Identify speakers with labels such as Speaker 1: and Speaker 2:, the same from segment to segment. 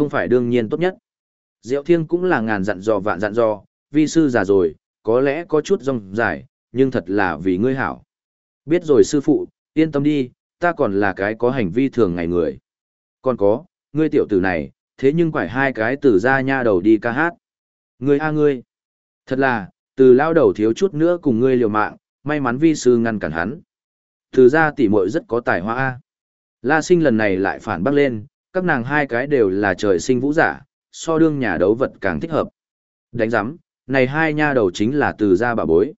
Speaker 1: không phải đương nhiên tốt nhất. Diệu Thiên cũng là ngàn dặn dò vạn dặn dò, vi sư già rồi, có lẽ có chút rong dài, nhưng thật là vì ngươi hảo. Biết rồi sư phụ, yên tâm đi, ta còn là cái có hành vi thường ngày người. Còn có, ngươi tiểu tử này, thế nhưng quải hai cái từ ra nha đầu đi ca hát. Ngươi a ngươi. Thật là, từ lao đầu thiếu chút nữa cùng ngươi liều mạng, may mắn vi sư ngăn cản hắn. Từ ra tỉ muội rất có tài hoa a. La sinh lần này lại phản bác lên, các nàng hai cái đều là trời sinh vũ giả, so đương nhà đấu vật càng thích hợp. Đánh giám, này hai nha đầu chính là từ gia bà bối.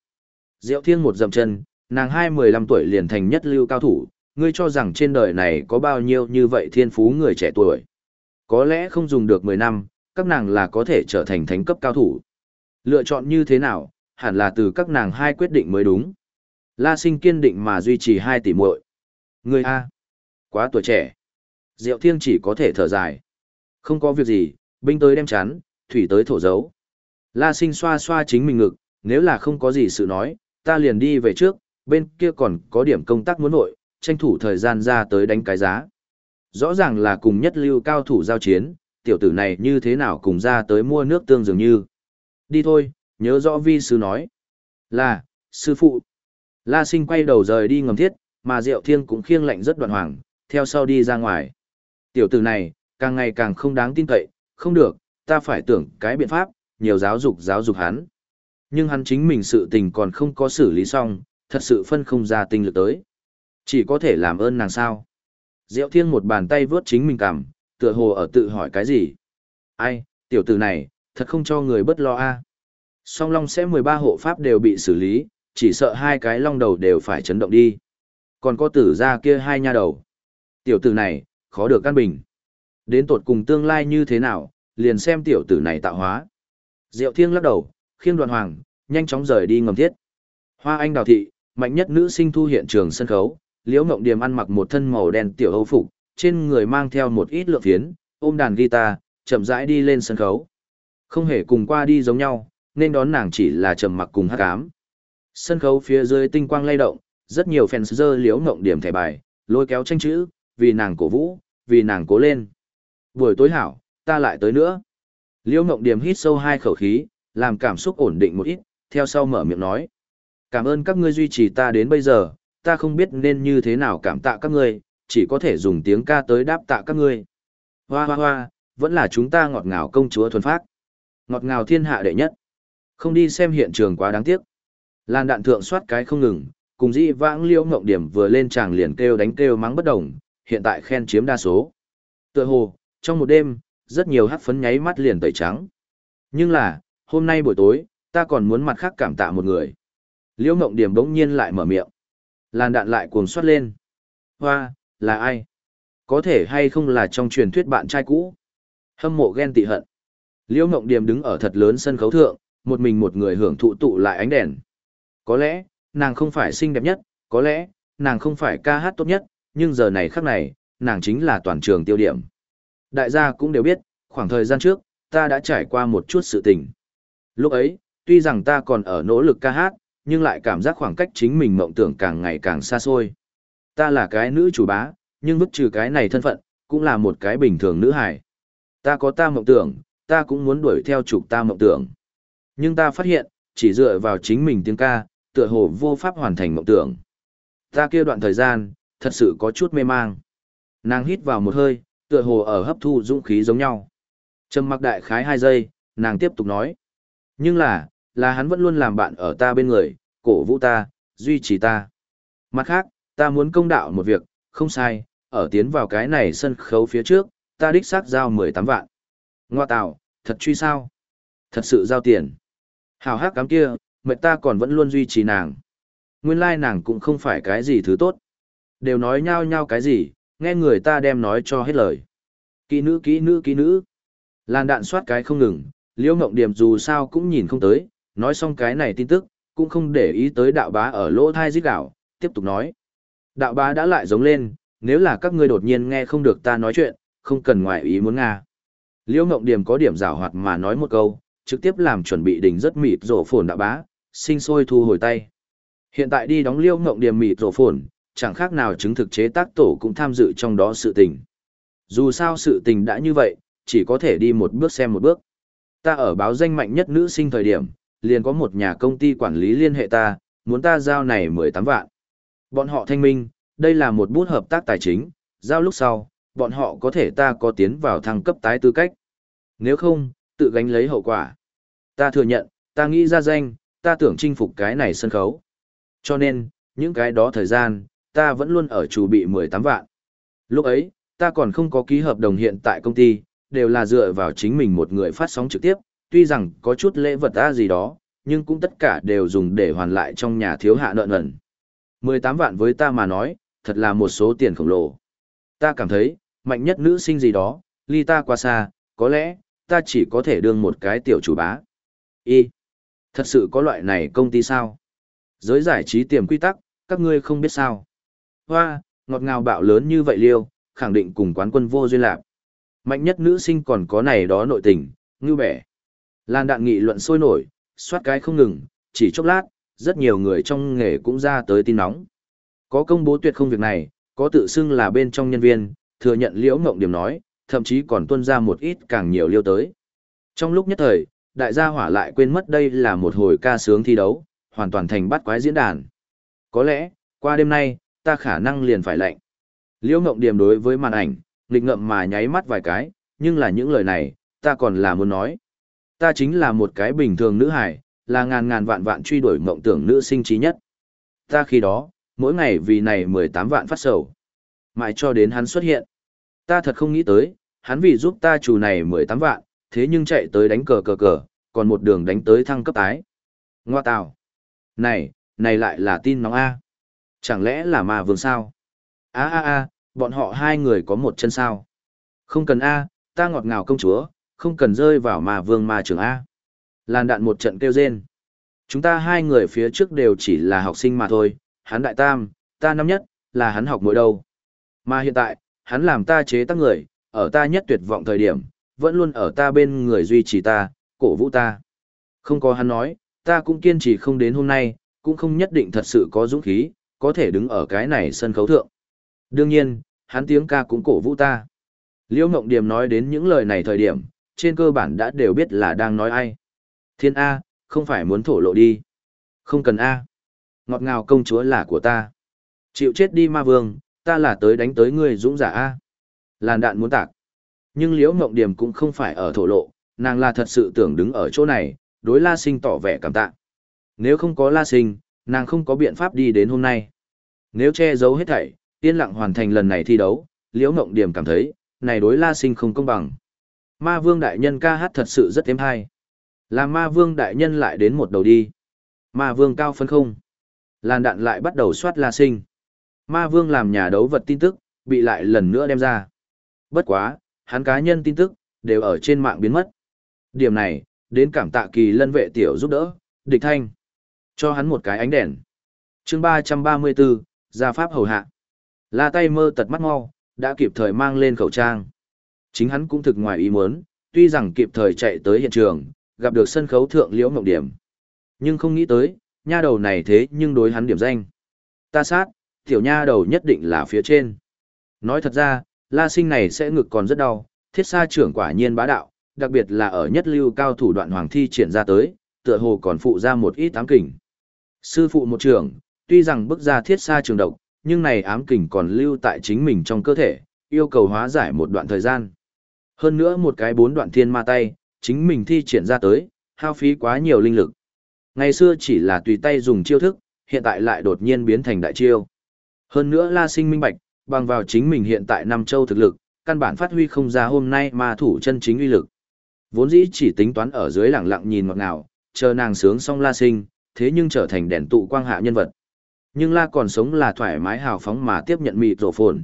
Speaker 1: Diệu thiên một dầm chân, nàng hai mười lăm tuổi liền thành nhất lưu cao thủ, ngươi cho rằng trên đời này có bao nhiêu như vậy thiên phú người trẻ tuổi. Có lẽ không dùng được mười năm, các nàng là có thể trở thành thánh cấp cao thủ. Lựa chọn như thế nào, hẳn là từ các nàng hai quyết định mới đúng. La sinh kiên định mà duy trì hai tỷ muội. Ngươi A. Quá tuổi trẻ. Diệu thiên chỉ có thể thở dài. Không có việc gì, binh tới đem chán, thủy tới thổ dấu. La sinh xoa xoa chính mình ngực, nếu là không có gì sự nói, ta liền đi về trước, bên kia còn có điểm công tác muốn nội, tranh thủ thời gian ra tới đánh cái giá. Rõ ràng là cùng nhất lưu cao thủ giao chiến, tiểu tử này như thế nào cùng ra tới mua nước tương dường như. Đi thôi, nhớ rõ vi sư nói. Là, sư phụ. La sinh quay đầu rời đi ngầm thiết, mà Diệu Thiên cũng khiêng lạnh rất đoạn hoàng, theo sau đi ra ngoài. Tiểu tử này, càng ngày càng không đáng tin cậy, không được, ta phải tưởng cái biện pháp, nhiều giáo dục giáo dục hắn. Nhưng hắn chính mình sự tình còn không có xử lý xong, thật sự phân không ra tinh lực tới. Chỉ có thể làm ơn nàng sao. Diệu Thiên một bàn tay vướt chính mình cảm, tựa hồ ở tự hỏi cái gì. Ai, tiểu tử này, thật không cho người bất lo a. Song long sẽ 13 hộ pháp đều bị xử lý, chỉ sợ hai cái long đầu đều phải chấn động đi. Còn có tử ra kia hai nha đầu. Tiểu tử này, khó được căn bình. Đến tột cùng tương lai như thế nào, liền xem tiểu tử này tạo hóa. Diệu Thiên lắc đầu, khiêng đoàn hoàng, nhanh chóng rời đi ngầm thiết. Hoa Anh Đào Thị, mạnh nhất nữ sinh thu hiện trường sân khấu, Liễu Ngộng Điềm ăn mặc một thân màu đen tiểu hâu phục, trên người mang theo một ít lượng phiến, ôm đàn guitar, chậm rãi đi lên sân khấu. Không hề cùng qua đi giống nhau, nên đón nàng chỉ là trầm mặc cùng hát cám. Sân khấu phía dưới tinh quang lay động, rất nhiều fans dơ Liễu Ngộng Điểm thẻ bài, lôi kéo tranh chữ, vì nàng cổ vũ, vì nàng cố lên. Buổi tối hảo, ta lại tới nữa. Liễu Ngộng Điểm hít sâu hai khẩu khí, làm cảm xúc ổn định một ít, theo sau mở miệng nói. Cảm ơn các ngươi duy trì ta đến bây giờ, ta không biết nên như thế nào cảm tạ các ngươi, chỉ có thể dùng tiếng ca tới đáp tạ các ngươi. Hoa hoa hoa, vẫn là chúng ta ngọt ngào công chúa thuần phát. Ngọt ngào thiên hạ đệ nhất. Không đi xem hiện trường quá đáng tiếc. Lan đạn thượng soát cái không ngừng, cùng dĩ vãng liễu ngộng điểm vừa lên tràng liền kêu đánh kêu mắng bất đồng, hiện tại khen chiếm đa số. Tựa hồ, trong một đêm, rất nhiều hát phấn nháy mắt liền tẩy trắng. Nhưng là, hôm nay buổi tối, ta còn muốn mặt khác cảm tạ một người. Liễu Ngộng Điểm bỗng nhiên lại mở miệng. Làn đạn lại cuồng xoát lên. Hoa, là ai? Có thể hay không là trong truyền thuyết bạn trai cũ? Hâm mộ ghen tị hận. Liễu Ngộng Điểm đứng ở thật lớn sân khấu thượng, một mình một người hưởng thụ tụ lại ánh đèn. Có lẽ, nàng không phải xinh đẹp nhất, có lẽ, nàng không phải ca hát tốt nhất, nhưng giờ này khắc này, nàng chính là toàn trường tiêu điểm. Đại gia cũng đều biết, khoảng thời gian trước, ta đã trải qua một chút sự tình. Lúc ấy, tuy rằng ta còn ở nỗ lực ca hát, nhưng lại cảm giác khoảng cách chính mình mộng tưởng càng ngày càng xa xôi. Ta là cái nữ chủ bá, nhưng vứt trừ cái này thân phận, cũng là một cái bình thường nữ hài. Ta có ta mộng tưởng, ta cũng muốn đuổi theo trục ta mộng tưởng. Nhưng ta phát hiện, chỉ dựa vào chính mình tiếng ca, tựa hồ vô pháp hoàn thành mộng tưởng. Ta kia đoạn thời gian, thật sự có chút mê mang. Nàng hít vào một hơi, tựa hồ ở hấp thu dũng khí giống nhau. Trầm mặc đại khái hai giây, nàng tiếp tục nói. Nhưng là, là hắn vẫn luôn làm bạn ở ta bên người, cổ vũ ta, duy trì ta. Mặt khác, ta muốn công đạo một việc, không sai, ở tiến vào cái này sân khấu phía trước, ta đích xác giao 18 vạn. Ngoa tạo, thật truy sao? Thật sự giao tiền. Hào hát cám kia, mệt ta còn vẫn luôn duy trì nàng. Nguyên lai nàng cũng không phải cái gì thứ tốt. Đều nói nhau nhau cái gì, nghe người ta đem nói cho hết lời. Kỹ nữ kỹ nữ kỹ nữ. Làn đạn soát cái không ngừng, liễu ngộng điểm dù sao cũng nhìn không tới, nói xong cái này tin tức, cũng không để ý tới đạo bá ở lỗ thai giết gạo, tiếp tục nói. Đạo bá đã lại giống lên, nếu là các ngươi đột nhiên nghe không được ta nói chuyện, không cần ngoại ý muốn Nga. Liễu Ngộng Điểm có điểm rào hoạt mà nói một câu, trực tiếp làm chuẩn bị đỉnh rất mịt rổ phồn đạo bá, sinh sôi thu hồi tay. Hiện tại đi đóng Liễu Ngộng Điểm mịt rổ phồn, chẳng khác nào chứng thực chế tác tổ cũng tham dự trong đó sự tình. Dù sao sự tình đã như vậy, chỉ có thể đi một bước xem một bước. Ta ở báo danh mạnh nhất nữ sinh thời điểm, liền có một nhà công ty quản lý liên hệ ta, muốn ta giao này 18 vạn. Bọn họ thanh minh, đây là một bút hợp tác tài chính, giao lúc sau, bọn họ có thể ta có tiến vào thăng cấp tái tư cách. Nếu không, tự gánh lấy hậu quả. Ta thừa nhận, ta nghĩ ra danh, ta tưởng chinh phục cái này sân khấu. Cho nên, những cái đó thời gian, ta vẫn luôn ở chủ bị 18 vạn. Lúc ấy, ta còn không có ký hợp đồng hiện tại công ty, đều là dựa vào chính mình một người phát sóng trực tiếp, tuy rằng có chút lễ vật ta gì đó, nhưng cũng tất cả đều dùng để hoàn lại trong nhà thiếu hạ nợ nần. 18 vạn với ta mà nói, thật là một số tiền khổng lồ. Ta cảm thấy, mạnh nhất nữ sinh gì đó, ly ta quá xa, có lẽ, ta chỉ có thể đương một cái tiểu chủ bá. Y. Thật sự có loại này công ty sao? Giới giải trí tiềm quy tắc, các ngươi không biết sao. Hoa, ngọt ngào bạo lớn như vậy liêu, khẳng định cùng quán quân vô duyên lạc. Mạnh nhất nữ sinh còn có này đó nội tình, ngư bẻ. Lan đạn nghị luận sôi nổi, soát cái không ngừng, chỉ chốc lát, rất nhiều người trong nghề cũng ra tới tin nóng. Có công bố tuyệt không việc này, có tự xưng là bên trong nhân viên, thừa nhận liễu ngộng điểm nói, thậm chí còn tuân ra một ít càng nhiều liêu tới. Trong lúc nhất thời, đại gia hỏa lại quên mất đây là một hồi ca sướng thi đấu, hoàn toàn thành bắt quái diễn đàn. Có lẽ, qua đêm nay, ta khả năng liền phải lệnh. Liễu ngộng điểm đối với màn ảnh, nghịch ngậm mà nháy mắt vài cái, nhưng là những lời này, ta còn là muốn nói. Ta chính là một cái bình thường nữ hải, là ngàn ngàn vạn vạn truy đuổi mộng tưởng nữ sinh trí nhất. Ta khi đó, mỗi ngày vì này 18 vạn phát sầu. Mãi cho đến hắn xuất hiện. Ta thật không nghĩ tới, hắn vì giúp ta chủ này 18 vạn, thế nhưng chạy tới đánh cờ cờ cờ, còn một đường đánh tới thăng cấp tái. Ngoa tào. Này, này lại là tin nóng A. Chẳng lẽ là ma vương sao? a a a bọn họ hai người có một chân sao? Không cần A, ta ngọt ngào công chúa, không cần rơi vào ma vương ma trường A. Làn đạn một trận kêu rên. Chúng ta hai người phía trước đều chỉ là học sinh mà thôi, hắn đại tam, ta năm nhất, là hắn học mỗi đâu. Mà hiện tại, hắn làm ta chế tác người, ở ta nhất tuyệt vọng thời điểm, vẫn luôn ở ta bên người duy trì ta, cổ vũ ta. Không có hắn nói, ta cũng kiên trì không đến hôm nay, cũng không nhất định thật sự có dũng khí, có thể đứng ở cái này sân khấu thượng. Đương nhiên, hắn tiếng ca cũng cổ vũ ta. Liễu Ngộng Điềm nói đến những lời này thời điểm, trên cơ bản đã đều biết là đang nói ai. Thiên A, không phải muốn thổ lộ đi. Không cần A. Ngọt ngào công chúa là của ta. Chịu chết đi ma vương, ta là tới đánh tới ngươi dũng giả A. Làn đạn muốn tạc. Nhưng Liễu Ngộng Điềm cũng không phải ở thổ lộ, nàng là thật sự tưởng đứng ở chỗ này, đối La Sinh tỏ vẻ cảm tạ. Nếu không có La Sinh, nàng không có biện pháp đi đến hôm nay. Nếu che giấu hết thảy, yên lặng hoàn thành lần này thi đấu, Liễu Ngộng điểm cảm thấy, này đối La Sinh không công bằng. Ma Vương đại nhân ca hát thật sự rất êm hay. Làm Ma Vương đại nhân lại đến một đầu đi. Ma Vương cao phân không. Làn đạn lại bắt đầu soát La Sinh. Ma Vương làm nhà đấu vật tin tức, bị lại lần nữa đem ra. Bất quá, hắn cá nhân tin tức, đều ở trên mạng biến mất. Điểm này, đến cảm tạ kỳ lân vệ tiểu giúp đỡ, địch thanh. Cho hắn một cái ánh đèn. chương 334, gia pháp hầu hạ. La tay mơ tật mắt mau, đã kịp thời mang lên khẩu trang. Chính hắn cũng thực ngoài ý muốn, tuy rằng kịp thời chạy tới hiện trường, gặp được sân khấu thượng liễu mộng điểm. Nhưng không nghĩ tới, nha đầu này thế nhưng đối hắn điểm danh. Ta sát, tiểu nha đầu nhất định là phía trên. Nói thật ra, la sinh này sẽ ngực còn rất đau, thiết sa trưởng quả nhiên bá đạo, đặc biệt là ở nhất lưu cao thủ đoạn hoàng thi triển ra tới, tựa hồ còn phụ ra một ít tám kình. Sư phụ một trưởng, tuy rằng bức ra thiết xa trường độc, nhưng này ám kình còn lưu tại chính mình trong cơ thể, yêu cầu hóa giải một đoạn thời gian. Hơn nữa một cái bốn đoạn thiên ma tay, chính mình thi triển ra tới, hao phí quá nhiều linh lực. Ngày xưa chỉ là tùy tay dùng chiêu thức, hiện tại lại đột nhiên biến thành đại chiêu. Hơn nữa La Sinh minh bạch, bằng vào chính mình hiện tại năm châu thực lực, căn bản phát huy không ra hôm nay ma thủ chân chính uy lực. Vốn dĩ chỉ tính toán ở dưới lẳng lặng nhìn ngọt ngào, chờ nàng sướng xong La Sinh, thế nhưng trở thành đèn tụ quang hạ nhân vật. Nhưng La còn sống là thoải mái hào phóng mà tiếp nhận mịt rổ phồn.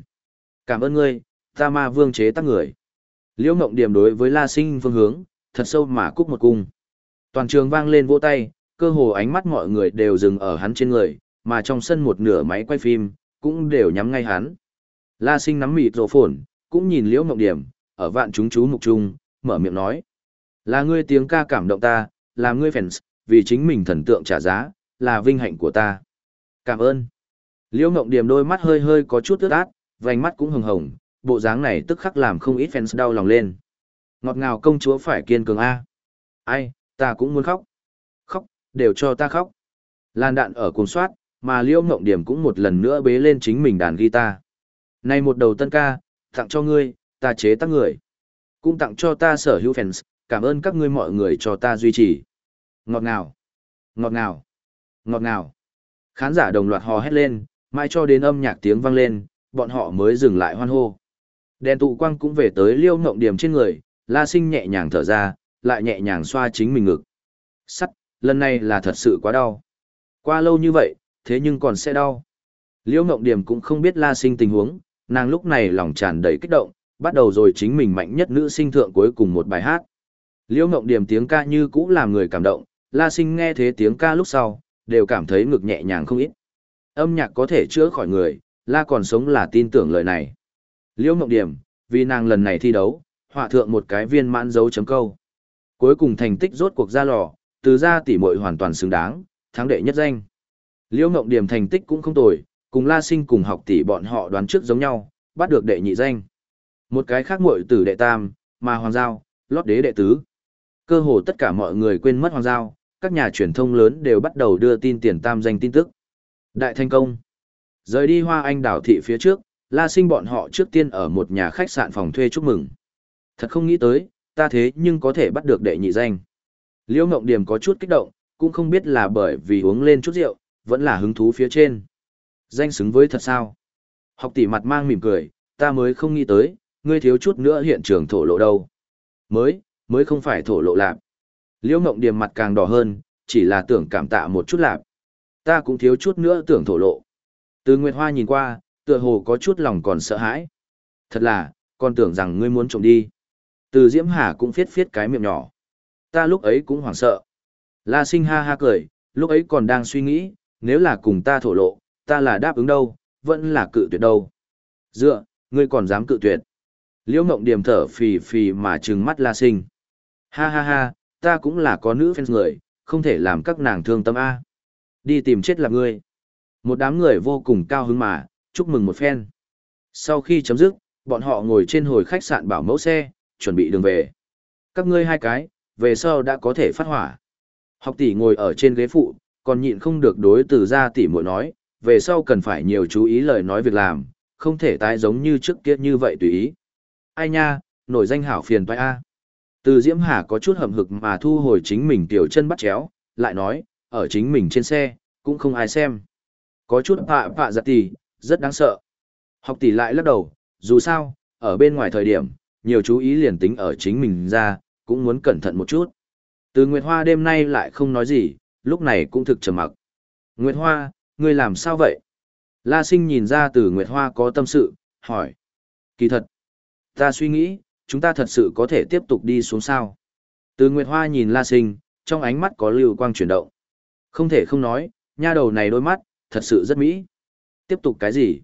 Speaker 1: Cảm ơn ngươi, ta ma vương chế tác người. Liễu Ngộng Điểm đối với La Sinh phương hướng, thật sâu mà cúc một cung. Toàn trường vang lên vỗ tay, cơ hồ ánh mắt mọi người đều dừng ở hắn trên người, mà trong sân một nửa máy quay phim, cũng đều nhắm ngay hắn. La Sinh nắm mịt rổ phồn, cũng nhìn Liễu Ngộng Điểm, ở vạn chúng chú mục trung, mở miệng nói. Là ngươi tiếng ca cảm động ta, là ngươi fans, vì chính mình thần tượng trả giá, là vinh hạnh của ta. Cảm ơn. Liễu Ngộng Điểm đôi mắt hơi hơi có chút ướt át, vành mắt cũng hồng hồng, bộ dáng này tức khắc làm không ít fans đau lòng lên. Ngọt ngào công chúa phải kiên cường A. Ai, ta cũng muốn khóc. Khóc, đều cho ta khóc. Lan đạn ở cuốn soát, mà Liễu Ngộng Điểm cũng một lần nữa bế lên chính mình đàn guitar. Này một đầu tân ca, tặng cho ngươi, ta chế tác người. Cũng tặng cho ta sở hữu fans, cảm ơn các ngươi mọi người cho ta duy trì. Ngọt ngào, ngọt ngào, ngọt ngào. Khán giả đồng loạt hò hét lên, mãi cho đến âm nhạc tiếng vang lên, bọn họ mới dừng lại hoan hô. Đèn tụ quang cũng về tới liêu ngộng điểm trên người, la sinh nhẹ nhàng thở ra, lại nhẹ nhàng xoa chính mình ngực. Sắt, lần này là thật sự quá đau. Qua lâu như vậy, thế nhưng còn sẽ đau. Liêu ngộng điểm cũng không biết la sinh tình huống, nàng lúc này lòng tràn đầy kích động, bắt đầu rồi chính mình mạnh nhất nữ sinh thượng cuối cùng một bài hát. Liễu Ngộng Điểm tiếng ca như cũ làm người cảm động, La Sinh nghe thế tiếng ca lúc sau, đều cảm thấy ngực nhẹ nhàng không ít. Âm nhạc có thể chữa khỏi người, La còn sống là tin tưởng lời này. Liễu Mộng Điểm, vì nàng lần này thi đấu, họa thượng một cái viên mãn dấu chấm câu. Cuối cùng thành tích rốt cuộc ra lò, từ ra tỷ muội hoàn toàn xứng đáng, thắng đệ nhất danh. Liễu Mộng Điểm thành tích cũng không tồi, cùng La Sinh cùng học tỷ bọn họ đoán trước giống nhau, bắt được đệ nhị danh. Một cái khác muội tử đệ tam, mà Hoàng Giao, lót đế đệ tứ. Cơ hồ tất cả mọi người quên mất Hoàng Giao, các nhà truyền thông lớn đều bắt đầu đưa tin tiền tam danh tin tức. Đại thành công. Rời đi Hoa Anh đảo thị phía trước, La Sinh bọn họ trước tiên ở một nhà khách sạn phòng thuê chúc mừng. Thật không nghĩ tới, ta thế nhưng có thể bắt được đệ nhị danh. Liễu Ngộng Điểm có chút kích động, cũng không biết là bởi vì uống lên chút rượu, vẫn là hứng thú phía trên. Danh xứng với thật sao? Học tỷ mặt mang mỉm cười, ta mới không nghĩ tới, ngươi thiếu chút nữa hiện trường thổ lộ đâu. Mới, mới không phải thổ lộ lạc. Liễu Ngộng Điềm mặt càng đỏ hơn, chỉ là tưởng cảm tạ một chút lạp. Ta cũng thiếu chút nữa tưởng thổ lộ. Từ Nguyệt Hoa nhìn qua, tựa hồ có chút lòng còn sợ hãi. Thật là, con tưởng rằng ngươi muốn trộm đi. Từ Diễm Hà cũng phiết phiết cái miệng nhỏ. Ta lúc ấy cũng hoảng sợ. La sinh ha ha cười, lúc ấy còn đang suy nghĩ, nếu là cùng ta thổ lộ, ta là đáp ứng đâu, vẫn là cự tuyệt đâu. Dựa, ngươi còn dám cự tuyệt. Liễu Ngộng Điềm thở phì phì mà trừng mắt La Sinh. Ha ha ha, ta cũng là có nữ fans người, không thể làm các nàng thương tâm A. Đi tìm chết là ngươi. Một đám người vô cùng cao hứng mà, chúc mừng một phen. Sau khi chấm dứt, bọn họ ngồi trên hồi khách sạn bảo mẫu xe, chuẩn bị đường về. Các ngươi hai cái, về sau đã có thể phát hỏa. Học tỷ ngồi ở trên ghế phụ, còn nhịn không được đối từ ra tỷ muội nói, về sau cần phải nhiều chú ý lời nói việc làm, không thể tái giống như trước kia như vậy tùy ý. Ai nha, nổi danh hảo phiền toái a. Từ Diễm Hà có chút hậm hực mà thu hồi chính mình tiểu chân bắt chéo, lại nói, ở chính mình trên xe, cũng không ai xem. Có chút phạ phạ giật tỷ, rất đáng sợ. Học tỷ lại lắc đầu, dù sao, ở bên ngoài thời điểm, nhiều chú ý liền tính ở chính mình ra, cũng muốn cẩn thận một chút. Từ Nguyệt Hoa đêm nay lại không nói gì, lúc này cũng thực trầm mặc. Nguyệt Hoa, ngươi làm sao vậy? La sinh nhìn ra từ Nguyệt Hoa có tâm sự, hỏi. Kỳ thật, ta suy nghĩ, chúng ta thật sự có thể tiếp tục đi xuống sao. Từ Nguyệt Hoa nhìn La sinh, trong ánh mắt có lưu quang chuyển động. Không thể không nói, nha đầu này đôi mắt, thật sự rất mỹ. Tiếp tục cái gì?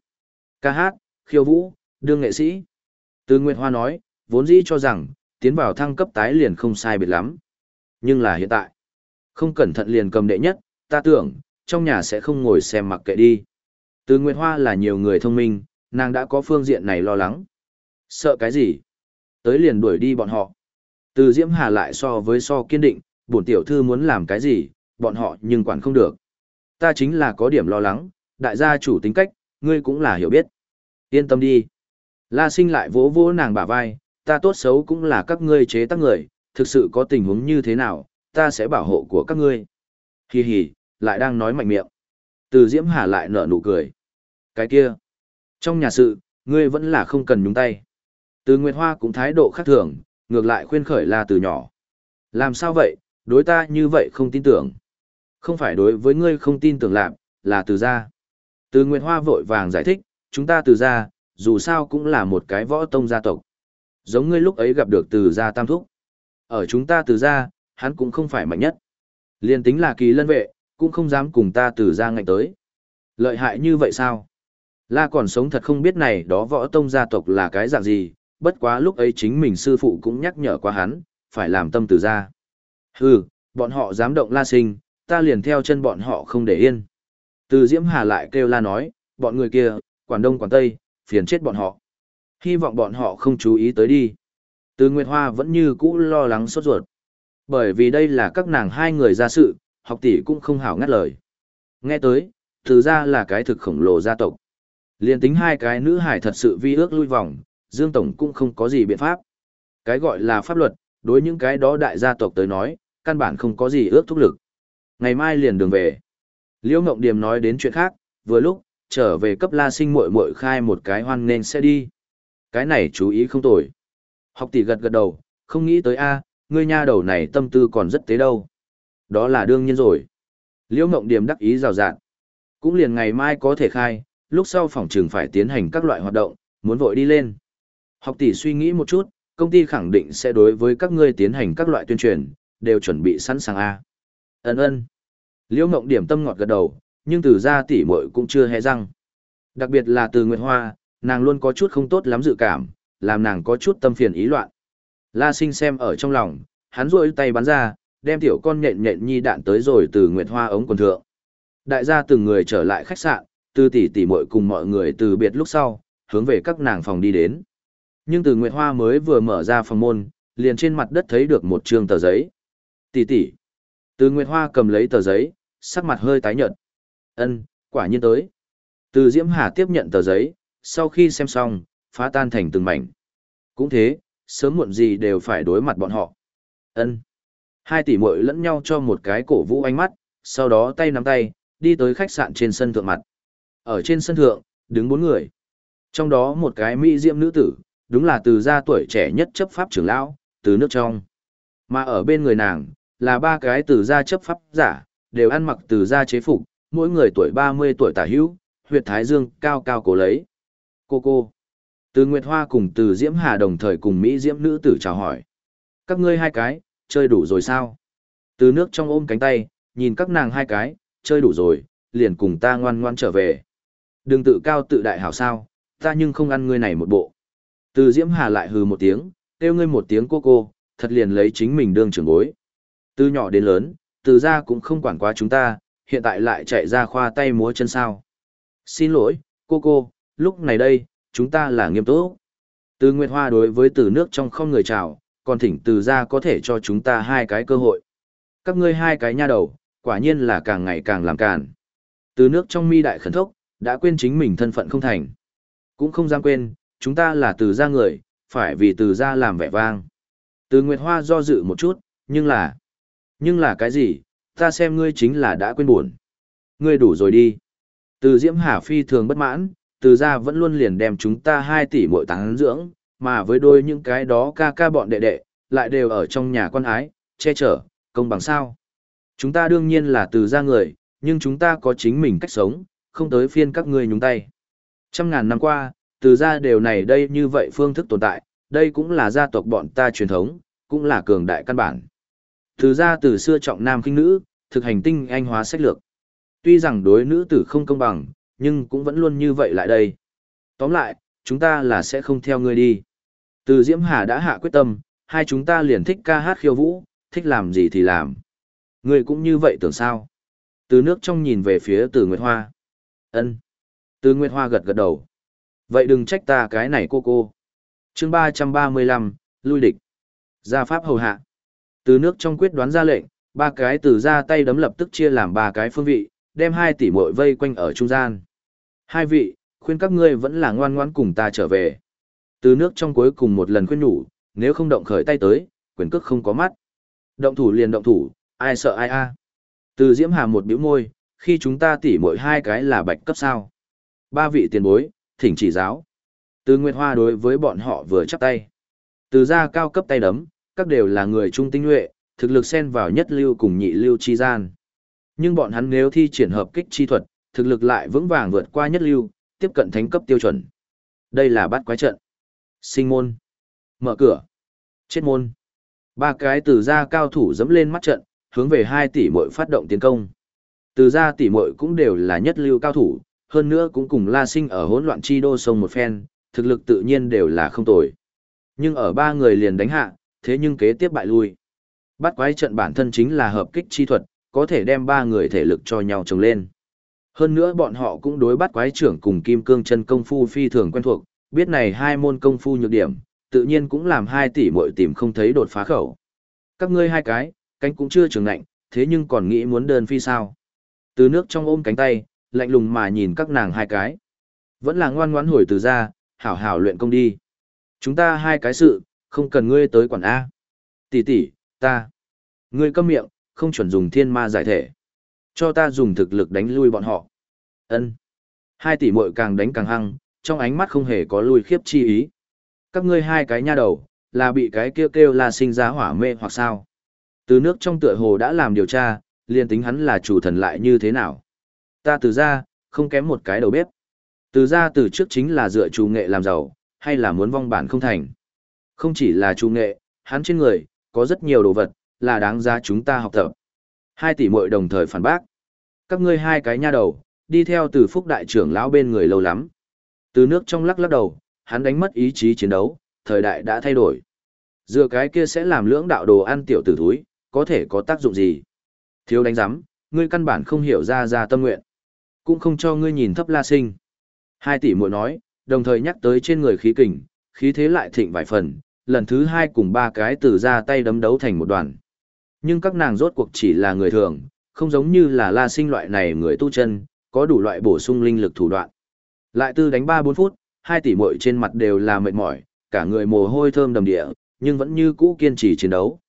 Speaker 1: Ca hát, khiêu vũ, đương nghệ sĩ. Từ Nguyệt Hoa nói, vốn dĩ cho rằng, tiến vào thăng cấp tái liền không sai biệt lắm. Nhưng là hiện tại, không cẩn thận liền cầm đệ nhất, ta tưởng, trong nhà sẽ không ngồi xem mặc kệ đi. Từ Nguyệt Hoa là nhiều người thông minh, nàng đã có phương diện này lo lắng. Sợ cái gì? Tới liền đuổi đi bọn họ. Từ Diễm Hà lại so với so kiên định, bổn tiểu thư muốn làm cái gì, bọn họ nhưng quản không được. Ta chính là có điểm lo lắng, đại gia chủ tính cách, ngươi cũng là hiểu biết. Yên tâm đi. La sinh lại vỗ vỗ nàng bả vai, ta tốt xấu cũng là các ngươi chế tác người, thực sự có tình huống như thế nào, ta sẽ bảo hộ của các ngươi. Hi hi, lại đang nói mạnh miệng. Từ Diễm Hà lại nở nụ cười. Cái kia, trong nhà sự, ngươi vẫn là không cần nhúng tay. Từ Nguyệt Hoa cũng thái độ khác thường, ngược lại khuyên khởi là từ nhỏ. Làm sao vậy, đối ta như vậy không tin tưởng. Không phải đối với ngươi không tin tưởng lạp, là từ gia. Từ Nguyệt Hoa vội vàng giải thích, chúng ta từ gia, dù sao cũng là một cái võ tông gia tộc. Giống ngươi lúc ấy gặp được từ gia tam thúc. Ở chúng ta từ gia, hắn cũng không phải mạnh nhất. Liên tính là kỳ lân vệ, cũng không dám cùng ta từ gia ngạnh tới. Lợi hại như vậy sao? La còn sống thật không biết này đó võ tông gia tộc là cái dạng gì, bất quá lúc ấy chính mình sư phụ cũng nhắc nhở qua hắn, phải làm tâm từ gia. Hừ, bọn họ dám động la sinh, ta liền theo chân bọn họ không để yên. Từ Diễm Hà lại kêu la nói, bọn người kia, quản đông quản tây, phiền chết bọn họ. Hy vọng bọn họ không chú ý tới đi. Từ Nguyệt Hoa vẫn như cũ lo lắng sốt ruột. Bởi vì đây là các nàng hai người ra sự, học tỷ cũng không hảo ngắt lời. Nghe tới, từ ra là cái thực khổng lồ gia tộc. Liên tính hai cái nữ hải thật sự vi ước lui vòng, Dương Tổng cũng không có gì biện pháp. Cái gọi là pháp luật, đối những cái đó đại gia tộc tới nói, căn bản không có gì ước thúc lực. Ngày mai liền đường về. Liễu Ngộng Điềm nói đến chuyện khác, vừa lúc, trở về cấp la sinh muội muội khai một cái hoan nên sẽ đi. Cái này chú ý không tồi. Học tỷ gật gật đầu, không nghĩ tới a, ngươi nha đầu này tâm tư còn rất tế đâu. Đó là đương nhiên rồi. Liễu Ngộng Điềm đắc ý rào rạt. Cũng liền ngày mai có thể khai, lúc sau phòng trường phải tiến hành các loại hoạt động, muốn vội đi lên. Học tỷ suy nghĩ một chút, công ty khẳng định sẽ đối với các ngươi tiến hành các loại tuyên truyền, đều chuẩn bị sẵn sàng a. Ân ân. Liễu Ngộng Điểm tâm ngọt gật đầu, nhưng từ gia tỷ muội cũng chưa hé răng. Đặc biệt là từ Nguyệt Hoa, nàng luôn có chút không tốt lắm dự cảm, làm nàng có chút tâm phiền ý loạn. La Sinh xem ở trong lòng, hắn duỗi tay bắn ra, đem tiểu con nhện nhện nhi đạn tới rồi từ Nguyệt Hoa ống quần thượng. Đại gia từng người trở lại khách sạn, từ tỷ tỷ muội cùng mọi người từ biệt lúc sau, hướng về các nàng phòng đi đến. Nhưng từ Nguyệt Hoa mới vừa mở ra phòng môn, liền trên mặt đất thấy được một trương tờ giấy. Tỷ tỷ. Từ Nguyệt Hoa cầm lấy tờ giấy, sắc mặt hơi tái nhợt. Ân, quả nhiên tới. Từ Diễm Hà tiếp nhận tờ giấy, sau khi xem xong, phá tan thành từng mảnh. Cũng thế, sớm muộn gì đều phải đối mặt bọn họ. Ân. Hai tỷ muội lẫn nhau cho một cái cổ vũ ánh mắt, sau đó tay nắm tay, đi tới khách sạn trên sân thượng mặt. Ở trên sân thượng, đứng bốn người. Trong đó một cái mỹ Diễm nữ tử, đúng là từ gia tuổi trẻ nhất chấp pháp trưởng lão, từ nước trong. Mà ở bên người nàng, là ba cái từ gia chấp pháp giả, đều ăn mặc từ gia chế phục, mỗi người tuổi 30 tuổi tả hữu, huyệt thái dương cao cao cổ lấy. Cô cô. Từ Nguyệt Hoa cùng từ Diễm Hà đồng thời cùng Mỹ Diễm nữ tử chào hỏi. Các ngươi hai cái, chơi đủ rồi sao? Từ nước trong ôm cánh tay, nhìn các nàng hai cái, chơi đủ rồi, liền cùng ta ngoan ngoan trở về. Đừng tự cao tự đại hảo sao, ta nhưng không ăn ngươi này một bộ. Từ Diễm Hà lại hừ một tiếng, kêu ngươi một tiếng cô cô, thật liền lấy chính mình đương trưởng bối. Từ nhỏ đến lớn, từ ra cũng không quản quá chúng ta, hiện tại lại chạy ra khoa tay múa chân sao. Xin lỗi, cô cô, lúc này đây, chúng ta là nghiêm túc. Từ Nguyệt Hoa đối với từ nước trong không người chào, còn thỉnh từ ra có thể cho chúng ta hai cái cơ hội. Các ngươi hai cái nha đầu, quả nhiên là càng ngày càng làm càn. Từ nước trong mi đại khẩn thốc, đã quên chính mình thân phận không thành. Cũng không dám quên, chúng ta là từ gia người, phải vì từ gia làm vẻ vang. Từ Nguyệt Hoa do dự một chút, nhưng là... Nhưng là cái gì, ta xem ngươi chính là đã quên buồn. Ngươi đủ rồi đi. Từ Diễm Hà Phi thường bất mãn, từ gia vẫn luôn liền đem chúng ta hai tỷ mỗi tháng dưỡng, mà với đôi những cái đó ca ca bọn đệ đệ, lại đều ở trong nhà quan ái, che chở, công bằng sao. Chúng ta đương nhiên là từ gia người, nhưng chúng ta có chính mình cách sống, không tới phiên các ngươi nhúng tay. Trăm ngàn năm qua, từ gia đều này đây như vậy phương thức tồn tại, đây cũng là gia tộc bọn ta truyền thống, cũng là cường đại căn bản. Từ gia từ xưa trọng nam khinh nữ, thực hành tinh anh hóa sách lược. Tuy rằng đối nữ tử không công bằng, nhưng cũng vẫn luôn như vậy lại đây. Tóm lại, chúng ta là sẽ không theo ngươi đi. Từ Diễm Hà đã hạ quyết tâm, hai chúng ta liền thích ca hát khiêu vũ, thích làm gì thì làm. Ngươi cũng như vậy tưởng sao? Từ nước trong nhìn về phía Từ Nguyệt Hoa. Ân. Từ Nguyệt Hoa gật gật đầu. Vậy đừng trách ta cái này cô cô. chương ba ba mươi lăm, lui địch. Gia pháp hầu hạ. Từ nước trong quyết đoán ra lệnh, ba cái từ ra tay đấm lập tức chia làm ba cái phương vị, đem hai tỷ muội vây quanh ở trung gian. Hai vị, khuyên các ngươi vẫn là ngoan ngoãn cùng ta trở về. Từ nước trong cuối cùng một lần khuyên nhủ, nếu không động khởi tay tới, quyền cước không có mắt. Động thủ liền động thủ, ai sợ ai a. Từ Diễm Hà một bĩu môi, khi chúng ta tỉ mỗi hai cái là bạch cấp sao. Ba vị tiền bối, thỉnh chỉ giáo. Từ Nguyệt Hoa đối với bọn họ vừa chắp tay. Từ gia cao cấp tay đấm, các đều là người trung tinh nhuệ, thực lực xen vào nhất lưu cùng nhị lưu chi gian. Nhưng bọn hắn nếu thi triển hợp kích chi thuật, thực lực lại vững vàng vượt qua nhất lưu, tiếp cận thánh cấp tiêu chuẩn. Đây là bát quái trận. Sinh môn. Mở cửa. Chết môn. Ba cái từ gia cao thủ dẫm lên mắt trận, hướng về hai tỷ muội phát động tiến công. Từ gia tỷ muội cũng đều là nhất lưu cao thủ, hơn nữa cũng cùng La Sinh ở hỗn loạn chi đô sông một phen, thực lực tự nhiên đều là không tồi. Nhưng ở ba người liền đánh hạ, thế nhưng kế tiếp bại lui. Bắt quái trận bản thân chính là hợp kích chi thuật, có thể đem ba người thể lực cho nhau trồng lên. Hơn nữa bọn họ cũng đối bắt quái trưởng cùng kim cương chân công phu phi thường quen thuộc, biết này hai môn công phu nhược điểm, tự nhiên cũng làm hai tỷ muội tìm không thấy đột phá khẩu. Các ngươi hai cái, cánh cũng chưa trưởng lạnh, thế nhưng còn nghĩ muốn đơn phi sao. Từ nước trong ôm cánh tay, lạnh lùng mà nhìn các nàng hai cái. Vẫn là ngoan ngoãn hồi từ ra, hảo hảo luyện công đi. Chúng ta hai cái sự, không cần ngươi tới quản A. Tỷ tỷ, ta. Ngươi câm miệng, không chuẩn dùng thiên ma giải thể. Cho ta dùng thực lực đánh lui bọn họ. Ân. Hai tỷ muội càng đánh càng hăng, trong ánh mắt không hề có lui khiếp chi ý. Các ngươi hai cái nha đầu, là bị cái kêu kêu là sinh ra hỏa mê hoặc sao. Từ nước trong tựa hồ đã làm điều tra, liền tính hắn là chủ thần lại như thế nào. Ta từ ra, không kém một cái đầu bếp. Từ ra từ trước chính là dựa chủ nghệ làm giàu, hay là muốn vong bản không thành. Không chỉ là chủ nghệ, hắn trên người, có rất nhiều đồ vật, là đáng giá chúng ta học tập. Hai tỷ muội đồng thời phản bác. Các ngươi hai cái nha đầu, đi theo từ phúc đại trưởng lão bên người lâu lắm. Từ nước trong lắc lắc đầu, hắn đánh mất ý chí chiến đấu, thời đại đã thay đổi. Dựa cái kia sẽ làm lưỡng đạo đồ ăn tiểu tử thúi, có thể có tác dụng gì? Thiếu đánh giám, ngươi căn bản không hiểu ra ra tâm nguyện. Cũng không cho ngươi nhìn thấp la sinh. Hai tỷ muội nói, đồng thời nhắc tới trên người khí kình, khí thế lại thịnh vài phần, lần thứ hai cùng ba cái từ ra tay đấm đấu thành một đoàn. Nhưng các nàng rốt cuộc chỉ là người thường, không giống như là la sinh loại này người tu chân, có đủ loại bổ sung linh lực thủ đoạn. Lại tư đánh 3-4 phút, hai tỷ muội trên mặt đều là mệt mỏi, cả người mồ hôi thơm đầm địa, nhưng vẫn như cũ kiên trì chiến đấu.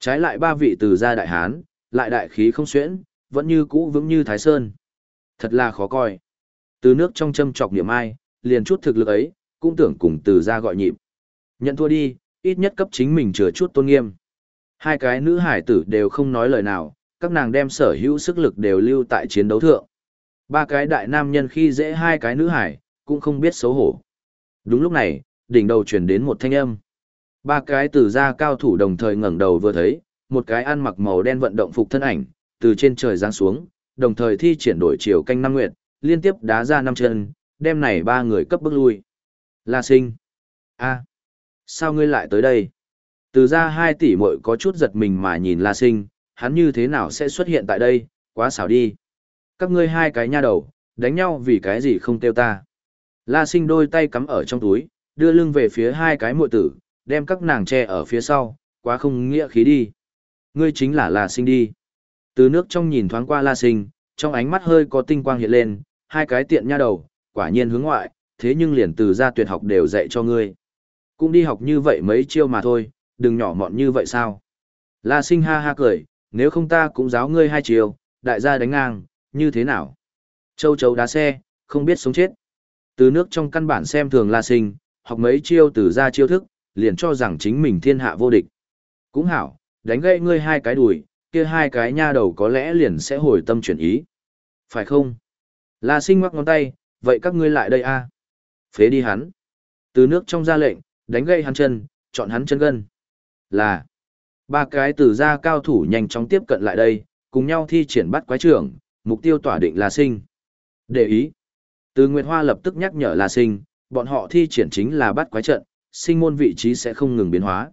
Speaker 1: Trái lại ba vị từ gia đại hán, lại đại khí không xuyễn, vẫn như cũ vững như Thái Sơn. Thật là khó coi. Từ nước trong châm chọc niệm ai, liền chút thực lực ấy, cũng tưởng cùng từ gia gọi nhịp. Nhận thua đi, ít nhất cấp chính mình chừa chút tôn nghiêm. Hai cái nữ hải tử đều không nói lời nào, các nàng đem sở hữu sức lực đều lưu tại chiến đấu thượng. Ba cái đại nam nhân khi dễ hai cái nữ hải, cũng không biết xấu hổ. Đúng lúc này, đỉnh đầu truyền đến một thanh âm. Ba cái từ gia cao thủ đồng thời ngẩng đầu vừa thấy, một cái ăn mặc màu đen vận động phục thân ảnh, từ trên trời giáng xuống, đồng thời thi triển đổi chiều canh năm nguyệt, liên tiếp đá ra năm chân, đem này ba người cấp bước lui. La sinh. a sao ngươi lại tới đây? Từ ra hai tỷ muội có chút giật mình mà nhìn La sinh, hắn như thế nào sẽ xuất hiện tại đây, quá xảo đi. Các ngươi hai cái nha đầu, đánh nhau vì cái gì không tiêu ta. La sinh đôi tay cắm ở trong túi, đưa lưng về phía hai cái muội tử, đem các nàng che ở phía sau, quá không nghĩa khí đi. Ngươi chính là La sinh đi. Từ nước trong nhìn thoáng qua La sinh, trong ánh mắt hơi có tinh quang hiện lên, hai cái tiện nha đầu, quả nhiên hướng ngoại, thế nhưng liền từ ra tuyệt học đều dạy cho ngươi. Cũng đi học như vậy mấy chiêu mà thôi, đừng nhỏ mọn như vậy sao. La sinh ha ha cười, nếu không ta cũng giáo ngươi hai chiêu, đại gia đánh ngang, như thế nào? Châu chấu đá xe, không biết sống chết. Từ nước trong căn bản xem thường La sinh, học mấy chiêu từ ra chiêu thức, liền cho rằng chính mình thiên hạ vô địch. Cũng hảo, đánh gãy ngươi hai cái đùi, kia hai cái nha đầu có lẽ liền sẽ hồi tâm chuyển ý. Phải không? La sinh ngoắc ngón tay, vậy các ngươi lại đây a Phế đi hắn. Từ nước trong ra lệnh, đánh gây hắn chân, chọn hắn chân gân. Là. Ba cái từ ra cao thủ nhanh chóng tiếp cận lại đây, cùng nhau thi triển bắt quái trưởng, mục tiêu tỏa định La sinh. Để ý. Từ Nguyệt Hoa lập tức nhắc nhở La sinh, bọn họ thi triển chính là bắt quái trận, sinh môn vị trí sẽ không ngừng biến hóa.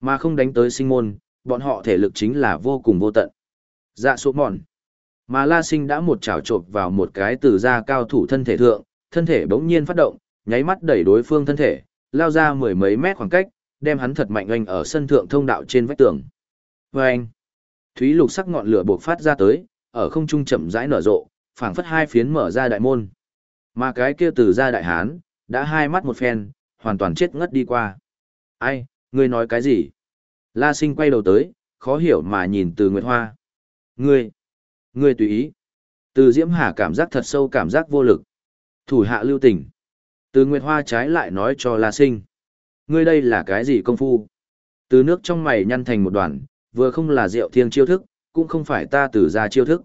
Speaker 1: Mà không đánh tới sinh môn, bọn họ thể lực chính là vô cùng vô tận. Dạ số mòn. Mà La Sinh đã một chảo chộp vào một cái từ da cao thủ thân thể thượng, thân thể bỗng nhiên phát động, nháy mắt đẩy đối phương thân thể, lao ra mười mấy mét khoảng cách, đem hắn thật mạnh oanh ở sân thượng thông đạo trên vách tường. Và anh, Thúy lục sắc ngọn lửa bộc phát ra tới, ở không trung chậm rãi nở rộ, phảng phất hai phiến mở ra đại môn. Mà cái kia từ ra đại hán, đã hai mắt một phen, hoàn toàn chết ngất đi qua. Ai, ngươi nói cái gì? La sinh quay đầu tới, khó hiểu mà nhìn từ Nguyệt Hoa. Ngươi, ngươi tùy ý. Từ Diễm Hà cảm giác thật sâu cảm giác vô lực. Thủ hạ lưu tình. Từ Nguyệt Hoa trái lại nói cho La sinh. Ngươi đây là cái gì công phu? Từ nước trong mày nhăn thành một đoàn, vừa không là rượu thiêng chiêu thức, cũng không phải ta từ ra chiêu thức.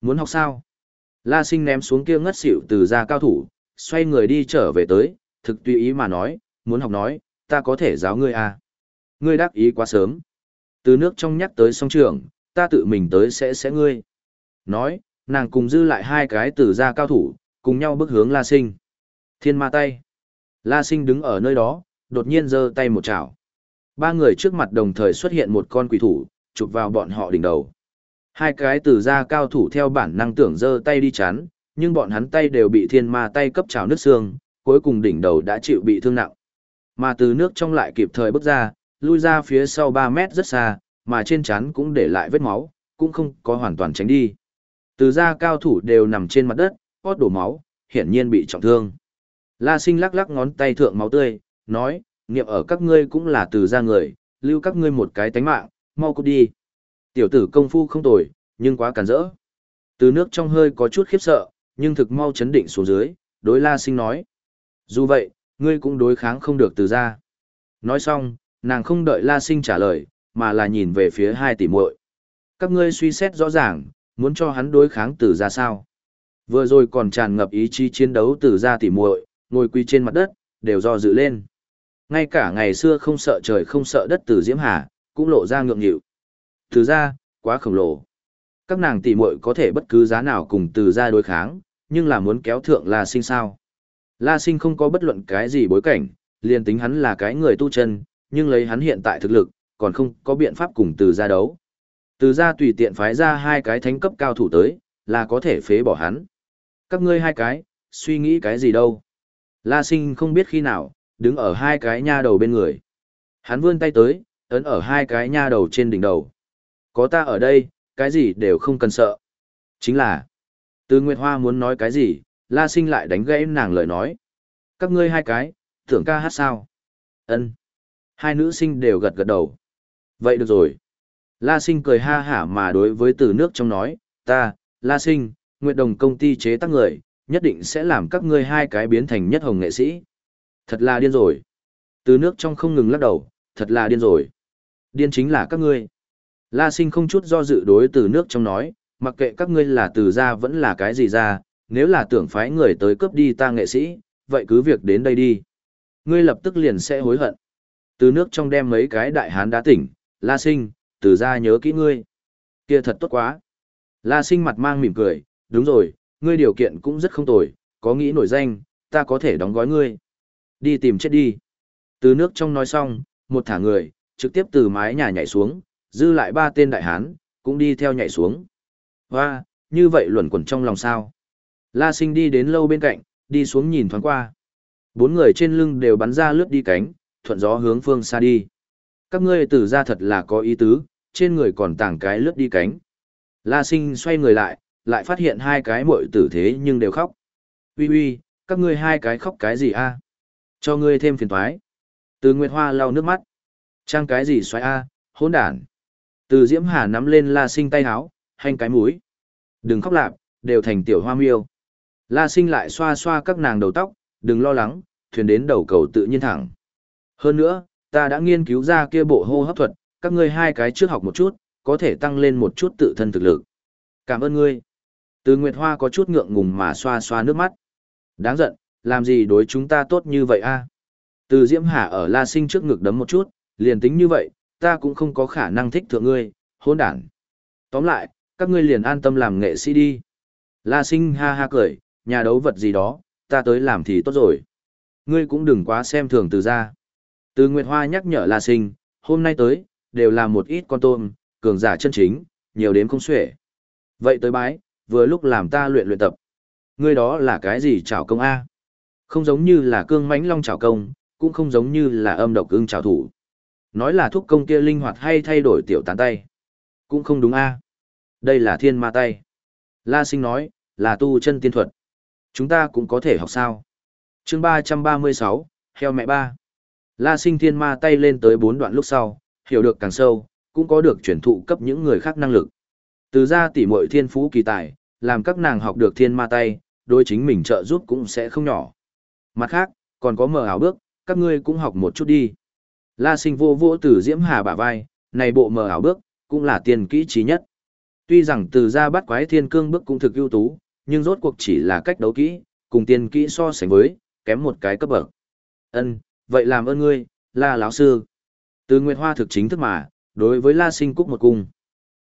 Speaker 1: Muốn học sao? La sinh ném xuống kia ngất xỉu từ ra cao thủ, xoay người đi trở về tới, thực tùy ý mà nói, muốn học nói, ta có thể giáo ngươi à. Ngươi đắc ý quá sớm. Từ nước trong nhắc tới song trường, ta tự mình tới sẽ sẽ ngươi. Nói, nàng cùng dư lại hai cái từ gia cao thủ, cùng nhau bước hướng La Sinh. Thiên ma tay. La Sinh đứng ở nơi đó, đột nhiên giơ tay một chảo. Ba người trước mặt đồng thời xuất hiện một con quỷ thủ, chụp vào bọn họ đỉnh đầu. Hai cái từ gia cao thủ theo bản năng tưởng giơ tay đi chắn, nhưng bọn hắn tay đều bị thiên ma tay cấp chảo nước xương, cuối cùng đỉnh đầu đã chịu bị thương nặng. Mà từ nước trong lại kịp thời bước ra, lui ra phía sau 3 mét rất xa, mà trên chán cũng để lại vết máu, cũng không có hoàn toàn tránh đi. Từ ra cao thủ đều nằm trên mặt đất, hót đổ máu, hiển nhiên bị trọng thương. La sinh lắc lắc ngón tay thượng máu tươi, nói, niệm ở các ngươi cũng là từ ra người, lưu các ngươi một cái tánh mạng, mau cút đi. Tiểu tử công phu không tồi, nhưng quá cản rỡ. Từ nước trong hơi có chút khiếp sợ, nhưng thực mau chấn định xuống dưới, đối la sinh nói. Dù vậy, ngươi cũng đối kháng không được từ ra. Nói xong, nàng không đợi la sinh trả lời, mà là nhìn về phía hai tỷ muội. Các ngươi suy xét rõ ràng, muốn cho hắn đối kháng từ ra sao. Vừa rồi còn tràn ngập ý chí chiến đấu từ ra tỷ muội, ngồi quỳ trên mặt đất, đều do dự lên. Ngay cả ngày xưa không sợ trời không sợ đất từ Diễm Hà, cũng lộ ra ngượng nghịu. Từ ra, quá khổng lồ. Các nàng tỷ muội có thể bất cứ giá nào cùng từ ra đối kháng, nhưng là muốn kéo thượng La Sinh sao. La Sinh không có bất luận cái gì bối cảnh, liền tính hắn là cái người tu chân, nhưng lấy hắn hiện tại thực lực, còn không có biện pháp cùng từ ra đấu. Từ ra tùy tiện phái ra hai cái thánh cấp cao thủ tới, là có thể phế bỏ hắn. Các ngươi hai cái, suy nghĩ cái gì đâu. La sinh không biết khi nào, đứng ở hai cái nha đầu bên người. Hắn vươn tay tới, ấn ở hai cái nha đầu trên đỉnh đầu. Có ta ở đây, cái gì đều không cần sợ. Chính là, từ Nguyệt Hoa muốn nói cái gì, La sinh lại đánh gãy nàng lời nói. Các ngươi hai cái, tưởng ca hát sao? Ân. Hai nữ sinh đều gật gật đầu. Vậy được rồi. La sinh cười ha hả mà đối với từ nước trong nói, ta, La sinh, Nguyệt Đồng công ty chế tác người, nhất định sẽ làm các ngươi hai cái biến thành nhất hồng nghệ sĩ. Thật là điên rồi. Từ nước trong không ngừng lắc đầu, thật là điên rồi. Điên chính là các ngươi. La sinh không chút do dự đối từ nước trong nói, mặc kệ các ngươi là từ ra vẫn là cái gì ra, nếu là tưởng phái người tới cướp đi ta nghệ sĩ, vậy cứ việc đến đây đi. Ngươi lập tức liền sẽ hối hận. Từ nước trong đem mấy cái đại hán đá tỉnh, La sinh, từ ra nhớ kỹ ngươi. Kia thật tốt quá. La sinh mặt mang mỉm cười, đúng rồi, ngươi điều kiện cũng rất không tồi, có nghĩ nổi danh, ta có thể đóng gói ngươi. Đi tìm chết đi. Từ nước trong nói xong, một thả người, trực tiếp từ mái nhà nhảy xuống, dư lại ba tên đại hán, cũng đi theo nhảy xuống. Hoa, như vậy luẩn quẩn trong lòng sao. La sinh đi đến lâu bên cạnh, đi xuống nhìn thoáng qua. Bốn người trên lưng đều bắn ra lướt đi cánh, thuận gió hướng phương xa đi. Các ngươi tử ra thật là có ý tứ, trên người còn tàng cái lướt đi cánh. La sinh xoay người lại, lại phát hiện hai cái muội tử thế nhưng đều khóc. Ui ui, các ngươi hai cái khóc cái gì a? Cho ngươi thêm phiền toái. Từ Nguyệt Hoa lau nước mắt. Trang cái gì xoay a, hỗn đản. Từ Diễm Hà nắm lên La Sinh tay háo, hành cái mũi. Đừng khóc lạp, đều thành tiểu hoa miêu. La Sinh lại xoa xoa các nàng đầu tóc, đừng lo lắng, thuyền đến đầu cầu tự nhiên thẳng. Hơn nữa, ta đã nghiên cứu ra kia bộ hô hấp thuật, các ngươi hai cái trước học một chút, có thể tăng lên một chút tự thân thực lực. Cảm ơn ngươi. Từ Nguyệt Hoa có chút ngượng ngùng mà xoa xoa nước mắt. Đáng giận, làm gì đối chúng ta tốt như vậy a? À? Từ Diễm Hà ở La Sinh trước ngực đấm một chút, liền tính như vậy, ta cũng không có khả năng thích thượng ngươi, hôn đản. Tóm lại, các ngươi liền an tâm làm nghệ sĩ đi. La Sinh ha ha cười, nhà đấu vật gì đó, ta tới làm thì tốt rồi. Ngươi cũng đừng quá xem thường từ ra. Từ Nguyệt Hoa nhắc nhở La Sinh, hôm nay tới, đều là một ít con tôm, cường giả chân chính, nhiều đến không xuể. Vậy tới bái, vừa lúc làm ta luyện luyện tập. Ngươi đó là cái gì chảo công A? Không giống như là cương mãnh long chảo công, cũng không giống như là âm độc ưng chảo thủ. Nói là thúc công kia linh hoạt hay thay đổi tiểu tán tay. Cũng không đúng A. Đây là thiên ma tay. La sinh nói, là tu chân tiên thuật. Chúng ta cũng có thể học sao. chương ba trăm ba mươi sáu heo mẹ ba. La sinh thiên ma tay lên tới bốn đoạn lúc sau, hiểu được càng sâu, cũng có được chuyển thụ cấp những người khác năng lực. Từ ra tỉ muội thiên phú kỳ tài, làm các nàng học được thiên ma tay, đối chính mình trợ giúp cũng sẽ không nhỏ. Mặt khác, còn có mở ảo bước, các ngươi cũng học một chút đi. La sinh vô vô từ diễm hà bả vai, này bộ mở ảo bước, cũng là tiền kỹ trí nhất. Tuy rằng từ ra bắt quái thiên cương bước cũng thực ưu tú, nhưng rốt cuộc chỉ là cách đấu kỹ, cùng tiền kỹ so sánh với, kém một cái cấp bậc. Ân, vậy làm ơn ngươi, La lão sư. Từ Nguyệt Hoa thực chính thức mà, đối với La Sinh Cúc một cung.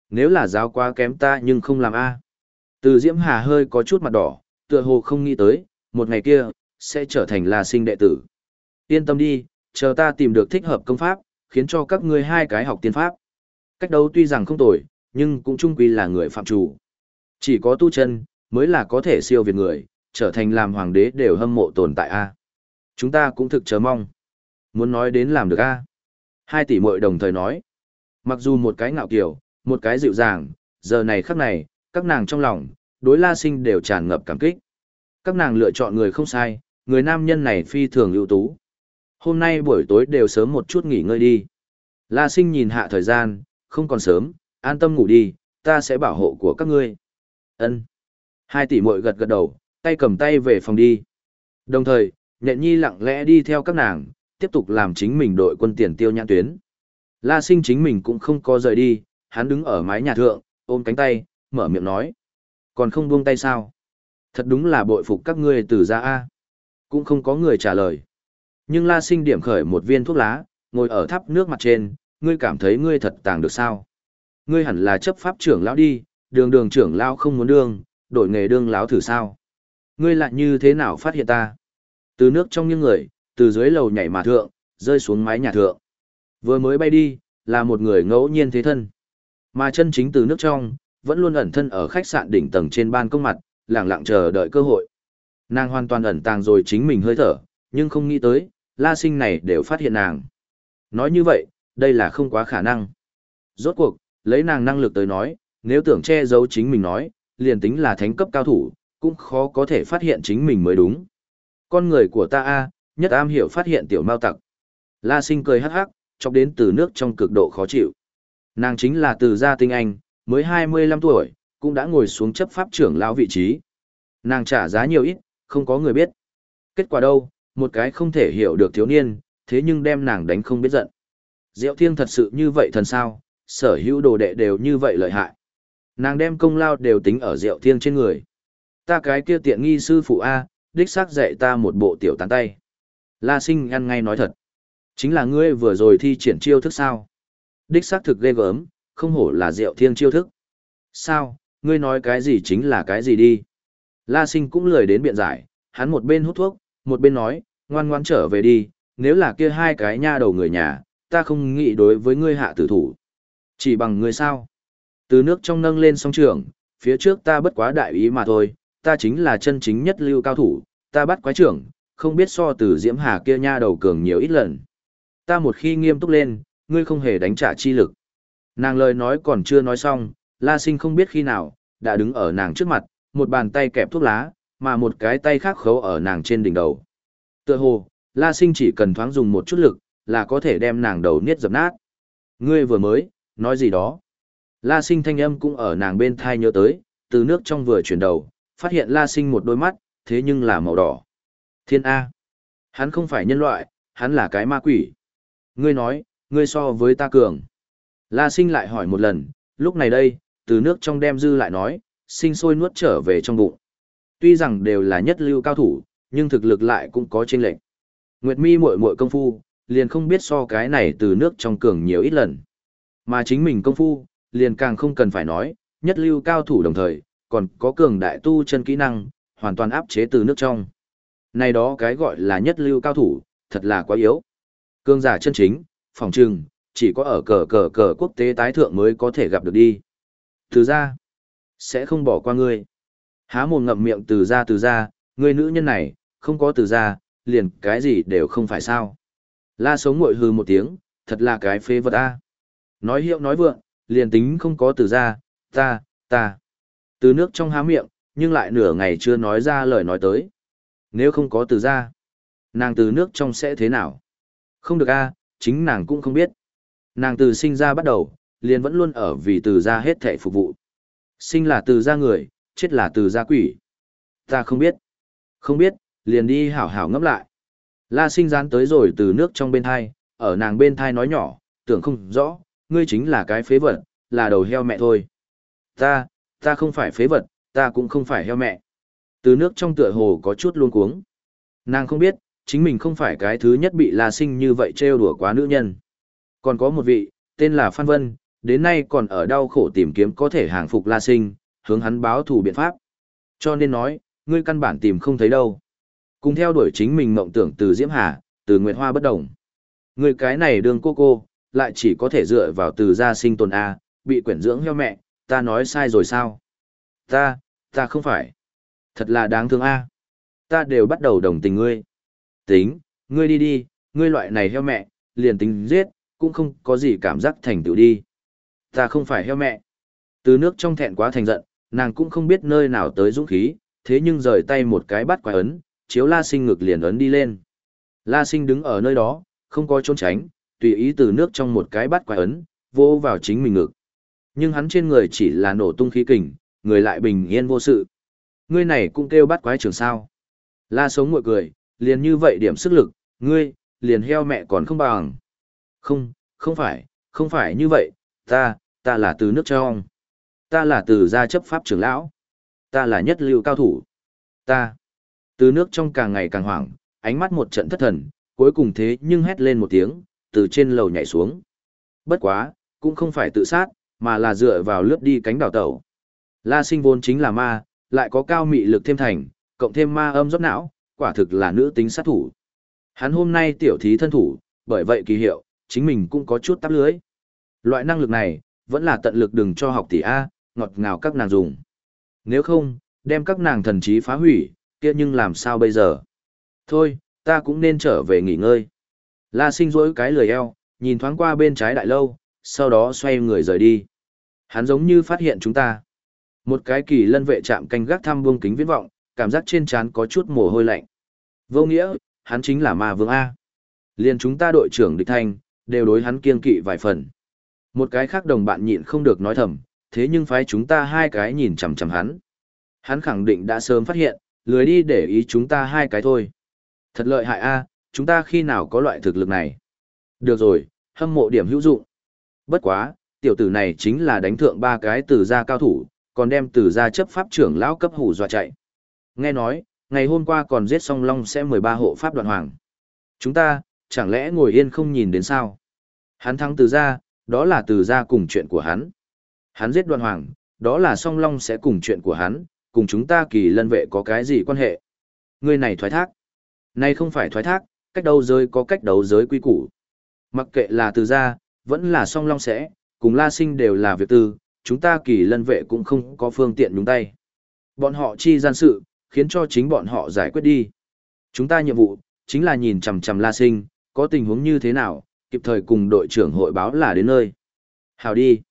Speaker 1: Nếu là giáo quá kém ta nhưng không làm A. Từ Diễm Hà hơi có chút mặt đỏ, tựa hồ không nghĩ tới, một ngày kia, sẽ trở thành La Sinh đệ tử. Yên tâm đi, chờ ta tìm được thích hợp công pháp, khiến cho các ngươi hai cái học tiên pháp. Cách đấu tuy rằng không tồi, nhưng cũng chung quy là người phạm chủ. Chỉ có tu chân, mới là có thể siêu việt người, trở thành làm hoàng đế đều hâm mộ tồn tại A. Chúng ta cũng thực chờ mong. Muốn nói đến làm được a Hai tỷ muội đồng thời nói. Mặc dù một cái ngạo kiểu, một cái dịu dàng, giờ này khắc này, các nàng trong lòng, đối la sinh đều tràn ngập cảm kích. Các nàng lựa chọn người không sai, người nam nhân này phi thường ưu tú. Hôm nay buổi tối đều sớm một chút nghỉ ngơi đi. La sinh nhìn hạ thời gian, không còn sớm, an tâm ngủ đi, ta sẽ bảo hộ của các ngươi. Ân. Hai tỷ muội gật gật đầu, tay cầm tay về phòng đi. Đồng thời, nhện nhi lặng lẽ đi theo các nàng, tiếp tục làm chính mình đội quân tiền tiêu nhãn tuyến. La sinh chính mình cũng không có rời đi, hắn đứng ở mái nhà thượng, ôm cánh tay, mở miệng nói. Còn không buông tay sao? Thật đúng là bội phục các ngươi từ ra A. Cũng không có người trả lời. Nhưng la sinh điểm khởi một viên thuốc lá, ngồi ở tháp nước mặt trên, ngươi cảm thấy ngươi thật tàng được sao? Ngươi hẳn là chấp pháp trưởng lão đi, đường đường trưởng lão không muốn đương, đổi nghề đương lão thử sao? Ngươi lại như thế nào phát hiện ta? Từ nước trong những người, từ dưới lầu nhảy mà thượng, rơi xuống mái nhà thượng. Vừa mới bay đi, là một người ngẫu nhiên thế thân. Mà chân chính từ nước trong, vẫn luôn ẩn thân ở khách sạn đỉnh tầng trên ban công mặt, lặng lặng chờ đợi cơ hội. Nàng hoàn toàn ẩn tàng rồi chính mình hơi thở, nhưng không nghĩ tới, la sinh này đều phát hiện nàng. Nói như vậy, đây là không quá khả năng. Rốt cuộc, lấy nàng năng lực tới nói, nếu tưởng che giấu chính mình nói, liền tính là thánh cấp cao thủ, cũng khó có thể phát hiện chính mình mới đúng. Con người của ta a nhất am hiểu phát hiện tiểu mao tặc. La sinh cười hắc hắc, chọc đến từ nước trong cực độ khó chịu. Nàng chính là từ gia tinh anh, mới 25 tuổi, cũng đã ngồi xuống chấp pháp trưởng lão vị trí. Nàng trả giá nhiều ít, không có người biết. Kết quả đâu, một cái không thể hiểu được thiếu niên, thế nhưng đem nàng đánh không biết giận. Diệu thiên thật sự như vậy thần sao, sở hữu đồ đệ đều như vậy lợi hại. Nàng đem công lao đều tính ở Diệu thiên trên người. Ta cái kia tiện nghi sư phụ A, đích xác dạy ta một bộ tiểu tán tay. La sinh ăn ngay nói thật. Chính là ngươi vừa rồi thi triển chiêu thức sao. Đích xác thực ghê gớm, không hổ là Diệu thiên chiêu thức. Sao, ngươi nói cái gì chính là cái gì đi. La sinh cũng lười đến biện giải, hắn một bên hút thuốc, một bên nói, ngoan ngoan trở về đi, nếu là kia hai cái nha đầu người nhà, ta không nghĩ đối với ngươi hạ tử thủ. Chỉ bằng ngươi sao? Từ nước trong nâng lên song trường, phía trước ta bất quá đại ý mà thôi, ta chính là chân chính nhất lưu cao thủ, ta bắt quái trưởng, không biết so từ diễm hà kia nha đầu cường nhiều ít lần. Ta một khi nghiêm túc lên, ngươi không hề đánh trả chi lực. Nàng lời nói còn chưa nói xong, La Sinh không biết khi nào, đã đứng ở nàng trước mặt, một bàn tay kẹp thuốc lá, mà một cái tay khác khấu ở nàng trên đỉnh đầu. Tựa hồ, La Sinh chỉ cần thoáng dùng một chút lực, là có thể đem nàng đầu niết dập nát. Ngươi vừa mới, nói gì đó. La Sinh thanh âm cũng ở nàng bên thai nhớ tới, từ nước trong vừa chuyển đầu, phát hiện La Sinh một đôi mắt, thế nhưng là màu đỏ. Thiên A. Hắn không phải nhân loại, hắn là cái ma quỷ. Ngươi nói, ngươi so với ta cường. La Sinh lại hỏi một lần, lúc này đây, từ nước trong đem dư lại nói, sinh sôi nuốt trở về trong bụng. Tuy rằng đều là nhất lưu cao thủ, nhưng thực lực lại cũng có chênh lệch. Nguyệt Mi muội muội công phu, liền không biết so cái này từ nước trong cường nhiều ít lần. Mà chính mình công phu, liền càng không cần phải nói, nhất lưu cao thủ đồng thời, còn có cường đại tu chân kỹ năng, hoàn toàn áp chế từ nước trong. Này đó cái gọi là nhất lưu cao thủ, thật là quá yếu. cương giả chân chính, phòng trừng, chỉ có ở cờ cờ cờ quốc tế tái thượng mới có thể gặp được đi. Từ ra, sẽ không bỏ qua ngươi. Há mồm ngậm miệng từ ra từ ra, ngươi nữ nhân này, không có từ ra, liền cái gì đều không phải sao. La sống ngội hư một tiếng, thật là cái phế vật a. Nói hiệu nói vượng, liền tính không có từ ra, ta, ta. Từ nước trong há miệng, nhưng lại nửa ngày chưa nói ra lời nói tới. Nếu không có từ ra, nàng từ nước trong sẽ thế nào? Không được a, chính nàng cũng không biết. Nàng từ sinh ra bắt đầu, liền vẫn luôn ở vì từ ra hết thể phục vụ. Sinh là từ ra người, chết là từ ra quỷ. Ta không biết. Không biết, liền đi hảo hảo ngẫm lại. La sinh dán tới rồi từ nước trong bên thai, ở nàng bên thai nói nhỏ, tưởng không rõ, ngươi chính là cái phế vật, là đầu heo mẹ thôi. Ta, ta không phải phế vật, ta cũng không phải heo mẹ. Từ nước trong tựa hồ có chút luôn cuống. Nàng không biết, chính mình không phải cái thứ nhất bị La Sinh như vậy trêu đùa quá nữ nhân. Còn có một vị, tên là Phan Vân, đến nay còn ở đau khổ tìm kiếm có thể hàng phục La Sinh, hướng hắn báo thù biện pháp. Cho nên nói, ngươi căn bản tìm không thấy đâu. Cùng theo đuổi chính mình mộng tưởng từ Diễm Hà, từ Nguyệt Hoa bất đồng. Ngươi cái này đường cô cô, lại chỉ có thể dựa vào từ gia sinh tồn A, bị quyển dưỡng heo mẹ, ta nói sai rồi sao? Ta, ta không phải. Thật là đáng thương A. Ta đều bắt đầu đồng tình ngươi. Tính, ngươi đi đi, ngươi loại này heo mẹ, liền tính giết, cũng không có gì cảm giác thành tựu đi. Ta không phải heo mẹ. Từ nước trong thẹn quá thành giận, nàng cũng không biết nơi nào tới dũng khí, thế nhưng rời tay một cái bắt quái ấn, chiếu la sinh ngực liền ấn đi lên. La sinh đứng ở nơi đó, không có trốn tránh, tùy ý từ nước trong một cái bắt quái ấn, vô vào chính mình ngực. Nhưng hắn trên người chỉ là nổ tung khí kình, người lại bình yên vô sự. Ngươi này cũng kêu bắt quái trường sao. La sống mội cười, liền như vậy điểm sức lực, ngươi, liền heo mẹ còn không bằng. Không, không phải, không phải như vậy, ta, ta là từ nước trong. Ta là từ gia chấp pháp trưởng lão. Ta là nhất lưu cao thủ. Ta. Từ nước trong càng ngày càng hoảng, ánh mắt một trận thất thần, cuối cùng thế nhưng hét lên một tiếng, từ trên lầu nhảy xuống. Bất quá, cũng không phải tự sát, mà là dựa vào lướt đi cánh đào tẩu. La sinh vốn chính là ma, lại có cao mị lực thêm thành, cộng thêm ma âm rót não, quả thực là nữ tính sát thủ. Hắn hôm nay tiểu thí thân thủ, bởi vậy kỳ hiệu, chính mình cũng có chút tắp lưới. Loại năng lực này, vẫn là tận lực đừng cho học tỷ A, ngọt ngào các nàng dùng. Nếu không, đem các nàng thần trí phá hủy, kia nhưng làm sao bây giờ? Thôi, ta cũng nên trở về nghỉ ngơi. La sinh rỗi cái lười eo, nhìn thoáng qua bên trái đại lâu, sau đó xoay người rời đi. Hắn giống như phát hiện chúng ta. Một cái kỳ lân vệ chạm canh gác thăm buông kính viễn vọng, cảm giác trên trán có chút mồ hôi lạnh. Vô nghĩa, hắn chính là ma vương A. Liên chúng ta đội trưởng địch thanh, đều đối hắn kiên kỵ vài phần. Một cái khác đồng bạn nhịn không được nói thầm, thế nhưng phái chúng ta hai cái nhìn chằm chằm hắn. Hắn khẳng định đã sớm phát hiện, lười đi để ý chúng ta hai cái thôi. Thật lợi hại a, chúng ta khi nào có loại thực lực này. Được rồi, hâm mộ điểm hữu dụng. Bất quá, tiểu tử này chính là đánh thượng ba cái từ gia cao thủ, còn đem từ gia chấp pháp trưởng lão cấp hủ dọa chạy. Nghe nói, ngày hôm qua còn giết song long sẽ 13 hộ pháp đoạn hoàng. Chúng ta, chẳng lẽ ngồi yên không nhìn đến sao? Hắn thắng từ gia, đó là từ gia cùng chuyện của hắn. Hắn giết đoạn hoàng, đó là song long sẽ cùng chuyện của hắn, cùng chúng ta kỳ lân vệ có cái gì quan hệ? Người này thoái thác. Này không phải thoái thác, cách đấu giới có cách đấu giới quy củ. Mặc kệ là từ gia, vẫn là song long sẽ, cùng la sinh đều là việc tư, chúng ta kỳ lân vệ cũng không có phương tiện đúng tay. Bọn họ chi gian sự, khiến cho chính bọn họ giải quyết đi. Chúng ta nhiệm vụ, chính là nhìn chằm chằm la sinh, có tình huống như thế nào, kịp thời cùng đội trưởng hội báo là đến nơi. Hào đi.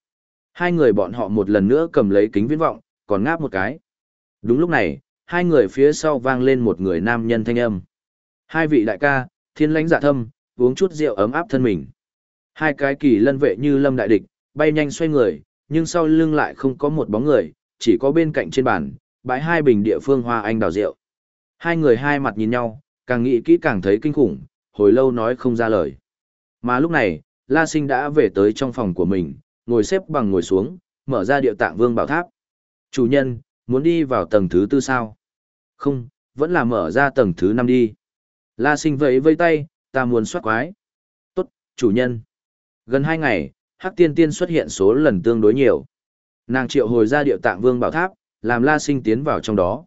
Speaker 1: Hai người bọn họ một lần nữa cầm lấy kính viễn vọng, còn ngáp một cái. Đúng lúc này, hai người phía sau vang lên một người nam nhân thanh âm. Hai vị đại ca, thiên lãnh dạ thâm, uống chút rượu ấm áp thân mình. Hai cái kỳ lân vệ như lâm đại địch, bay nhanh xoay người, nhưng sau lưng lại không có một bóng người, chỉ có bên cạnh trên bàn, bãi hai bình địa phương hoa anh đào rượu. Hai người hai mặt nhìn nhau, càng nghĩ kỹ càng thấy kinh khủng, hồi lâu nói không ra lời. Mà lúc này, La Sinh đã về tới trong phòng của mình, ngồi xếp bằng ngồi xuống, mở ra địa tạng vương bảo tháp. Chủ nhân, muốn đi vào tầng thứ tư sao? Không, vẫn là mở ra tầng thứ năm đi. La Sinh vẫy vây tay, ta muốn soát quái. Tốt, chủ nhân. Gần hai ngày, Hắc Tiên Tiên xuất hiện số lần tương đối nhiều. Nàng triệu hồi ra địa tạng vương bảo tháp, làm La Sinh tiến vào trong đó.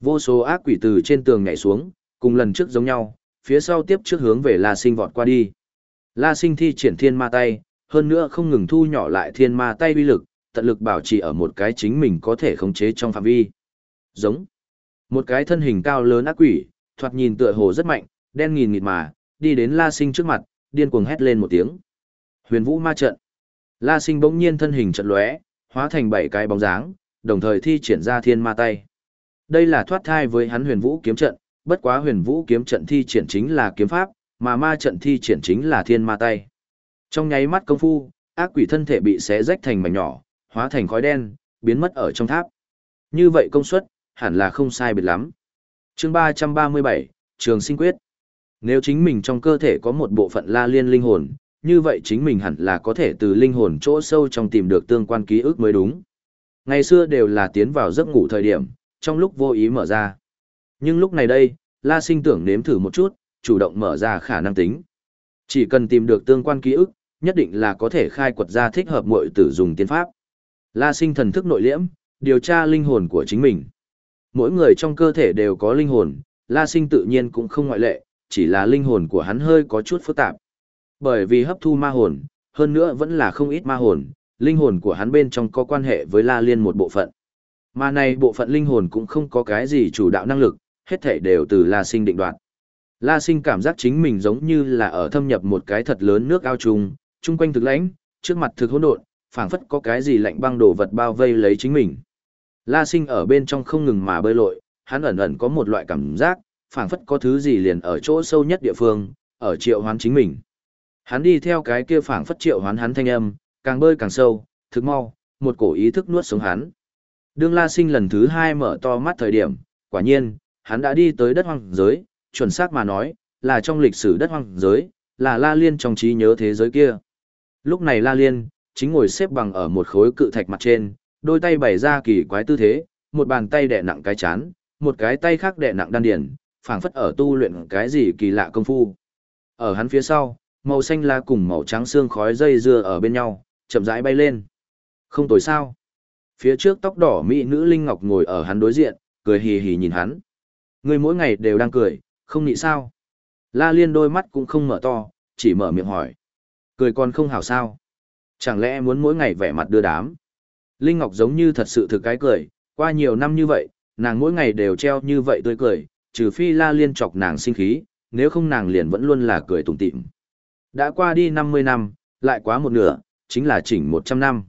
Speaker 1: Vô số ác quỷ từ trên tường nhảy xuống, cùng lần trước giống nhau, phía sau tiếp trước hướng về La Sinh vọt qua đi. La Sinh thi triển thiên ma tay, hơn nữa không ngừng thu nhỏ lại thiên ma tay uy lực, tận lực bảo trì ở một cái chính mình có thể khống chế trong phạm vi. Giống. Một cái thân hình cao lớn ác quỷ, thoạt nhìn tựa hồ rất mạnh, đen nghìn nghịt mà, đi đến La Sinh trước mặt, điên cuồng hét lên một tiếng. Huyền Vũ ma trận. La Sinh bỗng nhiên thân hình trận lóe, hóa thành bảy cái bóng dáng, đồng thời thi triển ra thiên ma tay. Đây là thoát thai với hắn Huyền Vũ kiếm trận, bất quá Huyền Vũ kiếm trận thi triển chính là kiếm pháp, mà ma trận thi triển chính là thiên ma tay. Trong nháy mắt công phu, ác quỷ thân thể bị xé rách thành mảnh nhỏ, hóa thành khói đen, biến mất ở trong tháp. Như vậy công suất, hẳn là không sai biệt lắm. chương 337, Trường sinh quyết. Nếu chính mình trong cơ thể có một bộ phận la liên linh hồn, như vậy chính mình hẳn là có thể từ linh hồn chỗ sâu trong tìm được tương quan ký ức mới đúng. Ngày xưa đều là tiến vào giấc ngủ thời điểm, trong lúc vô ý mở ra. Nhưng lúc này đây, La Sinh tưởng nếm thử một chút, chủ động mở ra khả năng tính. Chỉ cần tìm được tương quan ký ức, nhất định là có thể khai quật ra thích hợp muội tử dùng tiên pháp. La Sinh thần thức nội liễm, điều tra linh hồn của chính mình. Mỗi người trong cơ thể đều có linh hồn, La Sinh tự nhiên cũng không ngoại lệ, chỉ là linh hồn của hắn hơi có chút phức tạp. Bởi vì hấp thu ma hồn, hơn nữa vẫn là không ít ma hồn, linh hồn của hắn bên trong có quan hệ với La Liên một bộ phận. Mà này bộ phận linh hồn cũng không có cái gì chủ đạo năng lực, hết thảy đều từ La Sinh định đoạt. La sinh cảm giác chính mình giống như là ở thâm nhập một cái thật lớn nước ao trùng, chung quanh thực lãnh, trước mặt thực hỗn độn, phảng phất có cái gì lạnh băng đổ vật bao vây lấy chính mình. La sinh ở bên trong không ngừng mà bơi lội, hắn ẩn ẩn có một loại cảm giác, phảng phất có thứ gì liền ở chỗ sâu nhất địa phương, ở triệu hoán chính mình. Hắn đi theo cái kia phảng phất triệu hoán hắn thanh âm, càng bơi càng sâu, thực mau, một cổ ý thức nuốt sống hắn. Đương La Sinh lần thứ hai mở to mắt thời điểm, quả nhiên, hắn đã đi tới đất hoang giới, chuẩn xác mà nói, là trong lịch sử đất hoang giới, là La Liên trong trí nhớ thế giới kia. Lúc này La Liên, chính ngồi xếp bằng ở một khối cự thạch mặt trên, đôi tay bày ra kỳ quái tư thế, một bàn tay đè nặng cái chán, một cái tay khác đè nặng đan điền, phảng phất ở tu luyện cái gì kỳ lạ công phu. Ở hắn phía sau, màu xanh lá cùng màu trắng xương khói dây dưa ở bên nhau, chậm rãi bay lên. Không tối sao? Phía trước tóc đỏ mỹ nữ Linh Ngọc ngồi ở hắn đối diện, cười hì hì nhìn hắn. Người mỗi ngày đều đang cười, không nghĩ sao? La Liên đôi mắt cũng không mở to, chỉ mở miệng hỏi. Cười còn không hảo sao? Chẳng lẽ muốn mỗi ngày vẻ mặt đưa đám? Linh Ngọc giống như thật sự thực cái cười, qua nhiều năm như vậy, nàng mỗi ngày đều treo như vậy tươi cười, trừ phi La Liên chọc nàng sinh khí, nếu không nàng liền vẫn luôn là cười tủm tỉm. Đã qua đi 50 năm, lại quá một nửa, chính là chỉnh 100 năm.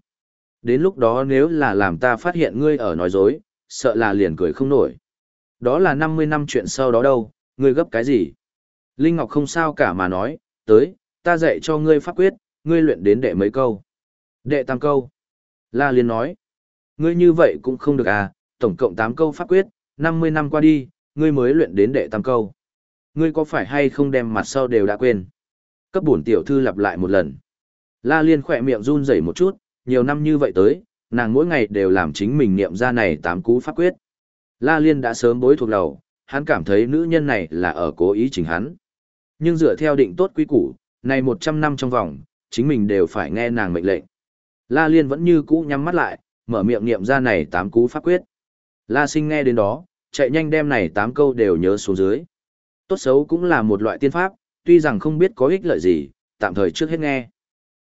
Speaker 1: Đến lúc đó nếu là làm ta phát hiện ngươi ở nói dối, sợ là liền cười không nổi. Đó là 50 năm chuyện sau đó đâu, ngươi gấp cái gì? Linh Ngọc không sao cả mà nói, tới, ta dạy cho ngươi pháp quyết, ngươi luyện đến đệ mấy câu. Đệ tam câu. La Liên nói, ngươi như vậy cũng không được à, tổng cộng 8 câu pháp quyết, 50 năm qua đi, ngươi mới luyện đến đệ tam câu. Ngươi có phải hay không đem mặt sau đều đã quên? Cấp bổn tiểu thư lặp lại một lần. La Liên khỏe miệng run rẩy một chút, nhiều năm như vậy tới, nàng mỗi ngày đều làm chính mình niệm ra này tám cú pháp quyết. La Liên đã sớm bối thuộc đầu, hắn cảm thấy nữ nhân này là ở cố ý chỉnh hắn. Nhưng dựa theo định tốt quý củ, này 100 năm trong vòng, chính mình đều phải nghe nàng mệnh lệnh. La Liên vẫn như cũ nhắm mắt lại, mở miệng niệm ra này tám cú pháp quyết. La Sinh nghe đến đó, chạy nhanh đem này tám câu đều nhớ xuống dưới. Tốt xấu cũng là một loại tiên pháp, tuy rằng không biết có ích lợi gì, tạm thời trước hết nghe.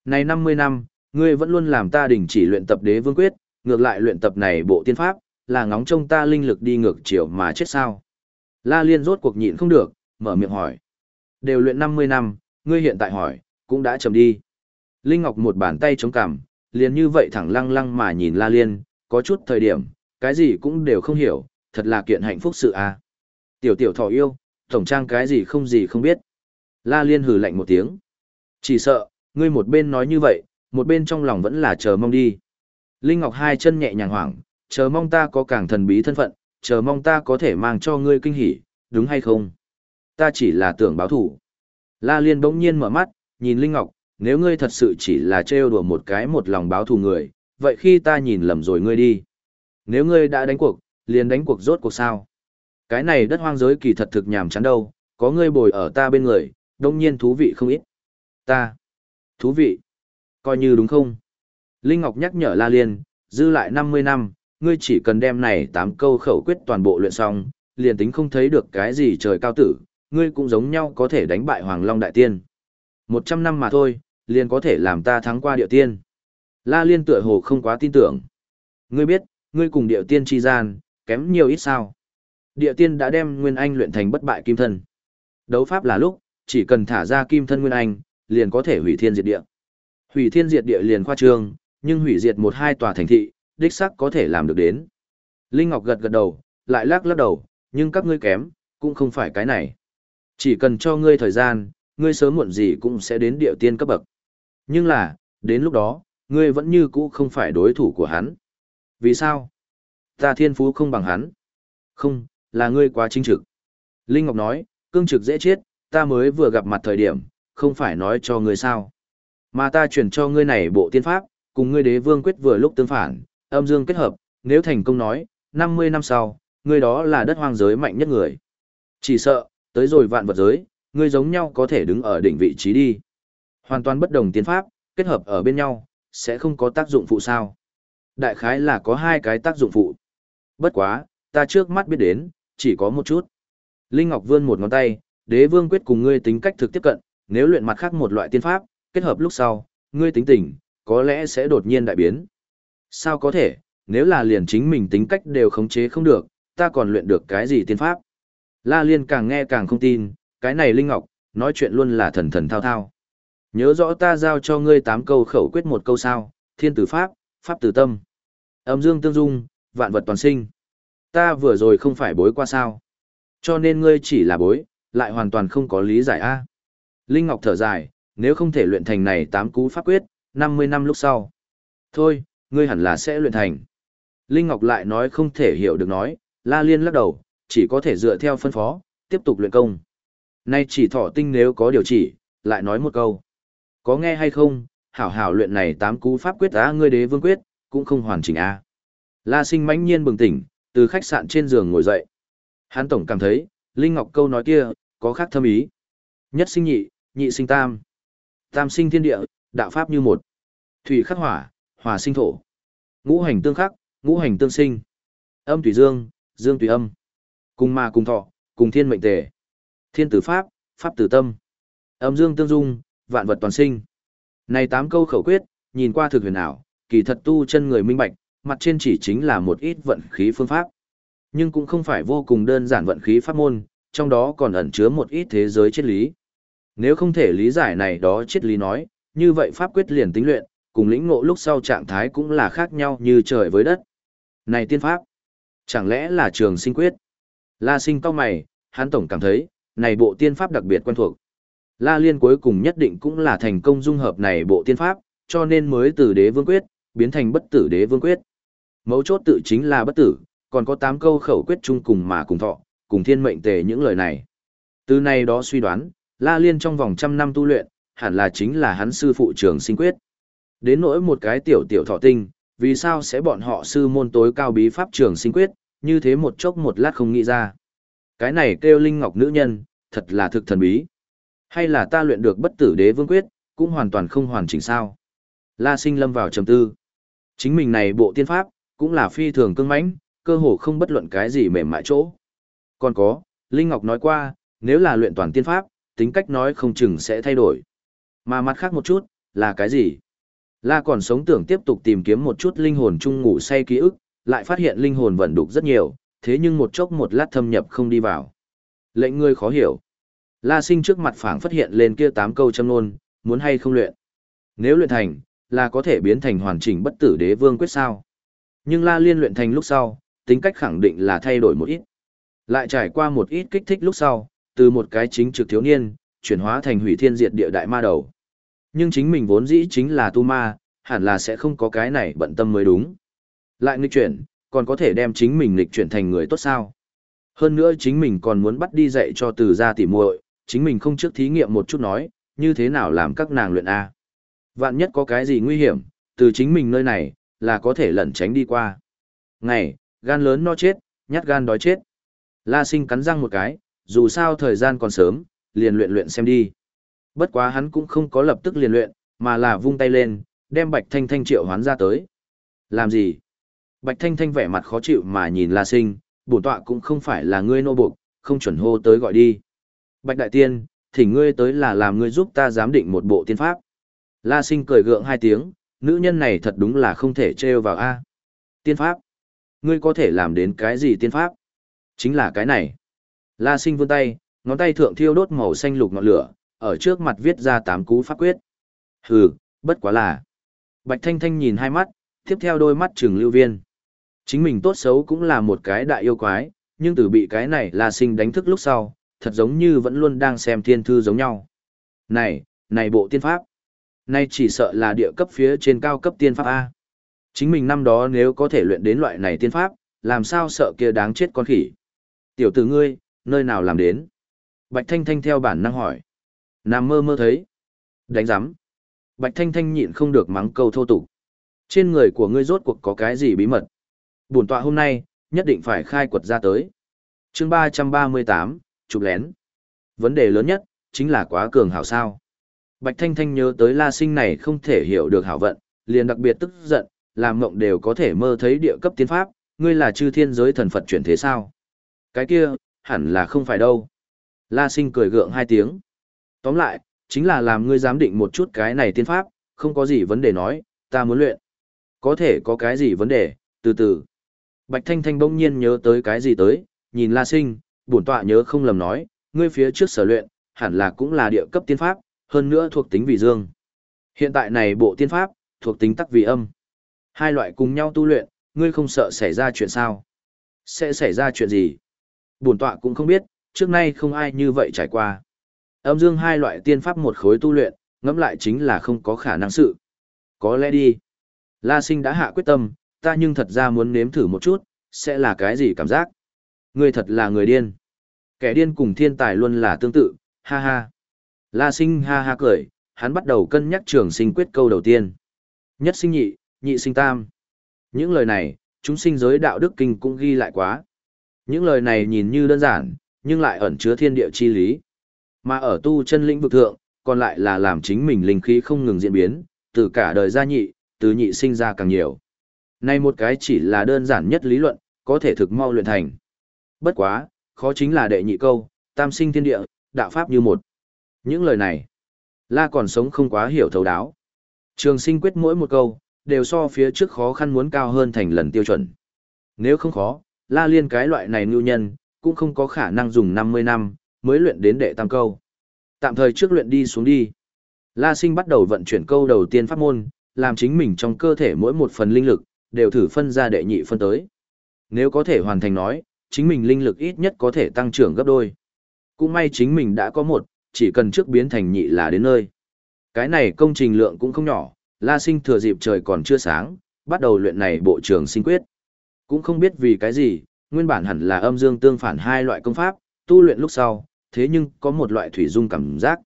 Speaker 1: Này 50 năm, ngươi vẫn luôn làm ta đình chỉ luyện tập đế vương quyết, ngược lại luyện tập này bộ tiên pháp, là ngóng trông ta linh lực đi ngược chiều mà chết sao. La Liên rốt cuộc nhịn không được, mở miệng hỏi. Đều luyện 50 năm, ngươi hiện tại hỏi, cũng đã chầm đi. Linh Ngọc một bàn tay chống cằm, liền như vậy thẳng lăng lăng mà nhìn La Liên, có chút thời điểm, cái gì cũng đều không hiểu, thật là kiện hạnh phúc sự. À. Tiểu tiểu thỏ yêu, tổng trang cái gì không gì không biết. La Liên hừ lạnh một tiếng. Chỉ sợ, ngươi một bên nói như vậy, một bên trong lòng vẫn là chờ mong đi. Linh Ngọc hai chân nhẹ nhàng hoảng, chờ mong ta có càng thần bí thân phận, chờ mong ta có thể mang cho ngươi kinh hỉ, đúng hay không? Ta chỉ là tưởng báo thủ. La Liên bỗng nhiên mở mắt, nhìn Linh Ngọc, nếu ngươi thật sự chỉ là trêu đùa một cái một lòng báo thù người, vậy khi ta nhìn lầm rồi ngươi đi. Nếu ngươi đã đánh cuộc, liền đánh cuộc rốt cuộc sao? Cái này đất hoang giới kỳ thật thực nhàm chán đâu, có ngươi bồi ở ta bên người, đông nhiên thú vị không ít. Ta. Thú vị. Coi như đúng không? Linh Ngọc nhắc nhở La Liên, dư lại 50 năm, ngươi chỉ cần đem này 8 câu khẩu quyết toàn bộ luyện xong, liền tính không thấy được cái gì trời cao tử, ngươi cũng giống nhau có thể đánh bại Hoàng Long Đại Tiên. 100 năm mà thôi, liền có thể làm ta thắng qua địa tiên. La Liên tựa hồ không quá tin tưởng. Ngươi biết, ngươi cùng địa tiên chi gian, kém nhiều ít sao. Địa tiên đã đem Nguyên Anh luyện thành bất bại kim thân. Đấu pháp là lúc, chỉ cần thả ra kim thân Nguyên Anh, liền có thể hủy thiên diệt địa. Hủy thiên diệt địa liền khoa trương, nhưng hủy diệt một hai tòa thành thị, đích xác có thể làm được đến. Linh Ngọc gật gật đầu, lại lắc lắc đầu, nhưng các ngươi kém, cũng không phải cái này. Chỉ cần cho ngươi thời gian, ngươi sớm muộn gì cũng sẽ đến địa tiên cấp bậc. Nhưng là, đến lúc đó, ngươi vẫn như cũ không phải đối thủ của hắn. Vì sao? Ta thiên phú không bằng hắn. Không, là ngươi quá chính trực. Linh Ngọc nói, cương trực dễ chết, ta mới vừa gặp mặt thời điểm, không phải nói cho ngươi sao. Mà ta chuyển cho ngươi này bộ tiên pháp, cùng ngươi đế vương quyết vừa lúc tương phản, âm dương kết hợp, nếu thành công nói, 50 năm sau, ngươi đó là đất hoang giới mạnh nhất người. Chỉ sợ, tới rồi vạn vật giới, ngươi giống nhau có thể đứng ở đỉnh vị trí đi. Hoàn toàn bất đồng tiên pháp, kết hợp ở bên nhau, sẽ không có tác dụng phụ sao. Đại khái là có hai cái tác dụng phụ. Bất quá, ta trước mắt biết đến, chỉ có một chút. Linh Ngọc vươn một ngón tay, đế vương quyết cùng ngươi tính cách thực tiếp cận, nếu luyện mặt khác một loại tiên pháp, kết hợp lúc sau, ngươi tính tình, có lẽ sẽ đột nhiên đại biến. Sao có thể, nếu là liền chính mình tính cách đều khống chế không được, ta còn luyện được cái gì tiên pháp? La Liên càng nghe càng không tin, Cái này Linh Ngọc, nói chuyện luôn là thần thần thao thao. Nhớ rõ ta giao cho ngươi tám câu khẩu quyết một câu sao, thiên tử pháp, pháp tử tâm. Âm dương tương dung, vạn vật toàn sinh. Ta vừa rồi không phải bối qua sao. Cho nên ngươi chỉ là bối, lại hoàn toàn không có lý giải a. Linh Ngọc thở dài, nếu không thể luyện thành này tám cú pháp quyết, 50 năm lúc sau. Thôi, ngươi hẳn là sẽ luyện thành. Linh Ngọc lại nói không thể hiểu được nói, La Liên lắc đầu, chỉ có thể dựa theo phân phó, tiếp tục luyện công. Nay chỉ thọ tinh nếu có điều chỉ, lại nói một câu. Có nghe hay không, hảo hảo luyện này tám cú pháp quyết á ngươi đế vương quyết, cũng không hoàn chỉnh a. La sinh mãnh nhiên bừng tỉnh, từ khách sạn trên giường ngồi dậy. Hắn tổng cảm thấy, Linh Ngọc câu nói kia, có khác thâm ý. Nhất sinh nhị, nhị sinh tam. Tam sinh thiên địa, đạo pháp như một. Thủy khắc hỏa, hỏa sinh thổ. Ngũ hành tương khắc, ngũ hành tương sinh. Âm tùy dương, dương tùy âm. Cùng ma cùng thọ, cùng thiên mệnh tề. Thiên tử pháp, pháp tử tâm. Âm dương tương dung, vạn vật toàn sinh. Này tám câu khẩu quyết, nhìn qua thực huyền ảo, kỳ thật tu chân người minh bạch, mặt trên chỉ chính là một ít vận khí phương pháp. Nhưng cũng không phải vô cùng đơn giản vận khí pháp môn, trong đó còn ẩn chứa một ít thế giới triết lý. Nếu không thể lý giải này đó triết lý nói, như vậy pháp quyết liền tính luyện, cùng lĩnh ngộ lúc sau trạng thái cũng là khác nhau như trời với đất. Này tiên pháp, chẳng lẽ là trường sinh quyết? La sinh cao mày, hắn tổng cảm thấy, này bộ tiên pháp đặc biệt quen thuộc. La liên cuối cùng nhất định cũng là thành công dung hợp này bộ tiên pháp, cho nên mới từ đế vương quyết, biến thành bất tử đế vương quyết. Mấu chốt tự chính là bất tử, còn có 8 câu khẩu quyết chung cùng mà cùng thọ, cùng thiên mệnh tề những lời này. Từ này đó suy đoán, La Liên trong vòng trăm năm tu luyện, hẳn là chính là hắn sư phụ trường sinh quyết. Đến nỗi một cái tiểu tiểu thọ tinh, vì sao sẽ bọn họ sư môn tối cao bí pháp trường sinh quyết, như thế một chốc một lát không nghĩ ra. Cái này kêu linh ngọc nữ nhân, thật là thực thần bí. Hay là ta luyện được bất tử đế vương quyết, cũng hoàn toàn không hoàn chỉnh sao. La sinh lâm vào trầm tư. Chính mình này bộ tiên pháp, cũng là phi thường cương mãnh, cơ hồ không bất luận cái gì mềm mại chỗ. Còn có, Linh Ngọc nói qua, nếu là luyện toàn tiên pháp, tính cách nói không chừng sẽ thay đổi. Mà mặt khác một chút, là cái gì? La còn sống tưởng tiếp tục tìm kiếm một chút linh hồn chung ngủ say ký ức, lại phát hiện linh hồn vận đục rất nhiều, thế nhưng một chốc một lát thâm nhập không đi vào. Lệnh ngươi khó hiểu. La sinh trước mặt phảng phát hiện lên kia tám câu châm nôn, muốn hay không luyện. Nếu luyện thành, là có thể biến thành hoàn chỉnh bất tử đế vương quyết sao. Nhưng La Liên luyện thành lúc sau, tính cách khẳng định là thay đổi một ít. Lại trải qua một ít kích thích lúc sau, từ một cái chính trực thiếu niên, chuyển hóa thành hủy thiên diệt địa đại ma đầu. Nhưng chính mình vốn dĩ chính là tu ma, hẳn là sẽ không có cái này bận tâm mới đúng. Lại nghịch chuyển, còn có thể đem chính mình nghịch chuyển thành người tốt sao. Hơn nữa chính mình còn muốn bắt đi dạy cho từ gia tỉ muội, chính mình không trước thí nghiệm một chút nói, như thế nào làm các nàng luyện A. Vạn nhất có cái gì nguy hiểm, từ chính mình nơi này, là có thể lẩn tránh đi qua. Ngày, gan lớn no chết, nhát gan đói chết. La sinh cắn răng một cái, dù sao thời gian còn sớm, liền luyện luyện xem đi. Bất quá hắn cũng không có lập tức liền luyện, mà là vung tay lên, đem Bạch Thanh Thanh triệu hoán ra tới. Làm gì? Bạch Thanh Thanh vẻ mặt khó chịu mà nhìn La Sinh, bổn tọa cũng không phải là ngươi nô buộc, không chuẩn hô tới gọi đi. Bạch Đại Tiên, thỉnh ngươi tới là làm ngươi giúp ta giám định một bộ tiên pháp. La Sinh cười gượng hai tiếng, nữ nhân này thật đúng là không thể trêu vào a. Tiên pháp? Ngươi có thể làm đến cái gì tiên pháp? Chính là cái này. La Sinh vươn tay, ngón tay thượng thiêu đốt màu xanh lục ngọn lửa, ở trước mặt viết ra tám cú pháp quyết. Hừ, bất quá là. Bạch Thanh Thanh nhìn hai mắt, tiếp theo đôi mắt trừng lưu viên. Chính mình tốt xấu cũng là một cái đại yêu quái, nhưng từ bị cái này La Sinh đánh thức lúc sau, thật giống như vẫn luôn đang xem thiên thư giống nhau. Này, này bộ tiên pháp. Nay chỉ sợ là địa cấp phía trên cao cấp tiên pháp A. Chính mình năm đó nếu có thể luyện đến loại này tiên pháp, làm sao sợ kia đáng chết con khỉ. Tiểu tử ngươi, nơi nào làm đến? Bạch Thanh Thanh theo bản năng hỏi. Nam mơ mơ thấy. Đánh giám. Bạch Thanh Thanh nhịn không được mắng câu thô tục. Trên người của ngươi rốt cuộc có cái gì bí mật? Bổn tọa hôm nay, nhất định phải khai quật ra tới. chương ba ba mươi tám, chụp lén. Vấn đề lớn nhất, chính là quá cường hảo sao. Bạch Thanh Thanh nhớ tới La Sinh này không thể hiểu được hảo vận, liền đặc biệt tức giận, làm mộng đều có thể mơ thấy địa cấp tiên pháp, ngươi là chư thiên giới thần Phật chuyển thế sao? Cái kia, hẳn là không phải đâu. La Sinh cười gượng hai tiếng. Tóm lại, chính là làm ngươi giám định một chút cái này tiên pháp, không có gì vấn đề nói, ta muốn luyện. Có thể có cái gì vấn đề, từ từ. Bạch Thanh Thanh bỗng nhiên nhớ tới cái gì tới, nhìn La Sinh, bổn tọa nhớ không lầm nói, ngươi phía trước sở luyện, hẳn là cũng là địa cấp tiên pháp, hơn nữa thuộc tính vị dương. Hiện tại này bộ tiên pháp, thuộc tính tắc vị âm. Hai loại cùng nhau tu luyện, ngươi không sợ xảy ra chuyện sao? Sẽ xảy ra chuyện gì? Bổn tọa cũng không biết, trước nay không ai như vậy trải qua. Âm dương hai loại tiên pháp một khối tu luyện, ngẫm lại chính là không có khả năng sự. Có lẽ đi. La sinh đã hạ quyết tâm, ta nhưng thật ra muốn nếm thử một chút, sẽ là cái gì cảm giác? Ngươi thật là người điên. Kẻ điên cùng thiên tài luôn là tương tự, ha ha. La sinh ha ha cười, hắn bắt đầu cân nhắc trường sinh quyết câu đầu tiên. Nhất sinh nhị, nhị sinh tam. Những lời này, chúng sinh giới đạo đức kinh cũng ghi lại quá. Những lời này nhìn như đơn giản, nhưng lại ẩn chứa thiên địa chi lý. Mà ở tu chân lĩnh vực thượng, còn lại là làm chính mình linh khí không ngừng diễn biến, từ cả đời gia nhị, từ nhị sinh ra càng nhiều. Nay một cái chỉ là đơn giản nhất lý luận, có thể thực mau luyện thành. Bất quá, khó chính là đệ nhị câu, tam sinh thiên địa, đạo pháp như một. Những lời này, la còn sống không quá hiểu thấu đáo. Trường sinh quyết mỗi một câu, đều so phía trước khó khăn muốn cao hơn thành lần tiêu chuẩn. Nếu không khó, la liên cái loại này ngưu nhân, cũng không có khả năng dùng 50 năm, mới luyện đến đệ tam câu. Tạm thời trước luyện đi xuống đi. La sinh bắt đầu vận chuyển câu đầu tiên pháp môn, làm chính mình trong cơ thể mỗi một phần linh lực, đều thử phân ra đệ nhị phân tới. Nếu có thể hoàn thành nói, chính mình linh lực ít nhất có thể tăng trưởng gấp đôi. Cũng may chính mình đã có một, chỉ cần trước biến thành nhị là đến nơi. Cái này công trình lượng cũng không nhỏ, La Sinh thừa dịp trời còn chưa sáng, bắt đầu luyện này bộ trường sinh quyết. Cũng không biết vì cái gì, nguyên bản hẳn là âm dương tương phản hai loại công pháp, tu luyện lúc sau, thế nhưng có một loại thủy dung cảm giác.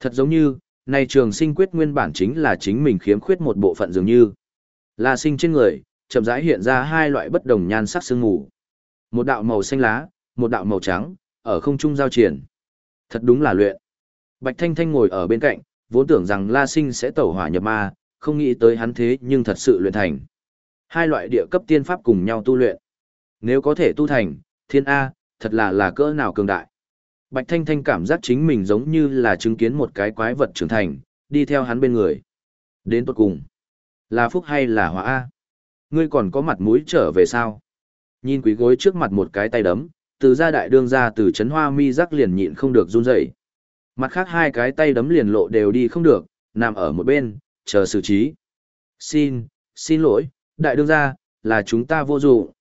Speaker 1: Thật giống như, này trường sinh quyết nguyên bản chính là chính mình khiếm khuyết một bộ phận dường như. La Sinh trên người, chậm rãi hiện ra hai loại bất đồng nhan sắc sương mù. Một đạo màu xanh lá, một đạo màu trắng, ở không trung giao triển. Thật đúng là luyện. Bạch Thanh Thanh ngồi ở bên cạnh, vốn tưởng rằng La Sinh sẽ tẩu hỏa nhập ma, không nghĩ tới hắn thế nhưng thật sự luyện thành. Hai loại địa cấp tiên pháp cùng nhau tu luyện. Nếu có thể tu thành, thiên A, thật là là cỡ nào cường đại. Bạch Thanh Thanh cảm giác chính mình giống như là chứng kiến một cái quái vật trưởng thành, đi theo hắn bên người. Đến tốt cùng. Là phúc hay là hóa A? Ngươi còn có mặt mũi trở về sao? Nhìn quý gối trước mặt một cái tay đấm, từ gia đại đương ra từ chấn hoa mi rắc liền nhịn không được run rẩy. Mặt khác hai cái tay đấm liền lộ đều đi không được, nằm ở một bên, chờ xử trí. Xin, xin lỗi, đại đương gia, là chúng ta vô dụng.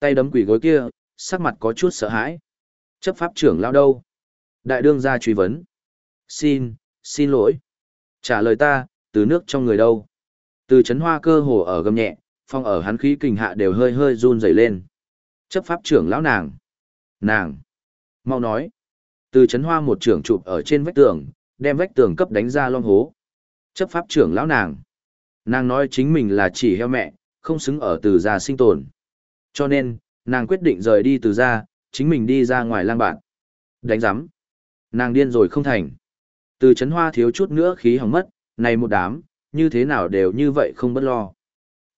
Speaker 1: Tay đấm quỷ gối kia, sắc mặt có chút sợ hãi. Chấp pháp trưởng lao đâu? Đại đương gia truy vấn. Xin, xin lỗi. Trả lời ta, từ nước trong người đâu? Từ chấn hoa cơ hồ ở gầm nhẹ, phong ở hắn khí kình hạ đều hơi hơi run rẩy lên. Chấp pháp trưởng lão nàng. Nàng. Mau nói. Từ chấn hoa một trưởng chụp ở trên vách tường, đem vách tường cấp đánh ra long hố. Chấp pháp trưởng lão nàng. Nàng nói chính mình là chỉ heo mẹ, không xứng ở từ gia sinh tồn. Cho nên, nàng quyết định rời đi từ gia, chính mình đi ra ngoài lang bạn. Đánh giám. Nàng điên rồi không thành. Từ chấn hoa thiếu chút nữa khí hỏng mất, này một đám, như thế nào đều như vậy không bất lo.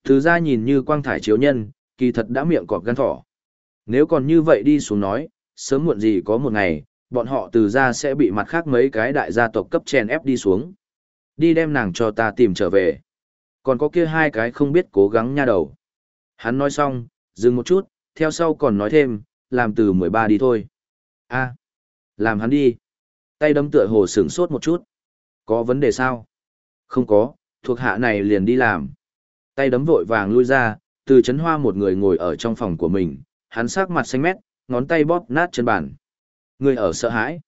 Speaker 1: Từ gia nhìn như quang thải chiếu nhân, kỳ thật đã miệng cọp gan thỏ. Nếu còn như vậy đi xuống nói, sớm muộn gì có một ngày, bọn họ từ gia sẽ bị mặt khác mấy cái đại gia tộc cấp chèn ép đi xuống. Đi đem nàng cho ta tìm trở về. Còn có kia hai cái không biết cố gắng nha đầu. Hắn nói xong, dừng một chút, theo sau còn nói thêm, làm từ 13 đi thôi. a làm hắn đi. Tay đấm tựa hồ sửng sốt một chút. Có vấn đề sao? Không có, thuộc hạ này liền đi làm. Tay đấm vội vàng lui ra, từ chấn hoa một người ngồi ở trong phòng của mình, hắn sắc mặt xanh mét, ngón tay bóp nát chân bàn. Người ở sợ hãi.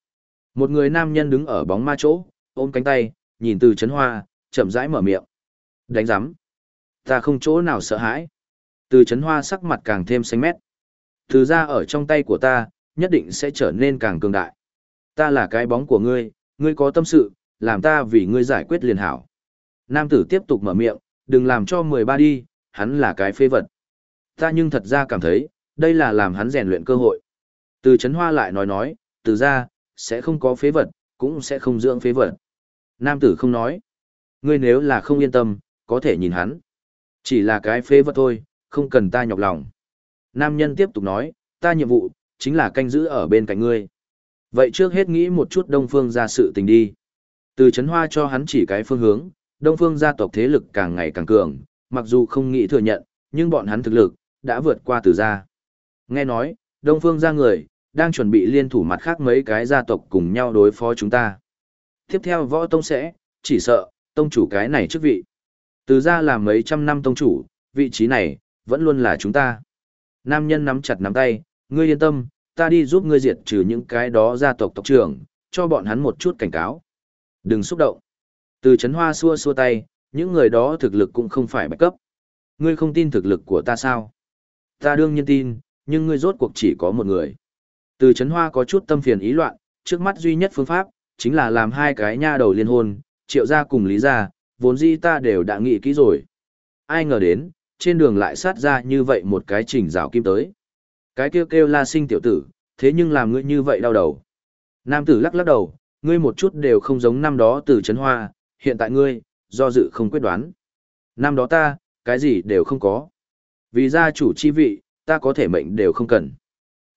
Speaker 1: Một người nam nhân đứng ở bóng ma chỗ, ôm cánh tay, nhìn từ chấn hoa, chậm rãi mở miệng. Đánh giám. Ta không chỗ nào sợ hãi. Từ chấn hoa sắc mặt càng thêm xanh mét. Từ ra ở trong tay của ta, nhất định sẽ trở nên càng cường đại. Ta là cái bóng của ngươi, ngươi có tâm sự, làm ta vì ngươi giải quyết liền hảo. Nam tử tiếp tục mở miệng, đừng làm cho 13 đi, hắn là cái phê vật. Ta nhưng thật ra cảm thấy, đây là làm hắn rèn luyện cơ hội. Từ chấn hoa lại nói nói, từ ra, sẽ không có phế vật, cũng sẽ không dưỡng phế vật. Nam tử không nói. Ngươi nếu là không yên tâm, có thể nhìn hắn. Chỉ là cái phế vật thôi, không cần ta nhọc lòng. Nam nhân tiếp tục nói, ta nhiệm vụ, chính là canh giữ ở bên cạnh ngươi. Vậy trước hết nghĩ một chút Đông Phương ra sự tình đi. Từ chấn hoa cho hắn chỉ cái phương hướng, Đông Phương gia tộc thế lực càng ngày càng cường, mặc dù không nghĩ thừa nhận, nhưng bọn hắn thực lực, đã vượt qua từ gia. Nghe nói, Đông Phương gia người, đang chuẩn bị liên thủ mặt khác mấy cái gia tộc cùng nhau đối phó chúng ta. Tiếp theo võ tông sẽ, chỉ sợ, tông chủ cái này chức vị. Từ ra làm mấy trăm năm tông chủ, vị trí này, vẫn luôn là chúng ta. Nam nhân nắm chặt nắm tay, ngươi yên tâm, ta đi giúp ngươi diệt trừ những cái đó gia tộc tộc trưởng, cho bọn hắn một chút cảnh cáo. Đừng xúc động. Từ chấn hoa xua xua tay, những người đó thực lực cũng không phải bạch cấp. Ngươi không tin thực lực của ta sao? Ta đương nhiên tin, nhưng ngươi rốt cuộc chỉ có một người. Từ chấn hoa có chút tâm phiền ý loạn, trước mắt duy nhất phương pháp, chính là làm hai cái nha đầu liên hôn, triệu gia cùng lý gia, vốn dĩ ta đều đã nghĩ kỹ rồi. Ai ngờ đến, trên đường lại sát ra như vậy một cái chỉnh rào kim tới. Cái kêu kêu la sinh tiểu tử, thế nhưng làm ngươi như vậy đau đầu. Nam tử lắc lắc đầu, ngươi một chút đều không giống năm đó từ chấn hoa, hiện tại ngươi, do dự không quyết đoán. Năm đó ta, cái gì đều không có. Vì gia chủ chi vị, ta có thể mệnh đều không cần.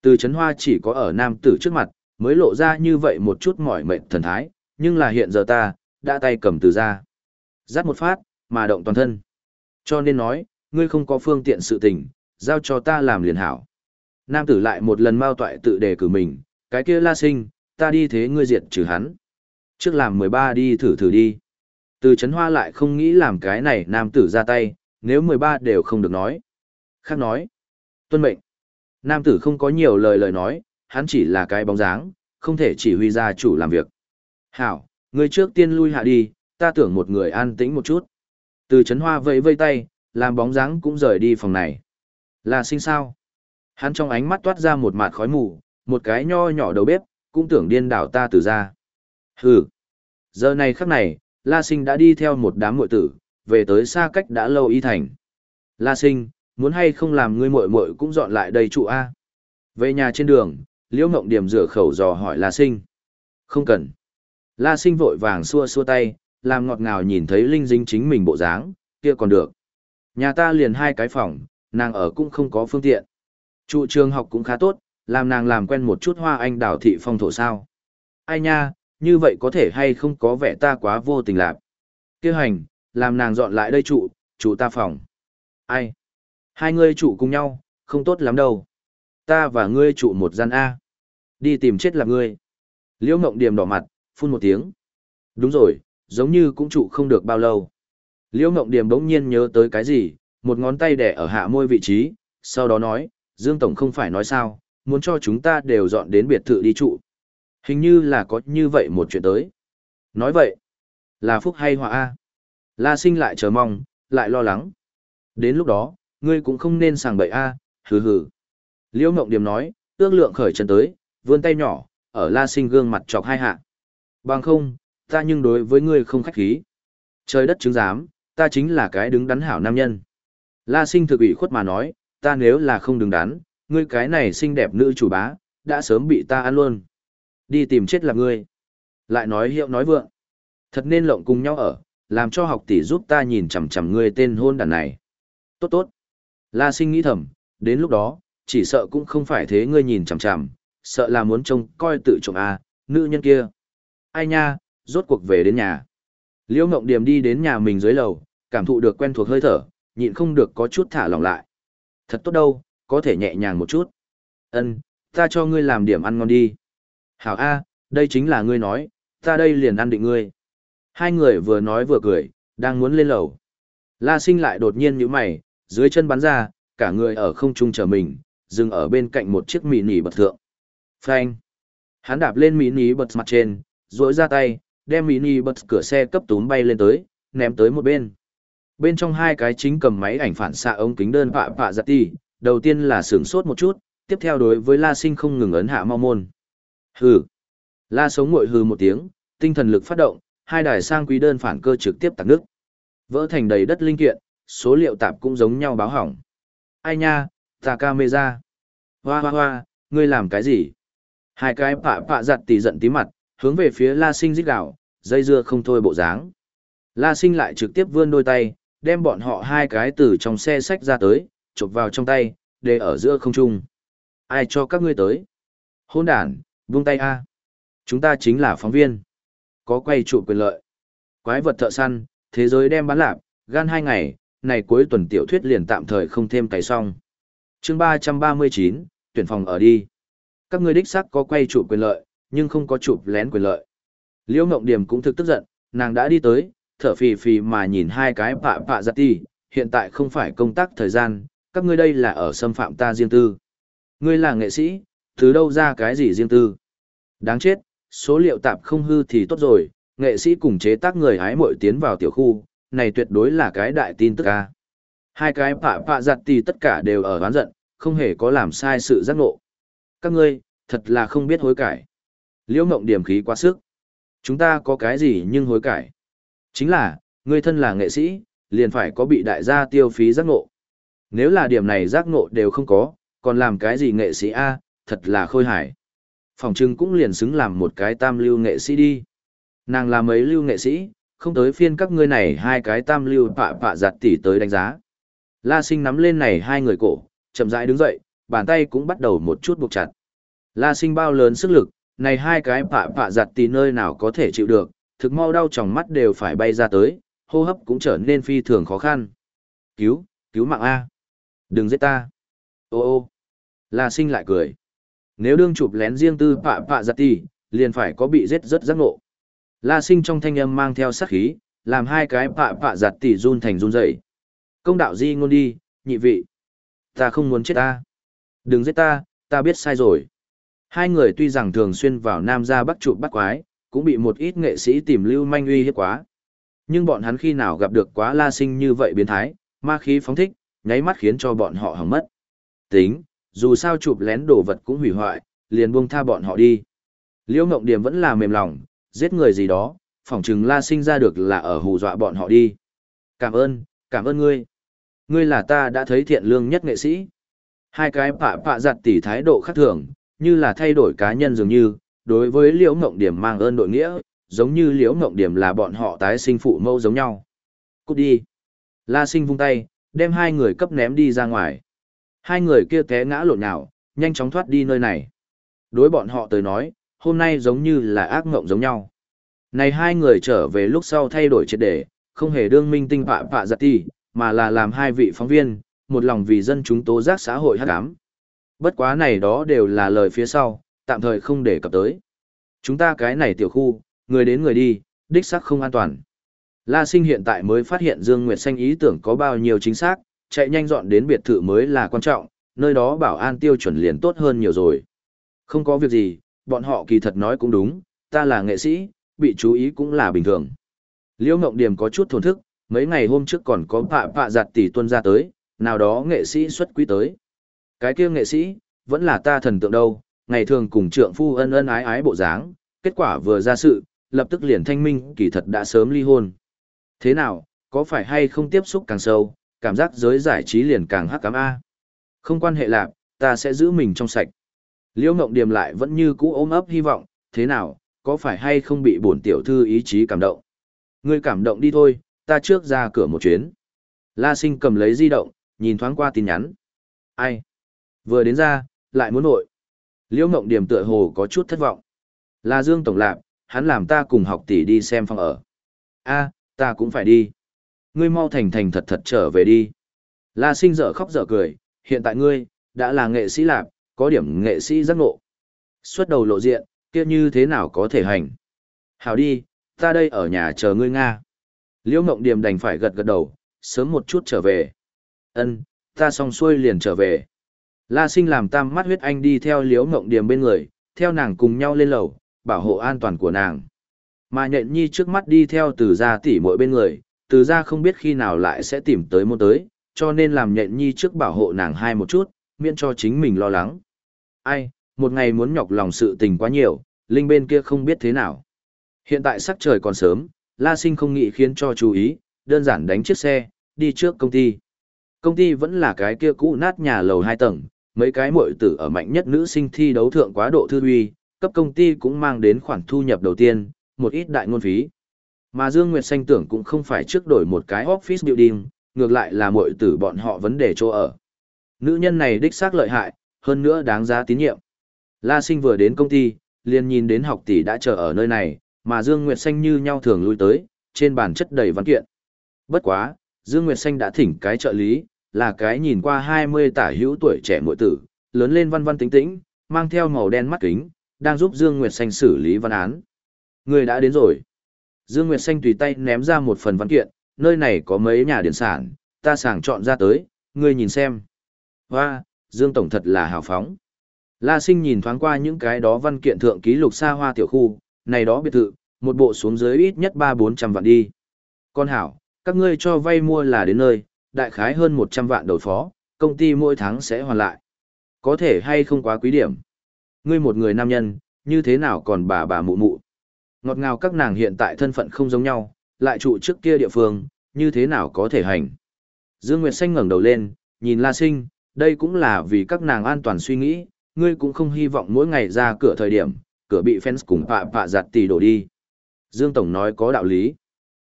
Speaker 1: Từ chấn hoa chỉ có ở nam tử trước mặt, mới lộ ra như vậy một chút mỏi mệnh thần thái, nhưng là hiện giờ ta, đã tay cầm từ ra. Dắt một phát, mà động toàn thân. Cho nên nói, ngươi không có phương tiện sự tình, giao cho ta làm liền hảo. Nam tử lại một lần mau toại tự đề cử mình, cái kia la sinh, ta đi thế ngươi diệt trừ hắn. Trước làm 13 đi thử thử đi. Từ chấn hoa lại không nghĩ làm cái này nam tử ra tay, nếu 13 đều không được nói. Khác nói. Tuân mệnh. Nam tử không có nhiều lời lời nói, hắn chỉ là cái bóng dáng, không thể chỉ huy gia chủ làm việc. Hảo, ngươi trước tiên lui hạ đi, ta tưởng một người an tĩnh một chút. Từ chấn hoa vẫy vây tay, làm bóng dáng cũng rời đi phòng này. Là sinh sao? Hắn trong ánh mắt toát ra một mạt khói mù, một cái nho nhỏ đầu bếp, cũng tưởng điên đảo ta từ ra. Hừ. Giờ này khắc này, La Sinh đã đi theo một đám muội tử, về tới xa cách đã lâu y thành. La Sinh, muốn hay không làm ngươi muội muội cũng dọn lại đây trụ a? Về nhà trên đường, Liễu Ngộng Điểm rửa khẩu dò hỏi La Sinh. Không cần. La Sinh vội vàng xua xua tay, làm ngọt ngào nhìn thấy Linh Dính chính mình bộ dáng, kia còn được. Nhà ta liền hai cái phòng, nàng ở cũng không có phương tiện. Trụ trường học cũng khá tốt, làm nàng làm quen một chút hoa anh đào thị phong thổ sao. Ai nha, như vậy có thể hay không có vẻ ta quá vô tình lạc. Kêu hành, làm nàng dọn lại đây trụ, trụ ta phòng. Ai? Hai ngươi trụ cùng nhau, không tốt lắm đâu. Ta và ngươi trụ một gian A. Đi tìm chết là ngươi. Liễu Ngộng Điềm đỏ mặt, phun một tiếng. Đúng rồi, giống như cũng trụ không được bao lâu. Liễu Ngộng Điềm bỗng nhiên nhớ tới cái gì, một ngón tay đẻ ở hạ môi vị trí, sau đó nói, Dương Tổng không phải nói sao, muốn cho chúng ta đều dọn đến biệt thự đi trụ. Hình như là có như vậy một chuyện tới. Nói vậy, là phúc hay họa A. La sinh lại chờ mong, lại lo lắng. Đến lúc đó, ngươi cũng không nên sàng bậy A, hừ hừ. Liễu Ngộng Điềm nói, ước lượng khởi chân tới, vươn tay nhỏ, ở la sinh gương mặt chọc hai hạ. Bằng không, ta nhưng đối với ngươi không khách khí. Trời đất chứng giám, ta chính là cái đứng đắn hảo nam nhân. La sinh thực ủy khuất mà nói, ta nếu là không đứng đắn, ngươi cái này xinh đẹp nữ chủ bá, đã sớm bị ta ăn luôn. Đi tìm chết là ngươi. Lại nói hiệu nói vượng. Thật nên lộng cùng nhau ở, làm cho học tỷ giúp ta nhìn chằm chằm ngươi tên hôn đàn này. Tốt tốt. La sinh nghĩ thầm, đến lúc đó, chỉ sợ cũng không phải thế ngươi nhìn chằm chằm, sợ là muốn trông coi tự trọng a, nữ nhân kia. Ai nha, rốt cuộc về đến nhà. Liễu Ngộng Điềm đi đến nhà mình dưới lầu, cảm thụ được quen thuộc hơi thở, nhịn không được có chút thả lỏng lại. Thật tốt đâu, có thể nhẹ nhàng một chút. Ân, ta cho ngươi làm điểm ăn ngon đi. Hảo A, đây chính là ngươi nói, ta đây liền ăn định ngươi. Hai người vừa nói vừa cười, đang muốn lên lầu. La sinh lại đột nhiên như mày, dưới chân bắn ra, cả người ở không trung chờ mình, dừng ở bên cạnh một chiếc mini nỉ bật thượng. Phanh. Hắn đạp lên mini nỉ bật mặt trên, duỗi ra tay, đem mini bật cửa xe cấp túm bay lên tới, ném tới một bên. Bên trong hai cái chính cầm máy ảnh phản xạ ống kính đơn vạ vạ giặt tì. đầu tiên là sửng sốt một chút, tiếp theo đối với La Sinh không ngừng ấn hạ mau môn. Hừ. La sống ngội hừ một tiếng, tinh thần lực phát động, hai đài sang quý đơn phản cơ trực tiếp tạc nước. Vỡ thành đầy đất linh kiện, số liệu tạp cũng giống nhau báo hỏng. Ai nha, ta camera. Hoa hoa hoa, ngươi làm cái gì? Hai cái phạ phạ giặt tỉ giận tí mặt, hướng về phía La Sinh rít gạo, dây dưa không thôi bộ dáng. La Sinh lại trực tiếp vươn đôi tay, đem bọn họ hai cái từ trong xe sách ra tới, chụp vào trong tay, để ở giữa không trung. Ai cho các ngươi tới? Hôn đàn, buông tay a. Chúng ta chính là phóng viên. Có quay trụ quyền lợi. Quái vật thợ săn, thế giới đem bán lạp, gan hai ngày, này cuối tuần tiểu thuyết liền tạm thời không thêm cày xong. chương ba trăm ba mươi chín tuyển phòng ở đi. Các ngươi đích xác có quay trụ quyền lợi, nhưng không có chụp lén quyền lợi. Liễu Ngộng Điểm cũng thực tức giận, nàng đã đi tới, thở phì phì mà nhìn hai cái pạ pạ giặt ti, hiện tại không phải công tác thời gian, các ngươi đây là ở xâm phạm ta riêng tư. Ngươi là nghệ sĩ, từ đâu ra cái gì riêng tư? Đáng chết, số liệu tạp không hư thì tốt rồi, nghệ sĩ cùng chế tác người hái mội tiến vào tiểu khu, này tuyệt đối là cái đại tin tức ca. Hai cái pạ pạ giặt ti tất cả đều ở oán giận, không hề có làm sai sự giác ngộ. Các ngươi, thật là không biết hối cải. Liễu Ngộng điểm khí quá sức. Chúng ta có cái gì nhưng hối cải. Chính là, người thân là nghệ sĩ, liền phải có bị đại gia tiêu phí giác ngộ. Nếu là điểm này giác ngộ đều không có, còn làm cái gì nghệ sĩ A, thật là khôi hài. Phòng trưng cũng liền xứng làm một cái tam lưu nghệ sĩ đi. Nàng là mấy lưu nghệ sĩ, không tới phiên các ngươi này hai cái tam lưu pạ pạ giặt tỉ tới đánh giá. La sinh nắm lên này hai người cổ, chậm rãi đứng dậy, bàn tay cũng bắt đầu một chút buộc chặt. La sinh bao lớn sức lực, này hai cái pạ pạ giặt tì nơi nào có thể chịu được, thực mau đau trong mắt đều phải bay ra tới, hô hấp cũng trở nên phi thường khó khăn. Cứu, cứu mạng A. Đừng giết ta. Ô ô. La sinh lại cười. Nếu đương chụp lén riêng tư pạ pạ giặt tì, liền phải có bị giết rất giác ngộ. La sinh trong thanh âm mang theo sát khí, làm hai cái pạ pạ giặt tì run thành run dậy. Công đạo di ngôn đi, nhị vị. Ta không muốn chết ta. Đừng giết ta, ta biết sai rồi. Hai người tuy rằng thường xuyên vào Nam ra bắt chụp bắt quái, cũng bị một ít nghệ sĩ tìm lưu manh uy hiếp quá. Nhưng bọn hắn khi nào gặp được quá la sinh như vậy biến thái, ma khí phóng thích, nháy mắt khiến cho bọn họ hỏng mất. Tính, dù sao chụp lén đồ vật cũng hủy hoại, liền buông tha bọn họ đi. Liễu Ngộng Điểm vẫn là mềm lòng, giết người gì đó, phỏng chừng la sinh ra được là ở hù dọa bọn họ đi. Cảm ơn, cảm ơn ngươi. Ngươi là ta đã thấy thiện lương nhất nghệ sĩ. Hai cái pạ pạ giặt tỉ thái độ khác thường, như là thay đổi cá nhân dường như, đối với liễu ngộng điểm mang ơn đội nghĩa, giống như liễu ngộng điểm là bọn họ tái sinh phụ mẫu giống nhau. Cút đi. La sinh vung tay, đem hai người cấp ném đi ra ngoài. Hai người kia té ngã lộn nhào, nhanh chóng thoát đi nơi này. Đối bọn họ tới nói, hôm nay giống như là ác ngộng giống nhau. Này hai người trở về lúc sau thay đổi triệt đề, không hề đương minh tinh pạ pạ giặt ti, mà là làm hai vị phóng viên, một lòng vì dân chúng tố giác xã hội hắc ám. Bất quá này đó đều là lời phía sau, tạm thời không để cập tới. Chúng ta cái này tiểu khu, người đến người đi, đích xác không an toàn. La Sinh hiện tại mới phát hiện Dương Nguyệt Xanh ý tưởng có bao nhiêu chính xác, chạy nhanh dọn đến biệt thự mới là quan trọng, nơi đó bảo an tiêu chuẩn liền tốt hơn nhiều rồi. Không có việc gì, bọn họ kỳ thật nói cũng đúng, ta là nghệ sĩ, bị chú ý cũng là bình thường. Liễu Ngộng Điểm có chút thổn thức, mấy ngày hôm trước còn có pạ pạ giặt tỷ tuân ra tới, nào đó nghệ sĩ xuất quý tới. Cái kia nghệ sĩ, vẫn là ta thần tượng đâu, ngày thường cùng trượng phu ân ân ái ái bộ dáng, kết quả vừa ra sự, lập tức liền thanh minh kỳ thật đã sớm ly hôn. Thế nào, có phải hay không tiếp xúc càng sâu, cảm giác giới giải trí liền càng hắc cám A. Không quan hệ lạc, ta sẽ giữ mình trong sạch. Liễu Ngộng Điềm lại vẫn như cũ ôm ấp hy vọng, thế nào, có phải hay không bị bổn tiểu thư ý chí cảm động. Ngươi cảm động đi thôi, ta trước ra cửa một chuyến. La sinh cầm lấy di động, nhìn thoáng qua tin nhắn. Ai? Vừa đến ra, lại muốn nội. Liễu Ngộng Điểm tựa hồ có chút thất vọng. Là Dương Tổng Lạp, hắn làm ta cùng học tỷ đi xem phòng ở. a ta cũng phải đi. Ngươi mau thành thành thật thật trở về đi. La sinh dở khóc dở cười, hiện tại ngươi, đã là nghệ sĩ lạp, có điểm nghệ sĩ giác ngộ. Xuất đầu lộ diện, kia như thế nào có thể hành. Hào đi, ta đây ở nhà chờ ngươi Nga. Liễu Ngộng Điềm đành phải gật gật đầu, sớm một chút trở về. Ân, ta xong xuôi liền trở về. La Sinh làm tam mắt huyết anh đi theo Liễu Ngộng điểm bên người, theo nàng cùng nhau lên lầu, bảo hộ an toàn của nàng. Mà nhện nhi trước mắt đi theo từ gia tỷ mỗi bên người, từ gia không biết khi nào lại sẽ tìm tới môn tới, cho nên làm nhện nhi trước bảo hộ nàng hai một chút, miễn cho chính mình lo lắng. Ai, một ngày muốn nhọc lòng sự tình quá nhiều, Linh bên kia không biết thế nào. Hiện tại sắc trời còn sớm, La Sinh không nghĩ khiến cho chú ý, đơn giản đánh chiếc xe, đi trước công ty. Công ty vẫn là cái kia cũ nát nhà lầu hai tầng, mấy cái muội tử ở mạnh nhất nữ sinh thi đấu thượng quá độ thư uy, cấp công ty cũng mang đến khoản thu nhập đầu tiên, một ít đại ngôn phí. Mà Dương Nguyệt Xanh tưởng cũng không phải trước đổi một cái office building, ngược lại là muội tử bọn họ vấn đề chỗ ở. Nữ nhân này đích xác lợi hại, hơn nữa đáng giá tín nhiệm. La Sinh vừa đến công ty, liền nhìn đến học tỷ đã chờ ở nơi này, mà Dương Nguyệt Xanh như nhau thường lui tới, trên bàn chất đầy văn kiện. Bất quá, Dương Nguyệt Xanh đã thỉnh cái trợ lý, là cái nhìn qua 20 tả hữu tuổi trẻ muội tử, lớn lên văn văn tính tĩnh, mang theo màu đen mắt kính, đang giúp Dương Nguyệt Xanh xử lý văn án. Người đã đến rồi. Dương Nguyệt Xanh tùy tay ném ra một phần văn kiện, nơi này có mấy nhà điển sản, ta sàng chọn ra tới, ngươi nhìn xem. Hoa, Dương Tổng thật là hào phóng. La Sinh nhìn thoáng qua những cái đó văn kiện thượng ký lục xa hoa tiểu khu, này đó biệt thự, một bộ xuống dưới ít nhất ba bốn trăm vạn đi. Con hảo, các ngươi cho vay mua là đến nơi, đại khái hơn một trăm vạn đầu phó, công ty mỗi tháng sẽ hoàn lại. Có thể hay không quá quý điểm. Ngươi một người nam nhân, như thế nào còn bà bà mụ mụ. Ngọt ngào các nàng hiện tại thân phận không giống nhau, lại trụ trước kia địa phương, như thế nào có thể hành. Dương Nguyệt Xanh ngẩng đầu lên, nhìn La Sinh, đây cũng là vì các nàng an toàn suy nghĩ, ngươi cũng không hy vọng mỗi ngày ra cửa thời điểm, cửa bị fans cùng pạ pạ giặt tỷ đổ đi. Dương Tổng nói có đạo lý.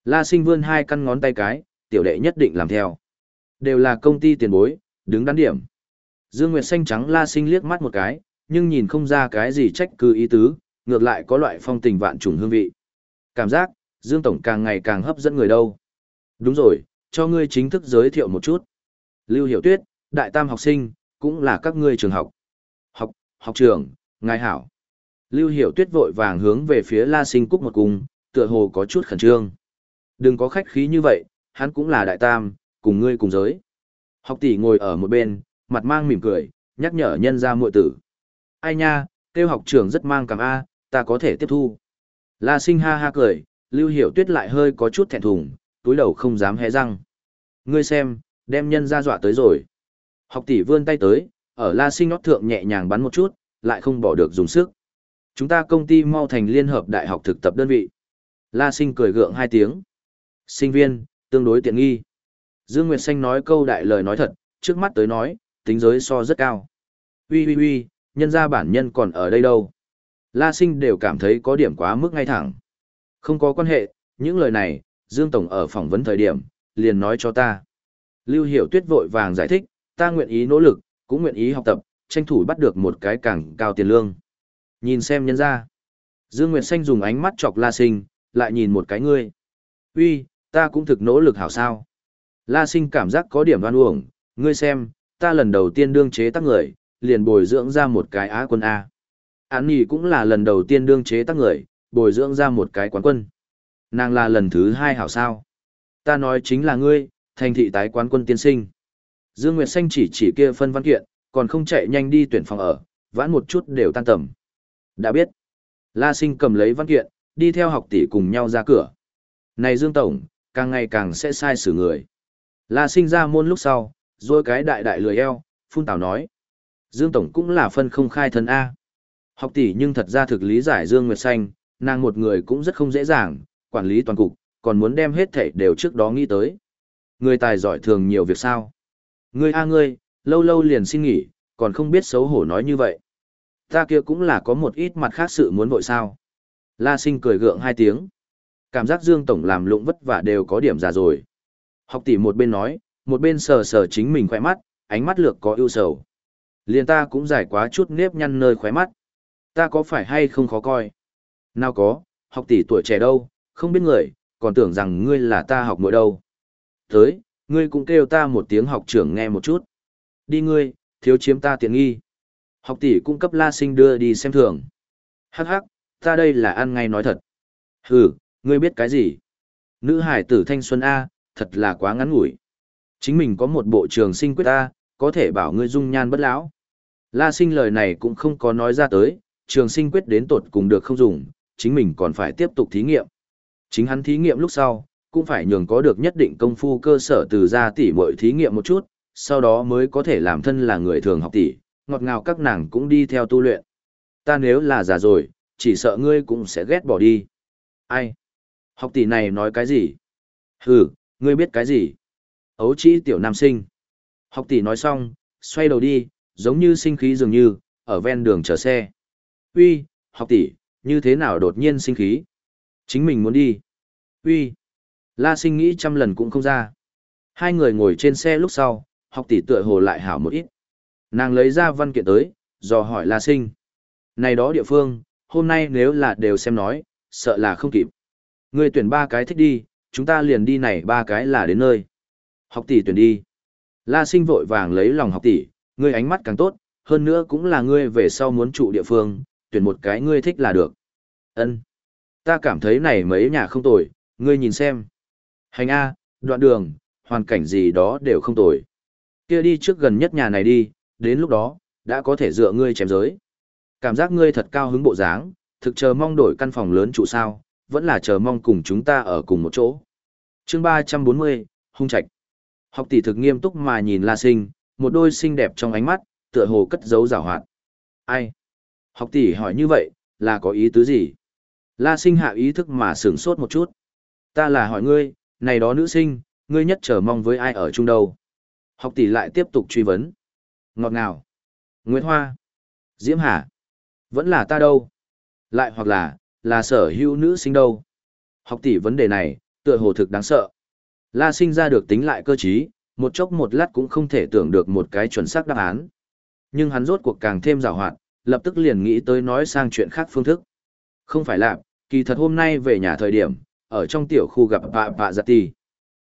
Speaker 1: La Sinh vươn hai căn ngón tay cái, tiểu đệ nhất định làm theo. Đều là công ty tiền bối, đứng đắn điểm. Dương Nguyệt xanh trắng La Sinh liếc mắt một cái, nhưng nhìn không ra cái gì trách cứ ý tứ, ngược lại có loại phong tình vạn trùng hương vị. Cảm giác, Dương Tổng càng ngày càng hấp dẫn người đâu. Đúng rồi, cho ngươi chính thức giới thiệu một chút. Lưu Hiểu Tuyết, đại tam học sinh, cũng là các ngươi trường học. Học, học trường, ngài hảo. Lưu Hiểu Tuyết vội vàng hướng về phía La Sinh Cúc một cung, tựa hồ có chút khẩn trương. Đừng có khách khí như vậy, hắn cũng là đại tam, cùng ngươi cùng giới. Học tỷ ngồi ở một bên, mặt mang mỉm cười, nhắc nhở nhân ra muội tử. Ai nha, tiêu học trưởng rất mang cảm A, ta có thể tiếp thu. La sinh ha ha cười, lưu hiểu tuyết lại hơi có chút thẹn thùng, túi đầu không dám hé răng. Ngươi xem, đem nhân ra dọa tới rồi. Học tỷ vươn tay tới, ở la sinh nót thượng nhẹ nhàng bắn một chút, lại không bỏ được dùng sức. Chúng ta công ty mau thành liên hợp đại học thực tập đơn vị. La sinh cười gượng hai tiếng. Sinh viên, tương đối tiện nghi. Dương Nguyệt Xanh nói câu đại lời nói thật, trước mắt tới nói, tính giới so rất cao. Ui ui ui, nhân ra bản nhân còn ở đây đâu. La sinh đều cảm thấy có điểm quá mức ngay thẳng. Không có quan hệ, những lời này, Dương Tổng ở phỏng vấn thời điểm, liền nói cho ta. Lưu Hiểu Tuyết vội vàng giải thích, ta nguyện ý nỗ lực, cũng nguyện ý học tập, tranh thủ bắt được một cái càng cao tiền lương. Nhìn xem nhân ra. Dương Nguyệt Xanh dùng ánh mắt chọc La Sinh, lại nhìn một cái ngươi. Uy, ta cũng thực nỗ lực hảo sao. La Sinh cảm giác có điểm đoan uổng, ngươi xem, ta lần đầu tiên đương chế tác người, liền bồi dưỡng ra một cái á quân A. Án nhì cũng là lần đầu tiên đương chế tác người, bồi dưỡng ra một cái quán quân. Nàng là lần thứ hai hảo sao. Ta nói chính là ngươi, thành thị tái quán quân tiên sinh. Dương Nguyệt Xanh chỉ chỉ kia phân văn kiện, còn không chạy nhanh đi tuyển phòng ở, vãn một chút đều tan tầm. Đã biết. La Sinh cầm lấy văn kiện, đi theo học tỷ cùng nhau ra cửa. Này Dương Tổng, càng ngày càng sẽ sai xử người. La Sinh ra môn lúc sau, rồi cái đại đại lười eo, phun tào nói. Dương Tổng cũng là phân không khai thân A. Học tỷ nhưng thật ra thực lý giải Dương Nguyệt Xanh, nàng một người cũng rất không dễ dàng, quản lý toàn cục, còn muốn đem hết thảy đều trước đó nghĩ tới. Người tài giỏi thường nhiều việc sao. Ngươi a ngươi, lâu lâu liền xin nghỉ, còn không biết xấu hổ nói như vậy. Ta kia cũng là có một ít mặt khác sự muốn vội sao. La sinh cười gượng hai tiếng. Cảm giác Dương Tổng làm lụng vất vả đều có điểm già rồi. Học tỷ một bên nói, một bên sờ sờ chính mình khỏe mắt, ánh mắt lược có ưu sầu. Liền ta cũng giải quá chút nếp nhăn nơi khóe mắt. Ta có phải hay không khó coi? Nào có, học tỷ tuổi trẻ đâu, không biết người, còn tưởng rằng ngươi là ta học mỗi đâu. Tới, ngươi cũng kêu ta một tiếng học trưởng nghe một chút. Đi ngươi, thiếu chiếm ta tiện nghi. Học tỷ cung cấp la sinh đưa đi xem thường. Hắc hắc, ta đây là ăn ngay nói thật. Hừ, ngươi biết cái gì? Nữ hải tử thanh xuân A, thật là quá ngắn ngủi. Chính mình có một bộ trường sinh quyết ta, có thể bảo ngươi dung nhan bất lão. La sinh lời này cũng không có nói ra tới, trường sinh quyết đến tột cùng được không dùng, chính mình còn phải tiếp tục thí nghiệm. Chính hắn thí nghiệm lúc sau, cũng phải nhường có được nhất định công phu cơ sở từ ra tỷ mọi thí nghiệm một chút, sau đó mới có thể làm thân là người thường học tỷ, ngọt ngào các nàng cũng đi theo tu luyện. Ta nếu là già rồi, chỉ sợ ngươi cũng sẽ ghét bỏ đi. Ai? Học tỷ này nói cái gì? Hừ, ngươi biết cái gì? Ấu trĩ tiểu nam sinh. Học tỷ nói xong, xoay đầu đi, giống như sinh khí dường như, ở ven đường chờ xe. Uy, học tỷ, như thế nào đột nhiên sinh khí? Chính mình muốn đi. Uy. La sinh nghĩ trăm lần cũng không ra. Hai người ngồi trên xe lúc sau, học tỷ tựa hồ lại hảo một ít. Nàng lấy ra văn kiện tới, dò hỏi La sinh. Này đó địa phương, hôm nay nếu là đều xem nói, sợ là không kịp. Ngươi tuyển ba cái thích đi, chúng ta liền đi này ba cái là đến nơi. Học tỷ tuyển đi. La sinh vội vàng lấy lòng học tỷ, ngươi ánh mắt càng tốt, hơn nữa cũng là ngươi về sau muốn trụ địa phương, tuyển một cái ngươi thích là được. Ân, Ta cảm thấy này mấy nhà không tồi, ngươi nhìn xem. Hành A, đoạn đường, hoàn cảnh gì đó đều không tồi. Kia đi trước gần nhất nhà này đi, đến lúc đó, đã có thể dựa ngươi chém giới. Cảm giác ngươi thật cao hứng bộ dáng, thực chờ mong đổi căn phòng lớn trụ sao, vẫn là chờ mong cùng chúng ta ở cùng một chỗ chương 340, hung trạch. Học tỷ thực nghiêm túc mà nhìn La Sinh, một đôi xinh đẹp trong ánh mắt, tựa hồ cất giấu giảo hoạt. Ai? Học tỷ hỏi như vậy, là có ý tứ gì? La Sinh hạ ý thức mà sửng sốt một chút. Ta là hỏi ngươi, này đó nữ sinh, ngươi nhất chờ mong với ai ở chung đâu? Học tỷ lại tiếp tục truy vấn. Ngọt ngào. Nguyễn Hoa. Diễm Hà. Vẫn là ta đâu? Lại hoặc là, là sở hữu nữ sinh đâu? Học tỷ vấn đề này, tựa hồ thực đáng sợ. La sinh ra được tính lại cơ trí, một chốc một lát cũng không thể tưởng được một cái chuẩn xác đáp án. Nhưng hắn rốt cuộc càng thêm rào hoạt, lập tức liền nghĩ tới nói sang chuyện khác phương thức. Không phải là, kỳ thật hôm nay về nhà thời điểm, ở trong tiểu khu gặp bạ bạ giặt tì.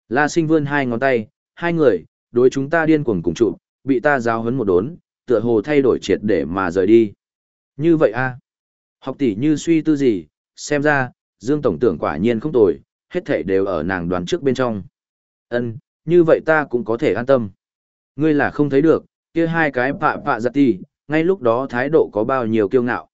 Speaker 1: La sinh vươn hai ngón tay, hai người, đối chúng ta điên cuồng cùng trụ, bị ta giáo hấn một đốn, tựa hồ thay đổi triệt để mà rời đi. Như vậy a Học tỷ như suy tư gì, xem ra, Dương Tổng tưởng quả nhiên không tồi, hết thảy đều ở nàng đoán trước bên trong. Ân, như vậy ta cũng có thể an tâm. Ngươi là không thấy được, kia hai cái pạ pạ giật tì, ngay lúc đó thái độ có bao nhiêu kiêu ngạo.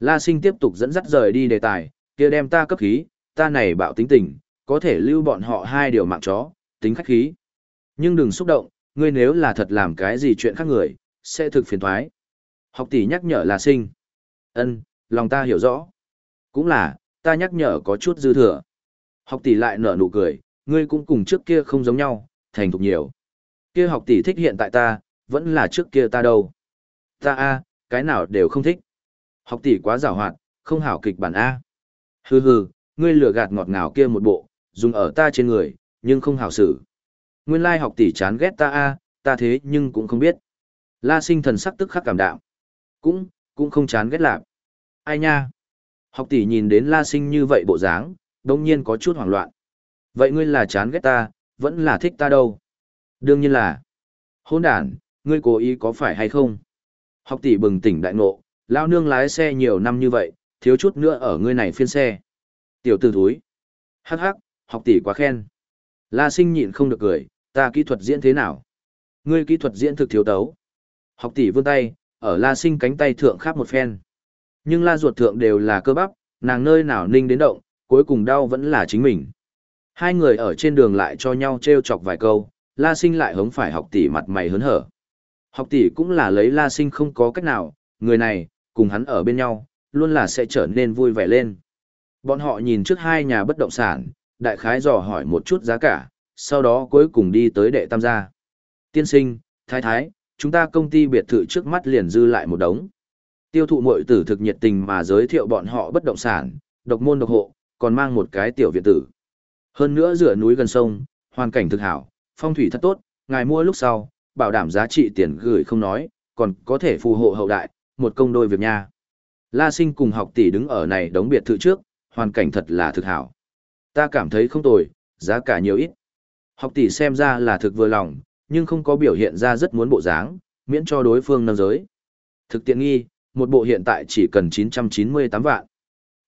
Speaker 1: La sinh tiếp tục dẫn dắt rời đi đề tài, kia đem ta cấp khí, ta này bạo tính tình, có thể lưu bọn họ hai điều mạng chó, tính khách khí. Nhưng đừng xúc động, ngươi nếu là thật làm cái gì chuyện khác người, sẽ thực phiền thoái. Học tỷ nhắc nhở La sinh. Ân, lòng ta hiểu rõ. Cũng là, ta nhắc nhở có chút dư thừa. Học tỷ lại nở nụ cười, ngươi cũng cùng trước kia không giống nhau, thành thục nhiều. Kia học tỷ thích hiện tại ta, vẫn là trước kia ta đâu. Ta a, cái nào đều không thích. Học tỷ quá giàu hoạt, không hảo kịch bản a. Hừ hừ, ngươi lừa gạt ngọt ngào kia một bộ, dùng ở ta trên người, nhưng không hảo xử. Nguyên lai học tỷ chán ghét ta a, ta thế nhưng cũng không biết. La sinh thần sắc tức khắc cảm đạo. Cũng, cũng không chán ghét lạc. Ai nha? Học tỷ nhìn đến la sinh như vậy bộ dáng, đông nhiên có chút hoảng loạn. Vậy ngươi là chán ghét ta, vẫn là thích ta đâu? Đương nhiên là. Hôn đàn, ngươi cố ý có phải hay không? Học tỷ bừng tỉnh đại ngộ, lao nương lái xe nhiều năm như vậy, thiếu chút nữa ở ngươi này phiên xe. Tiểu tử thúi. Hắc hắc, học tỷ quá khen. La sinh nhịn không được cười, ta kỹ thuật diễn thế nào? Ngươi kỹ thuật diễn thực thiếu tấu. Học tỷ vươn tay, ở la sinh cánh tay thượng khắp một phen. Nhưng la ruột thượng đều là cơ bắp, nàng nơi nào ninh đến động, cuối cùng đau vẫn là chính mình. Hai người ở trên đường lại cho nhau trêu chọc vài câu, la sinh lại hống phải học tỷ mặt mày hớn hở. Học tỷ cũng là lấy la sinh không có cách nào, người này, cùng hắn ở bên nhau, luôn là sẽ trở nên vui vẻ lên. Bọn họ nhìn trước hai nhà bất động sản, đại khái dò hỏi một chút giá cả, sau đó cuối cùng đi tới đệ tam gia. Tiên sinh, thái thái, chúng ta công ty biệt thự trước mắt liền dư lại một đống. Tiêu thụ mội tử thực nhiệt tình mà giới thiệu bọn họ bất động sản, độc môn độc hộ, còn mang một cái tiểu viện tử. Hơn nữa giữa núi gần sông, hoàn cảnh thực hảo, phong thủy thật tốt, ngài mua lúc sau, bảo đảm giá trị tiền gửi không nói, còn có thể phù hộ hậu đại, một công đôi việc nha. La sinh cùng học tỷ đứng ở này đóng biệt thự trước, hoàn cảnh thật là thực hảo. Ta cảm thấy không tồi, giá cả nhiều ít. Học tỷ xem ra là thực vừa lòng, nhưng không có biểu hiện ra rất muốn bộ dáng, miễn cho đối phương nâng giới. Thực tiện nghi, một bộ hiện tại chỉ cần 998 vạn.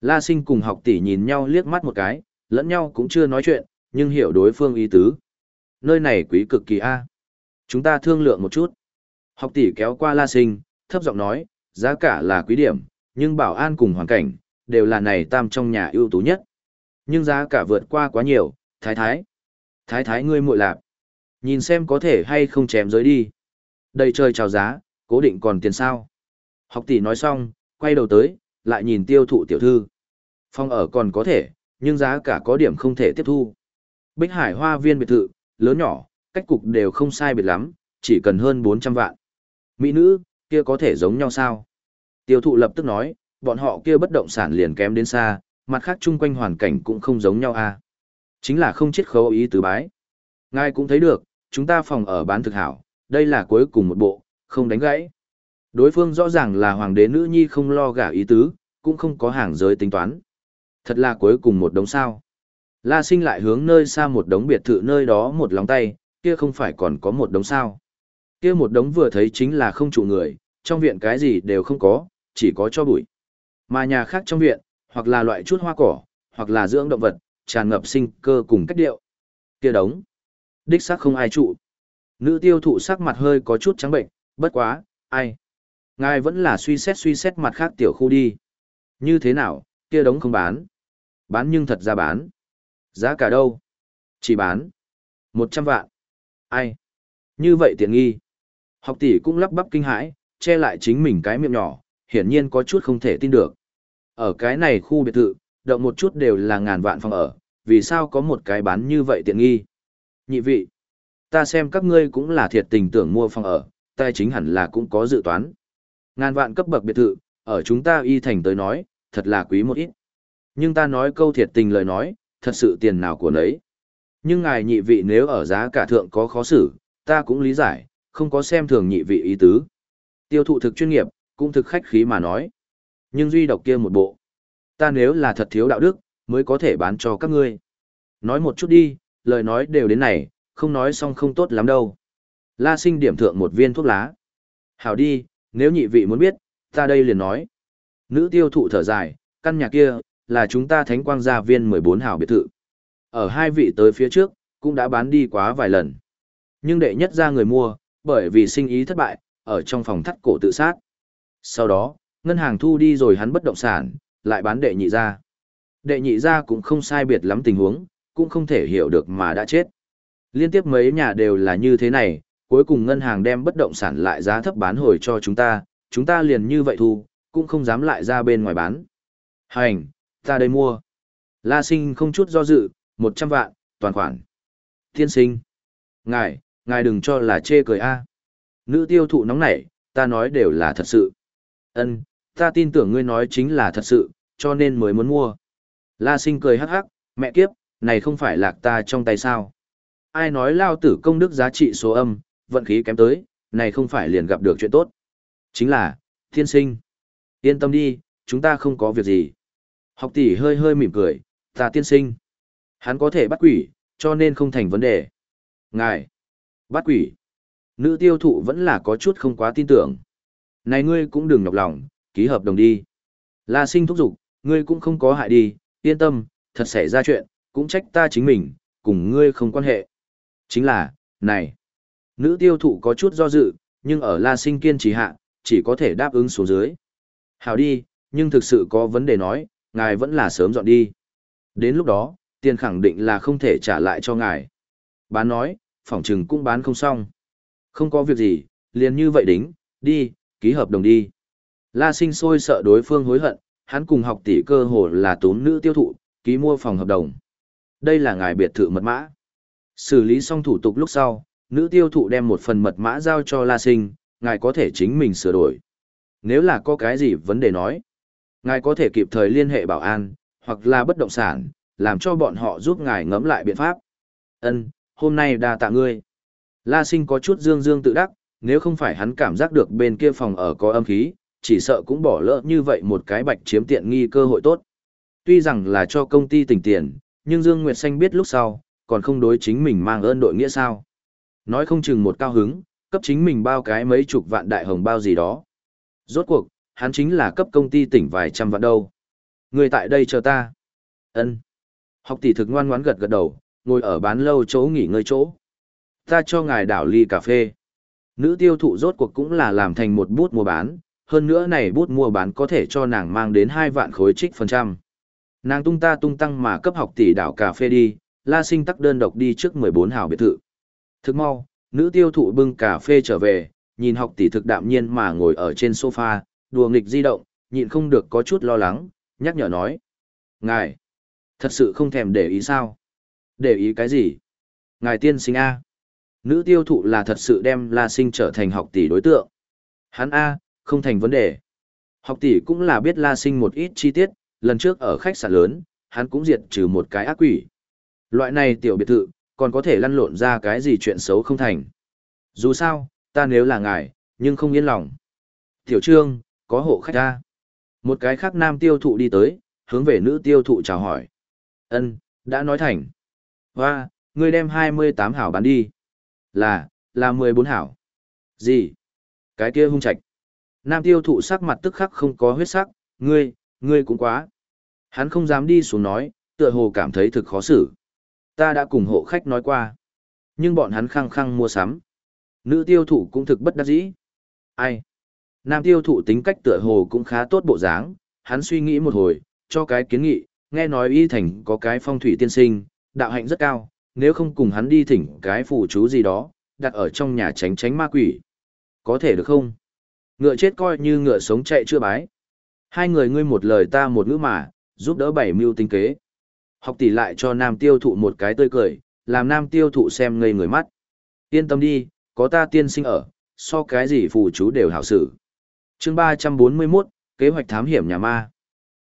Speaker 1: La sinh cùng học tỷ nhìn nhau liếc mắt một cái, lẫn nhau cũng chưa nói chuyện, nhưng hiểu đối phương ý tứ. Nơi này quý cực kỳ A. Chúng ta thương lượng một chút. Học tỷ kéo qua la sinh, thấp giọng nói, giá cả là quý điểm, nhưng bảo an cùng hoàn cảnh, đều là này tam trong nhà ưu tú nhất. Nhưng giá cả vượt qua quá nhiều, thái thái. Thái thái ngươi muội lạc. Nhìn xem có thể hay không chém giới đi. Đầy trời chào giá, cố định còn tiền sao. Học tỷ nói xong, quay đầu tới, lại nhìn tiêu thụ tiểu thư. Phòng ở còn có thể, nhưng giá cả có điểm không thể tiếp thu. Bích Hải hoa viên biệt thự, lớn nhỏ, cách cục đều không sai biệt lắm, chỉ cần hơn 400 vạn. Mỹ nữ, kia có thể giống nhau sao? Tiêu thụ lập tức nói, bọn họ kia bất động sản liền kém đến xa, mặt khác chung quanh hoàn cảnh cũng không giống nhau à. Chính là không chết khấu ý từ bái. Ngài cũng thấy được, chúng ta phòng ở bán thực hảo, đây là cuối cùng một bộ, không đánh gãy. Đối phương rõ ràng là hoàng đế nữ nhi không lo gả ý tứ, cũng không có hàng giới tính toán. Thật là cuối cùng một đống sao. La sinh lại hướng nơi xa một đống biệt thự nơi đó một lòng tay, kia không phải còn có một đống sao. Kia một đống vừa thấy chính là không trụ người, trong viện cái gì đều không có, chỉ có cho bụi. Mà nhà khác trong viện, hoặc là loại chút hoa cỏ, hoặc là dưỡng động vật, tràn ngập sinh cơ cùng cách điệu. Kia đống. Đích xác không ai trụ. Nữ tiêu thụ sắc mặt hơi có chút trắng bệnh, bất quá, ai. Ngài vẫn là suy xét suy xét mặt khác tiểu khu đi. Như thế nào, kia đống không bán. Bán nhưng thật ra bán. Giá cả đâu? Chỉ bán. một trăm vạn. Ai? Như vậy tiện nghi. Học tỷ cũng lắp bắp kinh hãi, che lại chính mình cái miệng nhỏ, hiển nhiên có chút không thể tin được. Ở cái này khu biệt thự, động một chút đều là ngàn vạn phòng ở, vì sao có một cái bán như vậy tiện nghi? Nhị vị, ta xem các ngươi cũng là thiệt tình tưởng mua phòng ở, tài chính hẳn là cũng có dự toán. Ngàn vạn cấp bậc biệt thự, ở chúng ta y thành tới nói, thật là quý một ít. Nhưng ta nói câu thiệt tình lời nói, thật sự tiền nào của nấy. Nhưng ngài nhị vị nếu ở giá cả thượng có khó xử, ta cũng lý giải, không có xem thường nhị vị ý tứ. Tiêu thụ thực chuyên nghiệp, cũng thực khách khí mà nói. Nhưng duy độc kia một bộ. Ta nếu là thật thiếu đạo đức, mới có thể bán cho các ngươi. Nói một chút đi, lời nói đều đến này, không nói xong không tốt lắm đâu. La sinh điểm thượng một viên thuốc lá. Hảo đi, nếu nhị vị muốn biết, ta đây liền nói. Nữ tiêu thụ thở dài, căn nhà kia, là chúng ta thánh quang gia viên 14 hảo biệt thự. Ở hai vị tới phía trước, cũng đã bán đi quá vài lần. Nhưng đệ nhất ra người mua, bởi vì sinh ý thất bại, ở trong phòng thắt cổ tự sát. Sau đó, ngân hàng thu đi rồi hắn bất động sản, lại bán đệ nhị ra. Đệ nhị ra cũng không sai biệt lắm tình huống, cũng không thể hiểu được mà đã chết. Liên tiếp mấy nhà đều là như thế này, cuối cùng ngân hàng đem bất động sản lại giá thấp bán hồi cho chúng ta, chúng ta liền như vậy thu, cũng không dám lại ra bên ngoài bán. Hành, ta đây mua. La sinh không chút do dự, 100 vạn, toàn khoản. Thiên sinh. Ngài, ngài đừng cho là chê cười a. Nữ tiêu thụ nóng nảy, ta nói đều là thật sự. Ân, ta tin tưởng ngươi nói chính là thật sự, cho nên mới muốn mua. La sinh cười hắc hắc, mẹ kiếp, này không phải lạc ta trong tay sao. Ai nói lao tử công đức giá trị số âm, vận khí kém tới, này không phải liền gặp được chuyện tốt. Chính là, thiên sinh. Yên tâm đi, chúng ta không có việc gì. Học tỷ hơi hơi mỉm cười, ta tiên sinh. Hắn có thể bắt quỷ, cho nên không thành vấn đề. Ngài, bắt quỷ. Nữ tiêu thụ vẫn là có chút không quá tin tưởng. Này ngươi cũng đừng nhọc lòng, ký hợp đồng đi. La sinh thúc giục, ngươi cũng không có hại đi, yên tâm, thật xảy ra chuyện, cũng trách ta chính mình, cùng ngươi không quan hệ. Chính là, này, nữ tiêu thụ có chút do dự, nhưng ở La sinh kiên trì hạ, chỉ có thể đáp ứng xuống dưới. Hảo đi, nhưng thực sự có vấn đề nói, ngài vẫn là sớm dọn đi. Đến lúc đó, tiền khẳng định là không thể trả lại cho ngài. Bán nói, phỏng trừng cũng bán không xong. Không có việc gì, liền như vậy đính, đi, ký hợp đồng đi. La sinh sôi sợ đối phương hối hận, hắn cùng học tỷ cơ hồ là tốn nữ tiêu thụ, ký mua phòng hợp đồng. Đây là ngài biệt thự mật mã. Xử lý xong thủ tục lúc sau, nữ tiêu thụ đem một phần mật mã giao cho La sinh, ngài có thể chính mình sửa đổi. Nếu là có cái gì vấn đề nói, ngài có thể kịp thời liên hệ bảo an, hoặc là bất động sản, làm cho bọn họ giúp ngài ngẫm lại biện pháp. Ân, hôm nay đa tạ ngươi. La sinh có chút dương dương tự đắc, nếu không phải hắn cảm giác được bên kia phòng ở có âm khí, chỉ sợ cũng bỏ lỡ như vậy một cái bạch chiếm tiện nghi cơ hội tốt. Tuy rằng là cho công ty tỉnh tiền, nhưng Dương Nguyệt Xanh biết lúc sau, còn không đối chính mình mang ơn đội nghĩa sao. Nói không chừng một cao hứng, cấp chính mình bao cái mấy chục vạn đại hồng bao gì đó. Rốt cuộc, hắn chính là cấp công ty tỉnh vài trăm vạn đâu. Người tại đây chờ ta. ân Học tỷ thực ngoan ngoãn gật gật đầu, ngồi ở bán lâu chỗ nghỉ ngơi chỗ. Ta cho ngài đảo ly cà phê. Nữ tiêu thụ rốt cuộc cũng là làm thành một bút mua bán, hơn nữa này bút mua bán có thể cho nàng mang đến hai vạn khối trích phần trăm. Nàng tung ta tung tăng mà cấp học tỷ đảo cà phê đi, la sinh tắc đơn độc đi trước mười bốn hào biệt thự. Thức mau, nữ tiêu thụ bưng cà phê trở về, nhìn học tỷ thực đạm nhiên mà ngồi ở trên sofa, đùa nghịch di động, nhịn không được có chút lo lắng, nhắc nhở nói. Ngài, thật sự không thèm để ý sao? Để ý cái gì? Ngài tiên sinh A. Nữ tiêu thụ là thật sự đem La Sinh trở thành học tỷ đối tượng. Hắn A, không thành vấn đề. Học tỷ cũng là biết La Sinh một ít chi tiết, lần trước ở khách sạn lớn, hắn cũng diệt trừ một cái ác quỷ. Loại này tiểu biệt thự, còn có thể lăn lộn ra cái gì chuyện xấu không thành. Dù sao, ta nếu là ngài, nhưng không yên lòng. Tiểu trương, có hộ khách ta. Một cái khác nam tiêu thụ đi tới, hướng về nữ tiêu thụ chào hỏi. Ân, đã nói thành. Hoa, ngươi đem 28 hảo bán đi. Là, là 14 hảo. Gì? Cái kia hung trạch. Nam tiêu thụ sắc mặt tức khắc không có huyết sắc, ngươi, ngươi cũng quá. Hắn không dám đi xuống nói, tựa hồ cảm thấy thực khó xử. Ta đã cùng hộ khách nói qua. Nhưng bọn hắn khăng khăng mua sắm. Nữ tiêu thụ cũng thực bất đắc dĩ. Ai? Nam tiêu thụ tính cách tựa hồ cũng khá tốt bộ dáng, hắn suy nghĩ một hồi, cho cái kiến nghị, nghe nói y thành có cái phong thủy tiên sinh, đạo hạnh rất cao, nếu không cùng hắn đi thỉnh cái phù chú gì đó, đặt ở trong nhà tránh tránh ma quỷ. Có thể được không? Ngựa chết coi như ngựa sống chạy chưa bái. Hai người ngươi một lời ta một ngữ mà, giúp đỡ bảy mưu tinh kế. Học tỷ lại cho nam tiêu thụ một cái tươi cười, làm nam tiêu thụ xem ngây người mắt. Yên tâm đi, có ta tiên sinh ở, so cái gì phù chú đều hảo xử chương 341, kế hoạch thám hiểm nhà ma.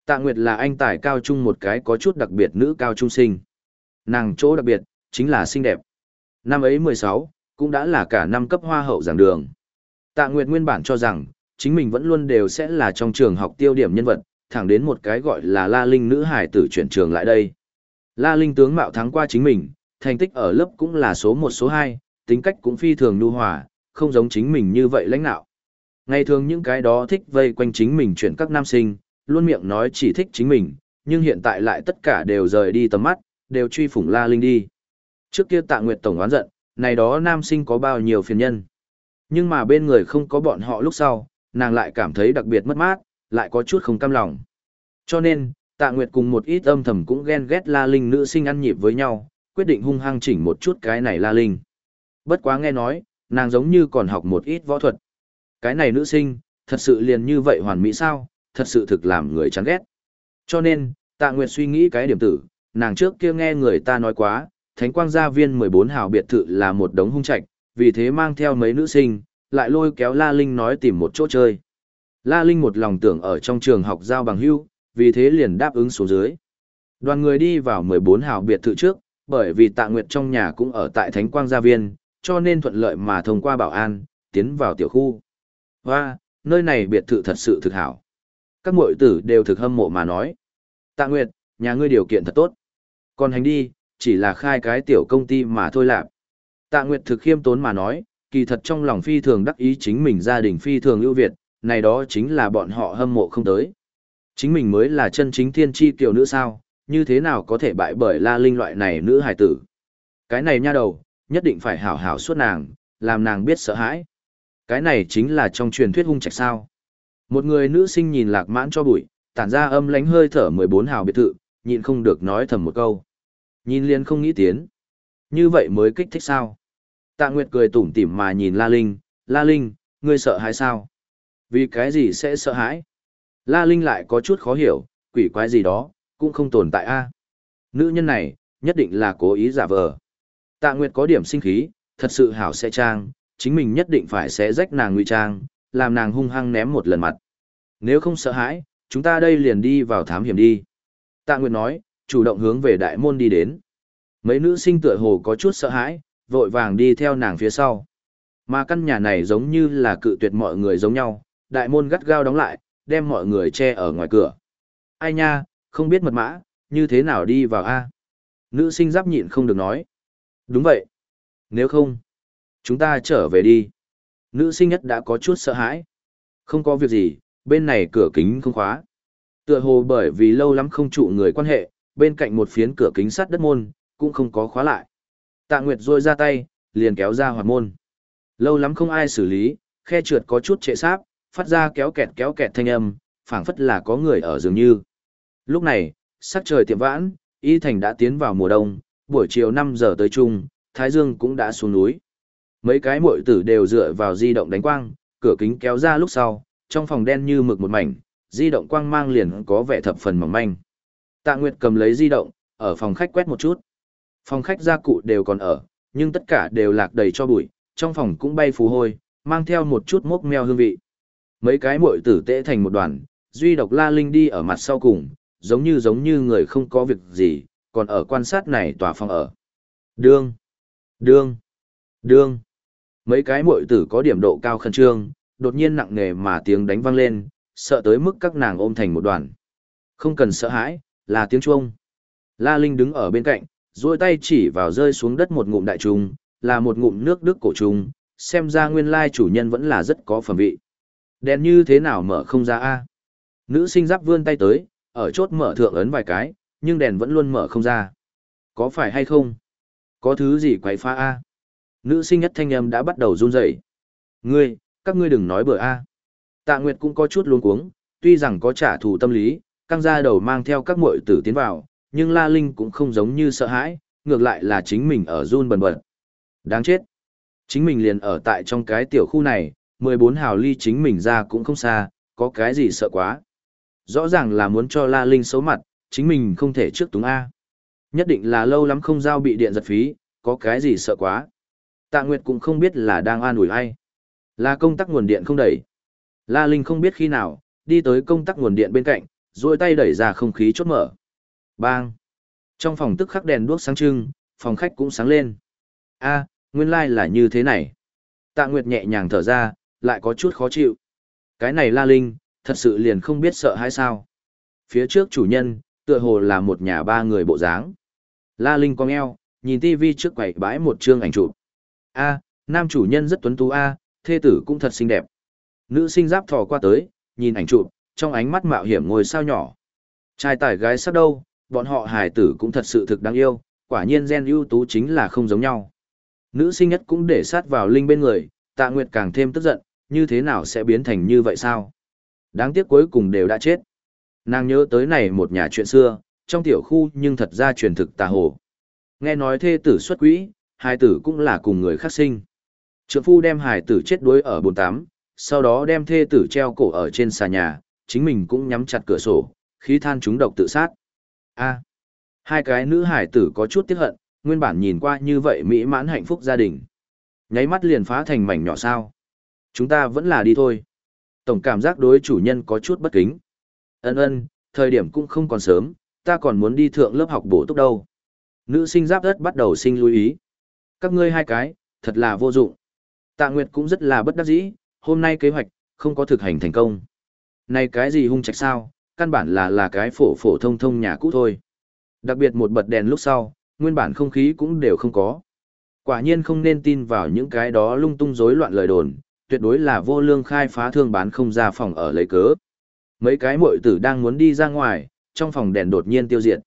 Speaker 1: Tạ Nguyệt là anh tài cao trung một cái có chút đặc biệt nữ cao trung sinh. Nàng chỗ đặc biệt, chính là xinh đẹp. Năm ấy 16, cũng đã là cả năm cấp hoa hậu giảng đường. Tạ Nguyệt nguyên bản cho rằng, chính mình vẫn luôn đều sẽ là trong trường học tiêu điểm nhân vật, thẳng đến một cái gọi là La Linh nữ hải tử chuyển trường lại đây. La Linh tướng mạo thắng qua chính mình, thành tích ở lớp cũng là số 1 số 2, tính cách cũng phi thường nhu hòa, không giống chính mình như vậy lãnh nạo. Ngày thường những cái đó thích vây quanh chính mình chuyển các nam sinh, luôn miệng nói chỉ thích chính mình, nhưng hiện tại lại tất cả đều rời đi tầm mắt, đều truy phủng La Linh đi. Trước kia Tạ Nguyệt tổng oán giận, này đó nam sinh có bao nhiêu phiền nhân. Nhưng mà bên người không có bọn họ lúc sau, nàng lại cảm thấy đặc biệt mất mát, lại có chút không cam lòng. Cho nên, Tạ Nguyệt cùng một ít âm thầm cũng ghen ghét La Linh nữ sinh ăn nhịp với nhau, quyết định hung hăng chỉnh một chút cái này La Linh. Bất quá nghe nói, nàng giống như còn học một ít võ thuật. Cái này nữ sinh, thật sự liền như vậy hoàn mỹ sao, thật sự thực làm người chán ghét. Cho nên, Tạ Nguyệt suy nghĩ cái điểm tử, nàng trước kia nghe người ta nói quá, Thánh Quang Gia Viên 14 hào biệt thự là một đống hung trạch, vì thế mang theo mấy nữ sinh, lại lôi kéo La Linh nói tìm một chỗ chơi. La Linh một lòng tưởng ở trong trường học giao bằng hưu, vì thế liền đáp ứng xuống dưới. Đoàn người đi vào 14 hào biệt thự trước, bởi vì Tạ Nguyệt trong nhà cũng ở tại Thánh Quang Gia Viên, cho nên thuận lợi mà thông qua bảo an, tiến vào tiểu khu. Hoa, nơi này biệt thự thật sự thực hảo. Các muội tử đều thực hâm mộ mà nói. Tạ Nguyệt, nhà ngươi điều kiện thật tốt. Còn hành đi, chỉ là khai cái tiểu công ty mà thôi lạp. Tạ Nguyệt thực khiêm tốn mà nói, kỳ thật trong lòng phi thường đắc ý chính mình gia đình phi thường ưu việt, này đó chính là bọn họ hâm mộ không tới. Chính mình mới là chân chính thiên tri tiểu nữ sao, như thế nào có thể bại bởi la linh loại này nữ hài tử. Cái này nha đầu, nhất định phải hảo hảo suốt nàng, làm nàng biết sợ hãi. Cái này chính là trong truyền thuyết hung trạch sao. Một người nữ sinh nhìn lạc mãn cho bụi, tản ra âm lánh hơi thở 14 hào biệt thự, nhịn không được nói thầm một câu. Nhìn liền không nghĩ tiến. Như vậy mới kích thích sao? Tạ Nguyệt cười tủm tỉm mà nhìn La Linh, La Linh, ngươi sợ hãi sao? Vì cái gì sẽ sợ hãi? La Linh lại có chút khó hiểu, quỷ quái gì đó, cũng không tồn tại a. Nữ nhân này, nhất định là cố ý giả vờ. Tạ Nguyệt có điểm sinh khí, thật sự hảo sẽ trang, chính mình nhất định phải sẽ rách nàng ngụy trang, làm nàng hung hăng ném một lần mặt. Nếu không sợ hãi, chúng ta đây liền đi vào thám hiểm đi. Tạ Nguyệt nói, chủ động hướng về đại môn đi đến. Mấy nữ sinh tựa hồ có chút sợ hãi, vội vàng đi theo nàng phía sau. Mà căn nhà này giống như là cự tuyệt mọi người giống nhau, đại môn gắt gao đóng lại, đem mọi người che ở ngoài cửa. Ai nha, không biết mật mã, như thế nào đi vào a? Nữ sinh giáp nhịn không được nói. Đúng vậy. Nếu không, chúng ta trở về đi. Nữ sinh nhất đã có chút sợ hãi. Không có việc gì, bên này cửa kính không khóa. Tựa hồ bởi vì lâu lắm không trụ người quan hệ, bên cạnh một phiến cửa kính sắt đất môn, cũng không có khóa lại. Tạ Nguyệt rôi ra tay, liền kéo ra hoạt môn. Lâu lắm không ai xử lý, khe trượt có chút trệ sáp, phát ra kéo kẹt kéo kẹt thanh âm, phảng phất là có người ở dường như. Lúc này, sắc trời tiệm vãn, Y Thành đã tiến vào mùa đông, buổi chiều 5 giờ tới trung, Thái Dương cũng đã xuống núi. Mấy cái muội tử đều dựa vào di động đánh quang, cửa kính kéo ra lúc sau, trong phòng đen như mực một mảnh, di động quang mang liền có vẻ thập phần mỏng manh. Tạ Nguyệt cầm lấy di động, ở phòng khách quét một chút. Phòng khách gia cụ đều còn ở, nhưng tất cả đều lạc đầy cho bụi, trong phòng cũng bay phù hôi, mang theo một chút mốc meo hương vị. Mấy cái muội tử tễ thành một đoàn, duy độc La Linh đi ở mặt sau cùng, giống như giống như người không có việc gì, còn ở quan sát này tòa phòng ở. Đương, đương, đương. Mấy cái muội tử có điểm độ cao khẩn trương, đột nhiên nặng nề mà tiếng đánh vang lên, sợ tới mức các nàng ôm thành một đoàn. Không cần sợ hãi, là tiếng chuông. La Linh đứng ở bên cạnh, duỗi tay chỉ vào rơi xuống đất một ngụm đại trùng, là một ngụm nước đức cổ trùng, xem ra nguyên lai chủ nhân vẫn là rất có phẩm vị. Đèn như thế nào mở không ra a? Nữ sinh giáp vươn tay tới, ở chốt mở thượng ấn vài cái, nhưng đèn vẫn luôn mở không ra. Có phải hay không? Có thứ gì quấy phá a? Nữ sinh nhất thanh âm đã bắt đầu run rẩy. Ngươi, các ngươi đừng nói bừa a. Tạ Nguyệt cũng có chút luống cuống, tuy rằng có trả thù tâm lý, căng ra đầu mang theo các muội tử tiến vào, nhưng La Linh cũng không giống như sợ hãi, ngược lại là chính mình ở run bần bật. Đáng chết. Chính mình liền ở tại trong cái tiểu khu này, 14 hào ly chính mình ra cũng không xa, có cái gì sợ quá. Rõ ràng là muốn cho La Linh xấu mặt, chính mình không thể trước túng A. Nhất định là lâu lắm không giao bị điện giật phí, có cái gì sợ quá. Tạ Nguyệt cũng không biết là đang an ủi ai. Là công tắc nguồn điện không đẩy. La Linh không biết khi nào, đi tới công tắc nguồn điện bên cạnh, duỗi tay đẩy ra không khí chốt mở. Bang! Trong phòng tức khắc đèn đuốc sáng trưng, phòng khách cũng sáng lên. A, nguyên lai like là như thế này. Tạ Nguyệt nhẹ nhàng thở ra, lại có chút khó chịu. Cái này La Linh, thật sự liền không biết sợ hay sao. Phía trước chủ nhân, tựa hồ là một nhà ba người bộ dáng. La Linh cong eo, nhìn tivi trước quầy bãi một chương ảnh chụp. A, nam chủ nhân rất tuấn tú A, thê tử cũng thật xinh đẹp. Nữ sinh giáp thò qua tới, nhìn ảnh chụp, trong ánh mắt mạo hiểm ngồi sao nhỏ. Trai tài gái sắc đâu, bọn họ hải tử cũng thật sự thực đáng yêu, quả nhiên gen ưu tú chính là không giống nhau. Nữ sinh nhất cũng để sát vào Linh bên người, tạ nguyệt càng thêm tức giận, như thế nào sẽ biến thành như vậy sao? Đáng tiếc cuối cùng đều đã chết. Nàng nhớ tới này một nhà chuyện xưa, trong tiểu khu nhưng thật ra truyền thực tà hồ. Nghe nói thê tử xuất quỹ, hài tử cũng là cùng người khác sinh. Trượng phu đem hài tử chết đuối ở bồn tắm, sau đó đem thê tử treo cổ ở trên xà nhà, chính mình cũng nhắm chặt cửa sổ, khí than chúng độc tự sát. A. hai cái nữ hải tử có chút tiếc hận, nguyên bản nhìn qua như vậy mỹ mãn hạnh phúc gia đình. Nháy mắt liền phá thành mảnh nhỏ sao. Chúng ta vẫn là đi thôi. Tổng cảm giác đối chủ nhân có chút bất kính. Ân ân, thời điểm cũng không còn sớm, ta còn muốn đi thượng lớp học bổ túc đâu. Nữ sinh giáp đất bắt đầu sinh lưu ý. Các ngươi hai cái, thật là vô dụng. Tạ Nguyệt cũng rất là bất đắc dĩ, hôm nay kế hoạch, không có thực hành thành công. Này cái gì hung trạch sao, căn bản là là cái phổ phổ thông thông nhà cũ thôi. Đặc biệt một bật đèn lúc sau, nguyên bản không khí cũng đều không có. Quả nhiên không nên tin vào những cái đó lung tung rối loạn lời đồn, tuyệt đối là vô lương khai phá thương bán không ra phòng ở lấy cớ. Mấy cái muội tử đang muốn đi ra ngoài, trong phòng đèn đột nhiên tiêu diệt.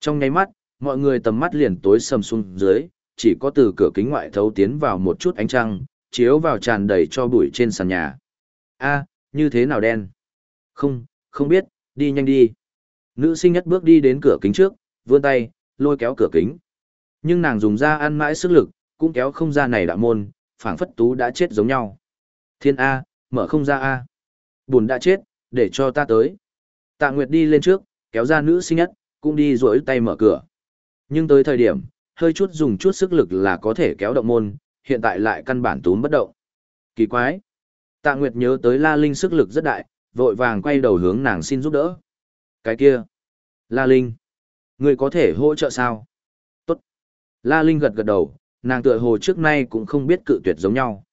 Speaker 1: Trong nháy mắt, mọi người tầm mắt liền tối sầm xuống dưới, chỉ có từ cửa kính ngoại thấu tiến vào một chút ánh trăng, chiếu vào tràn đầy cho bụi trên sàn nhà. A, như thế nào đen? Không, không biết, đi nhanh đi. Nữ sinh nhất bước đi đến cửa kính trước, vươn tay, lôi kéo cửa kính. Nhưng nàng dùng ra ăn mãi sức lực, cũng kéo không ra này đạo môn, phảng phất tú đã chết giống nhau. Thiên A, mở không ra A. Buồn đã chết, để cho ta tới. Tạ Nguyệt đi lên trước, kéo ra nữ sinh nhất, cũng đi rỗi tay mở cửa. Nhưng tới thời điểm, hơi chút dùng chút sức lực là có thể kéo động môn, hiện tại lại căn bản túm bất động. Kỳ quái. Tạ Nguyệt nhớ tới La Linh sức lực rất đại, vội vàng quay đầu hướng nàng xin giúp đỡ. Cái kia. La Linh. Người có thể hỗ trợ sao? Tốt. La Linh gật gật đầu, nàng tựa hồ trước nay cũng không biết cự tuyệt giống nhau.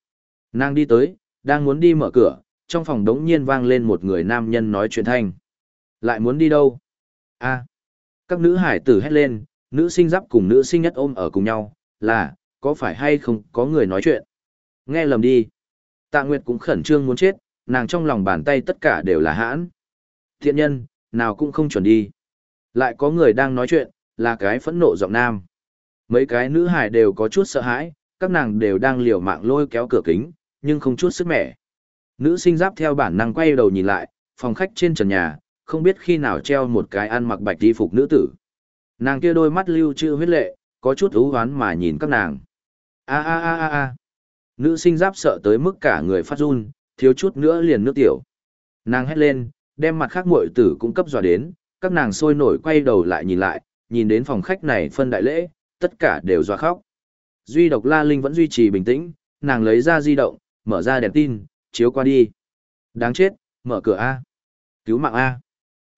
Speaker 1: Nàng đi tới, đang muốn đi mở cửa, trong phòng đống nhiên vang lên một người nam nhân nói chuyện thanh. Lại muốn đi đâu? a Các nữ hải tử hét lên, nữ sinh giáp cùng nữ sinh nhất ôm ở cùng nhau, là, có phải hay không có người nói chuyện? Nghe lầm đi. Tạ Nguyệt cũng khẩn trương muốn chết, nàng trong lòng bàn tay tất cả đều là hãn. Thiện nhân, nào cũng không chuẩn đi. Lại có người đang nói chuyện, là cái phẫn nộ giọng nam. Mấy cái nữ hải đều có chút sợ hãi, các nàng đều đang liều mạng lôi kéo cửa kính, nhưng không chút sức mẻ. Nữ sinh giáp theo bản năng quay đầu nhìn lại, phòng khách trên trần nhà, không biết khi nào treo một cái ăn mặc bạch đi phục nữ tử. Nàng kia đôi mắt lưu trữ huyết lệ, có chút ú hoán mà nhìn các nàng. A a a a a. Nữ sinh giáp sợ tới mức cả người phát run, thiếu chút nữa liền nước tiểu. Nàng hét lên, đem mặt khác muội tử cũng cấp dọa đến, các nàng sôi nổi quay đầu lại nhìn lại, nhìn đến phòng khách này phân đại lễ, tất cả đều dọa khóc. Duy độc La Linh vẫn duy trì bình tĩnh, nàng lấy ra di động, mở ra đèn tin, chiếu qua đi. Đáng chết, mở cửa A. Cứu mạng A.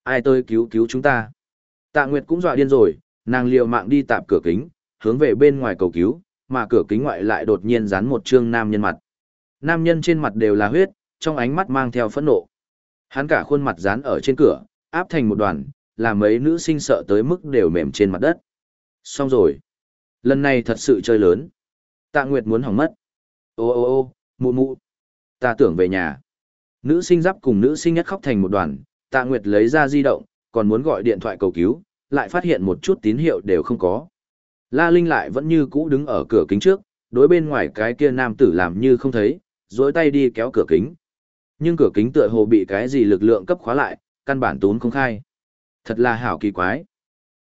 Speaker 1: Ai tôi cứu cứu chúng ta. Tạ Nguyệt cũng dọa điên rồi, nàng liều mạng đi tạp cửa kính, hướng về bên ngoài cầu cứu, mà cửa kính ngoại lại đột nhiên dán một trương nam nhân mặt. Nam nhân trên mặt đều là huyết, trong ánh mắt mang theo phẫn nộ. Hắn cả khuôn mặt dán ở trên cửa, áp thành một đoàn, làm mấy nữ sinh sợ tới mức đều mềm trên mặt đất. Xong rồi. Lần này thật sự chơi lớn. Tạ Nguyệt muốn hỏng mất. Ô ô ô, mụ mụ. Ta tưởng về nhà. Nữ sinh giáp cùng nữ sinh nhất khóc thành một đoàn, Tạ Nguyệt lấy ra di động, còn muốn gọi điện thoại cầu cứu, lại phát hiện một chút tín hiệu đều không có. La Linh lại vẫn như cũ đứng ở cửa kính trước, đối bên ngoài cái kia nam tử làm như không thấy, dối tay đi kéo cửa kính. Nhưng cửa kính tựa hồ bị cái gì lực lượng cấp khóa lại, căn bản tốn không khai. Thật là hảo kỳ quái.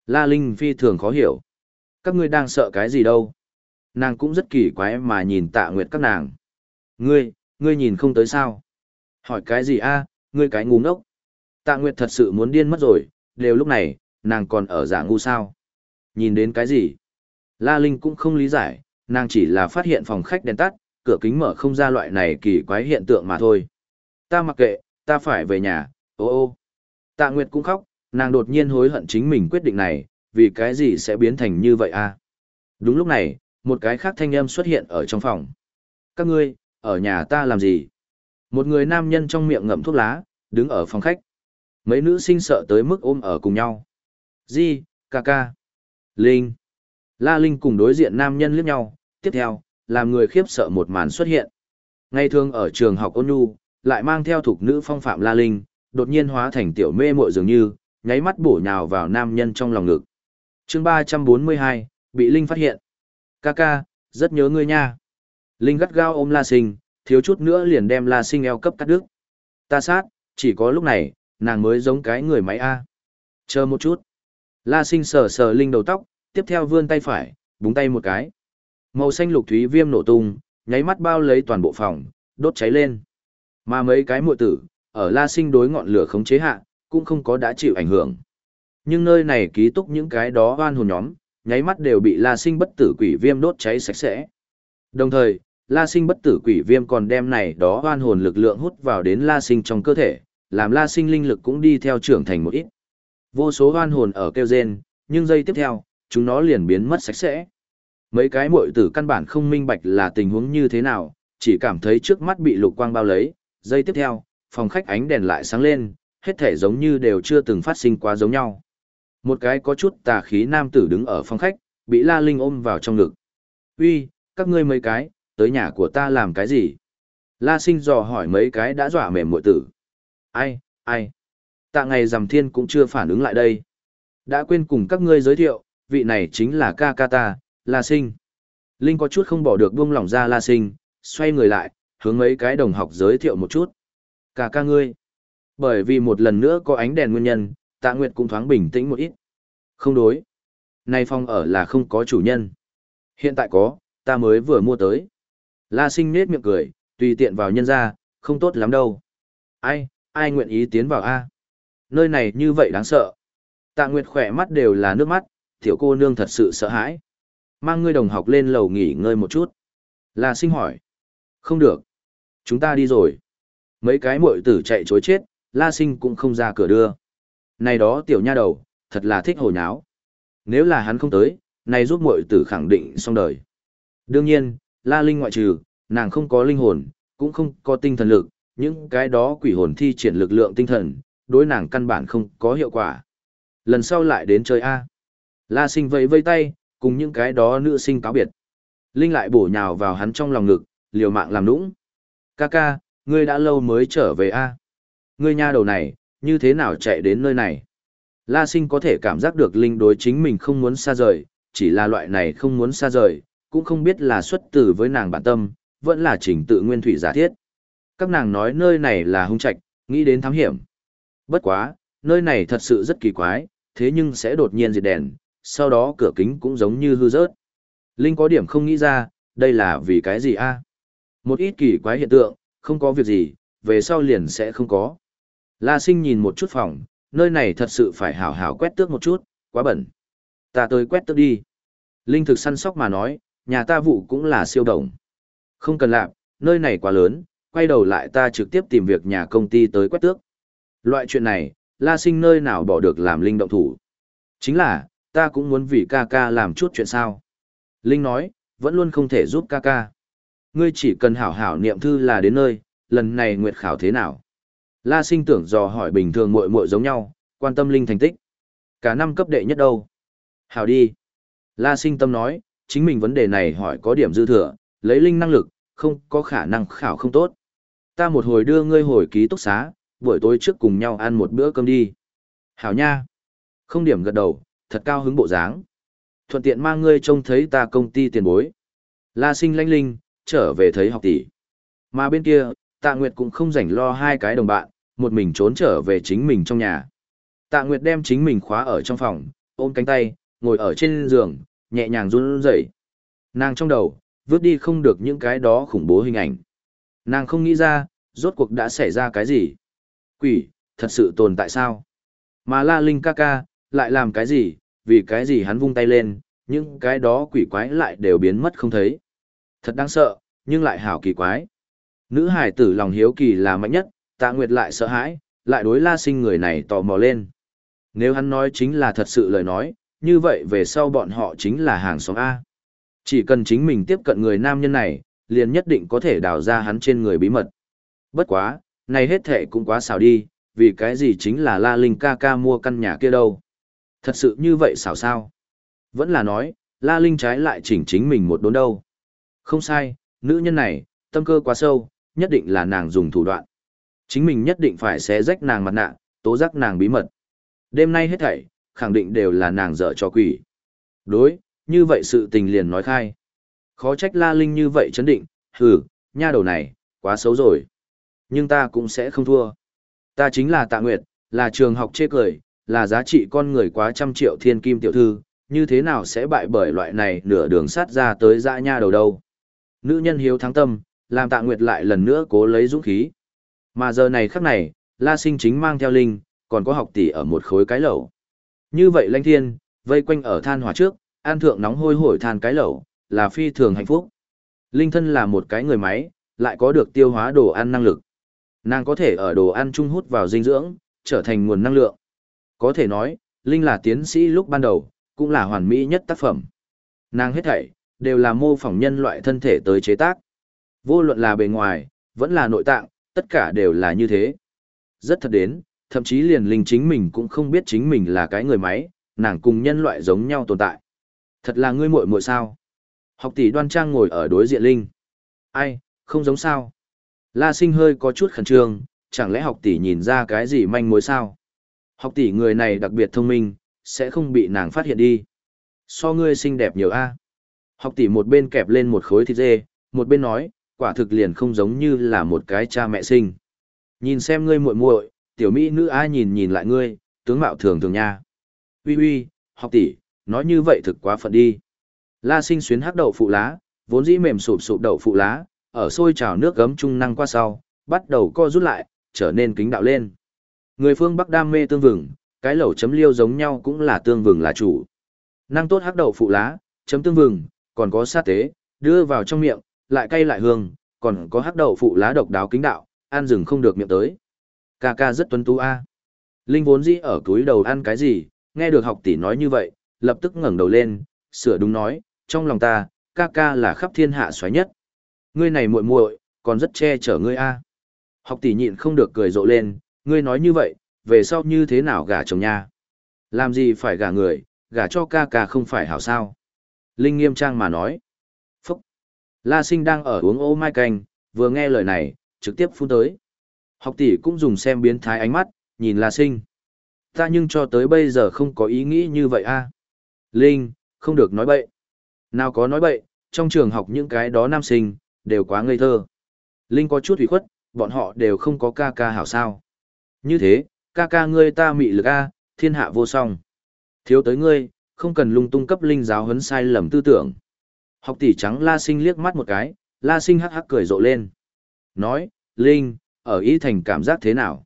Speaker 1: La Linh phi thường khó hiểu. Các ngươi đang sợ cái gì đâu? Nàng cũng rất kỳ quái mà nhìn tạ nguyệt các nàng. Ngươi, ngươi nhìn không tới sao? Hỏi cái gì a? ngươi cái ngu ngốc. Tạ nguyệt thật sự muốn điên mất rồi, đều lúc này, nàng còn ở giả ngu sao? Nhìn đến cái gì? La Linh cũng không lý giải, nàng chỉ là phát hiện phòng khách đèn tắt, cửa kính mở không ra loại này kỳ quái hiện tượng mà thôi. Ta mặc kệ, ta phải về nhà, ô ô. Tạ Nguyệt cũng khóc, nàng đột nhiên hối hận chính mình quyết định này, vì cái gì sẽ biến thành như vậy a? Đúng lúc này, một cái khác thanh âm xuất hiện ở trong phòng. Các ngươi, ở nhà ta làm gì? Một người nam nhân trong miệng ngậm thuốc lá, đứng ở phòng khách. Mấy nữ sinh sợ tới mức ôm ở cùng nhau. Di, ca ca. Linh. La Linh cùng đối diện nam nhân liếc nhau, tiếp theo, làm người khiếp sợ một màn xuất hiện. Ngày thường ở trường học ôn nhu, lại mang theo thuộc nữ phong phạm La Linh, đột nhiên hóa thành tiểu mê muội dường như, nháy mắt bổ nhào vào nam nhân trong lòng ngực. chương 342, bị Linh phát hiện. Kaka, rất nhớ ngươi nha. Linh gắt gao ôm La Sinh, thiếu chút nữa liền đem La Sinh eo cấp cắt đứt. Ta sát, chỉ có lúc này, nàng mới giống cái người máy A. Chờ một chút. La Sinh sờ sờ Linh đầu tóc, tiếp theo vươn tay phải, búng tay một cái. Màu xanh lục thúy viêm nổ tung, nháy mắt bao lấy toàn bộ phòng, đốt cháy lên. Mà mấy cái muội tử, ở La Sinh đối ngọn lửa khống chế hạ, cũng không có đã chịu ảnh hưởng. Nhưng nơi này ký túc những cái đó oan hồn nhóm, nháy mắt đều bị La Sinh bất tử quỷ viêm đốt cháy sạch sẽ. Đồng thời, La Sinh bất tử quỷ viêm còn đem này đó oan hồn lực lượng hút vào đến La Sinh trong cơ thể, làm La Sinh linh lực cũng đi theo trưởng thành một ít. Vô số oan hồn ở kêu rên, nhưng giây tiếp theo, chúng nó liền biến mất sạch sẽ. Mấy cái muội tử căn bản không minh bạch là tình huống như thế nào, chỉ cảm thấy trước mắt bị lục quang bao lấy, giây tiếp theo, phòng khách ánh đèn lại sáng lên, hết thể giống như đều chưa từng phát sinh quá giống nhau. Một cái có chút tà khí nam tử đứng ở phòng khách, bị La Linh ôm vào trong ngực. Uy, các ngươi mấy cái, tới nhà của ta làm cái gì? La sinh dò hỏi mấy cái đã dọa mềm muội tử. Ai, ai? Tạ ngày rằm thiên cũng chưa phản ứng lại đây. Đã quên cùng các ngươi giới thiệu, vị này chính là ca ca ta, La Sinh. Linh có chút không bỏ được buông lỏng ra La Sinh, xoay người lại, hướng mấy cái đồng học giới thiệu một chút. Ca ca ngươi. Bởi vì một lần nữa có ánh đèn nguyên nhân, Tạ Nguyệt cũng thoáng bình tĩnh một ít. Không đối. Nay phòng ở là không có chủ nhân. Hiện tại có, ta mới vừa mua tới. La Sinh nết miệng cười, tùy tiện vào nhân ra, không tốt lắm đâu. Ai, ai nguyện ý tiến vào A? Nơi này như vậy đáng sợ. Tạ Nguyệt khỏe mắt đều là nước mắt, tiểu cô nương thật sự sợ hãi. Mang ngươi đồng học lên lầu nghỉ ngơi một chút. La sinh hỏi. Không được. Chúng ta đi rồi. Mấy cái muội tử chạy chối chết, la sinh cũng không ra cửa đưa. Này đó tiểu nha đầu, thật là thích hồi nháo. Nếu là hắn không tới, này giúp muội tử khẳng định xong đời. Đương nhiên, la linh ngoại trừ, nàng không có linh hồn, cũng không có tinh thần lực, những cái đó quỷ hồn thi triển lực lượng tinh thần, đối nàng căn bản không có hiệu quả. Lần sau lại đến chơi A. La sinh vẫy vây tay, cùng những cái đó nữ sinh cáo biệt. Linh lại bổ nhào vào hắn trong lòng ngực, liều mạng làm nũng. Ca ca, ngươi đã lâu mới trở về a? Ngươi nha đầu này, như thế nào chạy đến nơi này? La sinh có thể cảm giác được Linh đối chính mình không muốn xa rời, chỉ là loại này không muốn xa rời, cũng không biết là xuất tử với nàng bản tâm, vẫn là trình tự nguyên thủy giả thiết. Các nàng nói nơi này là hung trạch, nghĩ đến thám hiểm. Bất quá, nơi này thật sự rất kỳ quái, thế nhưng sẽ đột nhiên diệt đèn, sau đó cửa kính cũng giống như hư rớt. Linh có điểm không nghĩ ra, đây là vì cái gì a? Một ít kỳ quái hiện tượng, không có việc gì, về sau liền sẽ không có. La sinh nhìn một chút phòng, nơi này thật sự phải hảo hảo quét tước một chút, quá bẩn. Ta tới quét tước đi. Linh thực săn sóc mà nói, nhà ta vụ cũng là siêu đồng. Không cần làm, nơi này quá lớn, quay đầu lại ta trực tiếp tìm việc nhà công ty tới quét tước. Loại chuyện này, La sinh nơi nào bỏ được làm Linh động thủ. Chính là, ta cũng muốn vì ca ca làm chút chuyện sao. Linh nói, vẫn luôn không thể giúp ca ca. Ngươi chỉ cần hảo hảo niệm thư là đến nơi, lần này nguyệt khảo thế nào? La sinh tưởng dò hỏi bình thường muội muội giống nhau, quan tâm Linh thành tích. Cả năm cấp đệ nhất đâu? Hảo đi. La sinh tâm nói, chính mình vấn đề này hỏi có điểm dư thừa, lấy Linh năng lực, không có khả năng khảo không tốt. Ta một hồi đưa ngươi hồi ký túc xá, buổi tối trước cùng nhau ăn một bữa cơm đi. Hảo nha. Không điểm gật đầu, thật cao hứng bộ dáng. Thuận tiện mang ngươi trông thấy ta công ty tiền bối. La sinh lanh linh, trở về thấy học tỷ. Mà bên kia, tạ nguyệt cũng không rảnh lo hai cái đồng bạn, một mình trốn trở về chính mình trong nhà. Tạ nguyệt đem chính mình khóa ở trong phòng, ôm cánh tay, ngồi ở trên giường, nhẹ nhàng run rẩy. Nàng trong đầu, vứt đi không được những cái đó khủng bố hình ảnh. Nàng không nghĩ ra, rốt cuộc đã xảy ra cái gì. Quỷ, thật sự tồn tại sao? Mà La Linh ca ca, lại làm cái gì, vì cái gì hắn vung tay lên, những cái đó quỷ quái lại đều biến mất không thấy. Thật đáng sợ, nhưng lại hảo kỳ quái. Nữ hải tử lòng hiếu kỳ là mạnh nhất, tạ nguyệt lại sợ hãi, lại đối la sinh người này tò mò lên. Nếu hắn nói chính là thật sự lời nói, như vậy về sau bọn họ chính là hàng xóm A. Chỉ cần chính mình tiếp cận người nam nhân này, liền nhất định có thể đào ra hắn trên người bí mật. Bất quá, này hết thể cũng quá xảo đi, vì cái gì chính là La Linh ca ca mua căn nhà kia đâu. Thật sự như vậy xảo sao? Vẫn là nói, La Linh trái lại chỉnh chính mình một đốn đâu. Không sai, nữ nhân này, tâm cơ quá sâu, nhất định là nàng dùng thủ đoạn. Chính mình nhất định phải xé rách nàng mặt nạ, tố giác nàng bí mật. Đêm nay hết thảy, khẳng định đều là nàng dở cho quỷ. Đối, như vậy sự tình liền nói khai. Khó trách La Linh như vậy chấn định, hừ, nha đầu này, quá xấu rồi. Nhưng ta cũng sẽ không thua. Ta chính là Tạ Nguyệt, là trường học chê cười, là giá trị con người quá trăm triệu thiên kim tiểu thư, như thế nào sẽ bại bởi loại này nửa đường sát ra tới dã nha đầu đâu. Nữ nhân hiếu thắng tâm, làm Tạ Nguyệt lại lần nữa cố lấy dũng khí. Mà giờ này khắc này, La Sinh chính mang theo Linh, còn có học tỷ ở một khối cái lẩu. Như vậy Lanh thiên, vây quanh ở than hỏa trước, an thượng nóng hôi hổi than cái lẩu, là phi thường hạnh phúc. Linh thân là một cái người máy, lại có được tiêu hóa đồ ăn năng lực. Nàng có thể ở đồ ăn trung hút vào dinh dưỡng, trở thành nguồn năng lượng. Có thể nói, Linh là tiến sĩ lúc ban đầu, cũng là hoàn mỹ nhất tác phẩm. Nàng hết thảy, đều là mô phỏng nhân loại thân thể tới chế tác. Vô luận là bề ngoài, vẫn là nội tạng, tất cả đều là như thế. Rất thật đến, thậm chí liền linh chính mình cũng không biết chính mình là cái người máy, nàng cùng nhân loại giống nhau tồn tại. Thật là ngươi muội muội sao? Học tỷ đoan trang ngồi ở đối diện linh. Ai, không giống sao? La sinh hơi có chút khẩn trương, chẳng lẽ học tỷ nhìn ra cái gì manh mối sao? Học tỷ người này đặc biệt thông minh, sẽ không bị nàng phát hiện đi. So ngươi xinh đẹp nhiều a. Học tỷ một bên kẹp lên một khối thịt dê, một bên nói, quả thực liền không giống như là một cái cha mẹ sinh. Nhìn xem ngươi muội muội, tiểu mỹ nữ ai nhìn nhìn lại ngươi, tướng mạo thường thường nha. Uy uy, học tỷ, nói như vậy thực quá phận đi. La sinh xuyến hắc đậu phụ lá, vốn dĩ mềm sụp sụp đậu phụ lá, ở sôi trào nước gấm trung năng qua sau, bắt đầu co rút lại, trở nên kính đạo lên. Người phương Bắc đam mê tương vừng, cái lẩu chấm liêu giống nhau cũng là tương vừng là chủ. Năng tốt hắc đậu phụ lá, chấm tương vừng, còn có sát tế, đưa vào trong miệng, lại cay lại hương, còn có hắc đậu phụ lá độc đáo kính đạo, ăn rừng không được miệng tới. Ca ca rất tuấn tú a. Linh vốn dĩ ở túi đầu ăn cái gì, nghe được học tỷ nói như vậy, lập tức ngẩng đầu lên, sửa đúng nói, trong lòng ta, ca ca là khắp thiên hạ xoáy nhất. Ngươi này muội muội, còn rất che chở ngươi a. Học tỷ nhịn không được cười rộ lên, ngươi nói như vậy, về sau như thế nào gả chồng nha? Làm gì phải gả người, gả cho ca ca không phải hảo sao? Linh nghiêm trang mà nói. Phúc! La sinh đang ở uống ô mai canh, vừa nghe lời này, trực tiếp phun tới. Học tỷ cũng dùng xem biến thái ánh mắt, nhìn La sinh. Ta nhưng cho tới bây giờ không có ý nghĩ như vậy a. Linh, không được nói bậy. Nào có nói bậy, trong trường học những cái đó nam sinh, đều quá ngây thơ. Linh có chút ủy khuất, bọn họ đều không có ca ca hảo sao. Như thế, ca ca ngươi ta mị lực a, thiên hạ vô song. Thiếu tới ngươi, không cần lung tung cấp linh giáo huấn sai lầm tư tưởng. Học tỷ trắng La Sinh liếc mắt một cái, La Sinh hắc hắc cười rộ lên. Nói, Linh, ở ý thành cảm giác thế nào?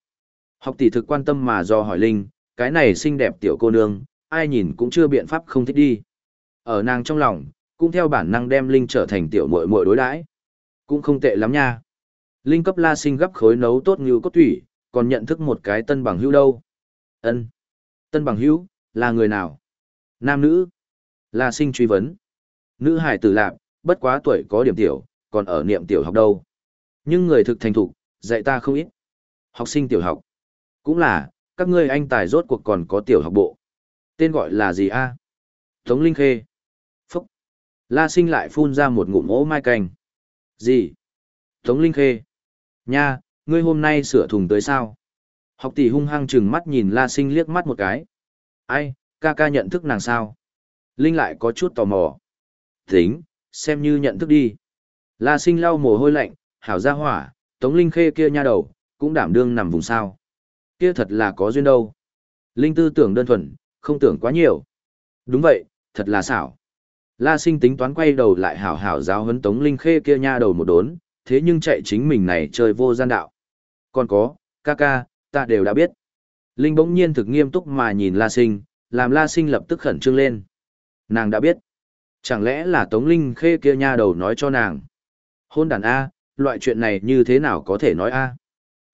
Speaker 1: Học tỷ thực quan tâm mà do hỏi Linh, cái này xinh đẹp tiểu cô nương, ai nhìn cũng chưa biện pháp không thích đi. Ở nàng trong lòng, cũng theo bản năng đem Linh trở thành tiểu muội muội đối đãi. Cũng không tệ lắm nha. Linh cấp La Sinh gấp khối nấu tốt như cốt thủy, còn nhận thức một cái tân bằng hữu đâu. Ân, Tân bằng hữu, là người nào? Nam nữ? La Sinh truy vấn. Nữ hải tử lạc, bất quá tuổi có điểm tiểu, còn ở niệm tiểu học đâu. Nhưng người thực thành thục, dạy ta không ít. Học sinh tiểu học. Cũng là, các ngươi anh tài rốt cuộc còn có tiểu học bộ. Tên gọi là gì a? Tống Linh Khê. La sinh lại phun ra một ngụm ố mai canh. Gì? Tống Linh Khê. Nha, ngươi hôm nay sửa thùng tới sao? Học tỷ hung hăng chừng mắt nhìn La Sinh liếc mắt một cái. Ai, ca ca nhận thức nàng sao? Linh lại có chút tò mò. Tính, xem như nhận thức đi. La Sinh lau mồ hôi lạnh, hảo ra hỏa, Tống Linh khê kia nha đầu, cũng đảm đương nằm vùng sao. Kia thật là có duyên đâu. Linh tư tưởng đơn thuần, không tưởng quá nhiều. Đúng vậy, thật là xảo. La sinh tính toán quay đầu lại hảo hảo giáo huấn Tống Linh khê kia nha đầu một đốn, thế nhưng chạy chính mình này chơi vô gian đạo. Còn có, ca ca, ta đều đã biết. Linh bỗng nhiên thực nghiêm túc mà nhìn La sinh, làm La sinh lập tức khẩn trương lên. Nàng đã biết. Chẳng lẽ là Tống Linh khê kia nha đầu nói cho nàng. Hôn đàn A, loại chuyện này như thế nào có thể nói A.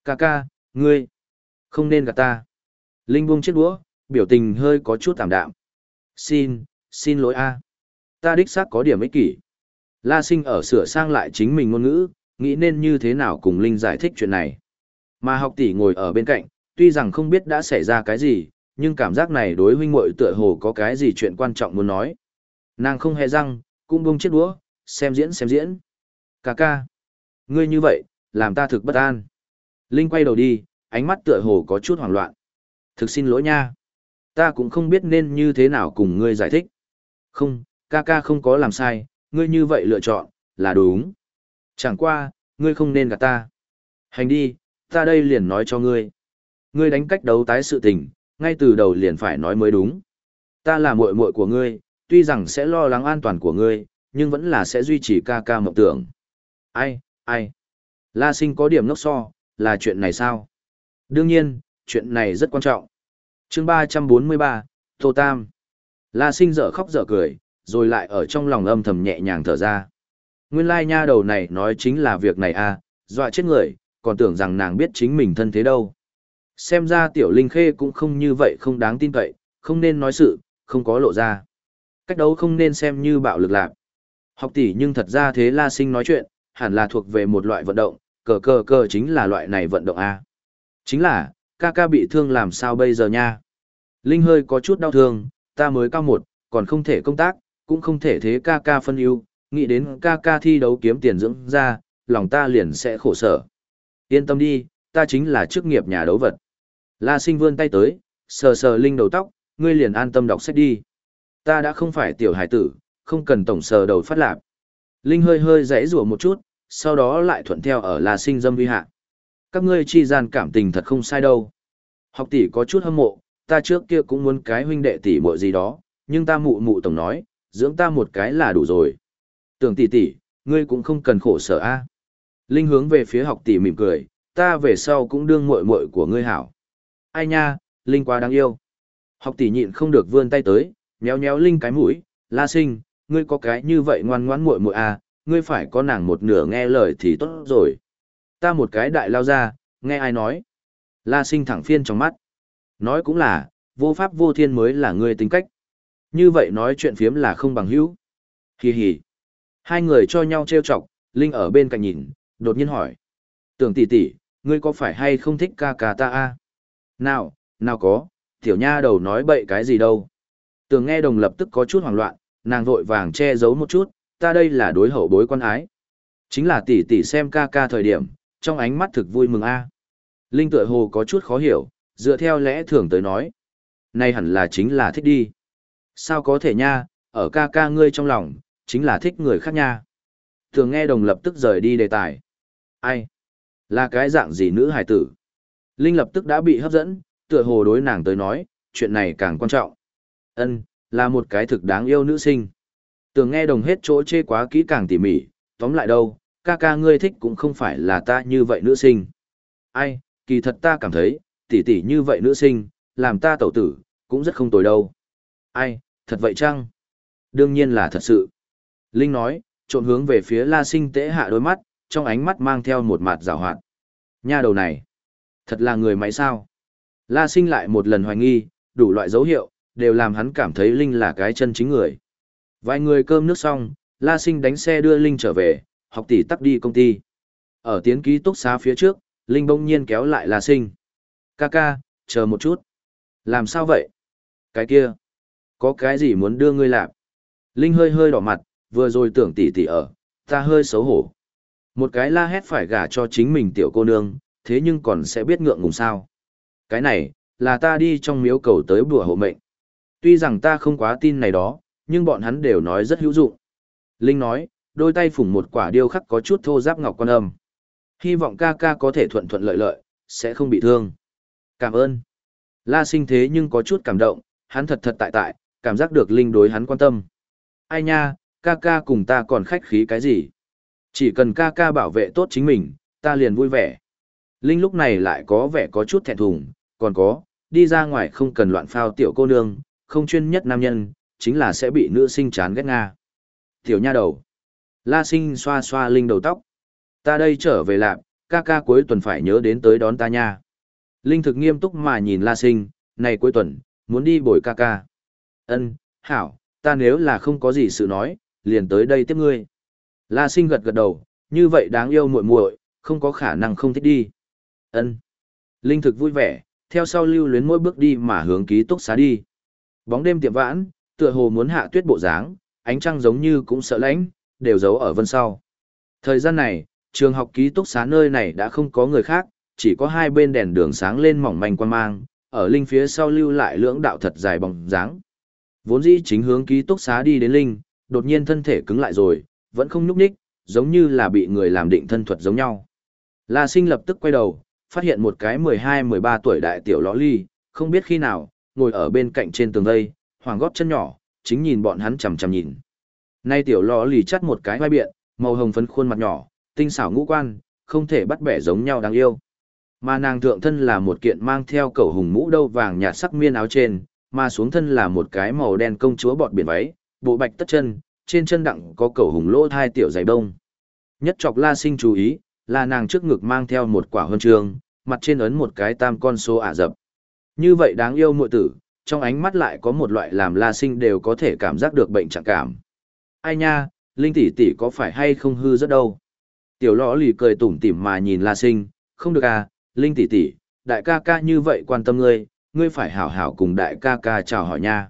Speaker 1: Ca ca, ngươi, không nên gạt ta. Linh buông chiếc đũa, biểu tình hơi có chút tạm đạm. Xin, xin lỗi A. Ta đích xác có điểm ích kỷ. La sinh ở sửa sang lại chính mình ngôn ngữ, nghĩ nên như thế nào cùng Linh giải thích chuyện này. Mà học tỷ ngồi ở bên cạnh, tuy rằng không biết đã xảy ra cái gì, nhưng cảm giác này đối huynh muội tựa hồ có cái gì chuyện quan trọng muốn nói. Nàng không hề răng, cũng buông chiếc đũa, xem diễn xem diễn. Cà ca. Ngươi như vậy, làm ta thực bất an. Linh quay đầu đi, ánh mắt tựa hồ có chút hoảng loạn. Thực xin lỗi nha. Ta cũng không biết nên như thế nào cùng ngươi giải thích. Không, ca ca không có làm sai, ngươi như vậy lựa chọn, là đúng. Chẳng qua, ngươi không nên gạt ta. Hành đi, ta đây liền nói cho ngươi. Ngươi đánh cách đấu tái sự tình, ngay từ đầu liền phải nói mới đúng. Ta là muội muội của ngươi, tuy rằng sẽ lo lắng an toàn của ngươi, nhưng vẫn là sẽ duy trì ca ca mộng tưởng. Ai, ai? La sinh có điểm ngốc so, là chuyện này sao? Đương nhiên, chuyện này rất quan trọng. chương 343, Tô Tam. La sinh dở khóc dở cười, rồi lại ở trong lòng âm thầm nhẹ nhàng thở ra. Nguyên lai nha đầu này nói chính là việc này à, dọa chết người, còn tưởng rằng nàng biết chính mình thân thế đâu. Xem ra tiểu linh khê cũng không như vậy không đáng tin cậy, không nên nói sự, không có lộ ra. Cách đấu không nên xem như bạo lực lạc. Học tỷ nhưng thật ra thế la sinh nói chuyện, hẳn là thuộc về một loại vận động, cờ cờ cờ chính là loại này vận động A. Chính là, ca ca bị thương làm sao bây giờ nha. Linh hơi có chút đau thương, ta mới cao một, còn không thể công tác, cũng không thể thế ca ca phân ưu, nghĩ đến ca ca thi đấu kiếm tiền dưỡng ra, lòng ta liền sẽ khổ sở. Yên tâm đi, ta chính là chức nghiệp nhà đấu vật. La sinh vươn tay tới, sờ sờ Linh đầu tóc, ngươi liền an tâm đọc sách đi. Ta đã không phải tiểu hải tử, không cần tổng sờ đầu phát lạp. Linh hơi hơi rẽ rủa một chút, sau đó lại thuận theo ở La Sinh dâm vi hạ. Các ngươi chi gian cảm tình thật không sai đâu. Học tỷ có chút hâm mộ, ta trước kia cũng muốn cái huynh đệ tỷ muội gì đó, nhưng ta mụ mụ tổng nói, dưỡng ta một cái là đủ rồi. Tưởng tỷ tỷ, ngươi cũng không cần khổ sở a. À? Linh hướng về phía học tỷ mỉm cười, ta về sau cũng đương muội muội của ngươi hảo. Ai nha, Linh quá đáng yêu. Học tỷ nhịn không được vươn tay tới, nhéo nhéo Linh cái mũi, La Sinh, ngươi có cái như vậy ngoan ngoãn muội muội à, ngươi phải có nàng một nửa nghe lời thì tốt rồi. Ta một cái đại lao ra, nghe ai nói. La sinh thẳng phiên trong mắt. Nói cũng là, vô pháp vô thiên mới là ngươi tính cách. Như vậy nói chuyện phiếm là không bằng hữu. Hì hì. Hai người cho nhau trêu chọc, Linh ở bên cạnh nhìn, đột nhiên hỏi. Tưởng tỷ tỷ, ngươi có phải hay không thích ca ca ta a? Nào, nào có, tiểu nha đầu nói bậy cái gì đâu. Tưởng nghe đồng lập tức có chút hoảng loạn, nàng vội vàng che giấu một chút, ta đây là đối hậu bối quan ái. Chính là tỷ tỷ xem ca ca thời điểm, trong ánh mắt thực vui mừng a. Linh tựa hồ có chút khó hiểu, dựa theo lẽ thường tới nói. Này hẳn là chính là thích đi. Sao có thể nha, ở ca ca ngươi trong lòng, chính là thích người khác nha. Thường nghe đồng lập tức rời đi đề tài. Ai? Là cái dạng gì nữ hài tử? Linh lập tức đã bị hấp dẫn, tựa hồ đối nàng tới nói, chuyện này càng quan trọng. Ân, là một cái thực đáng yêu nữ sinh. Tường nghe đồng hết chỗ chê quá kỹ càng tỉ mỉ, tóm lại đâu, ca ca ngươi thích cũng không phải là ta như vậy nữ sinh. Ai, kỳ thật ta cảm thấy, tỷ tỷ như vậy nữ sinh, làm ta tẩu tử, cũng rất không tồi đâu. Ai, thật vậy chăng? Đương nhiên là thật sự. Linh nói, trộn hướng về phía la sinh tễ hạ đôi mắt, trong ánh mắt mang theo một mặt rào hoạt. Nha đầu này, thật là người máy sao? La sinh lại một lần hoài nghi, đủ loại dấu hiệu, đều làm hắn cảm thấy Linh là cái chân chính người. Vài người cơm nước xong, La Sinh đánh xe đưa Linh trở về, học tỷ tắt đi công ty. Ở tiến ký túc xá phía trước, Linh bỗng nhiên kéo lại La Sinh. Ca ca, chờ một chút. Làm sao vậy? Cái kia. Có cái gì muốn đưa ngươi làm? Linh hơi hơi đỏ mặt, vừa rồi tưởng tỷ tỷ ở, ta hơi xấu hổ. Một cái la hét phải gả cho chính mình tiểu cô nương, thế nhưng còn sẽ biết ngượng ngùng sao. Cái này, là ta đi trong miếu cầu tới bùa hộ mệnh. Tuy rằng ta không quá tin này đó, nhưng bọn hắn đều nói rất hữu dụng. Linh nói, đôi tay phủng một quả điêu khắc có chút thô giáp ngọc quan âm. Hy vọng ca ca có thể thuận thuận lợi lợi, sẽ không bị thương. Cảm ơn. La sinh thế nhưng có chút cảm động, hắn thật thật tại tại, cảm giác được Linh đối hắn quan tâm. Ai nha, ca ca cùng ta còn khách khí cái gì? Chỉ cần ca ca bảo vệ tốt chính mình, ta liền vui vẻ. Linh lúc này lại có vẻ có chút thẹn thùng, còn có, đi ra ngoài không cần loạn phao tiểu cô nương, không chuyên nhất nam nhân, chính là sẽ bị nữ sinh chán ghét Nga. Tiểu nha đầu. La sinh xoa xoa Linh đầu tóc. Ta đây trở về lạp, ca ca cuối tuần phải nhớ đến tới đón ta nha. Linh thực nghiêm túc mà nhìn La sinh, này cuối tuần, muốn đi bồi ca ca. Ân, hảo, ta nếu là không có gì sự nói, liền tới đây tiếp ngươi. La sinh gật gật đầu, như vậy đáng yêu muội muội, không có khả năng không thích đi. Ân. Linh thực vui vẻ, theo sau lưu luyến mỗi bước đi mà hướng ký túc xá đi. Bóng đêm tiệm vãn, tựa hồ muốn hạ tuyết bộ dáng, ánh trăng giống như cũng sợ lãnh, đều giấu ở vân sau. Thời gian này, trường học ký túc xá nơi này đã không có người khác, chỉ có hai bên đèn đường sáng lên mỏng manh quan mang, ở linh phía sau lưu lại lưỡng đạo thật dài bóng dáng. Vốn dĩ chính hướng ký túc xá đi đến linh, đột nhiên thân thể cứng lại rồi, vẫn không nhúc nhích, giống như là bị người làm định thân thuật giống nhau. La Sinh lập tức quay đầu, phát hiện một cái 12-13 tuổi đại tiểu lõ ly, không biết khi nào, ngồi ở bên cạnh trên tường vây, hoàng góp chân nhỏ, chính nhìn bọn hắn chằm chằm nhìn. Nay tiểu lõ lì chắt một cái vai biện, màu hồng phấn khuôn mặt nhỏ, tinh xảo ngũ quan, không thể bắt bẻ giống nhau đáng yêu. Mà nàng thượng thân là một kiện mang theo cầu hùng mũ đâu vàng nhạt sắc miên áo trên, mà xuống thân là một cái màu đen công chúa bọt biển váy, bộ bạch tất chân, trên chân đặng có cầu hùng lỗ thai tiểu giày đông Nhất chọc la sinh chú ý, là nàng trước ngực mang theo một quả huân trường, mặt trên ấn một cái tam con số ả dập. Như vậy đáng yêu muội tử, trong ánh mắt lại có một loại làm la sinh đều có thể cảm giác được bệnh trạng cảm. Ai nha, Linh tỷ tỷ có phải hay không hư rất đâu. Tiểu lõ lì cười tủm tỉm mà nhìn la sinh, không được à, Linh tỷ tỷ, đại ca ca như vậy quan tâm ngươi, ngươi phải hảo hảo cùng đại ca ca chào hỏi nha.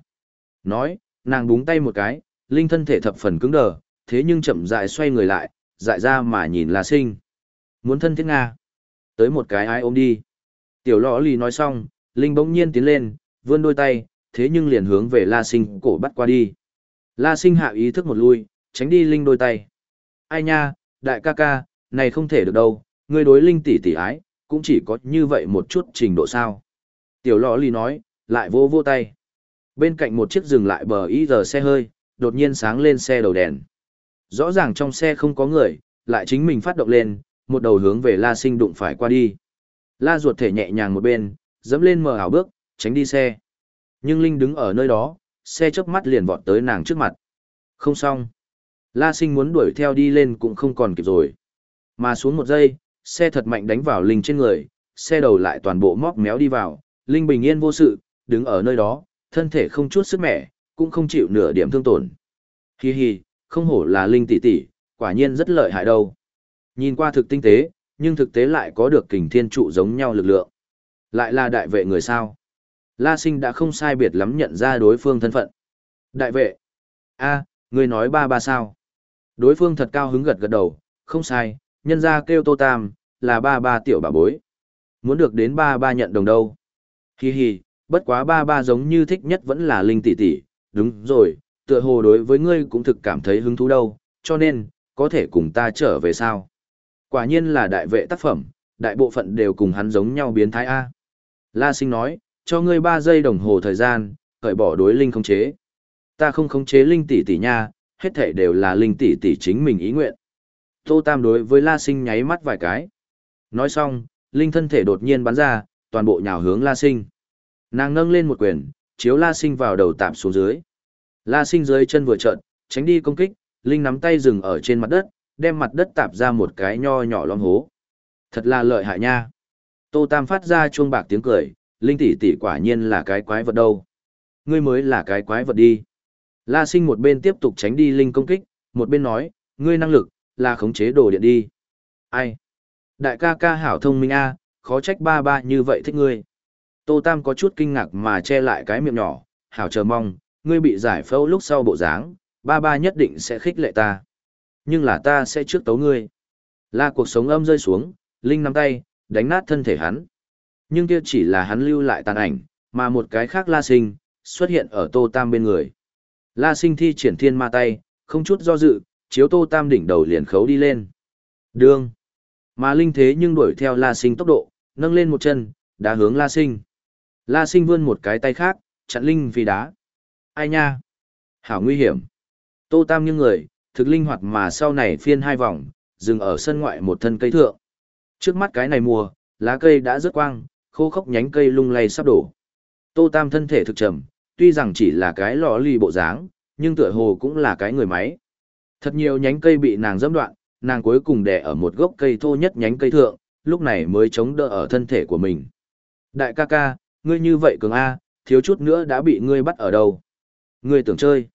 Speaker 1: Nói, nàng búng tay một cái, Linh thân thể thập phần cứng đờ, thế nhưng chậm rãi xoay người lại, dại ra mà nhìn La Sinh. Muốn thân thiết Nga. Tới một cái ai ôm đi. Tiểu lõ lì nói xong, Linh bỗng nhiên tiến lên, vươn đôi tay, thế nhưng liền hướng về La Sinh cổ bắt qua đi. La Sinh hạ ý thức một lui, tránh đi Linh đôi tay. Ai nha, đại ca ca, này không thể được đâu, ngươi đối Linh tỷ tỷ ái, cũng chỉ có như vậy một chút trình độ sao. Tiểu lò lì nói, lại vô vô tay. Bên cạnh một chiếc dừng lại bờ ý giờ xe hơi, đột nhiên sáng lên xe đầu đèn. Rõ ràng trong xe không có người, lại chính mình phát động lên, một đầu hướng về La Sinh đụng phải qua đi. La ruột thể nhẹ nhàng một bên, dẫm lên mờ ảo bước, tránh đi xe. Nhưng Linh đứng ở nơi đó, xe chớp mắt liền vọt tới nàng trước mặt. Không xong. La Sinh muốn đuổi theo đi lên cũng không còn kịp rồi. Mà xuống một giây, xe thật mạnh đánh vào Linh trên người, xe đầu lại toàn bộ móc méo đi vào, Linh bình yên vô sự, đứng ở nơi đó, thân thể không chút sức mẻ, cũng không chịu nửa điểm thương tổn. Hi hi, không hổ là Linh tỷ tỷ, quả nhiên rất lợi hại đâu. Nhìn qua thực tinh tế, nhưng thực tế lại có được kình thiên trụ giống nhau lực lượng. Lại là đại vệ người sao? La sinh đã không sai biệt lắm nhận ra đối phương thân phận. Đại vệ. a người nói ba ba sao? Đối phương thật cao hứng gật gật đầu, không sai, nhân ra kêu tô tam, là ba ba tiểu bà bối. Muốn được đến ba ba nhận đồng đâu. Hi hi, bất quá ba ba giống như thích nhất vẫn là linh tỷ tỷ, đúng rồi, tựa hồ đối với ngươi cũng thực cảm thấy hứng thú đâu, cho nên, có thể cùng ta trở về sao. Quả nhiên là đại vệ tác phẩm, đại bộ phận đều cùng hắn giống nhau biến thái A. La sinh nói, cho ngươi ba giây đồng hồ thời gian, cởi bỏ đối linh khống chế. Ta không khống chế linh tỷ tỷ nha, hết thể đều là linh tỷ tỷ chính mình ý nguyện. Tô Tam đối với La sinh nháy mắt vài cái. Nói xong, linh thân thể đột nhiên bắn ra, toàn bộ nhào hướng La sinh. Nàng nâng lên một quyền, chiếu La sinh vào đầu tạm xuống dưới. La sinh dưới chân vừa trợn, tránh đi công kích, linh nắm tay dừng ở trên mặt đất, đem mặt đất tạp ra một cái nho nhỏ lõm hố. Thật là lợi hại nha. Tô Tam phát ra chuông bạc tiếng cười, linh tỷ tỷ quả nhiên là cái quái vật đâu. Ngươi mới là cái quái vật đi. La sinh một bên tiếp tục tránh đi linh công kích, một bên nói, ngươi năng lực, là khống chế đồ điện đi. Ai? Đại ca ca hảo thông minh a, khó trách ba ba như vậy thích ngươi. Tô Tam có chút kinh ngạc mà che lại cái miệng nhỏ, hảo chờ mong, ngươi bị giải phẫu lúc sau bộ dáng, ba ba nhất định sẽ khích lệ ta. Nhưng là ta sẽ trước tấu ngươi. La cuộc sống âm rơi xuống, Linh nắm tay, đánh nát thân thể hắn. Nhưng kia chỉ là hắn lưu lại tàn ảnh, mà một cái khác La Sinh, xuất hiện ở Tô Tam bên người. La Sinh thi triển thiên ma tay, không chút do dự, chiếu Tô Tam đỉnh đầu liền khấu đi lên. Đương. Mà Linh thế nhưng đuổi theo La Sinh tốc độ, nâng lên một chân, đá hướng La Sinh. La Sinh vươn một cái tay khác, chặn Linh vì đá. Ai nha? Hảo nguy hiểm. Tô Tam nghiêng người, thực linh hoạt mà sau này phiên hai vòng, dừng ở sân ngoại một thân cây thượng. Trước mắt cái này mùa, lá cây đã rớt quang, khô khốc nhánh cây lung lay sắp đổ. Tô Tam thân thể thực trầm, tuy rằng chỉ là cái lò lì bộ dáng, nhưng tựa hồ cũng là cái người máy. Thật nhiều nhánh cây bị nàng dẫm đoạn, nàng cuối cùng đè ở một gốc cây thô nhất nhánh cây thượng, lúc này mới chống đỡ ở thân thể của mình. Đại ca ca, ngươi như vậy cường A, thiếu chút nữa đã bị ngươi bắt ở đâu. Ngươi tưởng chơi.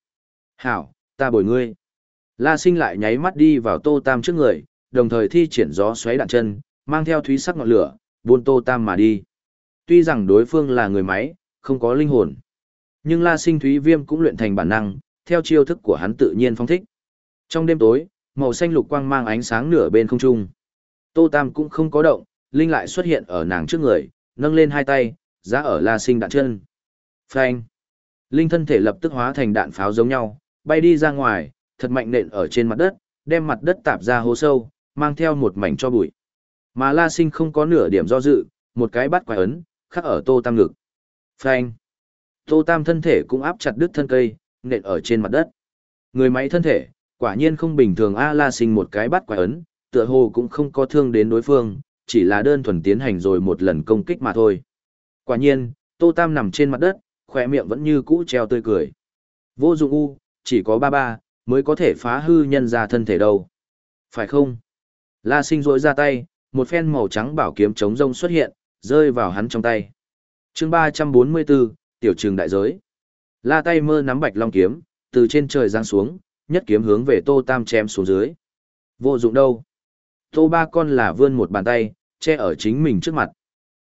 Speaker 1: Hảo, ta bồi ngươi. La sinh lại nháy mắt đi vào tô tam trước người, đồng thời thi triển gió xoáy đạn chân, mang theo thúy sắc ngọn lửa, buôn tô tam mà đi. Tuy rằng đối phương là người máy, không có linh hồn. Nhưng la sinh thúy viêm cũng luyện thành bản năng, theo chiêu thức của hắn tự nhiên phong thích. Trong đêm tối, màu xanh lục quang mang ánh sáng nửa bên không trung. Tô Tam cũng không có động, Linh lại xuất hiện ở nàng trước người, nâng lên hai tay, giá ở la sinh đạn chân. Phanh. Linh thân thể lập tức hóa thành đạn pháo giống nhau, bay đi ra ngoài, thật mạnh nện ở trên mặt đất, đem mặt đất tạp ra hố sâu, mang theo một mảnh cho bụi. Mà La Sinh không có nửa điểm do dự, một cái bắt quái ấn, khắc ở Tô Tam ngực. Phanh. Tô Tam thân thể cũng áp chặt đứt thân cây, nện ở trên mặt đất. Người máy thân thể, quả nhiên không bình thường A La Sinh một cái bắt quái ấn, tựa hồ cũng không có thương đến đối phương, chỉ là đơn thuần tiến hành rồi một lần công kích mà thôi. Quả nhiên, Tô Tam nằm trên mặt đất, khỏe miệng vẫn như cũ treo tươi cười. Vô dụng u, chỉ có ba ba, mới có thể phá hư nhân ra thân thể đâu. Phải không? La sinh rỗi ra tay, một phen màu trắng bảo kiếm chống rông xuất hiện, rơi vào hắn trong tay. chương 344, Tiểu trường đại giới. La tay mơ nắm bạch long kiếm, từ trên trời giáng xuống, nhất kiếm hướng về Tô Tam chém xuống dưới. Vô dụng đâu. Tô ba con là vươn một bàn tay, che ở chính mình trước mặt.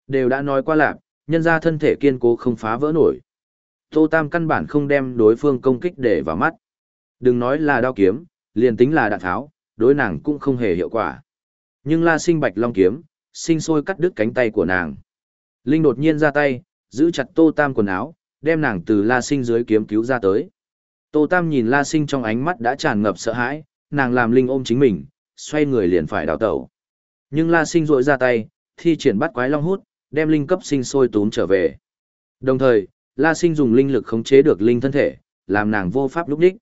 Speaker 1: Đều đã nói qua lạc, nhân ra thân thể kiên cố không phá vỡ nổi. Tô Tam căn bản không đem đối phương công kích để vào mắt. Đừng nói là đao kiếm, liền tính là đạn tháo, đối nàng cũng không hề hiệu quả. Nhưng la sinh bạch long kiếm, sinh sôi cắt đứt cánh tay của nàng. Linh đột nhiên ra tay, giữ chặt Tô Tam quần áo, đem nàng từ la sinh dưới kiếm cứu ra tới. Tô Tam nhìn la sinh trong ánh mắt đã tràn ngập sợ hãi, nàng làm Linh ôm chính mình, xoay người liền phải đào tẩu. Nhưng la sinh rội ra tay, thi triển bắt quái long hút, đem Linh cấp sinh sôi tún trở về. Đồng thời, la sinh dùng linh lực khống chế được Linh thân thể, làm nàng vô pháp lúc đích.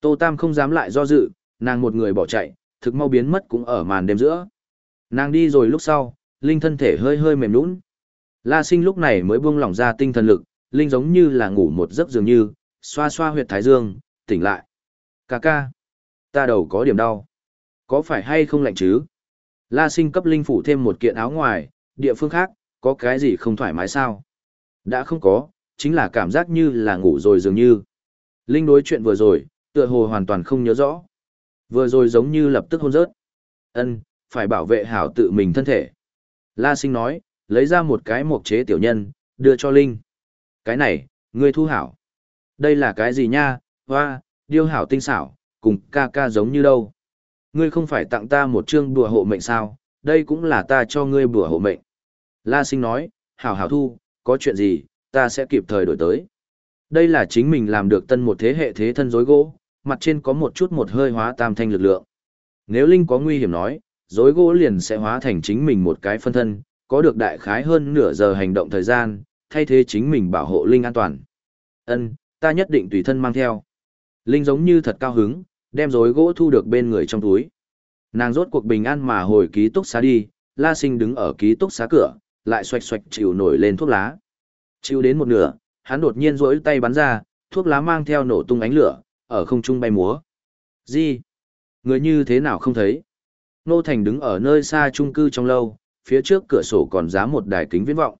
Speaker 1: Tô Tam không dám lại do dự, nàng một người bỏ chạy, thực mau biến mất cũng ở màn đêm giữa. Nàng đi rồi lúc sau, Linh thân thể hơi hơi mềm nũng. La sinh lúc này mới buông lỏng ra tinh thần lực, Linh giống như là ngủ một giấc dường như, xoa xoa huyệt thái dương, tỉnh lại. Cà ca, ta đầu có điểm đau. Có phải hay không lạnh chứ? La sinh cấp Linh phủ thêm một kiện áo ngoài, địa phương khác, có cái gì không thoải mái sao? Đã không có, chính là cảm giác như là ngủ rồi dường như. Linh đối chuyện vừa rồi, tựa hồ hoàn toàn không nhớ rõ. Vừa rồi giống như lập tức hôn rớt. Ân, phải bảo vệ hảo tự mình thân thể. La sinh nói, lấy ra một cái mộc chế tiểu nhân, đưa cho Linh. Cái này, ngươi thu hảo. Đây là cái gì nha, hoa, điêu hảo tinh xảo, cùng ca ca giống như đâu. Ngươi không phải tặng ta một chương bùa hộ mệnh sao, đây cũng là ta cho ngươi bùa hộ mệnh. La sinh nói, hảo hảo thu, có chuyện gì, ta sẽ kịp thời đổi tới. Đây là chính mình làm được tân một thế hệ thế thân rối gỗ, mặt trên có một chút một hơi hóa tam thanh lực lượng. Nếu Linh có nguy hiểm nói, rối gỗ liền sẽ hóa thành chính mình một cái phân thân, có được đại khái hơn nửa giờ hành động thời gian, thay thế chính mình bảo hộ Linh an toàn. Ân, ta nhất định tùy thân mang theo. Linh giống như thật cao hứng, đem rối gỗ thu được bên người trong túi. Nàng rốt cuộc bình an mà hồi ký túc xá đi, La Sinh đứng ở ký túc xá cửa, lại xoạch xoạch chịu nổi lên thuốc lá. Chịu đến một nửa, hắn đột nhiên rỗi tay bắn ra, thuốc lá mang theo nổ tung ánh lửa, ở không trung bay múa. Gì? Người như thế nào không thấy? Nô Thành đứng ở nơi xa trung cư trong lâu, phía trước cửa sổ còn dám một đài kính viễn vọng.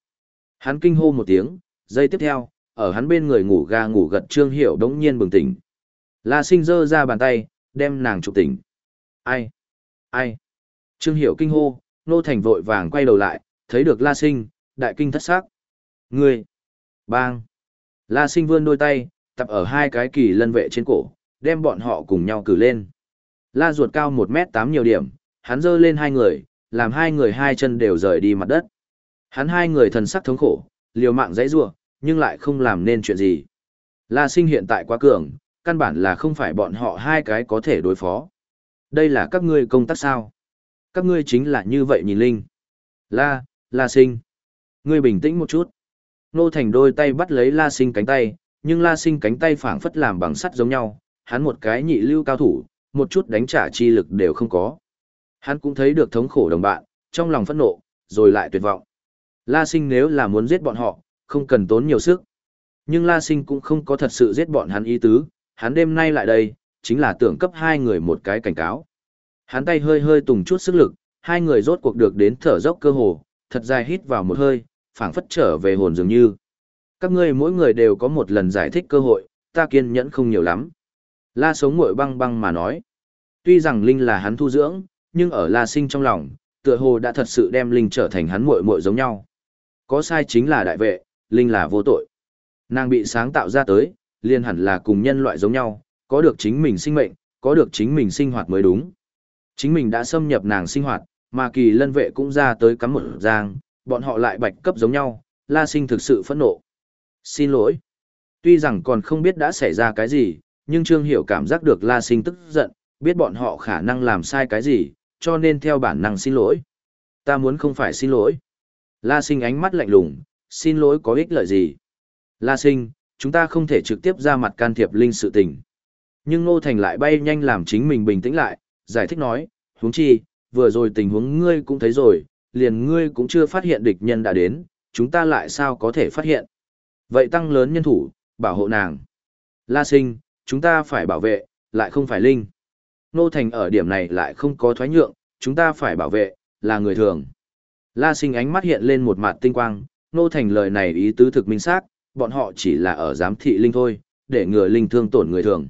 Speaker 1: Hắn kinh hô một tiếng, giây tiếp theo, ở hắn bên người ngủ ga ngủ gật Trương Hiểu đống nhiên bừng tỉnh. La Sinh giơ ra bàn tay, đem nàng chụp tỉnh. Ai? Ai? Trương Hiểu kinh hô, Nô Thành vội vàng quay đầu lại, thấy được La Sinh, đại kinh thất sắc. Ngươi! Bang! La Sinh vươn đôi tay, tập ở hai cái kỳ lân vệ trên cổ, đem bọn họ cùng nhau cử lên. La ruột cao 1 mét 8 nhiều điểm, hắn giơ lên hai người, làm hai người hai chân đều rời đi mặt đất. Hắn hai người thần sắc thống khổ, liều mạng dãy rủa, nhưng lại không làm nên chuyện gì. La Sinh hiện tại quá cường, căn bản là không phải bọn họ hai cái có thể đối phó. Đây là các ngươi công tác sao? Các ngươi chính là như vậy nhìn Linh. La, La Sinh. Ngươi bình tĩnh một chút. Nô Thành đôi tay bắt lấy La Sinh cánh tay, nhưng La Sinh cánh tay phảng phất làm bằng sắt giống nhau, hắn một cái nhị lưu cao thủ, một chút đánh trả chi lực đều không có. Hắn cũng thấy được thống khổ đồng bạn, trong lòng phẫn nộ, rồi lại tuyệt vọng. La Sinh nếu là muốn giết bọn họ, không cần tốn nhiều sức. Nhưng La Sinh cũng không có thật sự giết bọn hắn ý tứ, hắn đêm nay lại đây, chính là tưởng cấp hai người một cái cảnh cáo. Hắn tay hơi hơi tùng chút sức lực, hai người rốt cuộc được đến thở dốc cơ hồ, thật dài hít vào một hơi, phảng phất trở về hồn dường như. Các ngươi mỗi người đều có một lần giải thích cơ hội, ta kiên nhẫn không nhiều lắm. La sống ngội băng băng mà nói. Tuy rằng Linh là hắn thu dưỡng, nhưng ở La Sinh trong lòng, tựa hồ đã thật sự đem Linh trở thành hắn muội muội giống nhau. Có sai chính là đại vệ, Linh là vô tội. Nàng bị sáng tạo ra tới, liền hẳn là cùng nhân loại giống nhau, có được chính mình sinh mệnh, có được chính mình sinh hoạt mới đúng. Chính mình đã xâm nhập nàng sinh hoạt, mà kỳ lân vệ cũng ra tới cắm một giang, bọn họ lại bạch cấp giống nhau, La Sinh thực sự phẫn nộ. Xin lỗi. Tuy rằng còn không biết đã xảy ra cái gì, nhưng Trương Hiểu cảm giác được La Sinh tức giận, biết bọn họ khả năng làm sai cái gì, cho nên theo bản năng xin lỗi. Ta muốn không phải xin lỗi. La Sinh ánh mắt lạnh lùng, xin lỗi có ích lợi gì? La Sinh, chúng ta không thể trực tiếp ra mặt can thiệp linh sự tình. Nhưng Ngô Thành lại bay nhanh làm chính mình bình tĩnh lại, giải thích nói, huống chi, vừa rồi tình huống ngươi cũng thấy rồi, liền ngươi cũng chưa phát hiện địch nhân đã đến, chúng ta lại sao có thể phát hiện. Vậy tăng lớn nhân thủ, bảo hộ nàng. La sinh, chúng ta phải bảo vệ, lại không phải linh. Nô Thành ở điểm này lại không có thoái nhượng, chúng ta phải bảo vệ, là người thường. La sinh ánh mắt hiện lên một mặt tinh quang, Nô Thành lời này ý tứ thực minh xác, bọn họ chỉ là ở giám thị linh thôi, để ngừa linh thương tổn người thường.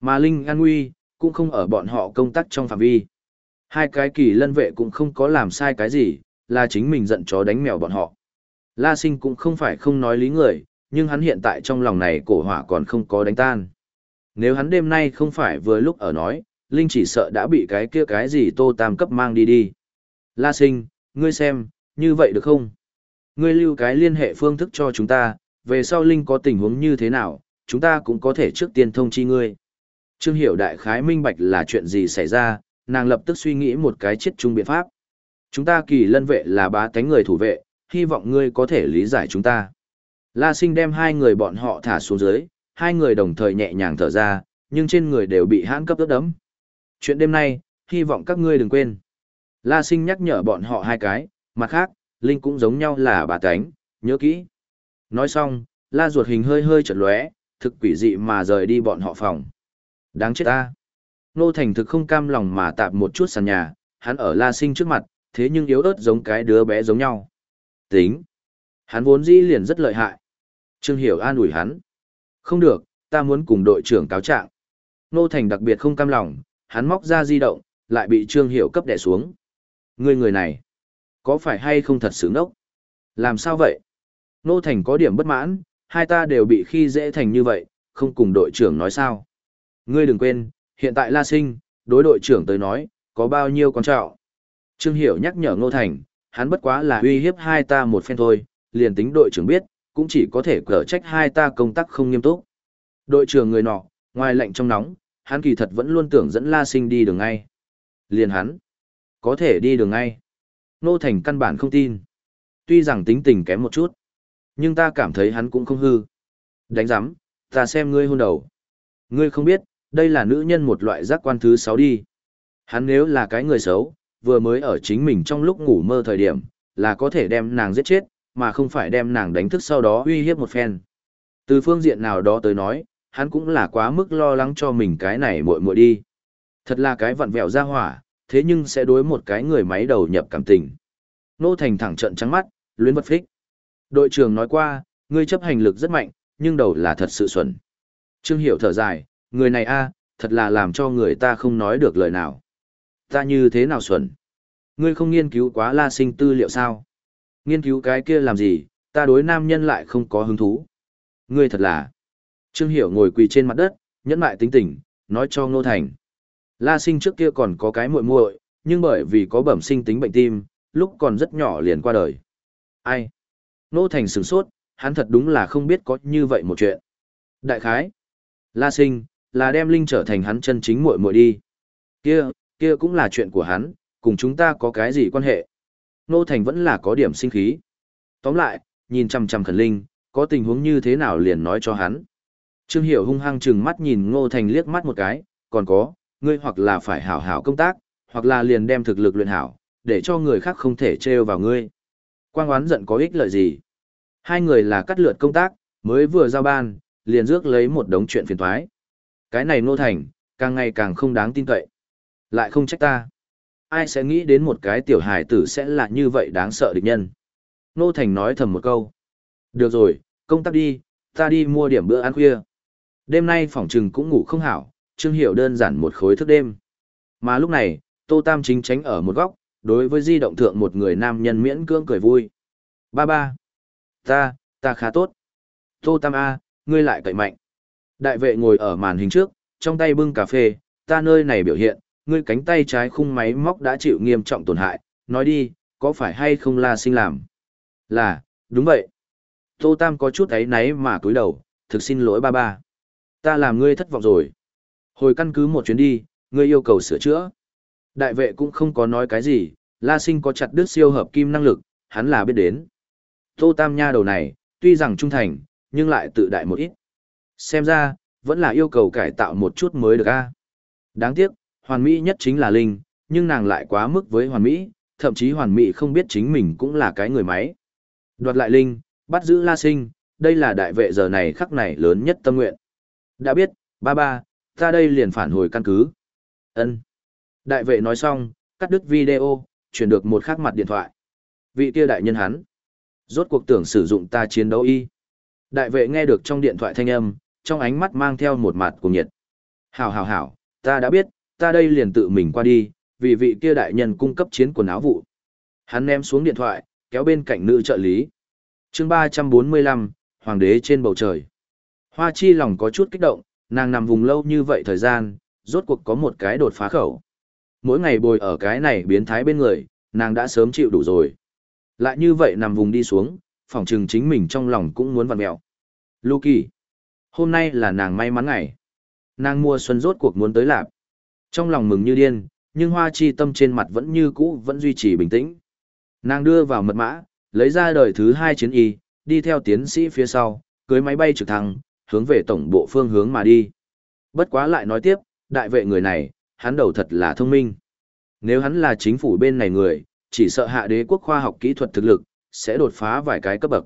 Speaker 1: Mà linh an nguy, cũng không ở bọn họ công tác trong phạm vi. Hai cái kỳ lân vệ cũng không có làm sai cái gì, là chính mình giận chó đánh mèo bọn họ. La sinh cũng không phải không nói lý người, nhưng hắn hiện tại trong lòng này cổ hỏa còn không có đánh tan. Nếu hắn đêm nay không phải vừa lúc ở nói, Linh chỉ sợ đã bị cái kia cái gì tô tam cấp mang đi đi. La sinh, ngươi xem, như vậy được không? Ngươi lưu cái liên hệ phương thức cho chúng ta, về sau Linh có tình huống như thế nào, chúng ta cũng có thể trước tiên thông chi ngươi. Trương Hiểu đại khái minh bạch là chuyện gì xảy ra, nàng lập tức suy nghĩ một cái chết chung biện pháp. Chúng ta kỳ lân vệ là bá tánh người thủ vệ, hy vọng ngươi có thể lý giải chúng ta. La sinh đem hai người bọn họ thả xuống dưới, hai người đồng thời nhẹ nhàng thở ra, nhưng trên người đều bị hãn cấp ướt đấm. Chuyện đêm nay, hy vọng các ngươi đừng quên. La sinh nhắc nhở bọn họ hai cái, mặt khác, Linh cũng giống nhau là bà tánh, nhớ kỹ. Nói xong, la ruột hình hơi hơi chật lóe, thực quỷ dị mà rời đi bọn họ phòng. Đáng chết ta. Nô Thành thực không cam lòng mà tạp một chút sàn nhà, hắn ở La Sinh trước mặt, thế nhưng yếu ớt giống cái đứa bé giống nhau. Tính. Hắn vốn dĩ liền rất lợi hại. Trương Hiểu an ủi hắn. Không được, ta muốn cùng đội trưởng cáo trạng. Nô Thành đặc biệt không cam lòng, hắn móc ra di động, lại bị Trương Hiểu cấp đè xuống. Người người này, có phải hay không thật sự ngốc? Làm sao vậy? Nô Thành có điểm bất mãn, hai ta đều bị khi dễ thành như vậy, không cùng đội trưởng nói sao. Ngươi đừng quên, hiện tại La Sinh, đối đội trưởng tới nói, có bao nhiêu con trọng. Trương Hiểu nhắc nhở Ngô Thành, hắn bất quá là uy hiếp hai ta một phen thôi, liền tính đội trưởng biết, cũng chỉ có thể cở trách hai ta công tác không nghiêm túc. Đội trưởng người nọ, ngoài lạnh trong nóng, hắn kỳ thật vẫn luôn tưởng dẫn La Sinh đi đường ngay. Liền hắn, có thể đi đường ngay. Ngô Thành căn bản không tin. Tuy rằng tính tình kém một chút, nhưng ta cảm thấy hắn cũng không hư. Đánh giám, ta xem ngươi hôn đầu. Ngươi không biết, đây là nữ nhân một loại giác quan thứ sáu đi. Hắn nếu là cái người xấu, vừa mới ở chính mình trong lúc ngủ mơ thời điểm, là có thể đem nàng giết chết, mà không phải đem nàng đánh thức sau đó uy hiếp một phen. Từ phương diện nào đó tới nói, hắn cũng là quá mức lo lắng cho mình cái này muội muội đi. Thật là cái vặn vẹo ra hỏa, thế nhưng sẽ đối một cái người máy đầu nhập cảm tình. Nô Thành thẳng trận trắng mắt, luyến bất phích. Đội trưởng nói qua, ngươi chấp hành lực rất mạnh, nhưng đầu là thật sự xuẩn. Trương Hiểu thở dài, người này a, thật là làm cho người ta không nói được lời nào. Ta như thế nào xuẩn? Ngươi không nghiên cứu quá la sinh tư liệu sao? Nghiên cứu cái kia làm gì, ta đối nam nhân lại không có hứng thú. Ngươi thật là... Trương Hiểu ngồi quỳ trên mặt đất, nhẫn mại tính tình, nói cho Ngô Thành. La sinh trước kia còn có cái muội muội, nhưng bởi vì có bẩm sinh tính bệnh tim, lúc còn rất nhỏ liền qua đời. Ai? Nô Thành sửng sốt, hắn thật đúng là không biết có như vậy một chuyện. Đại khái, La Sinh, là đem Linh trở thành hắn chân chính muội muội đi. Kia, kia cũng là chuyện của hắn, cùng chúng ta có cái gì quan hệ. Nô Thành vẫn là có điểm sinh khí. Tóm lại, nhìn chằm chằm khẩn Linh, có tình huống như thế nào liền nói cho hắn. Trương Hiểu hung hăng chừng mắt nhìn Ngô Thành liếc mắt một cái, còn có, ngươi hoặc là phải hảo hảo công tác, hoặc là liền đem thực lực luyện hảo, để cho người khác không thể trêu vào ngươi. Quang oán giận có ích lợi gì? Hai người là cắt lượt công tác, mới vừa giao ban, liền rước lấy một đống chuyện phiền toái. Cái này Nô Thành, càng ngày càng không đáng tin cậy. Lại không trách ta. Ai sẽ nghĩ đến một cái tiểu hài tử sẽ là như vậy đáng sợ địch nhân. Nô Thành nói thầm một câu. Được rồi, công tác đi, ta đi mua điểm bữa ăn khuya. Đêm nay phòng trừng cũng ngủ không hảo, Trương Hiểu đơn giản một khối thức đêm. Mà lúc này, Tô Tam chính tránh ở một góc, đối với di động thượng một người nam nhân miễn cưỡng cười vui. Ba ba. Ta, ta khá tốt. Tô Tam A, ngươi lại cậy mạnh. Đại vệ ngồi ở màn hình trước, trong tay bưng cà phê, ta nơi này biểu hiện, ngươi cánh tay trái khung máy móc đã chịu nghiêm trọng tổn hại, nói đi, có phải hay không la sinh làm? Là, đúng vậy. Tô Tam có chút ấy náy mà cúi đầu, thực xin lỗi ba ba. Ta làm ngươi thất vọng rồi. Hồi căn cứ một chuyến đi, ngươi yêu cầu sửa chữa. Đại vệ cũng không có nói cái gì, La Sinh có chặt đứt siêu hợp kim năng lực, hắn là biết đến. Tô Tam nha đầu này, tuy rằng trung thành, nhưng lại tự đại một ít. Xem ra, vẫn là yêu cầu cải tạo một chút mới được a. Đáng tiếc, hoàn mỹ nhất chính là Linh, nhưng nàng lại quá mức với hoàn mỹ, thậm chí hoàn mỹ không biết chính mình cũng là cái người máy. Đoạt lại Linh, bắt giữ La Sinh, đây là đại vệ giờ này khắc này lớn nhất tâm nguyện. Đã biết, ba ba, ta đây liền phản hồi căn cứ. Ân. Đại vệ nói xong, cắt đứt video, chuyển được một khắc mặt điện thoại. Vị kia đại nhân hắn. Rốt cuộc tưởng sử dụng ta chiến đấu y. Đại vệ nghe được trong điện thoại thanh âm, trong ánh mắt mang theo một mặt cùng nhiệt. Hảo hảo hảo, ta đã biết, ta đây liền tự mình qua đi, vì vị kia đại nhân cung cấp chiến quần áo vụ. Hắn ném xuống điện thoại, kéo bên cạnh nữ trợ lý. chương 345, Hoàng đế trên bầu trời. Hoa chi lòng có chút kích động, nàng nằm vùng lâu như vậy thời gian, rốt cuộc có một cái đột phá khẩu. Mỗi ngày bồi ở cái này biến thái bên người, nàng đã sớm chịu đủ rồi. Lại như vậy nằm vùng đi xuống, phỏng chừng chính mình trong lòng cũng muốn vặn mẹo. Luki. Hôm nay là nàng may mắn ngày. Nàng mua xuân rốt cuộc muốn tới lạp. Trong lòng mừng như điên, nhưng hoa chi tâm trên mặt vẫn như cũ vẫn duy trì bình tĩnh. Nàng đưa vào mật mã, lấy ra đời thứ hai chiến y, đi theo tiến sĩ phía sau, cưới máy bay trực thăng, hướng về tổng bộ phương hướng mà đi. Bất quá lại nói tiếp, đại vệ người này, hắn đầu thật là thông minh. Nếu hắn là chính phủ bên này người, chỉ sợ hạ đế quốc khoa học kỹ thuật thực lực, sẽ đột phá vài cái cấp bậc.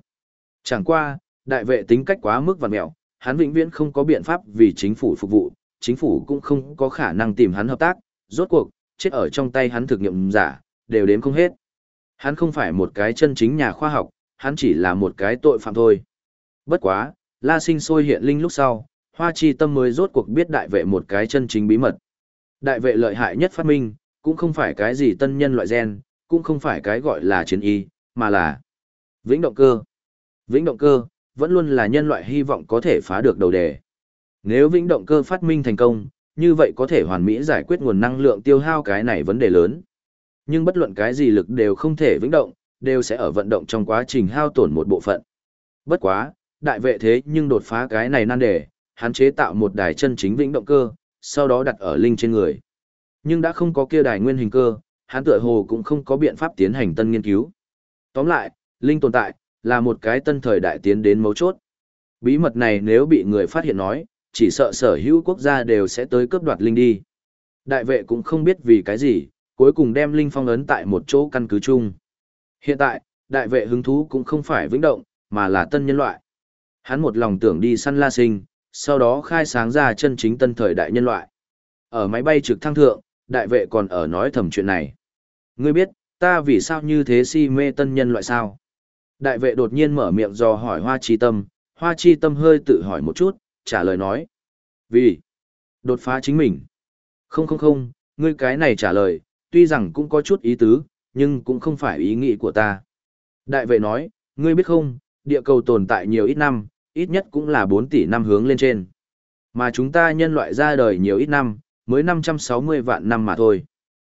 Speaker 1: Chẳng qua, đại vệ tính cách quá mức và mẹo, hắn vĩnh viễn không có biện pháp vì chính phủ phục vụ, chính phủ cũng không có khả năng tìm hắn hợp tác, rốt cuộc, chết ở trong tay hắn thực nghiệm giả, đều đếm không hết. Hắn không phải một cái chân chính nhà khoa học, hắn chỉ là một cái tội phạm thôi. Bất quá, La Sinh sôi hiện linh lúc sau, Hoa Chi Tâm mới rốt cuộc biết đại vệ một cái chân chính bí mật. Đại vệ lợi hại nhất phát minh, cũng không phải cái gì tân nhân loại gen, cũng không phải cái gọi là chiến y, mà là vĩnh động cơ. Vĩnh động cơ, vẫn luôn là nhân loại hy vọng có thể phá được đầu đề. Nếu vĩnh động cơ phát minh thành công, như vậy có thể hoàn mỹ giải quyết nguồn năng lượng tiêu hao cái này vấn đề lớn. Nhưng bất luận cái gì lực đều không thể vĩnh động, đều sẽ ở vận động trong quá trình hao tổn một bộ phận. Bất quá, đại vệ thế nhưng đột phá cái này nan đề, hắn chế tạo một đài chân chính vĩnh động cơ, sau đó đặt ở linh trên người. Nhưng đã không có kia đài nguyên hình cơ, hắn tựa hồ cũng không có biện pháp tiến hành tân nghiên cứu. Tóm lại, linh tồn tại, là một cái tân thời đại tiến đến mấu chốt. Bí mật này nếu bị người phát hiện nói, chỉ sợ sở hữu quốc gia đều sẽ tới cướp đoạt linh đi. Đại vệ cũng không biết vì cái gì, cuối cùng đem linh phong ấn tại một chỗ căn cứ chung. Hiện tại, đại vệ hứng thú cũng không phải vĩnh động, mà là tân nhân loại. Hắn một lòng tưởng đi săn la sinh, sau đó khai sáng ra chân chính tân thời đại nhân loại. Ở máy bay trực thăng thượng, đại vệ còn ở nói thầm chuyện này. Ngươi biết, ta vì sao như thế si mê tân nhân loại sao? Đại vệ đột nhiên mở miệng do hỏi hoa chi tâm, hoa chi tâm hơi tự hỏi một chút, trả lời nói. Vì? Đột phá chính mình. Không không không, ngươi cái này trả lời, tuy rằng cũng có chút ý tứ, nhưng cũng không phải ý nghĩ của ta. Đại vệ nói, ngươi biết không, địa cầu tồn tại nhiều ít năm, ít nhất cũng là 4 tỷ năm hướng lên trên. Mà chúng ta nhân loại ra đời nhiều ít năm, mới 560 vạn năm mà thôi.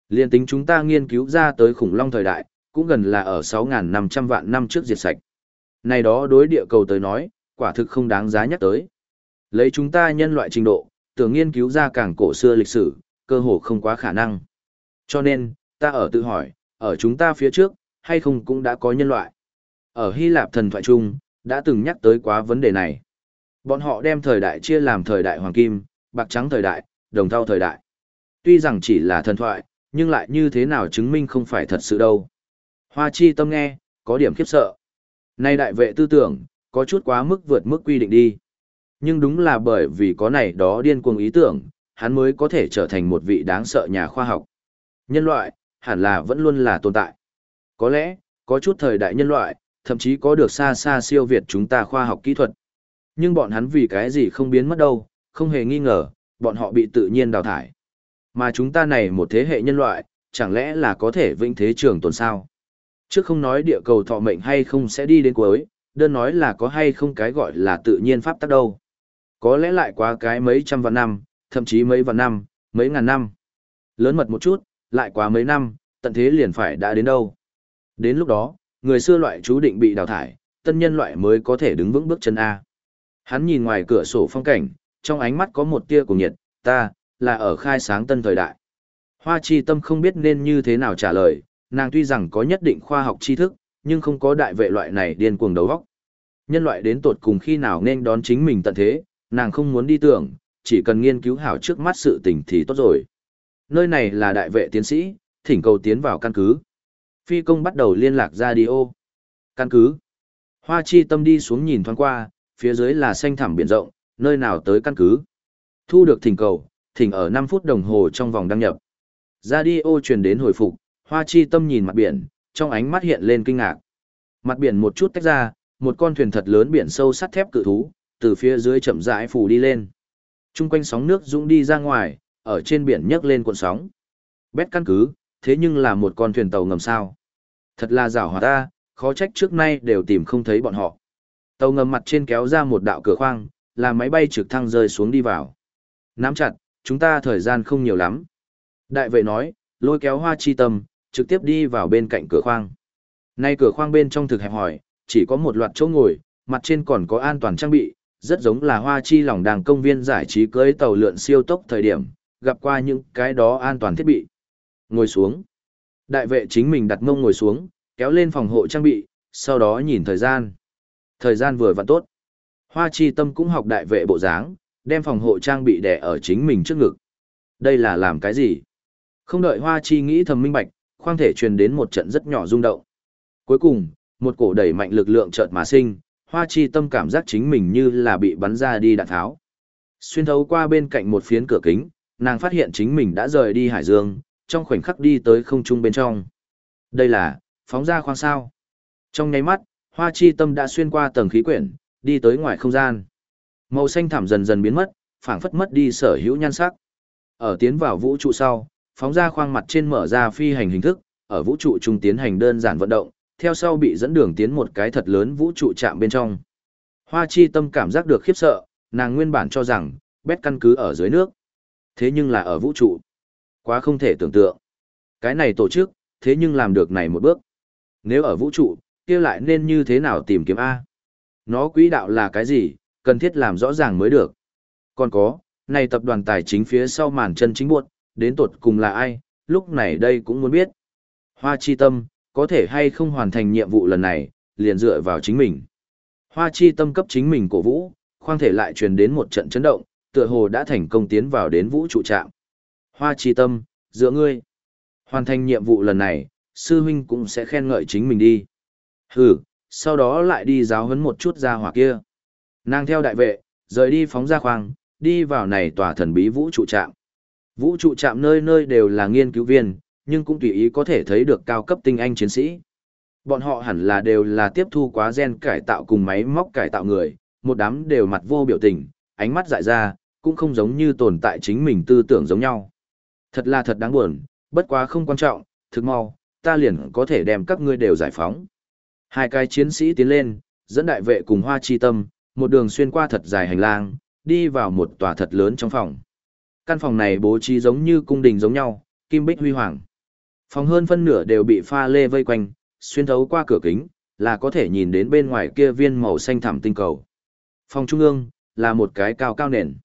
Speaker 1: Liên tính chúng ta nghiên cứu ra tới khủng long thời đại, cũng gần là ở 6.500 vạn năm trước diệt sạch. Này đó đối địa cầu tới nói, quả thực không đáng giá nhắc tới. Lấy chúng ta nhân loại trình độ, tưởng nghiên cứu ra càng cổ xưa lịch sử, cơ hồ không quá khả năng. Cho nên, ta ở tự hỏi, ở chúng ta phía trước, hay không cũng đã có nhân loại. Ở Hy Lạp thần thoại chung, đã từng nhắc tới quá vấn đề này. Bọn họ đem thời đại chia làm thời đại hoàng kim, bạc trắng thời đại, đồng thau thời đại. Tuy rằng chỉ là thần thoại, nhưng lại như thế nào chứng minh không phải thật sự đâu. Hoa chi tâm nghe, có điểm khiếp sợ. Nay đại vệ tư tưởng, có chút quá mức vượt mức quy định đi. Nhưng đúng là bởi vì có này đó điên cuồng ý tưởng, hắn mới có thể trở thành một vị đáng sợ nhà khoa học. Nhân loại, hẳn là vẫn luôn là tồn tại. Có lẽ, có chút thời đại nhân loại, thậm chí có được xa xa siêu việt chúng ta khoa học kỹ thuật. Nhưng bọn hắn vì cái gì không biến mất đâu, không hề nghi ngờ, bọn họ bị tự nhiên đào thải. Mà chúng ta này một thế hệ nhân loại, chẳng lẽ là có thể vĩnh thế trường tồn sao? Trước không nói địa cầu thọ mệnh hay không sẽ đi đến cuối, đơn nói là có hay không cái gọi là tự nhiên pháp tắc đâu. Có lẽ lại quá cái mấy trăm vạn năm, thậm chí mấy vạn năm, mấy ngàn năm. Lớn mật một chút, lại quá mấy năm, tận thế liền phải đã đến đâu. Đến lúc đó, người xưa loại chú định bị đào thải, tân nhân loại mới có thể đứng vững bước chân A. Hắn nhìn ngoài cửa sổ phong cảnh, trong ánh mắt có một tia cùng nhiệt, ta, là ở khai sáng tân thời đại. Hoa chi tâm không biết nên như thế nào trả lời, nàng tuy rằng có nhất định khoa học tri thức, nhưng không có đại vệ loại này điên cuồng đầu óc. Nhân loại đến tột cùng khi nào nên đón chính mình tận thế, nàng không muốn đi tưởng, chỉ cần nghiên cứu hảo trước mắt sự tình thì tốt rồi. Nơi này là đại vệ tiến sĩ, thỉnh cầu tiến vào căn cứ. Phi công bắt đầu liên lạc ra đi ô. Căn cứ. Hoa chi tâm đi xuống nhìn thoáng qua, phía dưới là xanh thẳm biển rộng, nơi nào tới căn cứ. Thu được thỉnh cầu, thỉnh ở 5 phút đồng hồ trong vòng đăng nhập. Radio truyền đến hồi phục, Hoa Chi Tâm nhìn mặt biển, trong ánh mắt hiện lên kinh ngạc. Mặt biển một chút tách ra, một con thuyền thật lớn biển sâu sắt thép cự thú, từ phía dưới chậm rãi phủ đi lên. Trung quanh sóng nước dũng đi ra ngoài, ở trên biển nhấc lên cuộn sóng. Bét căn cứ, thế nhưng là một con thuyền tàu ngầm sao. Thật là rào hòa ta, khó trách trước nay đều tìm không thấy bọn họ. Tàu ngầm mặt trên kéo ra một đạo cửa khoang, là máy bay trực thăng rơi xuống đi vào. Nắm chặt, chúng ta thời gian không nhiều lắm. Đại vệ nói, lôi kéo hoa chi tâm, trực tiếp đi vào bên cạnh cửa khoang. Nay cửa khoang bên trong thực hẹp hỏi, chỉ có một loạt chỗ ngồi, mặt trên còn có an toàn trang bị, rất giống là hoa chi lòng đàng công viên giải trí cưới tàu lượn siêu tốc thời điểm, gặp qua những cái đó an toàn thiết bị. Ngồi xuống. Đại vệ chính mình đặt mông ngồi xuống, kéo lên phòng hộ trang bị, sau đó nhìn thời gian. Thời gian vừa vặn tốt. Hoa chi tâm cũng học đại vệ bộ dáng, đem phòng hộ trang bị đè ở chính mình trước ngực. Đây là làm cái gì? Không đợi Hoa chi nghĩ thầm minh bạch, khoang thể truyền đến một trận rất nhỏ rung động. Cuối cùng, một cổ đẩy mạnh lực lượng chợt mà sinh, Hoa chi tâm cảm giác chính mình như là bị bắn ra đi đạn tháo. Xuyên thấu qua bên cạnh một phiến cửa kính, nàng phát hiện chính mình đã rời đi hải dương, trong khoảnh khắc đi tới không trung bên trong. Đây là, phóng ra khoang sao. Trong nháy mắt, hoa chi tâm đã xuyên qua tầng khí quyển, đi tới ngoài không gian. Màu xanh thẳm dần dần biến mất, phảng phất mất đi sở hữu nhan sắc. Ở tiến vào vũ trụ sau, phóng ra khoang mặt trên mở ra phi hành hình thức, ở vũ trụ trung tiến hành đơn giản vận động, theo sau bị dẫn đường tiến một cái thật lớn vũ trụ chạm bên trong. Hoa chi tâm cảm giác được khiếp sợ, nàng nguyên bản cho rằng, bét căn cứ ở dưới nước. Thế nhưng là ở vũ trụ. Quá không thể tưởng tượng. Cái này tổ chức, thế nhưng làm được này một bước. Nếu ở vũ trụ, kia lại nên như thế nào tìm kiếm A? Nó quỹ đạo là cái gì, cần thiết làm rõ ràng mới được. Còn có, này tập đoàn tài chính phía sau màn chân chính buộc, đến tột cùng là ai, lúc này đây cũng muốn biết. Hoa chi tâm, có thể hay không hoàn thành nhiệm vụ lần này, liền dựa vào chính mình. Hoa chi tâm cấp chính mình cổ vũ, khoang thể lại truyền đến một trận chấn động, tựa hồ đã thành công tiến vào đến vũ trụ trạm. Hoa chi tâm, dựa ngươi. Hoàn thành nhiệm vụ lần này, sư huynh cũng sẽ khen ngợi chính mình đi. Hừ, sau đó lại đi giáo huấn một chút ra hỏa kia. Nàng theo đại vệ, rời đi phóng ra khoang, đi vào này tòa thần bí vũ trụ trạm. Vũ trụ trạm nơi nơi đều là nghiên cứu viên, nhưng cũng tùy ý có thể thấy được cao cấp tinh anh chiến sĩ. Bọn họ hẳn là đều là tiếp thu quá gen cải tạo cùng máy móc cải tạo người, một đám đều mặt vô biểu tình, ánh mắt dại ra, cũng không giống như tồn tại chính mình tư tưởng giống nhau. Thật là thật đáng buồn, bất quá không quan trọng, thực mau, ta liền có thể đem các ngươi đều giải phóng. Hai cái chiến sĩ tiến lên, dẫn đại vệ cùng hoa chi tâm, một đường xuyên qua thật dài hành lang, đi vào một tòa thật lớn trong phòng. Căn phòng này bố trí giống như cung đình giống nhau, kim bích huy hoàng. Phòng hơn phân nửa đều bị pha lê vây quanh, xuyên thấu qua cửa kính, là có thể nhìn đến bên ngoài kia viên màu xanh thẳm tinh cầu. Phòng trung ương, là một cái cao cao nền.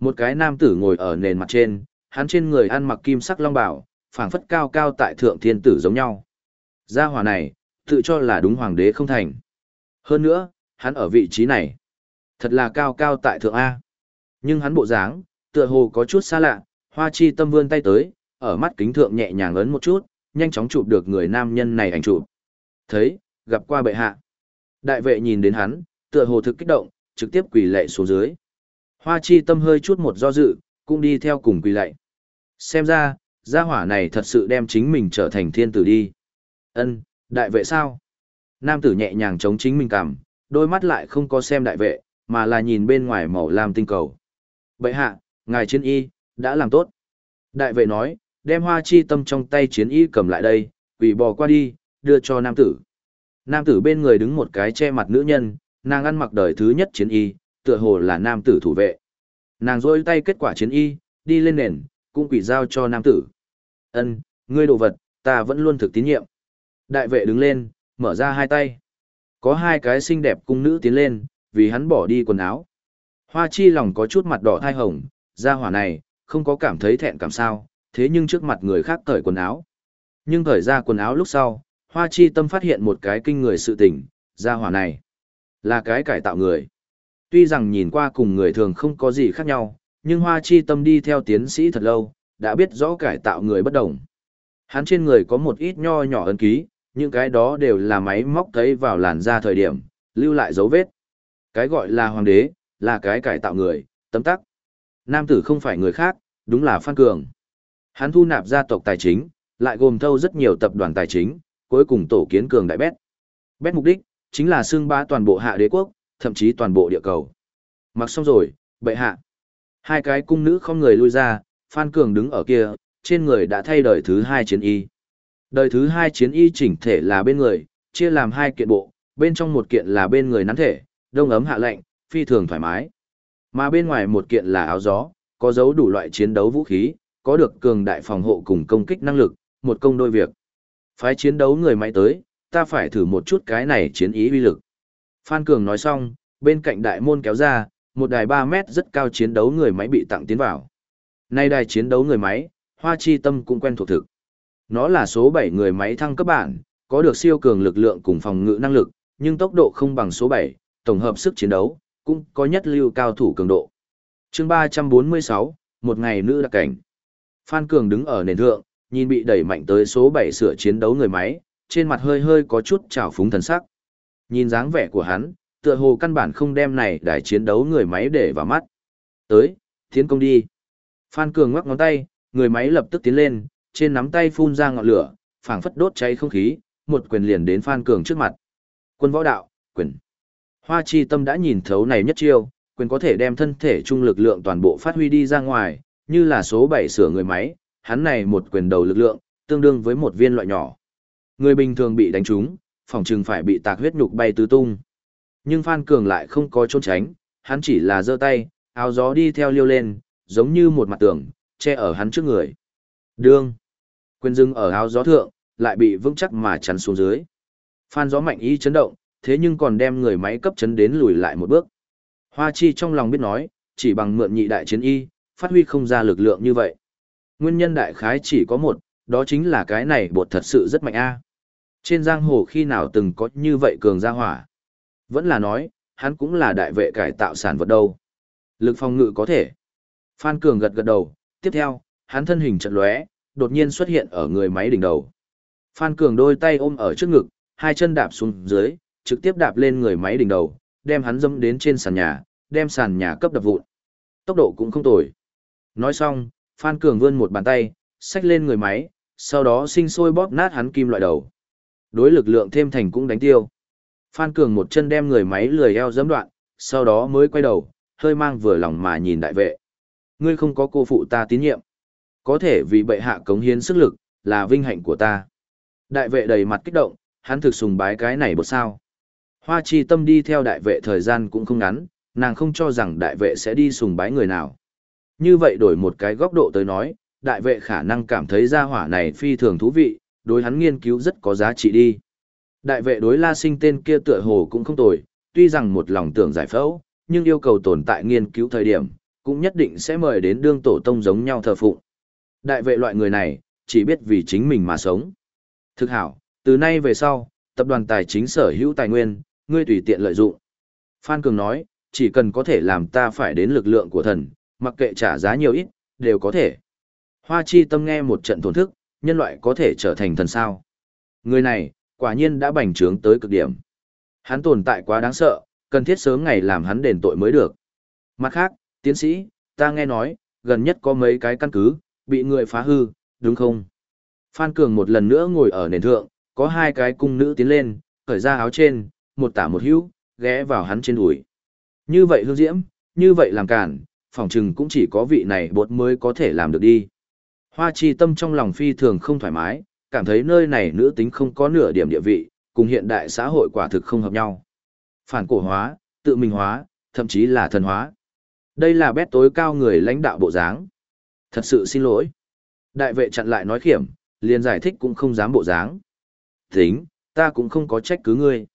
Speaker 1: Một cái nam tử ngồi ở nền mặt trên, hắn trên người ăn mặc kim sắc long bảo, phảng phất cao cao tại thượng thiên tử giống nhau. Gia hỏa này, tự cho là đúng hoàng đế không thành. Hơn nữa, hắn ở vị trí này. Thật là cao cao tại thượng A. Nhưng hắn bộ dáng, tựa hồ có chút xa lạ, hoa chi tâm vươn tay tới, ở mắt kính thượng nhẹ nhàng ấn một chút, nhanh chóng chụp được người nam nhân này ảnh chụp. Thấy, gặp qua bệ hạ. Đại vệ nhìn đến hắn, tựa hồ thực kích động, trực tiếp quỳ lạy xuống dưới. Hoa chi tâm hơi chút một do dự, cũng đi theo cùng quỳ lạy. Xem ra, gia hỏa này thật sự đem chính mình trở thành thiên tử đi. Ân, đại vệ sao? Nam tử nhẹ nhàng chống chính mình cằm, đôi mắt lại không có xem đại vệ, mà là nhìn bên ngoài màu lam tinh cầu. Bệ hạ, ngài chiến y, đã làm tốt. Đại vệ nói, đem hoa chi tâm trong tay chiến y cầm lại đây, quỳ bò qua đi, đưa cho nam tử. Nam tử bên người đứng một cái che mặt nữ nhân, nàng ăn mặc đời thứ nhất chiến y, tựa hồ là nam tử thủ vệ. Nàng rôi tay kết quả chiến y, đi lên nền, cũng quỷ giao cho nam tử. Ân, ngươi đồ vật, ta vẫn luôn thực tín nhiệm. Đại vệ đứng lên, mở ra hai tay. Có hai cái xinh đẹp cung nữ tiến lên, vì hắn bỏ đi quần áo. Hoa chi lòng có chút mặt đỏ thai hồng, ra hỏa này, không có cảm thấy thẹn cảm sao, thế nhưng trước mặt người khác cởi quần áo. Nhưng cởi ra quần áo lúc sau, hoa chi tâm phát hiện một cái kinh người sự tình, ra hỏa này, là cái cải tạo người. Tuy rằng nhìn qua cùng người thường không có gì khác nhau, nhưng hoa chi tâm đi theo tiến sĩ thật lâu, đã biết rõ cải tạo người bất đồng. Hắn trên người có một ít nho nhỏ ấn ký, những cái đó đều là máy móc thấy vào làn da thời điểm, lưu lại dấu vết. Cái gọi là hoàng đế, là cái cải tạo người, tấm tắc. Nam tử không phải người khác, đúng là Phan Cường. Hắn thu nạp gia tộc tài chính, lại gồm thâu rất nhiều tập đoàn tài chính, cuối cùng tổ kiến cường đại bét. Bét mục đích, chính là xưng bá toàn bộ hạ đế quốc, thậm chí toàn bộ địa cầu. Mặc xong rồi, bệ hạ. Hai cái cung nữ không người lui ra, Phan Cường đứng ở kia, trên người đã thay đời thứ hai chiến y. Đời thứ hai chiến y chỉnh thể là bên người, chia làm hai kiện bộ, bên trong một kiện là bên người nắn thể, đông ấm hạ lạnh, phi thường thoải mái. Mà bên ngoài một kiện là áo gió, có dấu đủ loại chiến đấu vũ khí, có được cường đại phòng hộ cùng công kích năng lực, một công đôi việc. Phái chiến đấu người máy tới, ta phải thử một chút cái này chiến ý uy lực. Phan Cường nói xong, bên cạnh đại môn kéo ra, một đài 3 mét rất cao chiến đấu người máy bị tặng tiến vào. Nay đài chiến đấu người máy, Hoa Chi Tâm cũng quen thuộc thực. Nó là số 7 người máy thăng cấp bản, có được siêu cường lực lượng cùng phòng ngự năng lực, nhưng tốc độ không bằng số 7, tổng hợp sức chiến đấu, cũng có nhất lưu cao thủ cường độ. chương 346, một ngày nữ đặc cảnh. Phan Cường đứng ở nền thượng, nhìn bị đẩy mạnh tới số 7 sửa chiến đấu người máy, trên mặt hơi hơi có chút trào phúng thần sắc. Nhìn dáng vẻ của hắn, tựa hồ căn bản không đem này đài chiến đấu người máy để vào mắt. Tới, tiến công đi. Phan Cường ngoắc ngón tay, người máy lập tức tiến lên, trên nắm tay phun ra ngọn lửa, phảng phất đốt cháy không khí, một quyền liền đến Phan Cường trước mặt. Quân võ đạo, quyền. Hoa chi tâm đã nhìn thấu này nhất chiêu, quyền có thể đem thân thể trung lực lượng toàn bộ phát huy đi ra ngoài, như là số 7 sửa người máy, hắn này một quyền đầu lực lượng, tương đương với một viên loại nhỏ. Người bình thường bị đánh trúng, phòng trừng phải bị tạc huyết nhục bay tứ tung. Nhưng Phan Cường lại không có trốn tránh, hắn chỉ là giơ tay, áo gió đi theo liêu lên, giống như một mặt tường, che ở hắn trước người. Đương. Quyền dưng ở áo gió thượng, lại bị vững chắc mà chắn xuống dưới. Phan gió mạnh ý chấn động, thế nhưng còn đem người máy cấp chấn đến lùi lại một bước. Hoa chi trong lòng biết nói, chỉ bằng mượn nhị đại chiến y, phát huy không ra lực lượng như vậy. Nguyên nhân đại khái chỉ có một, đó chính là cái này bột thật sự rất mạnh a. Trên giang hồ khi nào từng có như vậy cường gia hỏa. Vẫn là nói, hắn cũng là đại vệ cải tạo sản vật đâu. Lực phòng ngự có thể. Phan Cường gật gật đầu, tiếp theo, hắn thân hình chật lóe, đột nhiên xuất hiện ở người máy đỉnh đầu. Phan Cường đôi tay ôm ở trước ngực, hai chân đạp xuống dưới, trực tiếp đạp lên người máy đỉnh đầu, đem hắn dâm đến trên sàn nhà, đem sàn nhà cấp đập vụn. Tốc độ cũng không tồi. Nói xong, Phan Cường vươn một bàn tay, xách lên người máy, sau đó sinh sôi bóp nát hắn kim loại đầu. Đối lực lượng thêm thành cũng đánh tiêu. Phan Cường một chân đem người máy lười eo giẫm đoạn, sau đó mới quay đầu, hơi mang vừa lòng mà nhìn đại vệ. Ngươi không có cô phụ ta tín nhiệm. Có thể vì bệ hạ cống hiến sức lực, là vinh hạnh của ta. Đại vệ đầy mặt kích động, hắn thực sùng bái cái này bột sao. Hoa chi tâm đi theo đại vệ thời gian cũng không ngắn, nàng không cho rằng đại vệ sẽ đi sùng bái người nào. Như vậy đổi một cái góc độ tới nói, đại vệ khả năng cảm thấy gia hỏa này phi thường thú vị, đối hắn nghiên cứu rất có giá trị đi. Đại vệ đối la sinh tên kia tựa hồ cũng không tồi, tuy rằng một lòng tưởng giải phẫu, nhưng yêu cầu tồn tại nghiên cứu thời điểm, cũng nhất định sẽ mời đến đương tổ tông giống nhau thờ phụng. Đại vệ loại người này, chỉ biết vì chính mình mà sống. Thực hảo, từ nay về sau, tập đoàn tài chính sở hữu tài nguyên, ngươi tùy tiện lợi dụng. Phan Cường nói, chỉ cần có thể làm ta phải đến lực lượng của thần, mặc kệ trả giá nhiều ít, đều có thể. Hoa chi tâm nghe một trận thổn thức, nhân loại có thể trở thành thần sao. Người này, quả nhiên đã bành trướng tới cực điểm. Hắn tồn tại quá đáng sợ, cần thiết sớm ngày làm hắn đền tội mới được. Mặt khác, tiến sĩ, ta nghe nói, gần nhất có mấy cái căn cứ, bị người phá hư, đúng không? Phan Cường một lần nữa ngồi ở nền thượng, có hai cái cung nữ tiến lên, cởi ra áo trên, một tả một hữu, ghé vào hắn trên đùi. Như vậy hương diễm, như vậy làm cản, phỏng chừng cũng chỉ có vị này bột mới có thể làm được đi. Hoa chi tâm trong lòng phi thường không thoải mái, cảm thấy nơi này nữ tính không có nửa điểm địa vị, cùng hiện đại xã hội quả thực không hợp nhau. Phản cổ hóa, tự mình hóa, thậm chí là thần hóa. Đây là bét tối cao người lãnh đạo bộ dáng. Thật sự xin lỗi. Đại vệ chặn lại nói khiểm, liền giải thích cũng không dám bộ dáng. Tính, ta cũng không có trách cứ ngươi.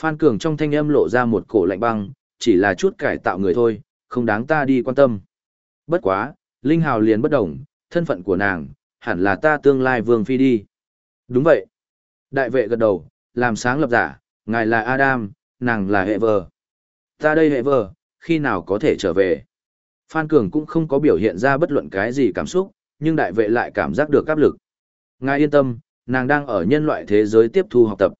Speaker 1: Phan Cường trong thanh âm lộ ra một cổ lạnh băng, chỉ là chút cải tạo người thôi, không đáng ta đi quan tâm. Bất quá, Linh Hào liền bất đồng, thân phận của nàng, hẳn là ta tương lai vương phi đi. Đúng vậy. Đại vệ gật đầu, làm sáng lập giả, ngài là Adam, nàng là hệ vợ. Ta đây hệ vợ, khi nào có thể trở về? Phan Cường cũng không có biểu hiện ra bất luận cái gì cảm xúc, nhưng đại vệ lại cảm giác được áp lực. Ngài yên tâm, nàng đang ở nhân loại thế giới tiếp thu học tập.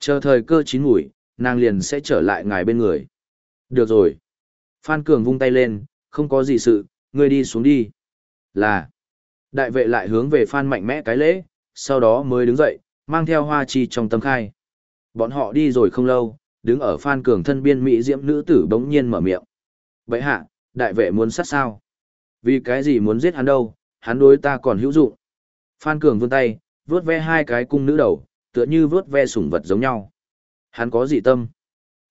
Speaker 1: Chờ thời cơ chín mùi, nàng liền sẽ trở lại ngài bên người. Được rồi. Phan Cường vung tay lên, không có gì sự, ngươi đi xuống đi. Là. Đại vệ lại hướng về Phan mạnh mẽ cái lễ, sau đó mới đứng dậy, mang theo hoa chi trong tâm khai. Bọn họ đi rồi không lâu, đứng ở Phan Cường thân biên Mỹ diễm nữ tử bỗng nhiên mở miệng. Vậy hạ, đại vệ muốn sát sao? Vì cái gì muốn giết hắn đâu, hắn đối ta còn hữu dụng. Phan Cường vươn tay, vướt ve hai cái cung nữ đầu, tựa như vướt ve sủng vật giống nhau. Hắn có gì tâm?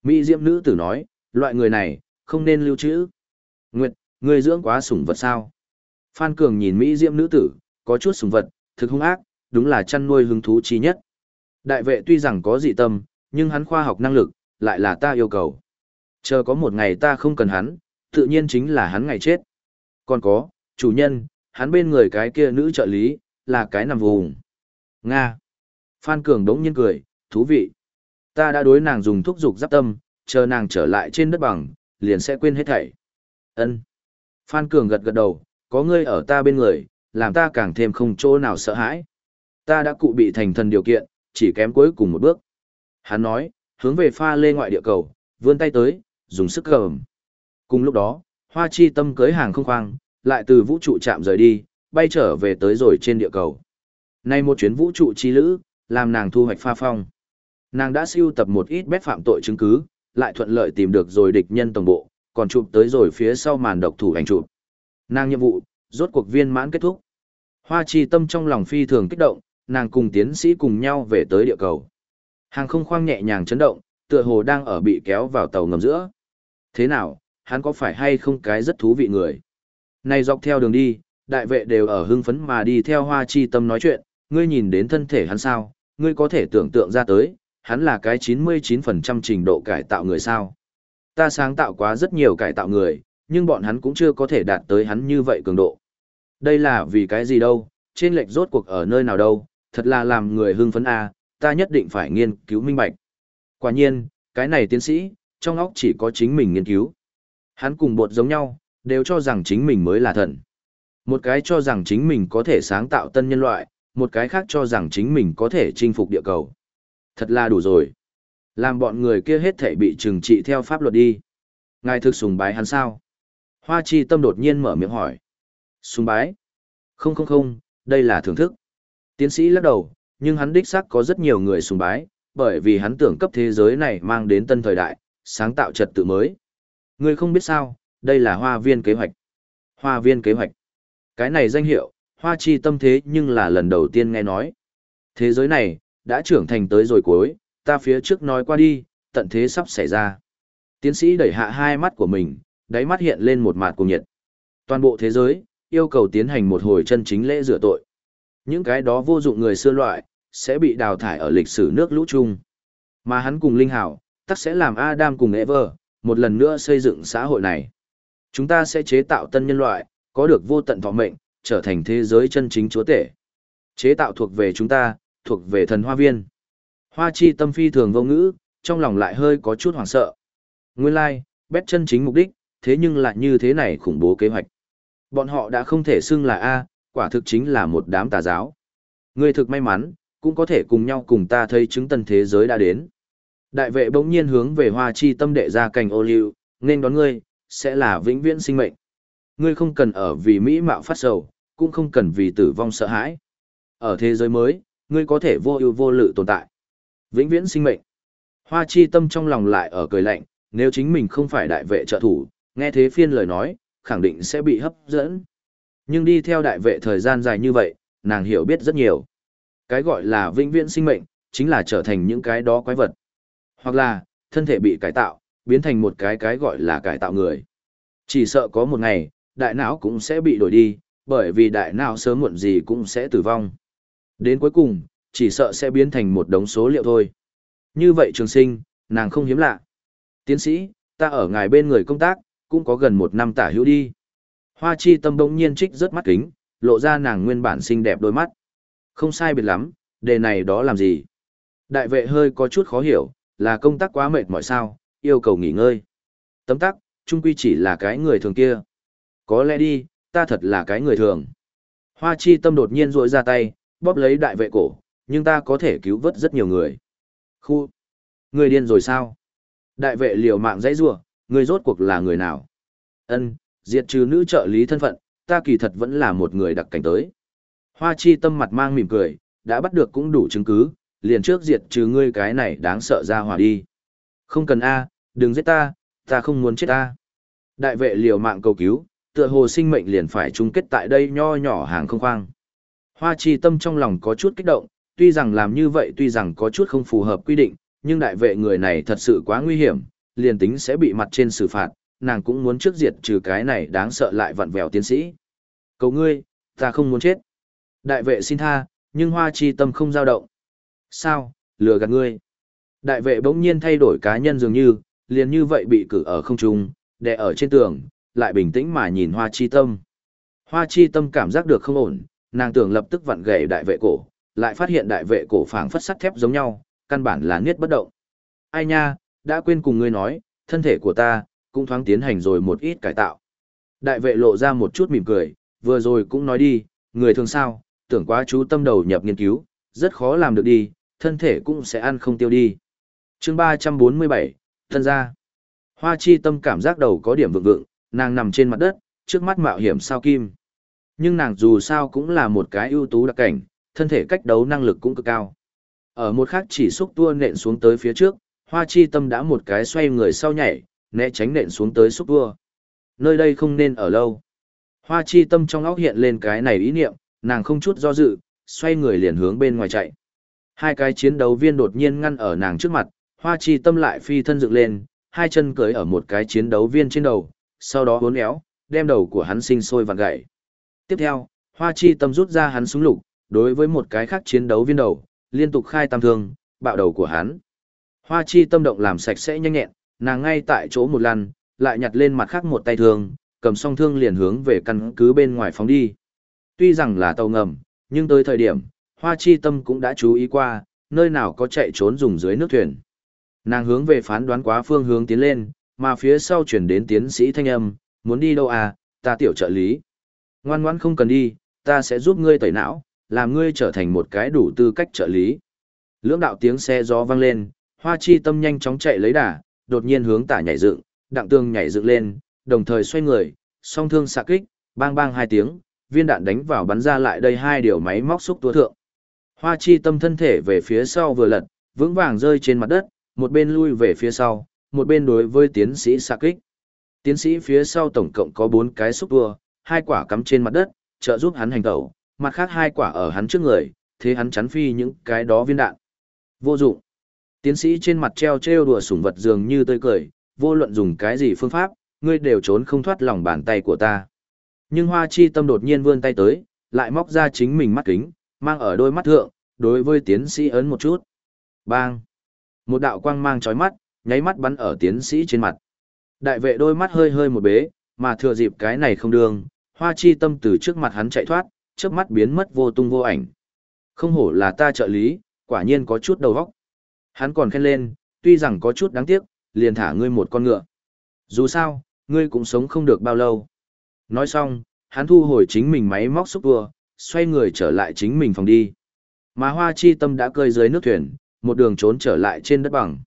Speaker 1: Mỹ diễm nữ tử nói, loại người này, không nên lưu trữ. Nguyệt, người dưỡng quá sủng vật sao? Phan Cường nhìn Mỹ diễm nữ tử, có chút sủng vật, thực hung ác, đúng là chăn nuôi hứng thú chi nhất. Đại vệ tuy rằng có dị tâm, nhưng hắn khoa học năng lực, lại là ta yêu cầu. Chờ có một ngày ta không cần hắn, tự nhiên chính là hắn ngày chết. Còn có, chủ nhân, hắn bên người cái kia nữ trợ lý, là cái nằm vùng. Nga. Phan Cường đống nhiên cười, thú vị. Ta đã đối nàng dùng thuốc dục giáp tâm, chờ nàng trở lại trên đất bằng, liền sẽ quên hết thảy. Ân. Phan Cường gật gật đầu, có ngươi ở ta bên người, làm ta càng thêm không chỗ nào sợ hãi. Ta đã cụ bị thành thần điều kiện, chỉ kém cuối cùng một bước. Hắn nói, hướng về pha lê ngoại địa cầu, vươn tay tới, dùng sức cầm. Cùng lúc đó, hoa chi tâm cưới hàng không khoang, lại từ vũ trụ chạm rời đi, bay trở về tới rồi trên địa cầu. Nay một chuyến vũ trụ chi lữ, làm nàng thu hoạch pha phong. Nàng đã siêu tập một ít bét phạm tội chứng cứ, lại thuận lợi tìm được rồi địch nhân tổng bộ, còn chụp tới rồi phía sau màn độc thủ ảnh chụp. Nàng nhiệm vụ, rốt cuộc viên mãn kết thúc. Hoa chi tâm trong lòng phi thường kích động, nàng cùng tiến sĩ cùng nhau về tới địa cầu. Hàng không khoang nhẹ nhàng chấn động, tựa hồ đang ở bị kéo vào tàu ngầm giữa. Thế nào, hắn có phải hay không cái rất thú vị người? Này dọc theo đường đi, đại vệ đều ở hưng phấn mà đi theo hoa chi tâm nói chuyện, ngươi nhìn đến thân thể hắn sao, ngươi có thể tưởng tượng ra tới, hắn là cái 99% trình độ cải tạo người sao. Ta sáng tạo quá rất nhiều cải tạo người, nhưng bọn hắn cũng chưa có thể đạt tới hắn như vậy cường độ. Đây là vì cái gì đâu, trên lệch rốt cuộc ở nơi nào đâu, thật là làm người hưng phấn a, ta nhất định phải nghiên cứu minh bạch. Quả nhiên, cái này tiến sĩ, trong óc chỉ có chính mình nghiên cứu. Hắn cùng bột giống nhau, đều cho rằng chính mình mới là thần. Một cái cho rằng chính mình có thể sáng tạo tân nhân loại, một cái khác cho rằng chính mình có thể chinh phục địa cầu. Thật là đủ rồi. Làm bọn người kia hết thể bị trừng trị theo pháp luật đi. Ngài thực sùng bái hắn sao? Hoa chi tâm đột nhiên mở miệng hỏi. Sùng bái? Không không không, đây là thưởng thức. Tiến sĩ lắc đầu, nhưng hắn đích xác có rất nhiều người sùng bái, bởi vì hắn tưởng cấp thế giới này mang đến tân thời đại, sáng tạo trật tự mới. Ngươi không biết sao, đây là hoa viên kế hoạch. Hoa viên kế hoạch. Cái này danh hiệu, hoa chi tâm thế nhưng là lần đầu tiên nghe nói. Thế giới này, đã trưởng thành tới rồi cuối, ta phía trước nói qua đi, tận thế sắp xảy ra. Tiến sĩ đẩy hạ hai mắt của mình, đáy mắt hiện lên một mặt cùng nhiệt. Toàn bộ thế giới, yêu cầu tiến hành một hồi chân chính lễ rửa tội. Những cái đó vô dụng người xưa loại, sẽ bị đào thải ở lịch sử nước lũ chung. Mà hắn cùng Linh Hảo, tắc sẽ làm Adam cùng Ever, một lần nữa xây dựng xã hội này. Chúng ta sẽ chế tạo tân nhân loại, có được vô tận thọ mệnh, trở thành thế giới chân chính chúa tể. Chế tạo thuộc về chúng ta, thuộc về thần hoa viên. Hoa chi tâm phi thường vô ngữ, trong lòng lại hơi có chút hoảng sợ. Nguyên lai, like, bét chân chính mục đích, thế nhưng lại như thế này khủng bố kế hoạch. Bọn họ đã không thể xưng là A, quả thực chính là một đám tà giáo. Ngươi thực may mắn, cũng có thể cùng nhau cùng ta thấy chứng tân thế giới đã đến. Đại vệ bỗng nhiên hướng về hoa chi tâm đệ ra cành ô liu, nên đón ngươi, sẽ là vĩnh viễn sinh mệnh. Ngươi không cần ở vì mỹ mạo phát sầu, cũng không cần vì tử vong sợ hãi. Ở thế giới mới, ngươi có thể vô ưu vô lự tồn tại. Vĩnh viễn sinh mệnh. Hoa chi tâm trong lòng lại ở cười lạnh, nếu chính mình không phải đại vệ trợ thủ, nghe thế phiên lời nói, khẳng định sẽ bị hấp dẫn. Nhưng đi theo đại vệ thời gian dài như vậy, nàng hiểu biết rất nhiều. Cái gọi là vĩnh viễn sinh mệnh, chính là trở thành những cái đó quái vật. Hoặc là, thân thể bị cải tạo, biến thành một cái cái gọi là cải tạo người. Chỉ sợ có một ngày, đại não cũng sẽ bị đổi đi, bởi vì đại não sớm muộn gì cũng sẽ tử vong. Đến cuối cùng, chỉ sợ sẽ biến thành một đống số liệu thôi. Như vậy trường sinh, nàng không hiếm lạ. Tiến sĩ, ta ở ngài bên người công tác, cũng có gần một năm tả hữu đi. Hoa chi tâm bỗng nhiên trích rất mắt kính, lộ ra nàng nguyên bản xinh đẹp đôi mắt. Không sai biệt lắm, đề này đó làm gì? Đại vệ hơi có chút khó hiểu, là công tác quá mệt mỏi sao, yêu cầu nghỉ ngơi. Tấm tắc, trung quy chỉ là cái người thường kia. Có lẽ đi, ta thật là cái người thường. Hoa chi tâm đột nhiên rội ra tay, bóp lấy đại vệ cổ, nhưng ta có thể cứu vớt rất nhiều người. Khu! Người điên rồi sao? Đại vệ liều mạng dãy rủa, người rốt cuộc là người nào? Ân, diệt trừ nữ trợ lý thân phận, ta kỳ thật vẫn là một người đặc cảnh tới. Hoa chi tâm mặt mang mỉm cười, đã bắt được cũng đủ chứng cứ, liền trước diệt trừ ngươi cái này đáng sợ ra hỏa đi. Không cần A, đừng giết ta, ta không muốn chết ta. Đại vệ liều mạng cầu cứu, tựa hồ sinh mệnh liền phải chung kết tại đây nho nhỏ hàng không khoang. Hoa chi tâm trong lòng có chút kích động, tuy rằng làm như vậy tuy rằng có chút không phù hợp quy định, nhưng đại vệ người này thật sự quá nguy hiểm, liền tính sẽ bị mặt trên xử phạt, nàng cũng muốn trước diệt trừ cái này đáng sợ lại vặn vẹo tiến sĩ. Cầu ngươi, ta không muốn chết. Đại vệ xin tha, nhưng hoa chi tâm không dao động. Sao, lừa gạt ngươi. Đại vệ bỗng nhiên thay đổi cá nhân dường như, liền như vậy bị cử ở không trung, đè ở trên tường, lại bình tĩnh mà nhìn hoa chi tâm. Hoa chi tâm cảm giác được không ổn, nàng tưởng lập tức vặn gãy đại vệ cổ, lại phát hiện đại vệ cổ phảng phất sắt thép giống nhau, căn bản là niết bất động. Ai nha, đã quên cùng ngươi nói, thân thể của ta, cũng thoáng tiến hành rồi một ít cải tạo. Đại vệ lộ ra một chút mỉm cười, vừa rồi cũng nói đi, người thường sao, tưởng quá chú tâm đầu nhập nghiên cứu, rất khó làm được đi, thân thể cũng sẽ ăn không tiêu đi. chương 347, thân gia. Hoa chi tâm cảm giác đầu có điểm vượng vượng, nàng nằm trên mặt đất, trước mắt mạo hiểm sao kim. Nhưng nàng dù sao cũng là một cái ưu tú đặc cảnh, thân thể cách đấu năng lực cũng cực cao. Ở một khắc chỉ xúc tua nện xuống tới phía trước, hoa chi tâm đã một cái xoay người sau nhảy, né tránh nện xuống tới xúc vua, Nơi đây không nên ở lâu. Hoa chi tâm trong óc hiện lên cái này ý niệm, nàng không chút do dự, xoay người liền hướng bên ngoài chạy. Hai cái chiến đấu viên đột nhiên ngăn ở nàng trước mặt, hoa chi tâm lại phi thân dựng lên, hai chân cưới ở một cái chiến đấu viên trên đầu, sau đó uốn éo, đem đầu của hắn sinh sôi vặn gãy. Tiếp theo, hoa chi tâm rút ra hắn súng lục, đối với một cái khác chiến đấu viên đầu, liên tục khai tam thương, bạo đầu của hắn. Hoa chi tâm động làm sạch sẽ nhanh nhẹn, nàng ngay tại chỗ một lần, lại nhặt lên mặt khác một tay thương, cầm song thương liền hướng về căn cứ bên ngoài phóng đi. Tuy rằng là tàu ngầm, nhưng tới thời điểm, Hoa Chi Tâm cũng đã chú ý qua, nơi nào có chạy trốn dùng dưới nước thuyền. Nàng hướng về phán đoán quá phương hướng tiến lên, mà phía sau chuyển đến tiến sĩ thanh âm, muốn đi đâu à, ta tiểu trợ lý. Ngoan ngoãn không cần đi, ta sẽ giúp ngươi tẩy não, làm ngươi trở thành một cái đủ tư cách trợ lý. Lưỡng đạo tiếng xe gió vang lên, Hoa Chi Tâm nhanh chóng chạy lấy đà, đột nhiên hướng tả nhảy dựng, đặng tương nhảy dựng lên, đồng thời xoay người, song thương xạ kích, bang bang hai tiếng, viên đạn đánh vào bắn ra lại đây hai điều máy móc xúc tua thượng. Hoa chi tâm thân thể về phía sau vừa lật, vững vàng rơi trên mặt đất, một bên lui về phía sau, một bên đối với tiến sĩ xạ kích. Tiến sĩ phía sau tổng cộng có bốn cái xúc tua, hai quả cắm trên mặt đất, trợ giúp hắn hành tẩu, mặt khác hai quả ở hắn trước người, thế hắn chắn phi những cái đó viên đạn. Vô dụng. Tiến sĩ trên mặt treo treo đùa sủng vật dường như tươi cười, vô luận dùng cái gì phương pháp, ngươi đều trốn không thoát lòng bàn tay của ta. Nhưng Hoa Chi Tâm đột nhiên vươn tay tới, lại móc ra chính mình mắt kính, mang ở đôi mắt thượng, đối với tiến sĩ ấn một chút. Bang! Một đạo quang mang chói mắt, nháy mắt bắn ở tiến sĩ trên mặt. Đại vệ đôi mắt hơi hơi một bế, mà thừa dịp cái này không đường, Hoa Chi Tâm từ trước mặt hắn chạy thoát, chớp mắt biến mất vô tung vô ảnh. Không hổ là ta trợ lý, quả nhiên có chút đầu óc. Hắn còn khen lên, tuy rằng có chút đáng tiếc, liền thả ngươi một con ngựa. Dù sao, ngươi cũng sống không được bao lâu. Nói xong, hắn thu hồi chính mình máy móc xúc vừa, xoay người trở lại chính mình phòng đi. Mà Hoa Chi Tâm đã cơi dưới nước thuyền, một đường trốn trở lại trên đất bằng.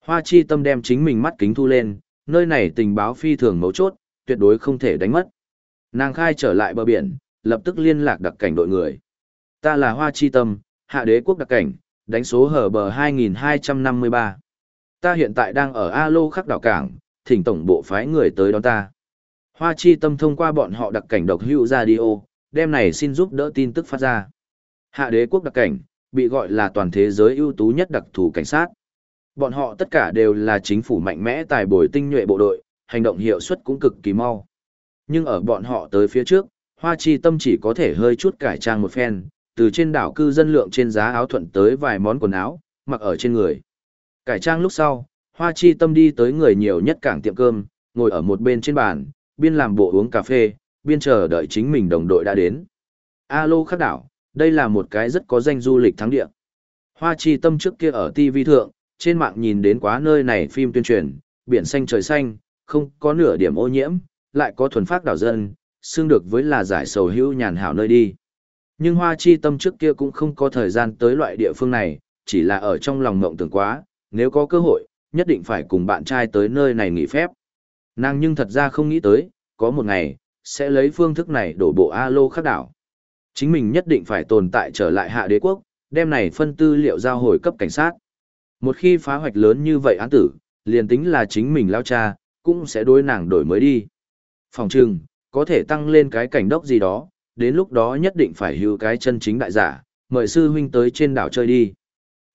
Speaker 1: Hoa Chi Tâm đem chính mình mắt kính thu lên, nơi này tình báo phi thường mấu chốt, tuyệt đối không thể đánh mất. Nàng khai trở lại bờ biển, lập tức liên lạc đặc cảnh đội người. Ta là Hoa Chi Tâm, hạ đế quốc đặc cảnh, đánh số hở bờ 2253. Ta hiện tại đang ở Alo khắc đảo cảng, thỉnh tổng bộ phái người tới đón ta. Hoa Chi Tâm thông qua bọn họ đặc cảnh độc hữu radio, đem này xin giúp đỡ tin tức phát ra. Hạ đế quốc đặc cảnh, bị gọi là toàn thế giới ưu tú nhất đặc thù cảnh sát. Bọn họ tất cả đều là chính phủ mạnh mẽ tài bồi tinh nhuệ bộ đội, hành động hiệu suất cũng cực kỳ mau. Nhưng ở bọn họ tới phía trước, Hoa Chi Tâm chỉ có thể hơi chút cải trang một phen, từ trên đảo cư dân lượng trên giá áo thuận tới vài món quần áo, mặc ở trên người. Cải trang lúc sau, Hoa Chi Tâm đi tới người nhiều nhất cảng tiệm cơm, ngồi ở một bên trên bàn, biên làm bộ uống cà phê, biên chờ đợi chính mình đồng đội đã đến. Alo khắc đảo, đây là một cái rất có danh du lịch thắng địa. Hoa Chi Tâm trước kia ở TV thượng, trên mạng nhìn đến quá nơi này phim tuyên truyền, biển xanh trời xanh, không có nửa điểm ô nhiễm, lại có thuần phát đảo dân, xương được với là giải sầu hữu nhàn hảo nơi đi. Nhưng Hoa Chi Tâm trước kia cũng không có thời gian tới loại địa phương này, chỉ là ở trong lòng mộng tưởng quá, nếu có cơ hội, nhất định phải cùng bạn trai tới nơi này nghỉ phép. Nàng nhưng thật ra không nghĩ tới, có một ngày, sẽ lấy phương thức này đổ bộ alo khắc đảo. Chính mình nhất định phải tồn tại trở lại hạ đế quốc, đem này phân tư liệu giao hồi cấp cảnh sát. Một khi phá hoạch lớn như vậy án tử, liền tính là chính mình lao cha, cũng sẽ đối nàng đổi mới đi. Phòng trừng, có thể tăng lên cái cảnh đốc gì đó, đến lúc đó nhất định phải hưu cái chân chính đại giả, mời sư huynh tới trên đảo chơi đi.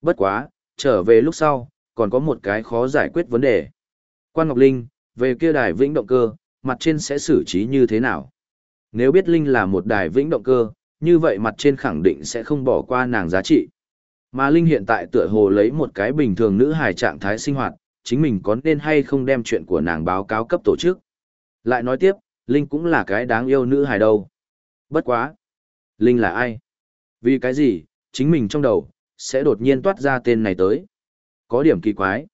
Speaker 1: Bất quá, trở về lúc sau, còn có một cái khó giải quyết vấn đề. Quan Ngọc Linh, về kia đài vĩnh động cơ, mặt trên sẽ xử trí như thế nào? Nếu biết Linh là một đài vĩnh động cơ, như vậy mặt trên khẳng định sẽ không bỏ qua nàng giá trị. Mà Linh hiện tại tựa hồ lấy một cái bình thường nữ hài trạng thái sinh hoạt, chính mình có nên hay không đem chuyện của nàng báo cáo cấp tổ chức. Lại nói tiếp, Linh cũng là cái đáng yêu nữ hài đâu. Bất quá. Linh là ai? Vì cái gì, chính mình trong đầu, sẽ đột nhiên toát ra tên này tới. Có điểm kỳ quái.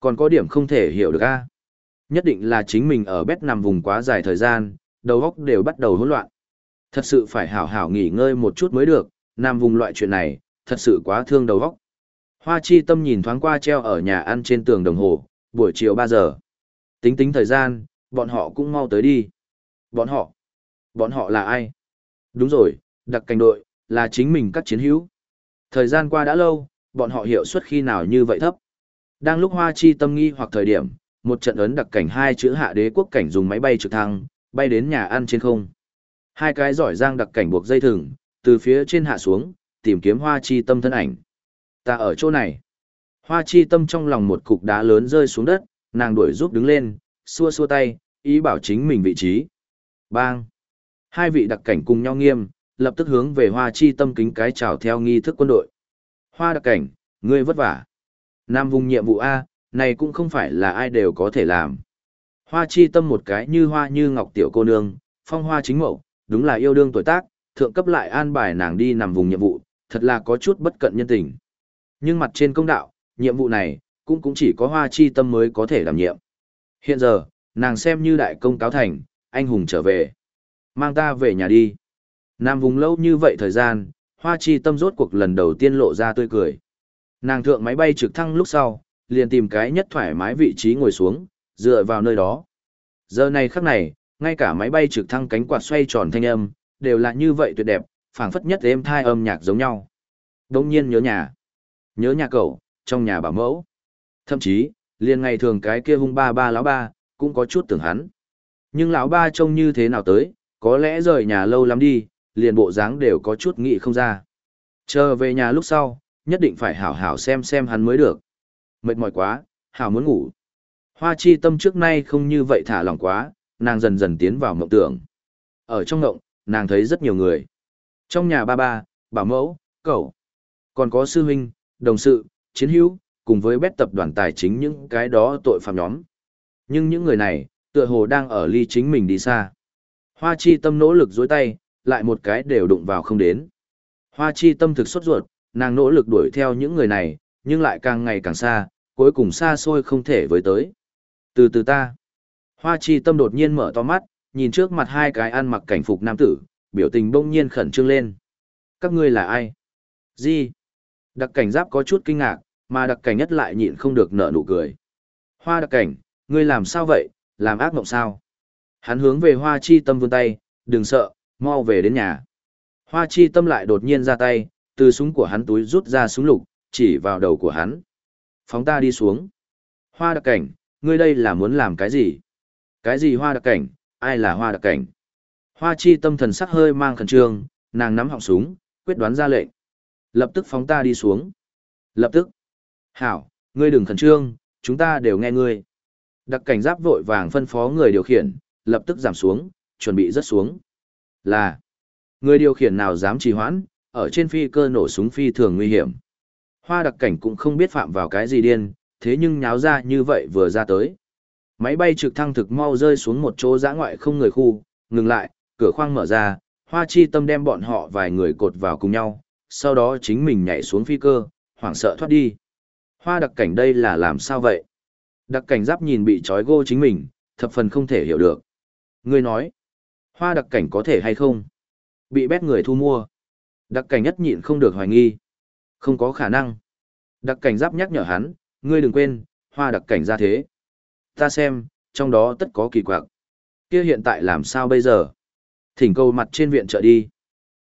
Speaker 1: Còn có điểm không thể hiểu được a Nhất định là chính mình ở bét nằm vùng quá dài thời gian, đầu óc đều bắt đầu hỗn loạn. Thật sự phải hảo hảo nghỉ ngơi một chút mới được, nằm vùng loại chuyện này, thật sự quá thương đầu óc. Hoa chi tâm nhìn thoáng qua treo ở nhà ăn trên tường đồng hồ, buổi chiều 3 giờ. Tính tính thời gian, bọn họ cũng mau tới đi. Bọn họ? Bọn họ là ai? Đúng rồi, đặc cảnh đội, là chính mình các chiến hữu. Thời gian qua đã lâu, bọn họ hiệu suất khi nào như vậy thấp. Đang lúc Hoa Chi tâm nghi hoặc thời điểm, một trận ấn đặc cảnh hai chữ hạ đế quốc cảnh dùng máy bay trực thăng, bay đến nhà ăn trên không. Hai cái giỏi giang đặc cảnh buộc dây thừng, từ phía trên hạ xuống, tìm kiếm Hoa Chi tâm thân ảnh. Ta ở chỗ này. Hoa Chi tâm trong lòng một cục đá lớn rơi xuống đất, nàng đuổi giúp đứng lên, xua xua tay, ý bảo chính mình vị trí. Bang! Hai vị đặc cảnh cùng nhau nghiêm, lập tức hướng về Hoa Chi tâm kính cái chào theo nghi thức quân đội. Hoa đặc cảnh, ngươi vất vả. Nam vùng nhiệm vụ A, này cũng không phải là ai đều có thể làm. Hoa Chi tâm một cái như hoa như ngọc tiểu cô nương, phong hoa chính mẫu, đúng là yêu đương tuổi tác, thượng cấp lại an bài nàng đi nằm vùng nhiệm vụ, thật là có chút bất cận nhân tình. Nhưng mặt trên công đạo, nhiệm vụ này, cũng cũng chỉ có hoa chi tâm mới có thể đảm nhiệm. Hiện giờ, nàng xem như đại công cáo thành, anh hùng trở về. Mang ta về nhà đi. Nam vùng lâu như vậy thời gian, hoa chi tâm rốt cuộc lần đầu tiên lộ ra tươi cười. Nàng thượng máy bay trực thăng lúc sau, liền tìm cái nhất thoải mái vị trí ngồi xuống, dựa vào nơi đó. Giờ này khắc này, ngay cả máy bay trực thăng cánh quạt xoay tròn thanh âm, đều là như vậy tuyệt đẹp, phảng phất nhất êm thai âm nhạc giống nhau. Đông nhiên nhớ nhà. Nhớ nhà cậu, trong nhà bảo mẫu. Thậm chí, liền ngày thường cái kia hung ba ba lão ba, cũng có chút tưởng hắn. Nhưng lão ba trông như thế nào tới, có lẽ rời nhà lâu lắm đi, liền bộ dáng đều có chút nghị không ra. Chờ về nhà lúc sau, nhất định phải hảo hảo xem xem hắn mới được. Mệt mỏi quá, hảo muốn ngủ. Hoa chi tâm trước nay không như vậy thả lỏng quá, nàng dần dần tiến vào mộng tưởng. Ở trong mộng, nàng thấy rất nhiều người. Trong nhà ba ba, bảo mẫu, cậu, còn có sư huynh, đồng sự, chiến hữu, cùng với bét tập đoàn tài chính những cái đó tội phạm nhóm. Nhưng những người này, tựa hồ đang ở ly chính mình đi xa. Hoa chi tâm nỗ lực dối tay, lại một cái đều đụng vào không đến. Hoa chi tâm thực xuất ruột, nàng nỗ lực đuổi theo những người này, nhưng lại càng ngày càng xa, cuối cùng xa xôi không thể với tới. Từ từ ta, hoa chi tâm đột nhiên mở to mắt, nhìn trước mặt hai cái ăn mặc cảnh phục nam tử, biểu tình bỗng nhiên khẩn trương lên. Các ngươi là ai? Gì? Đặc cảnh giáp có chút kinh ngạc, mà đặc cảnh nhất lại nhịn không được nở nụ cười. Hoa đặc cảnh, ngươi làm sao vậy, làm ác mộng sao? Hắn hướng về hoa chi tâm vươn tay, đừng sợ, mau về đến nhà. Hoa chi tâm lại đột nhiên ra tay, từ súng của hắn túi rút ra súng lục, chỉ vào đầu của hắn. Phóng ta đi xuống. Hoa đặc cảnh, ngươi đây là muốn làm cái gì? Cái gì hoa đặc cảnh, ai là hoa đặc cảnh? Hoa chi tâm thần sắc hơi mang khẩn trương, nàng nắm họng súng, quyết đoán ra lệnh. Lập tức phóng ta đi xuống. Lập tức. Hảo, ngươi đừng khẩn trương, chúng ta đều nghe ngươi. Đặc cảnh giáp vội vàng phân phó người điều khiển, lập tức giảm xuống, chuẩn bị rớt xuống. Là, người điều khiển nào dám trì hoãn, ở trên phi cơ nổ súng phi thường nguy hiểm. Hoa đặc cảnh cũng không biết phạm vào cái gì điên, thế nhưng nháo ra như vậy vừa ra tới. Máy bay trực thăng thực mau rơi xuống một chỗ giã ngoại không người khu, ngừng lại, cửa khoang mở ra, hoa chi tâm đem bọn họ vài người cột vào cùng nhau, sau đó chính mình nhảy xuống phi cơ, hoảng sợ thoát đi. Hoa đặc cảnh đây là làm sao vậy? Đặc cảnh giáp nhìn bị trói gô chính mình, thập phần không thể hiểu được. Ngươi nói, hoa đặc cảnh có thể hay không? Bị bét người thu mua. Đặc cảnh nhất nhịn không được hoài nghi. Không có khả năng. Đặc cảnh giáp nhắc nhở hắn, ngươi đừng quên, hoa đặc cảnh ra thế. Ta xem, trong đó tất có kỳ quặc. Kia hiện tại làm sao bây giờ? Thỉnh cầu mặt trên viện trợ đi.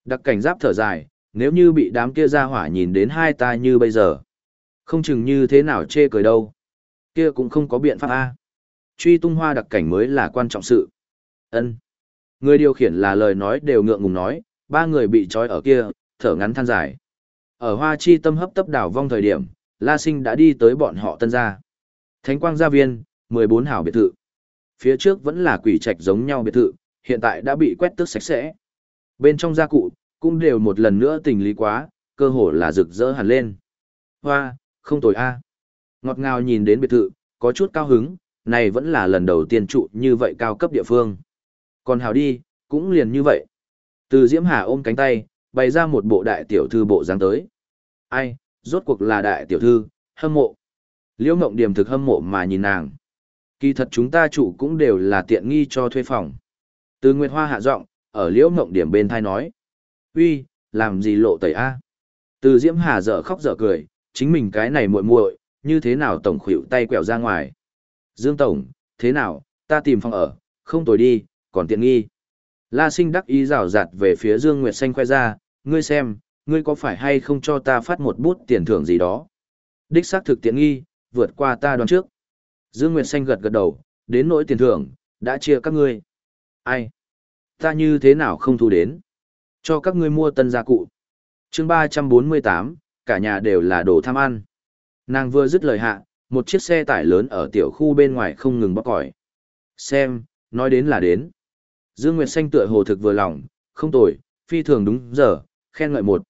Speaker 1: Đặc cảnh giáp thở dài, nếu như bị đám kia ra hỏa nhìn đến hai ta như bây giờ. Không chừng như thế nào chê cười đâu. Kia cũng không có biện pháp A. Truy tung hoa đặc cảnh mới là quan trọng sự ân Người điều khiển là lời nói đều ngượng ngùng nói, ba người bị trói ở kia, thở ngắn than dài. Ở hoa chi tâm hấp tấp đảo vong thời điểm, La Sinh đã đi tới bọn họ tân gia. Thánh quang gia viên, 14 hảo biệt thự. Phía trước vẫn là quỷ trạch giống nhau biệt thự, hiện tại đã bị quét tước sạch sẽ. Bên trong gia cụ, cũng đều một lần nữa tình lý quá, cơ hồ là rực rỡ hẳn lên. Hoa, không tồi a. Ngọt ngào nhìn đến biệt thự, có chút cao hứng, này vẫn là lần đầu tiên trụ như vậy cao cấp địa phương. Còn hào đi, cũng liền như vậy. Từ Diễm Hà ôm cánh tay, bày ra một bộ đại tiểu thư bộ dáng tới. Ai, rốt cuộc là đại tiểu thư, hâm mộ. Liễu Ngộng Điểm thực hâm mộ mà nhìn nàng. Kỳ thật chúng ta chủ cũng đều là tiện nghi cho thuê phòng. Từ Nguyệt Hoa hạ giọng, ở Liễu Ngộng Điểm bên thai nói. uy, làm gì lộ tẩy a? Từ Diễm Hà dở khóc dở cười, chính mình cái này muội muội, như thế nào tổng khuỷu tay quẹo ra ngoài. Dương Tổng, thế nào, ta tìm phòng ở, không tồi đi, còn tiện nghi. La sinh đắc ý rào rạt về phía Dương Nguyệt Xanh khoe ra, ngươi xem, ngươi có phải hay không cho ta phát một bút tiền thưởng gì đó. Đích xác thực tiện nghi, vượt qua ta đoán trước. Dương Nguyệt Xanh gật gật đầu, đến nỗi tiền thưởng, đã chia các ngươi. Ai? Ta như thế nào không thu đến? Cho các ngươi mua tân gia cụ. chương 348, cả nhà đều là đồ tham ăn. Nàng vừa dứt lời hạ, một chiếc xe tải lớn ở tiểu khu bên ngoài không ngừng bóc còi. Xem, nói đến là đến. Dương Nguyệt Xanh tựa hồ thực vừa lòng, không tồi, phi thường đúng giờ, khen ngợi một.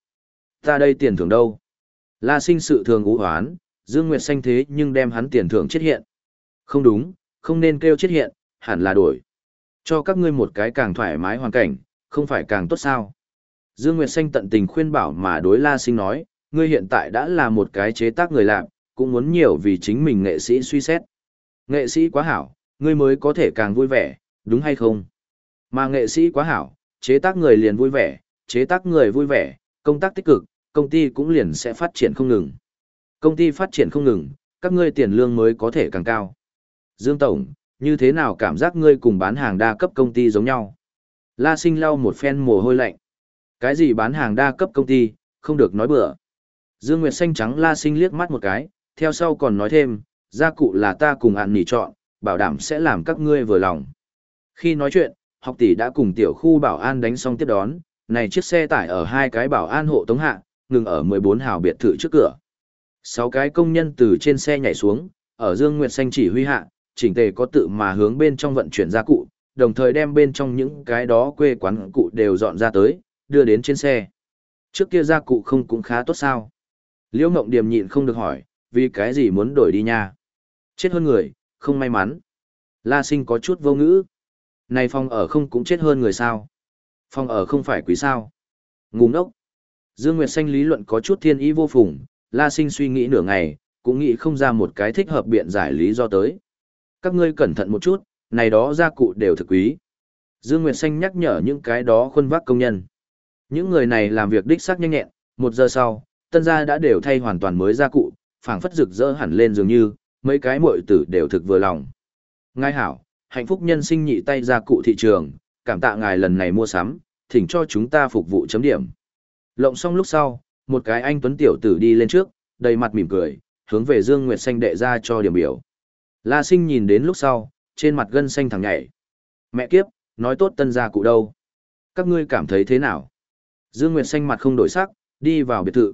Speaker 1: Ta đây tiền thưởng đâu? La sinh sự thường ú hoán, Dương Nguyệt Xanh thế nhưng đem hắn tiền thưởng chết hiện. Không đúng, không nên kêu chết hiện, hẳn là đổi. Cho các ngươi một cái càng thoải mái hoàn cảnh, không phải càng tốt sao. Dương Nguyệt Xanh tận tình khuyên bảo mà đối La sinh nói, ngươi hiện tại đã là một cái chế tác người làm, cũng muốn nhiều vì chính mình nghệ sĩ suy xét. Nghệ sĩ quá hảo, ngươi mới có thể càng vui vẻ, đúng hay không? Mà nghệ sĩ quá hảo, chế tác người liền vui vẻ, chế tác người vui vẻ, công tác tích cực, công ty cũng liền sẽ phát triển không ngừng. Công ty phát triển không ngừng, các ngươi tiền lương mới có thể càng cao. Dương Tổng, như thế nào cảm giác ngươi cùng bán hàng đa cấp công ty giống nhau? La sinh lau một phen mồ hôi lạnh. Cái gì bán hàng đa cấp công ty, không được nói bừa. Dương Nguyệt xanh trắng La sinh liếc mắt một cái, theo sau còn nói thêm, gia cụ là ta cùng hạn nỉ chọn, bảo đảm sẽ làm các ngươi vừa lòng. Khi nói chuyện, học tỷ đã cùng tiểu khu bảo an đánh xong tiếp đón, này chiếc xe tải ở hai cái bảo an hộ tống hạ, ngừng ở 14 hào biệt thự trước cửa. Sáu cái công nhân từ trên xe nhảy xuống, ở Dương Nguyệt Xanh chỉ huy hạ, chỉnh tề có tự mà hướng bên trong vận chuyển gia cụ, đồng thời đem bên trong những cái đó quê quán cụ đều dọn ra tới, đưa đến trên xe. Trước kia gia cụ không cũng khá tốt sao? Liễu Ngộng Điềm nhịn không được hỏi, vì cái gì muốn đổi đi nha? Chết hơn người, không may mắn. La Sinh có chút vô ngữ. Này phòng ở không cũng chết hơn người sao? Phòng ở không phải quý sao? Ngu ngốc. Dương Nguyệt Xanh lý luận có chút thiên ý vô phùng, La Sinh suy nghĩ nửa ngày, cũng nghĩ không ra một cái thích hợp biện giải lý do tới. Các ngươi cẩn thận một chút, này đó gia cụ đều thực quý. Dương Nguyệt Xanh nhắc nhở những cái đó khuôn vác công nhân. Những người này làm việc đích xác nhanh nhẹn, một giờ sau, tân gia đã đều thay hoàn toàn mới gia cụ, phảng phất rực rỡ hẳn lên dường như, mấy cái muội tử đều thực vừa lòng. Ngài hảo, hạnh phúc nhân sinh nhị tay ra cụ thị trường, cảm tạ ngài lần này mua sắm, thỉnh cho chúng ta phục vụ chấm điểm. Lộng xong lúc sau, một cái anh tuấn tiểu tử đi lên trước, đầy mặt mỉm cười, hướng về Dương Nguyệt Xanh đệ ra cho điểm biểu. La Sinh nhìn đến lúc sau, trên mặt gân xanh thẳng nhảy. Mẹ kiếp, nói tốt tân gia cụ đâu. Các ngươi cảm thấy thế nào? Dương Nguyệt xanh mặt không đổi sắc, đi vào biệt thự.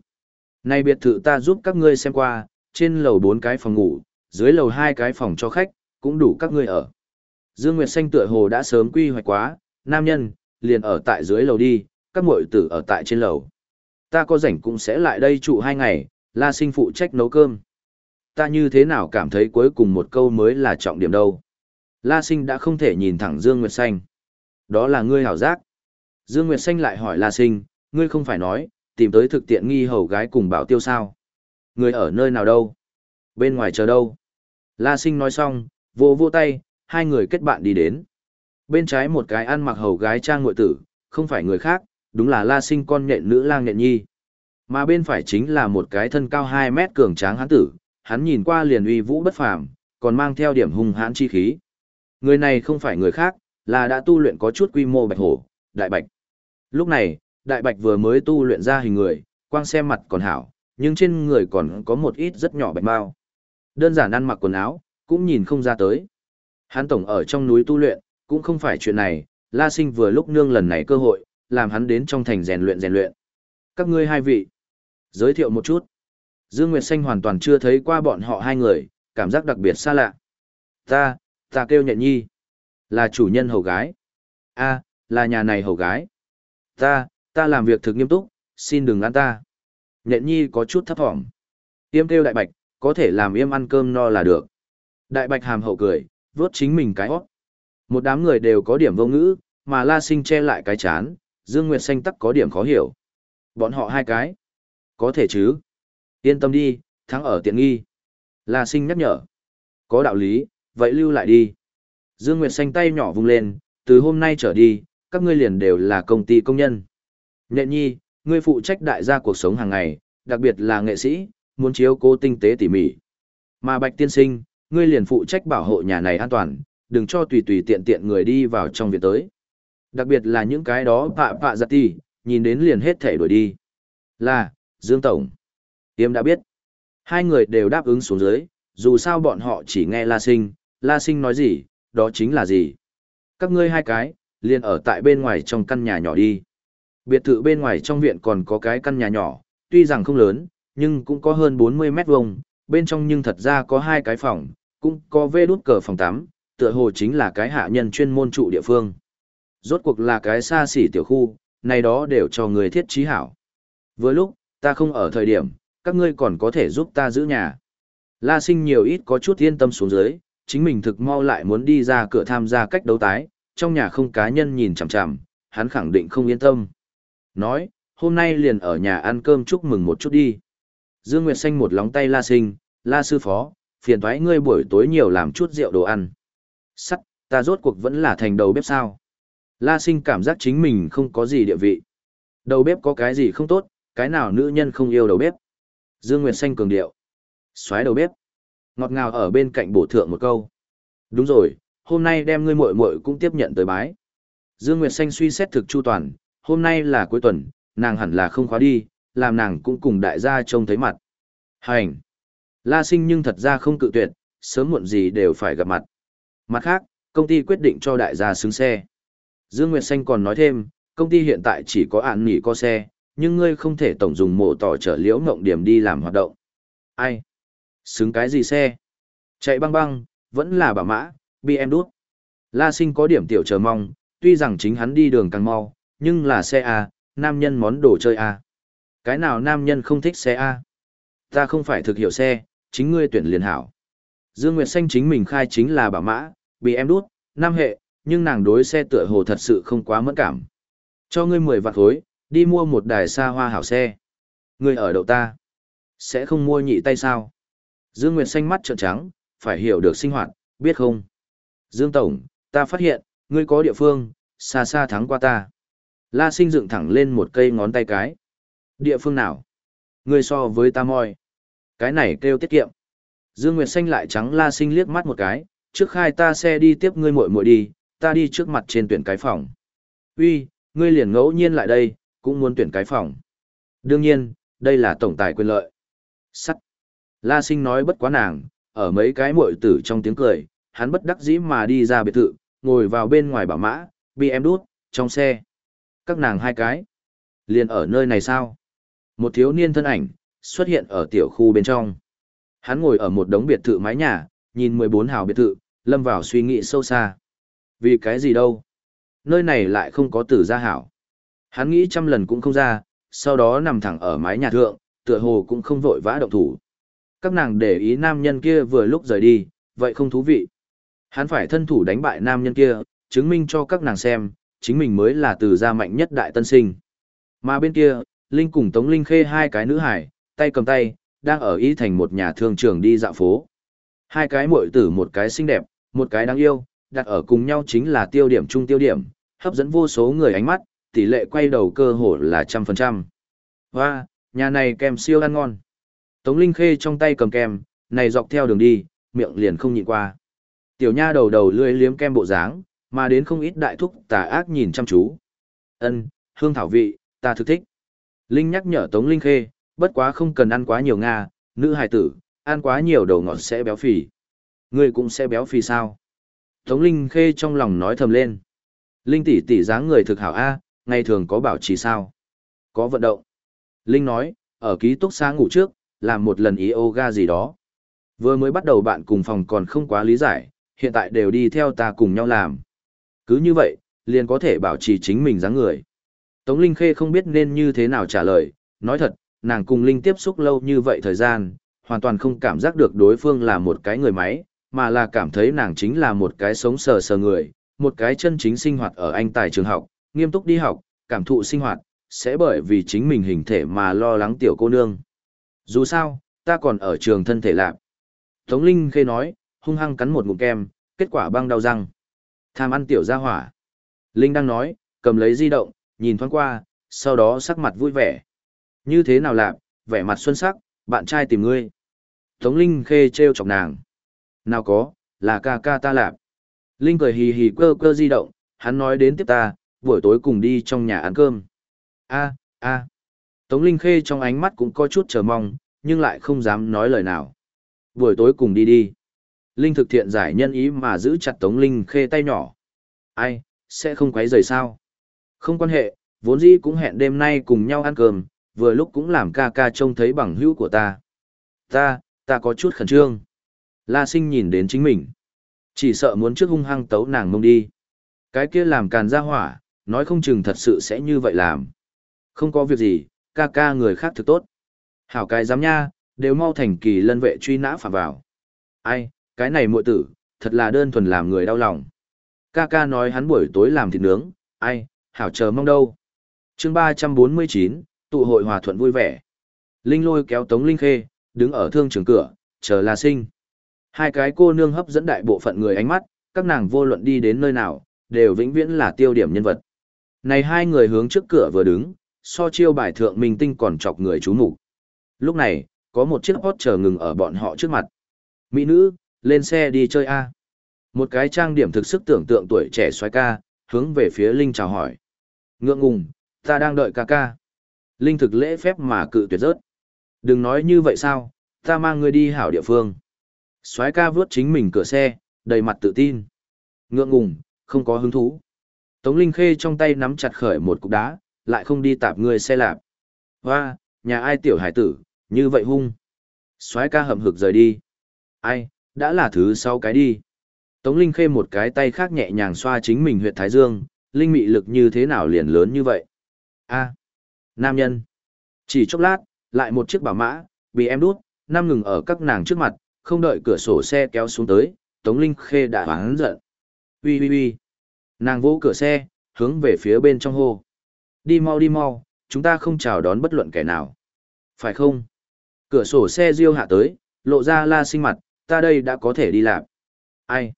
Speaker 1: Này biệt thự ta giúp các ngươi xem qua, trên lầu bốn cái phòng ngủ, dưới lầu hai cái phòng cho khách, cũng đủ các ngươi ở. Dương Nguyệt xanh tựa hồ đã sớm quy hoạch quá, nam nhân, liền ở tại dưới lầu đi, các muội tử ở tại trên lầu. Ta có rảnh cũng sẽ lại đây trụ hai ngày, la sinh phụ trách nấu cơm. Ta như thế nào cảm thấy cuối cùng một câu mới là trọng điểm đâu. La sinh đã không thể nhìn thẳng Dương Nguyệt xanh. Đó là ngươi hảo giác. Dương Nguyệt xanh lại hỏi La sinh, ngươi không phải nói, tìm tới thực tiện nghi hầu gái cùng bảo tiêu sao. Ngươi ở nơi nào đâu? Bên ngoài chờ đâu? La sinh nói xong, vô vô tay, hai người kết bạn đi đến. Bên trái một cái ăn mặc hầu gái trang ngội tử, không phải người khác, đúng là La sinh con nhện nữ lang nhện nhi. Mà bên phải chính là một cái thân cao 2 mét cường tráng hán tử, hắn nhìn qua liền uy vũ bất phàm, còn mang theo điểm hung hãn chi khí. Người này không phải người khác, là đã tu luyện có chút quy mô bạch hổ, đại bạch. Lúc này, đại bạch vừa mới tu luyện ra hình người, quang xem mặt còn hảo, nhưng trên người còn có một ít rất nhỏ bạch bao. Đơn giản ăn mặc quần áo, cũng nhìn không ra tới. Hắn tổng ở trong núi tu luyện, cũng không phải chuyện này, La Sinh vừa lúc nương lần này cơ hội, làm hắn đến trong thành rèn luyện rèn luyện. Các ngươi hai vị, giới thiệu một chút. Dương Nguyệt Xanh hoàn toàn chưa thấy qua bọn họ hai người, cảm giác đặc biệt xa lạ. Ta, ta kêu nhện nhi. Là chủ nhân hầu gái. a là nhà này hầu gái. Ta, ta làm việc thực nghiêm túc, xin đừng ăn ta. Nhện nhi có chút thấp thỏm. Tiêm kêu đại bạch, có thể làm yêm ăn cơm no là được. Đại bạch hàm hậu cười, vớt chính mình cái hót. Một đám người đều có điểm vô ngữ, mà la sinh che lại cái chán, Dương Nguyệt Xanh tắc có điểm khó hiểu. Bọn họ hai cái. Có thể chứ. Yên tâm đi, thắng ở tiện nghi. La sinh nhắc nhở. Có đạo lý, vậy lưu lại đi. Dương Nguyệt Xanh tay nhỏ vung lên, từ hôm nay trở đi, các ngươi liền đều là công ty công nhân. Nhện nhi, ngươi phụ trách đại gia cuộc sống hàng ngày, đặc biệt là nghệ sĩ, muốn chiếu cố tinh tế tỉ mỉ. Mà Bạch Tiên Sinh, ngươi liền phụ trách bảo hộ nhà này an toàn, đừng cho tùy tùy tiện tiện người đi vào trong viện tới. Đặc biệt là những cái đó pạ pạ giặt tì, nhìn đến liền hết thể đuổi đi. Là, Dương Tổng. Tiêm đã biết. Hai người đều đáp ứng xuống dưới, dù sao bọn họ chỉ nghe La Sinh, La Sinh nói gì, đó chính là gì. Các ngươi hai cái, liền ở tại bên ngoài trong căn nhà nhỏ đi. Biệt thự bên ngoài trong viện còn có cái căn nhà nhỏ, tuy rằng không lớn, nhưng cũng có hơn 40 mét vuông, bên trong nhưng thật ra có hai cái phòng, cũng có vê đút cờ phòng tắm, tựa hồ chính là cái hạ nhân chuyên môn trụ địa phương. Rốt cuộc là cái xa xỉ tiểu khu, này đó đều cho người thiết trí hảo. Vừa lúc, ta không ở thời điểm, các ngươi còn có thể giúp ta giữ nhà. La sinh nhiều ít có chút yên tâm xuống dưới, chính mình thực mau lại muốn đi ra cửa tham gia cách đấu tái, trong nhà không cá nhân nhìn chằm chằm, hắn khẳng định không yên tâm. Nói, hôm nay liền ở nhà ăn cơm chúc mừng một chút đi. Dương Nguyệt Xanh một lóng tay la sinh, la sư phó, phiền thoái ngươi buổi tối nhiều làm chút rượu đồ ăn. Sắc, ta rốt cuộc vẫn là thành đầu bếp sao. La sinh cảm giác chính mình không có gì địa vị. Đầu bếp có cái gì không tốt, cái nào nữ nhân không yêu đầu bếp. Dương Nguyệt Xanh cường điệu. xoáy đầu bếp. Ngọt ngào ở bên cạnh bổ thượng một câu. Đúng rồi, hôm nay đem ngươi muội muội cũng tiếp nhận tới bái. Dương Nguyệt Xanh suy xét thực chu toàn, hôm nay là cuối tuần, nàng hẳn là không khóa đi, làm nàng cũng cùng đại gia trông thấy mặt. Hành! La sinh nhưng thật ra không cự tuyệt, sớm muộn gì đều phải gặp mặt. Mặt khác, công ty quyết định cho đại gia xứng xe. Dương Nguyệt Xanh còn nói thêm, công ty hiện tại chỉ có ạn nghỉ có xe, nhưng ngươi không thể tổng dùng mộ tỏ trở liễu ngộng điểm đi làm hoạt động. Ai? Xứng cái gì xe? Chạy băng băng, vẫn là bảo mã, em đút. La sinh có điểm tiểu chờ mong, tuy rằng chính hắn đi đường càng mau, nhưng là xe A, nam nhân món đồ chơi A. Cái nào nam nhân không thích xe A? Ta không phải thực hiểu xe, chính ngươi tuyển liền hảo. Dương Nguyệt Xanh chính mình khai chính là bảo mã, bị em đút, nam hệ, nhưng nàng đối xe tựa hồ thật sự không quá mẫn cảm. Cho ngươi 10 vạn khối, đi mua một đài xa hoa hảo xe. Ngươi ở đậu ta. Sẽ không mua nhị tay sao? Dương Nguyệt xanh mắt trợn trắng, phải hiểu được sinh hoạt, biết không? Dương Tổng, ta phát hiện, ngươi có địa phương, xa xa thắng qua ta. La sinh dựng thẳng lên một cây ngón tay cái. Địa phương nào? Ngươi so với ta moi. Cái này kêu tiết kiệm. Dương Nguyệt xanh lại trắng La sinh liếc mắt một cái, trước khai ta xe đi tiếp ngươi muội muội đi, ta đi trước mặt trên tuyển cái phòng. Uy, ngươi liền ngẫu nhiên lại đây, cũng muốn tuyển cái phòng. Đương nhiên, đây là tổng tài quyền lợi. Sắt. La sinh nói bất quá nàng, ở mấy cái muội tử trong tiếng cười, hắn bất đắc dĩ mà đi ra biệt thự, ngồi vào bên ngoài bảo mã, bị em đút, trong xe. Các nàng hai cái. Liền ở nơi này sao? Một thiếu niên thân ảnh, xuất hiện ở tiểu khu bên trong. Hắn ngồi ở một đống biệt thự mái nhà, nhìn 14 hào biệt thự, lâm vào suy nghĩ sâu xa. Vì cái gì đâu? Nơi này lại không có tử gia hảo. Hắn nghĩ trăm lần cũng không ra, sau đó nằm thẳng ở mái nhà thượng, tựa hồ cũng không vội vã động thủ. Các nàng để ý nam nhân kia vừa lúc rời đi, vậy không thú vị. Hắn phải thân thủ đánh bại nam nhân kia, chứng minh cho các nàng xem, chính mình mới là từ gia mạnh nhất đại tân sinh. Mà bên kia, Linh cùng Tống Linh khê hai cái nữ hải, tay cầm tay, đang ở ý thành một nhà thương trường đi dạo phố. Hai cái muội tử một cái xinh đẹp, một cái đáng yêu, đặt ở cùng nhau chính là tiêu điểm chung tiêu điểm, hấp dẫn vô số người ánh mắt, tỷ lệ quay đầu cơ hồ là trăm phần trăm. Và, nhà này kem siêu ăn ngon. Tống Linh Khê trong tay cầm kem, này dọc theo đường đi, miệng liền không nhịn qua. Tiểu nha đầu đầu lưỡi liếm kem bộ dáng, mà đến không ít đại thúc tà ác nhìn chăm chú. Ân, hương thảo vị, ta thực thích. Linh nhắc nhở Tống Linh Khê, bất quá không cần ăn quá nhiều nga, nữ hài tử, ăn quá nhiều đầu ngọt sẽ béo phì. Ngươi cũng sẽ béo phì sao? Tống Linh Khê trong lòng nói thầm lên. Linh tỷ tỷ dáng người thực hảo A, ngày thường có bảo trì sao? Có vận động. Linh nói, ở ký túc xá ngủ trước, làm một lần yoga gì đó. Vừa mới bắt đầu bạn cùng phòng còn không quá lý giải, hiện tại đều đi theo ta cùng nhau làm. Cứ như vậy, liền có thể bảo trì chính mình dáng người. Tống Linh Khê không biết nên như thế nào trả lời, nói thật, nàng cùng Linh tiếp xúc lâu như vậy thời gian, hoàn toàn không cảm giác được đối phương là một cái người máy, mà là cảm thấy nàng chính là một cái sống sờ sờ người, một cái chân chính sinh hoạt ở anh tài trường học, nghiêm túc đi học, cảm thụ sinh hoạt, sẽ bởi vì chính mình hình thể mà lo lắng tiểu cô nương. Dù sao, ta còn ở trường thân thể lạc. Tống Linh khê nói, hung hăng cắn một ngụm kem, kết quả băng đau răng. Tham ăn tiểu gia hỏa. Linh đang nói, cầm lấy di động, nhìn thoáng qua, sau đó sắc mặt vui vẻ. Như thế nào lạc, vẻ mặt xuân sắc, bạn trai tìm ngươi. Tống Linh khê treo chọc nàng. Nào có, là ca ca ta lạp. Linh cười hì hì cơ cơ di động, hắn nói đến tiếp ta, buổi tối cùng đi trong nhà ăn cơm. a a Tống Linh Khê trong ánh mắt cũng có chút chờ mong, nhưng lại không dám nói lời nào. Buổi tối cùng đi đi. Linh thực thiện giải nhân ý mà giữ chặt Tống Linh Khê tay nhỏ. Ai, sẽ không quấy rời sao? Không quan hệ, vốn dĩ cũng hẹn đêm nay cùng nhau ăn cơm, vừa lúc cũng làm ca ca trông thấy bằng hữu của ta. Ta, ta có chút khẩn trương. La sinh nhìn đến chính mình. Chỉ sợ muốn trước hung hăng tấu nàng mông đi. Cái kia làm càn ra hỏa, nói không chừng thật sự sẽ như vậy làm. Không có việc gì, ca ca người khác thực tốt. Hảo cái giám nha, đều mau thành kỳ lân vệ truy nã phạm vào. Ai, cái này muội tử, thật là đơn thuần làm người đau lòng. Ca ca nói hắn buổi tối làm thịt nướng, ai, hảo chờ mong đâu. chương 349, tụ hội hòa thuận vui vẻ. Linh lôi kéo Tống Linh Khê, đứng ở thương trường cửa, chờ là sinh. Hai cái cô nương hấp dẫn đại bộ phận người ánh mắt, các nàng vô luận đi đến nơi nào, đều vĩnh viễn là tiêu điểm nhân vật. Này hai người hướng trước cửa vừa đứng, so chiêu bài thượng minh tinh còn chọc người chú mục. Lúc này, có một chiếc hot chờ ngừng ở bọn họ trước mặt. Mỹ nữ, lên xe đi chơi A. Một cái trang điểm thực sức tưởng tượng tuổi trẻ xoái ca, hướng về phía Linh chào hỏi. Ngượng ngùng, ta đang đợi ca ca. Linh thực lễ phép mà cự tuyệt rớt. Đừng nói như vậy sao, ta mang ngươi đi hảo địa phương soái ca vướt chính mình cửa xe, đầy mặt tự tin. Ngượng ngùng, không có hứng thú. Tống Linh Khê trong tay nắm chặt khởi một cục đá, lại không đi tạp người xe lạp. Hoa, nhà ai tiểu hải tử, như vậy hung. soái ca hậm hực rời đi. Ai, đã là thứ sau cái đi. Tống Linh Khê một cái tay khác nhẹ nhàng xoa chính mình huyệt thái dương, linh mị lực như thế nào liền lớn như vậy. A, nam nhân. Chỉ chốc lát, lại một chiếc bảo mã, bị em đút, năm ngừng ở các nàng trước mặt, không đợi cửa sổ xe kéo xuống tới, Tống Linh Khê đã hoáng giận. Ui ui ui. Nàng vỗ cửa xe, hướng về phía bên trong hô. Đi mau đi mau, chúng ta không chào đón bất luận kẻ nào. Phải không? Cửa sổ xe riêu hạ tới, lộ ra la sinh mặt, ta đây đã có thể đi làm. Ai?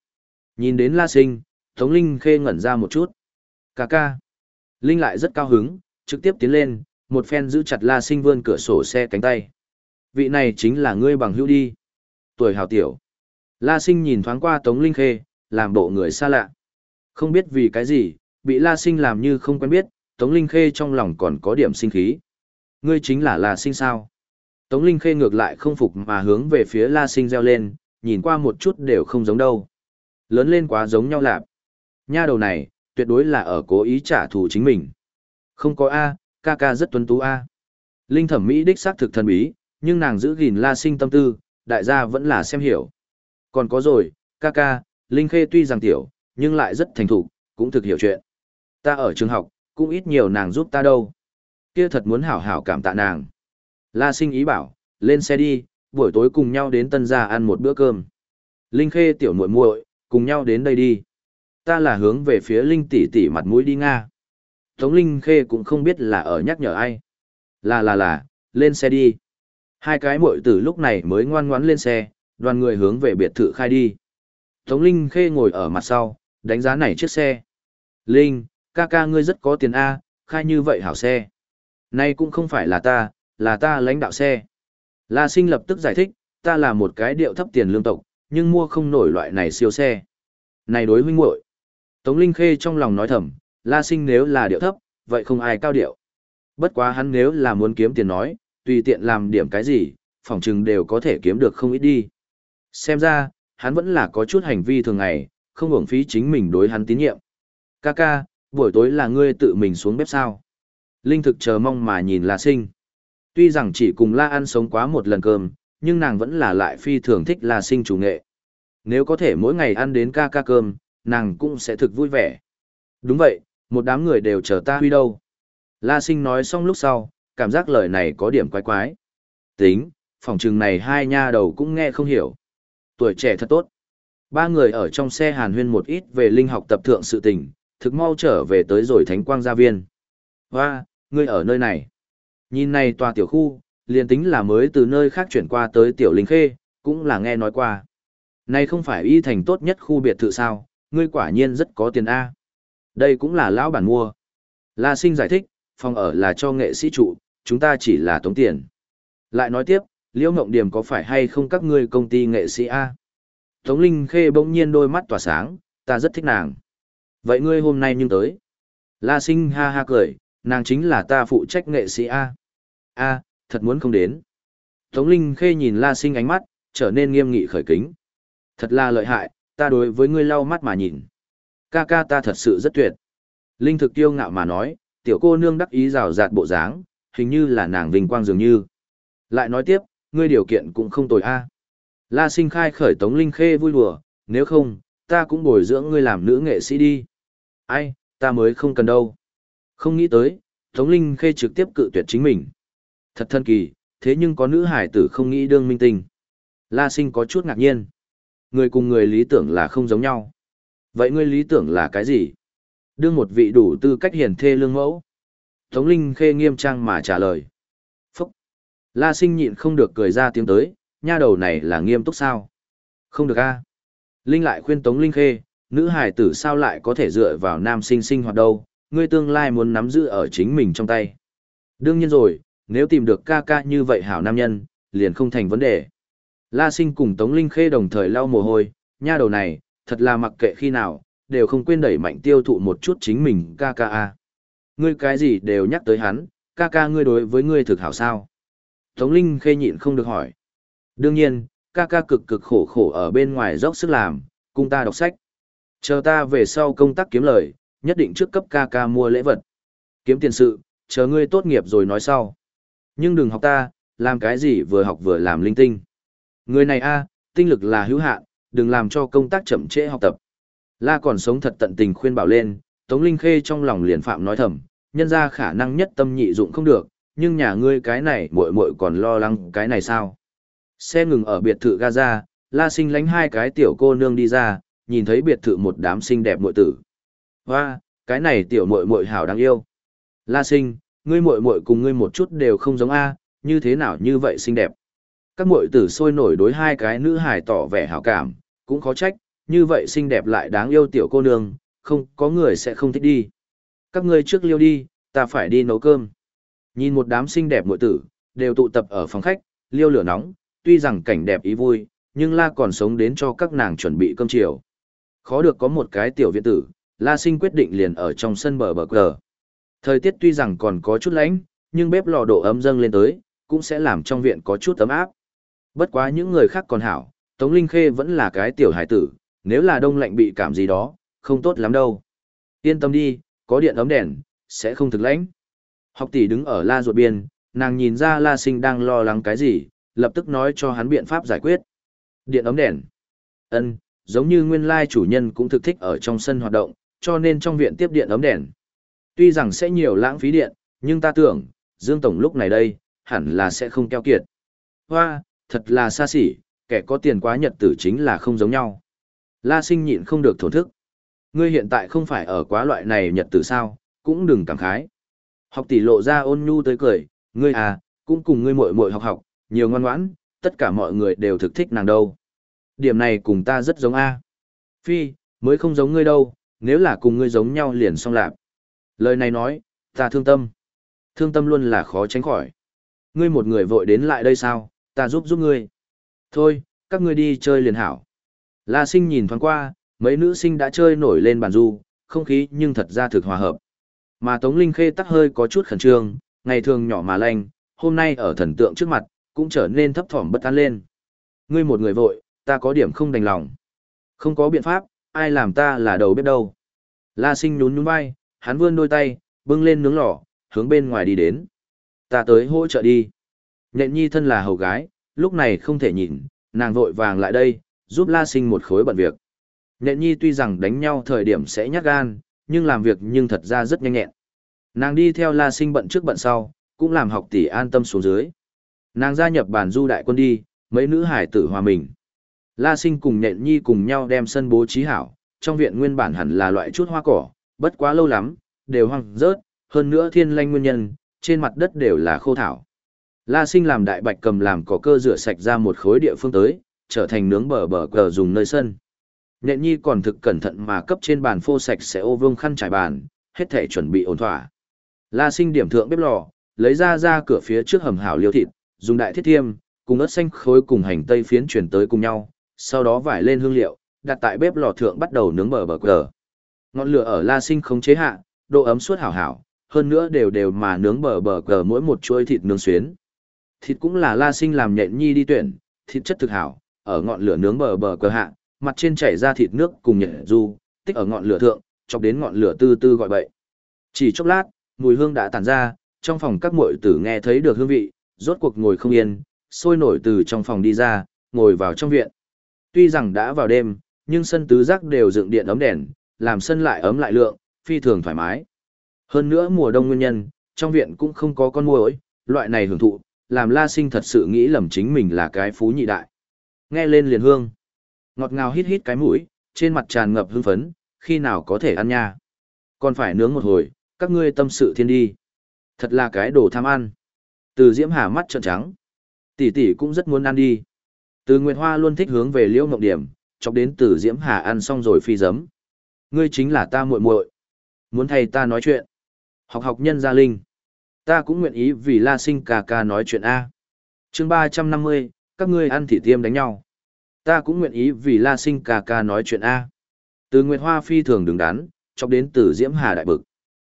Speaker 1: Nhìn đến la sinh, Tống Linh khê ngẩn ra một chút. Cà ca. Linh lại rất cao hứng, trực tiếp tiến lên, một phen giữ chặt la sinh vươn cửa sổ xe cánh tay. Vị này chính là ngươi bằng hữu đi. Tuổi hào tiểu. La sinh nhìn thoáng qua Tống Linh khê, làm bộ người xa lạ. Không biết vì cái gì, bị La Sinh làm như không quen biết, Tống Linh Khê trong lòng còn có điểm sinh khí. Ngươi chính là La Sinh sao? Tống Linh Khê ngược lại không phục mà hướng về phía La Sinh reo lên, nhìn qua một chút đều không giống đâu. Lớn lên quá giống nhau lạp. Nha đầu này, tuyệt đối là ở cố ý trả thù chính mình. Không có A, ca ca rất tuấn tú A. Linh thẩm mỹ đích xác thực thần bí, nhưng nàng giữ gìn La Sinh tâm tư, đại gia vẫn là xem hiểu. Còn có rồi, ca ca, Linh Khê tuy rằng tiểu, nhưng lại rất thành thục, cũng thực hiểu chuyện. Ta ở trường học, cũng ít nhiều nàng giúp ta đâu. Kia thật muốn hảo hảo cảm tạ nàng. La sinh ý bảo, lên xe đi, buổi tối cùng nhau đến tân gia ăn một bữa cơm. Linh khê tiểu muội muội, cùng nhau đến đây đi. Ta là hướng về phía Linh tỷ tỷ mặt mũi đi Nga. Tống Linh khê cũng không biết là ở nhắc nhở ai. Là là là, lên xe đi. Hai cái muội tử lúc này mới ngoan ngoãn lên xe, đoàn người hướng về biệt thự khai đi. Tống Linh khê ngồi ở mặt sau, đánh giá này chiếc xe. Linh, ca ca ngươi rất có tiền A, khai như vậy hảo xe. Nay cũng không phải là ta, là ta lãnh đạo xe. La sinh lập tức giải thích, ta là một cái điệu thấp tiền lương tộc, nhưng mua không nổi loại này siêu xe. Này đối huynh muội Tống Linh Khê trong lòng nói thầm, La sinh nếu là điệu thấp, vậy không ai cao điệu. Bất quá hắn nếu là muốn kiếm tiền nói, tùy tiện làm điểm cái gì, phỏng chừng đều có thể kiếm được không ít đi. Xem ra, hắn vẫn là có chút hành vi thường ngày, không uổng phí chính mình đối hắn tín nhiệm. Ca ca, buổi tối là ngươi tự mình xuống bếp sao? Linh thực chờ mong mà nhìn La Sinh. Tuy rằng chỉ cùng La ăn sống quá một lần cơm, nhưng nàng vẫn là lại phi thường thích La Sinh chủ nghệ. Nếu có thể mỗi ngày ăn đến ca ca cơm, nàng cũng sẽ thực vui vẻ. Đúng vậy, một đám người đều chờ ta huy đâu. La Sinh nói xong lúc sau, cảm giác lời này có điểm quái quái. Tính, phòng trừng này hai nha đầu cũng nghe không hiểu. Tuổi trẻ thật tốt. Ba người ở trong xe hàn huyên một ít về linh học tập thượng sự tình, thực mau trở về tới rồi thánh quang gia viên. Hoa, ngươi ở nơi này. Nhìn này tòa tiểu khu, liền tính là mới từ nơi khác chuyển qua tới tiểu linh khê, cũng là nghe nói qua. Này không phải y thành tốt nhất khu biệt thự sao, ngươi quả nhiên rất có tiền A. Đây cũng là lão bản mua. La sinh giải thích, phòng ở là cho nghệ sĩ trụ, chúng ta chỉ là tống tiền. Lại nói tiếp, liễu Ngộng điểm có phải hay không các ngươi công ty nghệ sĩ A? Tống Linh Khê bỗng nhiên đôi mắt tỏa sáng, ta rất thích nàng. Vậy ngươi hôm nay nhưng tới. La sinh ha ha cười, nàng chính là ta phụ trách nghệ sĩ A. A, thật muốn không đến. Tống Linh Khê nhìn La sinh ánh mắt, trở nên nghiêm nghị khởi kính. Thật là lợi hại, ta đối với ngươi lau mắt mà nhìn. Ca ca ta thật sự rất tuyệt. Linh thực tiêu ngạo mà nói, tiểu cô nương đắc ý rào rạt bộ dáng, hình như là nàng vinh quang dường như. Lại nói tiếp, ngươi điều kiện cũng không tồi a. À. La sinh khai khởi Tống Linh Khê vui đùa, nếu không, ta cũng bồi dưỡng ngươi làm nữ nghệ sĩ đi. Ai, ta mới không cần đâu. Không nghĩ tới, Tống Linh Khê trực tiếp cự tuyệt chính mình. Thật thân kỳ, thế nhưng có nữ hải tử không nghĩ đương minh tinh. La sinh có chút ngạc nhiên. Người cùng người lý tưởng là không giống nhau. Vậy ngươi lý tưởng là cái gì? Đương một vị đủ tư cách hiển thê lương mẫu. Tống Linh Khê nghiêm trang mà trả lời. Phúc! La sinh nhịn không được cười ra tiếng tới, nha đầu này là nghiêm túc sao? Không được a. Linh lại khuyên Tống Linh Khê, nữ hài tử sao lại có thể dựa vào nam sinh sinh hoạt đâu, ngươi tương lai muốn nắm giữ ở chính mình trong tay. Đương nhiên rồi, nếu tìm được ca ca như vậy hảo nam nhân, liền không thành vấn đề. La sinh cùng Tống Linh Khê đồng thời lau mồ hôi, nha đầu này, thật là mặc kệ khi nào, đều không quên đẩy mạnh tiêu thụ một chút chính mình ca ca a. Ngươi cái gì đều nhắc tới hắn, ca ca ngươi đối với ngươi thực hảo sao? Tống Linh Khê nhịn không được hỏi. Đương nhiên, ca ca cực cực khổ khổ ở bên ngoài dốc sức làm, cùng ta đọc sách. Chờ ta về sau công tác kiếm lời, nhất định trước cấp ca ca mua lễ vật. Kiếm tiền sự, chờ ngươi tốt nghiệp rồi nói sau. Nhưng đừng học ta, làm cái gì vừa học vừa làm linh tinh. Người này a, tinh lực là hữu hạn, đừng làm cho công tác chậm trễ học tập. La còn sống thật tận tình khuyên bảo lên, Tống Linh Khê trong lòng liền phạm nói thầm, nhân ra khả năng nhất tâm nhị dụng không được, nhưng nhà ngươi cái này muội muội còn lo lắng cái này sao? Xe ngừng ở biệt thự Gaza, La Sinh lánh hai cái tiểu cô nương đi ra, nhìn thấy biệt thự một đám xinh đẹp muội tử. Hoa, cái này tiểu muội muội hảo đáng yêu. La Sinh, ngươi muội muội cùng ngươi một chút đều không giống a, như thế nào như vậy xinh đẹp. Các muội tử sôi nổi đối hai cái nữ hài tỏ vẻ hảo cảm, cũng khó trách, như vậy xinh đẹp lại đáng yêu tiểu cô nương, không có người sẽ không thích đi. Các ngươi trước liêu đi, ta phải đi nấu cơm. Nhìn một đám xinh đẹp muội tử, đều tụ tập ở phòng khách, liêu lửa nóng, tuy rằng cảnh đẹp ý vui, nhưng la còn sống đến cho các nàng chuẩn bị cơm chiều. Khó được có một cái tiểu viện tử, la sinh quyết định liền ở trong sân bờ bờ cờ. Thời tiết tuy rằng còn có chút lạnh, nhưng bếp lò độ ấm dâng lên tới, cũng sẽ làm trong viện có chút ấm áp. Bất quá những người khác còn hảo, Tống Linh Khê vẫn là cái tiểu hải tử, nếu là đông lạnh bị cảm gì đó, không tốt lắm đâu. Yên tâm đi, có điện ấm đèn, sẽ không thực lãnh. Học tỷ đứng ở la ruột biên, nàng nhìn ra la sinh đang lo lắng cái gì, lập tức nói cho hắn biện pháp giải quyết. Điện ấm đèn. ân giống như nguyên lai chủ nhân cũng thực thích ở trong sân hoạt động, cho nên trong viện tiếp điện ấm đèn. Tuy rằng sẽ nhiều lãng phí điện, nhưng ta tưởng, Dương Tổng lúc này đây, hẳn là sẽ không keo kiệt. Hoa, thật là xa xỉ, kẻ có tiền quá nhật tử chính là không giống nhau. La sinh nhịn không được thổn thức. Ngươi hiện tại không phải ở quá loại này nhật tử sao, cũng đừng cảm khái. Học tỷ lộ ra ôn nhu tới cười, ngươi à, cũng cùng ngươi muội muội học học, nhiều ngoan ngoãn, tất cả mọi người đều thực thích nàng đâu. Điểm này cùng ta rất giống A. Phi, mới không giống ngươi đâu, nếu là cùng ngươi giống nhau liền xong lạc. Lời này nói, ta thương tâm. Thương tâm luôn là khó tránh khỏi. Ngươi một người vội đến lại đây sao, ta giúp giúp ngươi. Thôi, các ngươi đi chơi liền hảo. La sinh nhìn thoáng qua, mấy nữ sinh đã chơi nổi lên bàn du, không khí nhưng thật ra thực hòa hợp. Mà Tống Linh Khê tắc hơi có chút khẩn trương, ngày thường nhỏ mà lanh, hôm nay ở thần tượng trước mặt, cũng trở nên thấp thỏm bất an lên. Ngươi một người vội, ta có điểm không đành lòng. Không có biện pháp, ai làm ta là đầu bếp đâu. La sinh nhún nhún vai, hắn vươn đôi tay, bưng lên nướng lò, hướng bên ngoài đi đến. Ta tới hỗ trợ đi. Nhện nhi thân là hầu gái, lúc này không thể nhìn, nàng vội vàng lại đây, giúp la sinh một khối bận việc. Nhện nhi tuy rằng đánh nhau thời điểm sẽ nhát gan, nhưng làm việc nhưng thật ra rất nhanh nhẹn. Nàng đi theo la sinh bận trước bận sau, cũng làm học tỷ an tâm xuống dưới. Nàng gia nhập bàn du đại quân đi, mấy nữ hải tử hòa mình. La sinh cùng nhện nhi cùng nhau đem sân bố trí hảo, trong viện nguyên bản hẳn là loại chút hoa cỏ, bất quá lâu lắm, đều hoang rớt, hơn nữa thiên lanh nguyên nhân, trên mặt đất đều là khô thảo. La sinh làm đại bạch cầm làm cỏ cơ rửa sạch ra một khối địa phương tới, trở thành nướng bờ bờ cờ dùng nơi sân. Nhện nhi còn thực cẩn thận mà cấp trên bàn phô sạch sẽ ô vương khăn trải bàn, hết thể chuẩn bị ổn thỏa. La sinh điểm thượng bếp lò, lấy ra ra cửa phía trước hầm hảo liêu thịt, dùng đại thiết thiêm, cùng ớt xanh khối cùng hành tây phiến chuyển tới cùng nhau, sau đó vải lên hương liệu, đặt tại bếp lò thượng bắt đầu nướng bờ bờ cờ. Ngọn lửa ở La Sinh không chế hạ, độ ấm suốt hảo hảo, hơn nữa đều đều mà nướng bờ bờ cờ mỗi một chuôi thịt nướng xuyến. Thịt cũng là La Sinh làm nhện nhi đi tuyển, thịt chất thực hảo, ở ngọn lửa nướng bờ bờ cờ hạ, mặt trên chảy ra thịt nước cùng nhện du, tích ở ngọn lửa thượng, chọc đến ngọn lửa tư tư gọi bậy. Chỉ chốc lát, mùi hương đã tản ra, trong phòng các muội tử nghe thấy được hương vị, rốt cuộc ngồi không yên, sôi nổi từ trong phòng đi ra, ngồi vào trong viện. Tuy rằng đã vào đêm, nhưng sân tứ giác đều dựng điện ấm đèn, làm sân lại ấm lại lượng, phi thường thoải mái. Hơn nữa mùa đông nguyên nhân, trong viện cũng không có con muỗi, loại này hưởng thụ, làm La Sinh thật sự nghĩ lầm chính mình là cái phú nhị đại. Nghe lên liền hương. Ngọt ngào hít hít cái mũi, trên mặt tràn ngập hưng phấn, khi nào có thể ăn nha. Còn phải nướng một hồi, các ngươi tâm sự thiên đi. Thật là cái đồ tham ăn. Từ Diễm Hà mắt trợn trắng. Tỷ tỷ cũng rất muốn ăn đi. Từ Nguyệt Hoa luôn thích hướng về Liễu Ngọc Điểm, chọc đến Từ Diễm Hà ăn xong rồi phi giấm. Ngươi chính là ta muội muội. Muốn thay ta nói chuyện. Học học nhân gia linh. Ta cũng nguyện ý vì La Sinh ca ca nói chuyện a. Chương ba trăm năm mươi, các ngươi ăn thịt tiêm đánh nhau. Ta cũng nguyện ý vì La Sinh ca ca nói chuyện a. Từ Nguyệt Hoa phi thường đứng đắn, chọc đến Từ Diễm Hà đại bực.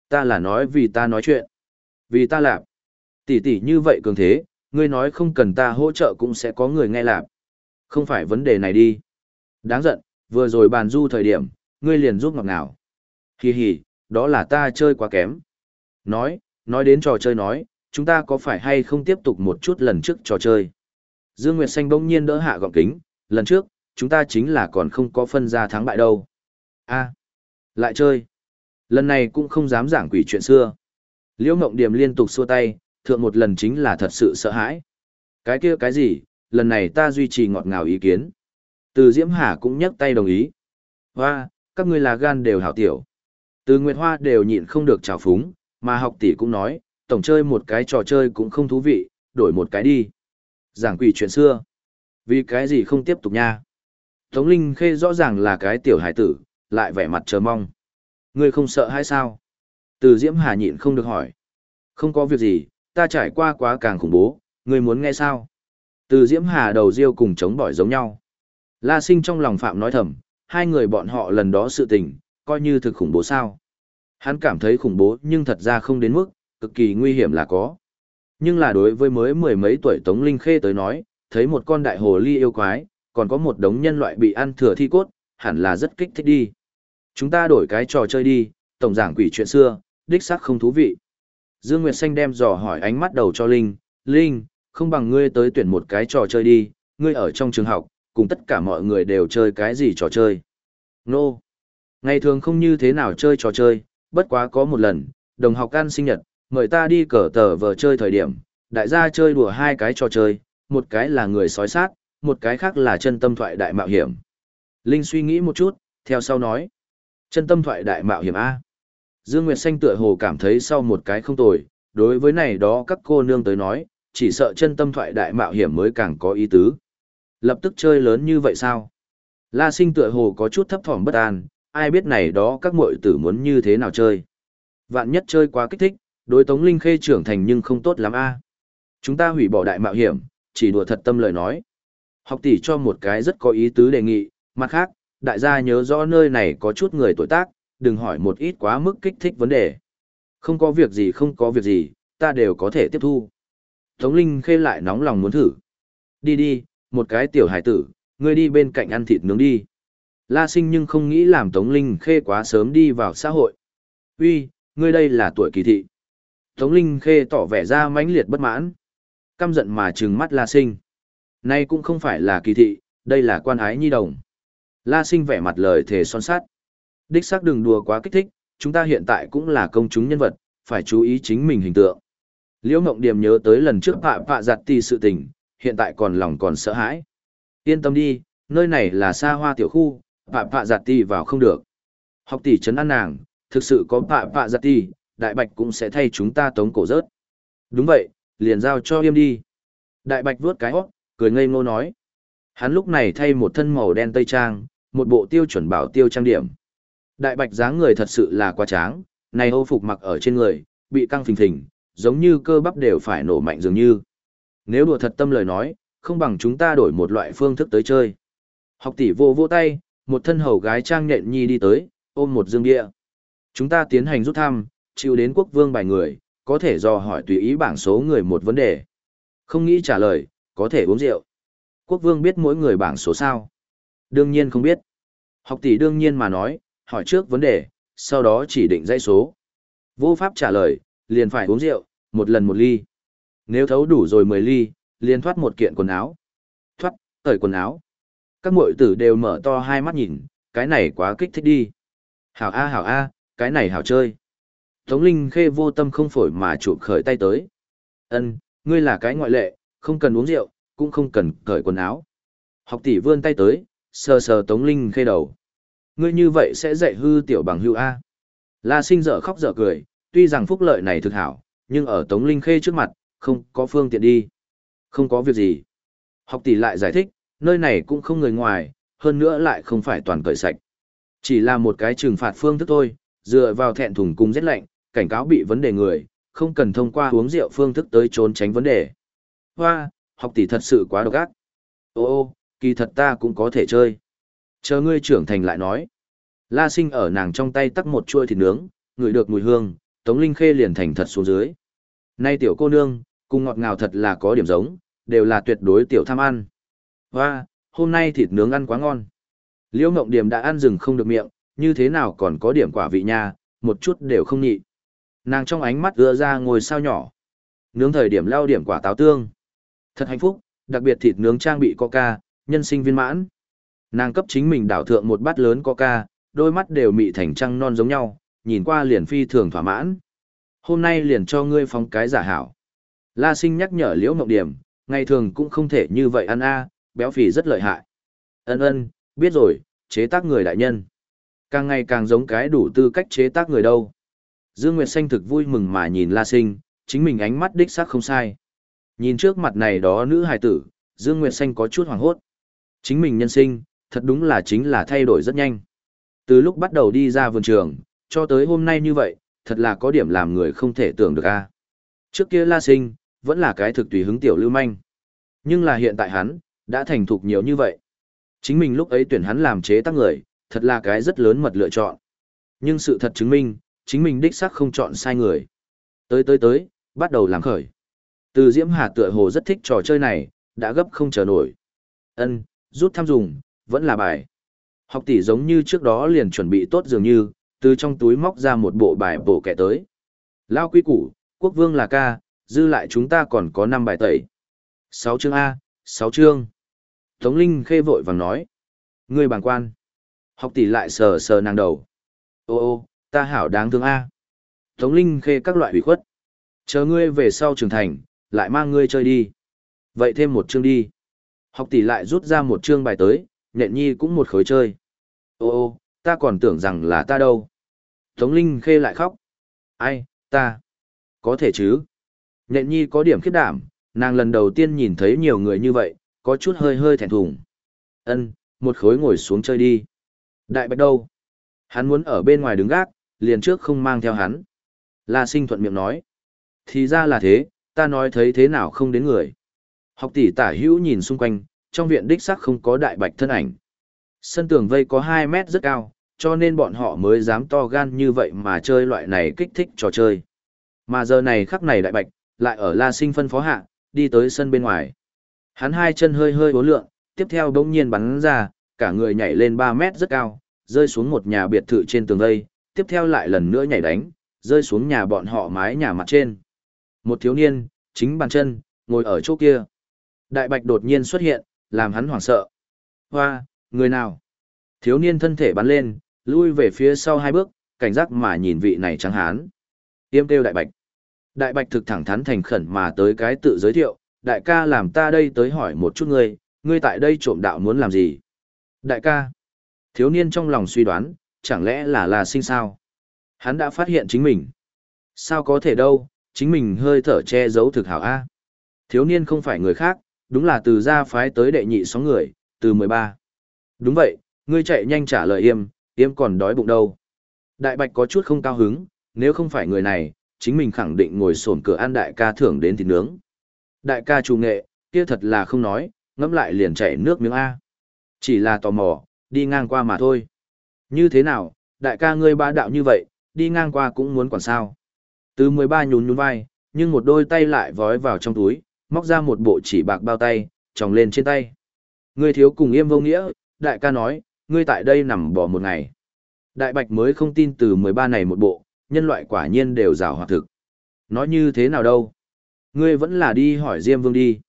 Speaker 1: Ta là nói vì ta nói chuyện. Vì ta làm. Tỷ tỷ như vậy cường thế, ngươi nói không cần ta hỗ trợ cũng sẽ có người nghe lạp. Không phải vấn đề này đi. Đáng giận, vừa rồi bàn du thời điểm, ngươi liền giúp ngọc nào. Hì hì, đó là ta chơi quá kém. Nói, nói đến trò chơi nói, chúng ta có phải hay không tiếp tục một chút lần trước trò chơi. Dương Nguyệt Xanh bỗng nhiên đỡ hạ gọng kính, lần trước, chúng ta chính là còn không có phân ra thắng bại đâu. a lại chơi. Lần này cũng không dám giảng quỷ chuyện xưa. Liễu Mộng Điểm liên tục xua tay, thượng một lần chính là thật sự sợ hãi. Cái kia cái gì, lần này ta duy trì ngọt ngào ý kiến. Từ Diễm Hà cũng nhấc tay đồng ý. Hoa, các ngươi là gan đều hảo tiểu. Từ Nguyệt Hoa đều nhịn không được trào phúng, mà học tỷ cũng nói, tổng chơi một cái trò chơi cũng không thú vị, đổi một cái đi. Giảng quỷ chuyện xưa. Vì cái gì không tiếp tục nha? Tống Linh Khê rõ ràng là cái tiểu hải tử, lại vẻ mặt chờ mong. Ngươi không sợ hay sao? Từ Diễm Hà nhịn không được hỏi. Không có việc gì, ta trải qua quá càng khủng bố, ngươi muốn nghe sao? Từ Diễm Hà đầu riêu cùng chống bỏi giống nhau. La sinh trong lòng Phạm nói thầm, hai người bọn họ lần đó sự tình, coi như thực khủng bố sao. Hắn cảm thấy khủng bố nhưng thật ra không đến mức, cực kỳ nguy hiểm là có. Nhưng là đối với mới mười mấy tuổi Tống Linh Khê tới nói, thấy một con đại hồ ly yêu quái, còn có một đống nhân loại bị ăn thừa thi cốt, hẳn là rất kích thích đi. Chúng ta đổi cái trò chơi đi, tổng giảng quỷ chuyện xưa, đích xác không thú vị. Dương Nguyệt Xanh đem dò hỏi ánh mắt đầu cho Linh, Linh, không bằng ngươi tới tuyển một cái trò chơi đi, ngươi ở trong trường học, cùng tất cả mọi người đều chơi cái gì trò chơi. Nô! No. Ngày thường không như thế nào chơi trò chơi, bất quá có một lần, đồng học ăn sinh nhật, mời ta đi cờ tờ vờ chơi thời điểm, đại gia chơi đùa hai cái trò chơi, một cái là người sói sát, một cái khác là chân tâm thoại đại mạo hiểm. Linh suy nghĩ một chút, theo sau nói. Chân tâm thoại đại mạo hiểm A. Dương Nguyệt Xanh tựa hồ cảm thấy sau một cái không tồi, đối với này đó các cô nương tới nói, chỉ sợ chân tâm thoại đại mạo hiểm mới càng có ý tứ. Lập tức chơi lớn như vậy sao? La sinh tựa hồ có chút thấp thỏm bất an, ai biết này đó các muội tử muốn như thế nào chơi. Vạn nhất chơi quá kích thích, đối Tống Linh Khê trưởng thành nhưng không tốt lắm a. Chúng ta hủy bỏ đại mạo hiểm, chỉ đùa thật tâm lời nói. Học tỷ cho một cái rất có ý tứ đề nghị, mặt khác, đại gia nhớ rõ nơi này có chút người tuổi tác, đừng hỏi một ít quá mức kích thích vấn đề. Không có việc gì không có việc gì, ta đều có thể tiếp thu. Tống Linh Khê lại nóng lòng muốn thử. Đi đi, một cái tiểu hải tử, ngươi đi bên cạnh ăn thịt nướng đi. La sinh nhưng không nghĩ làm Tống Linh Khê quá sớm đi vào xã hội. Uy, ngươi đây là tuổi kỳ thị. Tống Linh Khê tỏ vẻ ra mãnh liệt bất mãn. Căm giận mà trừng mắt La sinh. Nay cũng không phải là kỳ thị, đây là quan ái nhi đồng. La sinh vẻ mặt lời thề son sát. Đích xác đừng đùa quá kích thích, chúng ta hiện tại cũng là công chúng nhân vật, phải chú ý chính mình hình tượng. Liễu Ngộng Điềm nhớ tới lần trước Pạ Pạ giặt tì sự tình, hiện tại còn lòng còn sợ hãi. Yên tâm đi, nơi này là xa hoa tiểu khu, Pạ Pạ giặt ti vào không được. Học tỷ trấn an nàng, thực sự có Pạ Pạ giặt ti, Đại Bạch cũng sẽ thay chúng ta tống cổ rớt. Đúng vậy, liền giao cho im đi. Đại Bạch vuốt cái hót, cười ngây ngô nói. Hắn lúc này thay một thân màu đen tây trang, một bộ tiêu chuẩn bảo tiêu trang điểm. Đại Bạch dáng người thật sự là quá tráng, này hô phục mặc ở trên người, bị căng phình phình, giống như cơ bắp đều phải nổ mạnh dường như. Nếu đùa thật tâm lời nói, không bằng chúng ta đổi một loại phương thức tới chơi. Học tỷ vô vô tay, một thân hầu gái trang nhện nhi đi tới, ôm một dương địa. Chúng ta tiến hành rút thăm, chịu đến quốc vương bài người, có thể do hỏi tùy ý bảng số người một vấn đề. Không nghĩ trả lời, có thể uống rượu. Quốc vương biết mỗi người bảng số sao? Đương nhiên không biết. Học tỷ đương nhiên mà nói, hỏi trước vấn đề, sau đó chỉ định dãy số. Vô pháp trả lời, liền phải uống rượu, một lần một ly. Nếu thấu đủ rồi 10 ly, liền thoát một kiện quần áo. Thoát, tởi quần áo. Các muội tử đều mở to hai mắt nhìn, cái này quá kích thích đi. Hảo A hảo A, cái này hảo chơi. Tống Linh khê vô tâm không phổi mà chụp khởi tay tới. Ân, ngươi là cái ngoại lệ, không cần uống rượu, cũng không cần cởi quần áo. Học tỷ vươn tay tới, sờ sờ Tống Linh khê đầu. Ngươi như vậy sẽ dạy hư tiểu bằng hưu A. La sinh dở khóc dở cười, tuy rằng phúc lợi này thực hảo, nhưng ở Tống Linh Khê trước mặt, không có phương tiện đi. Không có việc gì. Học tỷ lại giải thích, nơi này cũng không người ngoài, hơn nữa lại không phải toàn cởi sạch. Chỉ là một cái trừng phạt phương thức thôi, dựa vào thẹn thùng cung rét lạnh, cảnh cáo bị vấn đề người, không cần thông qua uống rượu phương thức tới trốn tránh vấn đề. Hoa, học tỷ thật sự quá độc ác. Ô ô, kỳ thật ta cũng có thể chơi. Chờ ngươi trưởng thành lại nói. La sinh ở nàng trong tay tắt một chuôi thịt nướng, ngửi được mùi hương, Tống Linh Khê liền thành thật xuống dưới. Nay tiểu cô nương, cùng ngọt ngào thật là có điểm giống, đều là tuyệt đối tiểu tham ăn. Hoa, hôm nay thịt nướng ăn quá ngon. Liễu Ngộng Điểm đã ăn rừng không được miệng, như thế nào còn có điểm quả vị nha, một chút đều không nhị. Nàng trong ánh mắt ưa ra ngồi sao nhỏ. Nướng thời điểm lao điểm quả táo tương. Thật hạnh phúc, đặc biệt thịt nướng trang bị coca, nhân sinh viên mãn. Nàng cấp chính mình đảo thượng một bát lớn coca, đôi mắt đều mị thành trăng non giống nhau, nhìn qua liền phi thường thỏa mãn. Hôm nay liền cho ngươi phóng cái giả hảo. La sinh nhắc nhở liễu mộng điểm, ngày thường cũng không thể như vậy ăn a, béo phì rất lợi hại. Ân ân, biết rồi, chế tác người đại nhân. Càng ngày càng giống cái đủ tư cách chế tác người đâu. Dương Nguyệt Xanh thực vui mừng mà nhìn La Sinh, chính mình ánh mắt đích xác không sai. Nhìn trước mặt này đó nữ hài tử, Dương Nguyệt Xanh có chút hoảng hốt. Chính mình nhân sinh, thật đúng là chính là thay đổi rất nhanh. Từ lúc bắt đầu đi ra vườn trường, cho tới hôm nay như vậy, thật là có điểm làm người không thể tưởng được a. Trước kia La Sinh, vẫn là cái thực tùy hứng tiểu lưu manh. Nhưng là hiện tại hắn, đã thành thục nhiều như vậy. Chính mình lúc ấy tuyển hắn làm chế tác người, thật là cái rất lớn mật lựa chọn. Nhưng sự thật chứng minh, chính mình đích xác không chọn sai người. Tới tới tới, bắt đầu làm khởi. Từ Diễm Hà tựa hồ rất thích trò chơi này, đã gấp không chờ nổi. Ân, rút thăm dùng, vẫn là bài. Học tỷ giống như trước đó liền chuẩn bị tốt dường như, từ trong túi móc ra một bộ bài bổ kẻ tới. Lao quy củ, quốc vương là ca, dư lại chúng ta còn có 5 bài tẩy. 6 chương A, 6 chương. Tống Linh khê vội vàng nói. Ngươi bàng quan. Học tỷ lại sờ sờ nàng đầu. Ô ô, ta hảo đáng thương A. Tống Linh khê các loại hủy khuất. Chờ ngươi về sau trưởng thành, lại mang ngươi chơi đi. Vậy thêm một chương đi. Học tỷ lại rút ra một chương bài tới, nhện nhi cũng một khối chơi. Ô ô, ta còn tưởng rằng là ta đâu. Tống Linh khê lại khóc. Ai, ta. Có thể chứ. Nhện nhi có điểm khiết đảm, nàng lần đầu tiên nhìn thấy nhiều người như vậy, có chút hơi hơi thẹn thùng. Ân, một khối ngồi xuống chơi đi. Đại bạch đâu? Hắn muốn ở bên ngoài đứng gác, liền trước không mang theo hắn. La sinh thuận miệng nói. Thì ra là thế, ta nói thấy thế nào không đến người. Học tỷ tả hữu nhìn xung quanh, trong viện đích xác không có đại bạch thân ảnh. Sân tường vây có 2 mét rất cao, cho nên bọn họ mới dám to gan như vậy mà chơi loại này kích thích trò chơi. Mà giờ này khắc này đại bạch, lại ở La Sinh phân phó hạ, đi tới sân bên ngoài. Hắn hai chân hơi hơi uốn lượn, tiếp theo bỗng nhiên bắn ra, cả người nhảy lên 3 mét rất cao, rơi xuống một nhà biệt thự trên tường vây, tiếp theo lại lần nữa nhảy đánh, rơi xuống nhà bọn họ mái nhà mặt trên. Một thiếu niên, chính bàn chân, ngồi ở chỗ kia. Đại bạch đột nhiên xuất hiện, làm hắn hoảng sợ. Hoa, người nào? Thiếu niên thân thể bắn lên, lui về phía sau hai bước, cảnh giác mà nhìn vị này trắng hán. Tiêm kêu đại bạch. Đại bạch thực thẳng thắn thành khẩn mà tới cái tự giới thiệu, đại ca làm ta đây tới hỏi một chút ngươi, ngươi tại đây trộm đạo muốn làm gì? Đại ca. Thiếu niên trong lòng suy đoán, chẳng lẽ là là sinh sao? Hắn đã phát hiện chính mình. Sao có thể đâu, chính mình hơi thở che giấu thực hảo A. Thiếu niên không phải người khác, đúng là từ gia phái tới đệ nhị sóng người, từ 13. Đúng vậy, ngươi chạy nhanh trả lời yêm, yêm còn đói bụng đâu. Đại bạch có chút không cao hứng, nếu không phải người này, chính mình khẳng định ngồi sổn cửa ăn đại ca thưởng đến thịt nướng. Đại ca chủ nghệ, kia thật là không nói, ngẫm lại liền chảy nước miếng A. Chỉ là tò mò, đi ngang qua mà thôi. Như thế nào, đại ca ngươi bá đạo như vậy, đi ngang qua cũng muốn quản sao. Từ 13 nhún nhún vai, nhưng một đôi tay lại vói vào trong túi, móc ra một bộ chỉ bạc bao tay, tròng lên trên tay. Ngươi thiếu cùng yêm vô nghĩa, đại ca nói, ngươi tại đây nằm bỏ một ngày. Đại bạch mới không tin từ 13 này một bộ, nhân loại quả nhiên đều rào hoạt thực. Nói như thế nào đâu? Ngươi vẫn là đi hỏi Diêm Vương đi.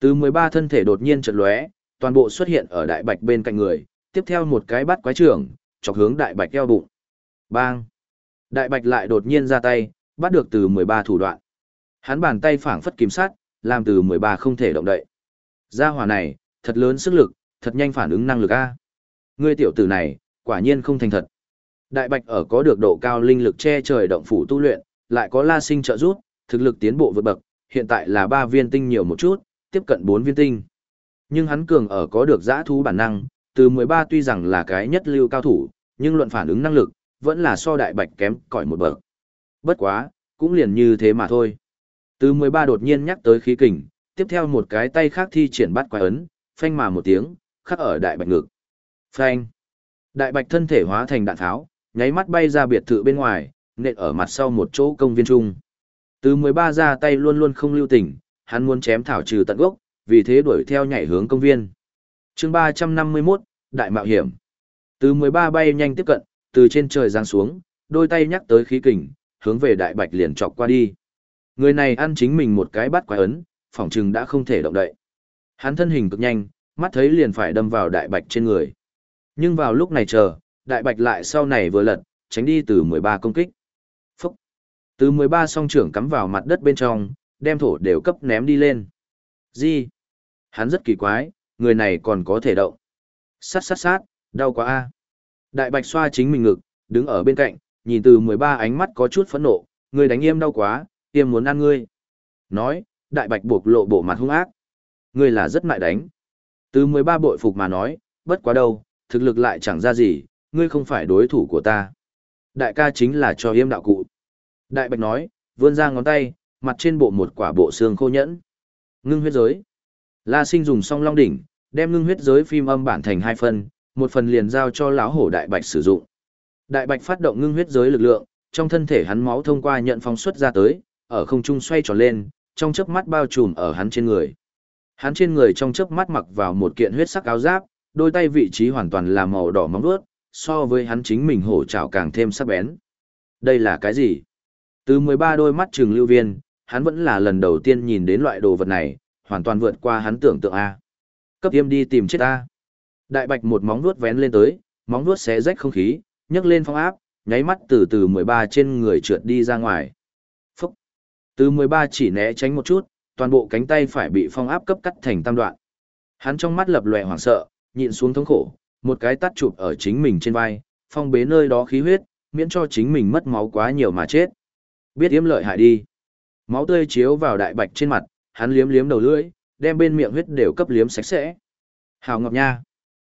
Speaker 1: Từ 13 thân thể đột nhiên chợt lóe, toàn bộ xuất hiện ở đại bạch bên cạnh người, tiếp theo một cái bắt quái trưởng, chọc hướng đại bạch eo bụng. Bang! Đại bạch lại đột nhiên ra tay, bắt được từ 13 thủ đoạn. Hắn bàn tay phảng phất kiếm sát, làm từ 13 không thể động đậy. Gia hỏa này, thật lớn sức lực, thật nhanh phản ứng năng lực A. Ngươi tiểu tử này, quả nhiên không thành thật. Đại bạch ở có được độ cao linh lực che trời động phủ tu luyện, lại có la sinh trợ giúp, thực lực tiến bộ vượt bậc, hiện tại là 3 viên tinh nhiều một chút, tiếp cận 4 viên tinh. Nhưng hắn cường ở có được giã thú bản năng, từ 13 tuy rằng là cái nhất lưu cao thủ, nhưng luận phản ứng năng lực, vẫn là so đại bạch kém cỏi một bậc. Bất quá, cũng liền như thế mà thôi. Từ 13 đột nhiên nhắc tới khí kình, tiếp theo một cái tay khác thi triển bắt quái ấn, phanh mà một tiếng, khắc ở đại bạch ngực. Phanh. Đại bạch thân thể hóa thành đạn tháo, nháy mắt bay ra biệt thự bên ngoài, nện ở mặt sau một chỗ công viên trung. Từ 13 ra tay luôn luôn không lưu tình, hắn muốn chém thảo trừ tận gốc, vì thế đuổi theo nhảy hướng công viên. chương 351, Đại Mạo Hiểm. Từ 13 bay nhanh tiếp cận, từ trên trời giáng xuống, đôi tay nhắc tới khí kình, hướng về đại bạch liền chọc qua đi. Người này ăn chính mình một cái bắt quái ấn, phỏng chừng đã không thể động đậy. Hắn thân hình cực nhanh, mắt thấy liền phải đâm vào đại bạch trên người. Nhưng vào lúc này chờ, đại bạch lại sau này vừa lật, tránh đi từ 13 công kích. Từ Từ 13 song trưởng cắm vào mặt đất bên trong, đem thổ đều cấp ném đi lên. Gì? Hắn rất kỳ quái, người này còn có thể động. Sát sát sát, đau quá a. Đại bạch xoa chính mình ngực, đứng ở bên cạnh, nhìn từ 13 ánh mắt có chút phẫn nộ, người đánh yêm đau quá, tiêm muốn ăn ngươi. Nói, đại bạch buộc lộ bộ mặt hung ác. Ngươi là rất mại đánh. Từ 13 bội phục mà nói, bất quá đâu, thực lực lại chẳng ra gì, ngươi không phải đối thủ của ta. Đại ca chính là cho yêm đạo cụ. Đại bạch nói, vươn ra ngón tay, mặt trên bộ một quả bộ xương khô nhẫn. Ngưng huyết giới. La sinh dùng song long đỉnh, đem ngưng huyết giới phim âm bản thành hai phần, một phần liền giao cho lão hổ đại bạch sử dụng. Đại bạch phát động ngưng huyết giới lực lượng, trong thân thể hắn máu thông qua nhận phóng xuất ra tới, ở không trung xoay tròn lên, trong chớp mắt bao trùm ở hắn trên người. Hắn trên người trong chớp mắt mặc vào một kiện huyết sắc áo giáp, đôi tay vị trí hoàn toàn là màu đỏ móng vuốt, so với hắn chính mình hổ trảo càng thêm sắc bén. Đây là cái gì? Từ 13 đôi mắt trừng lưu viên, hắn vẫn là lần đầu tiên nhìn đến loại đồ vật này, hoàn toàn vượt qua hắn tưởng tượng A. Cấp tiêm đi tìm chết A. Đại bạch một móng vuốt vén lên tới, móng vuốt xé rách không khí, nhấc lên phong áp, nháy mắt từ từ 13 trên người trượt đi ra ngoài. Phúc! Từ 13 chỉ né tránh một chút, toàn bộ cánh tay phải bị phong áp cấp cắt thành tam đoạn. Hắn trong mắt lập lòe hoảng sợ, nhịn xuống thống khổ, một cái tắt chụp ở chính mình trên vai, phong bế nơi đó khí huyết, miễn cho chính mình mất máu quá nhiều mà chết. Biết yếm lợi hại đi. Máu tươi chiếu vào đại bạch trên mặt, hắn liếm liếm đầu lưỡi, đem bên miệng huyết đều cấp liếm sạch sẽ. Hào ngọc nha.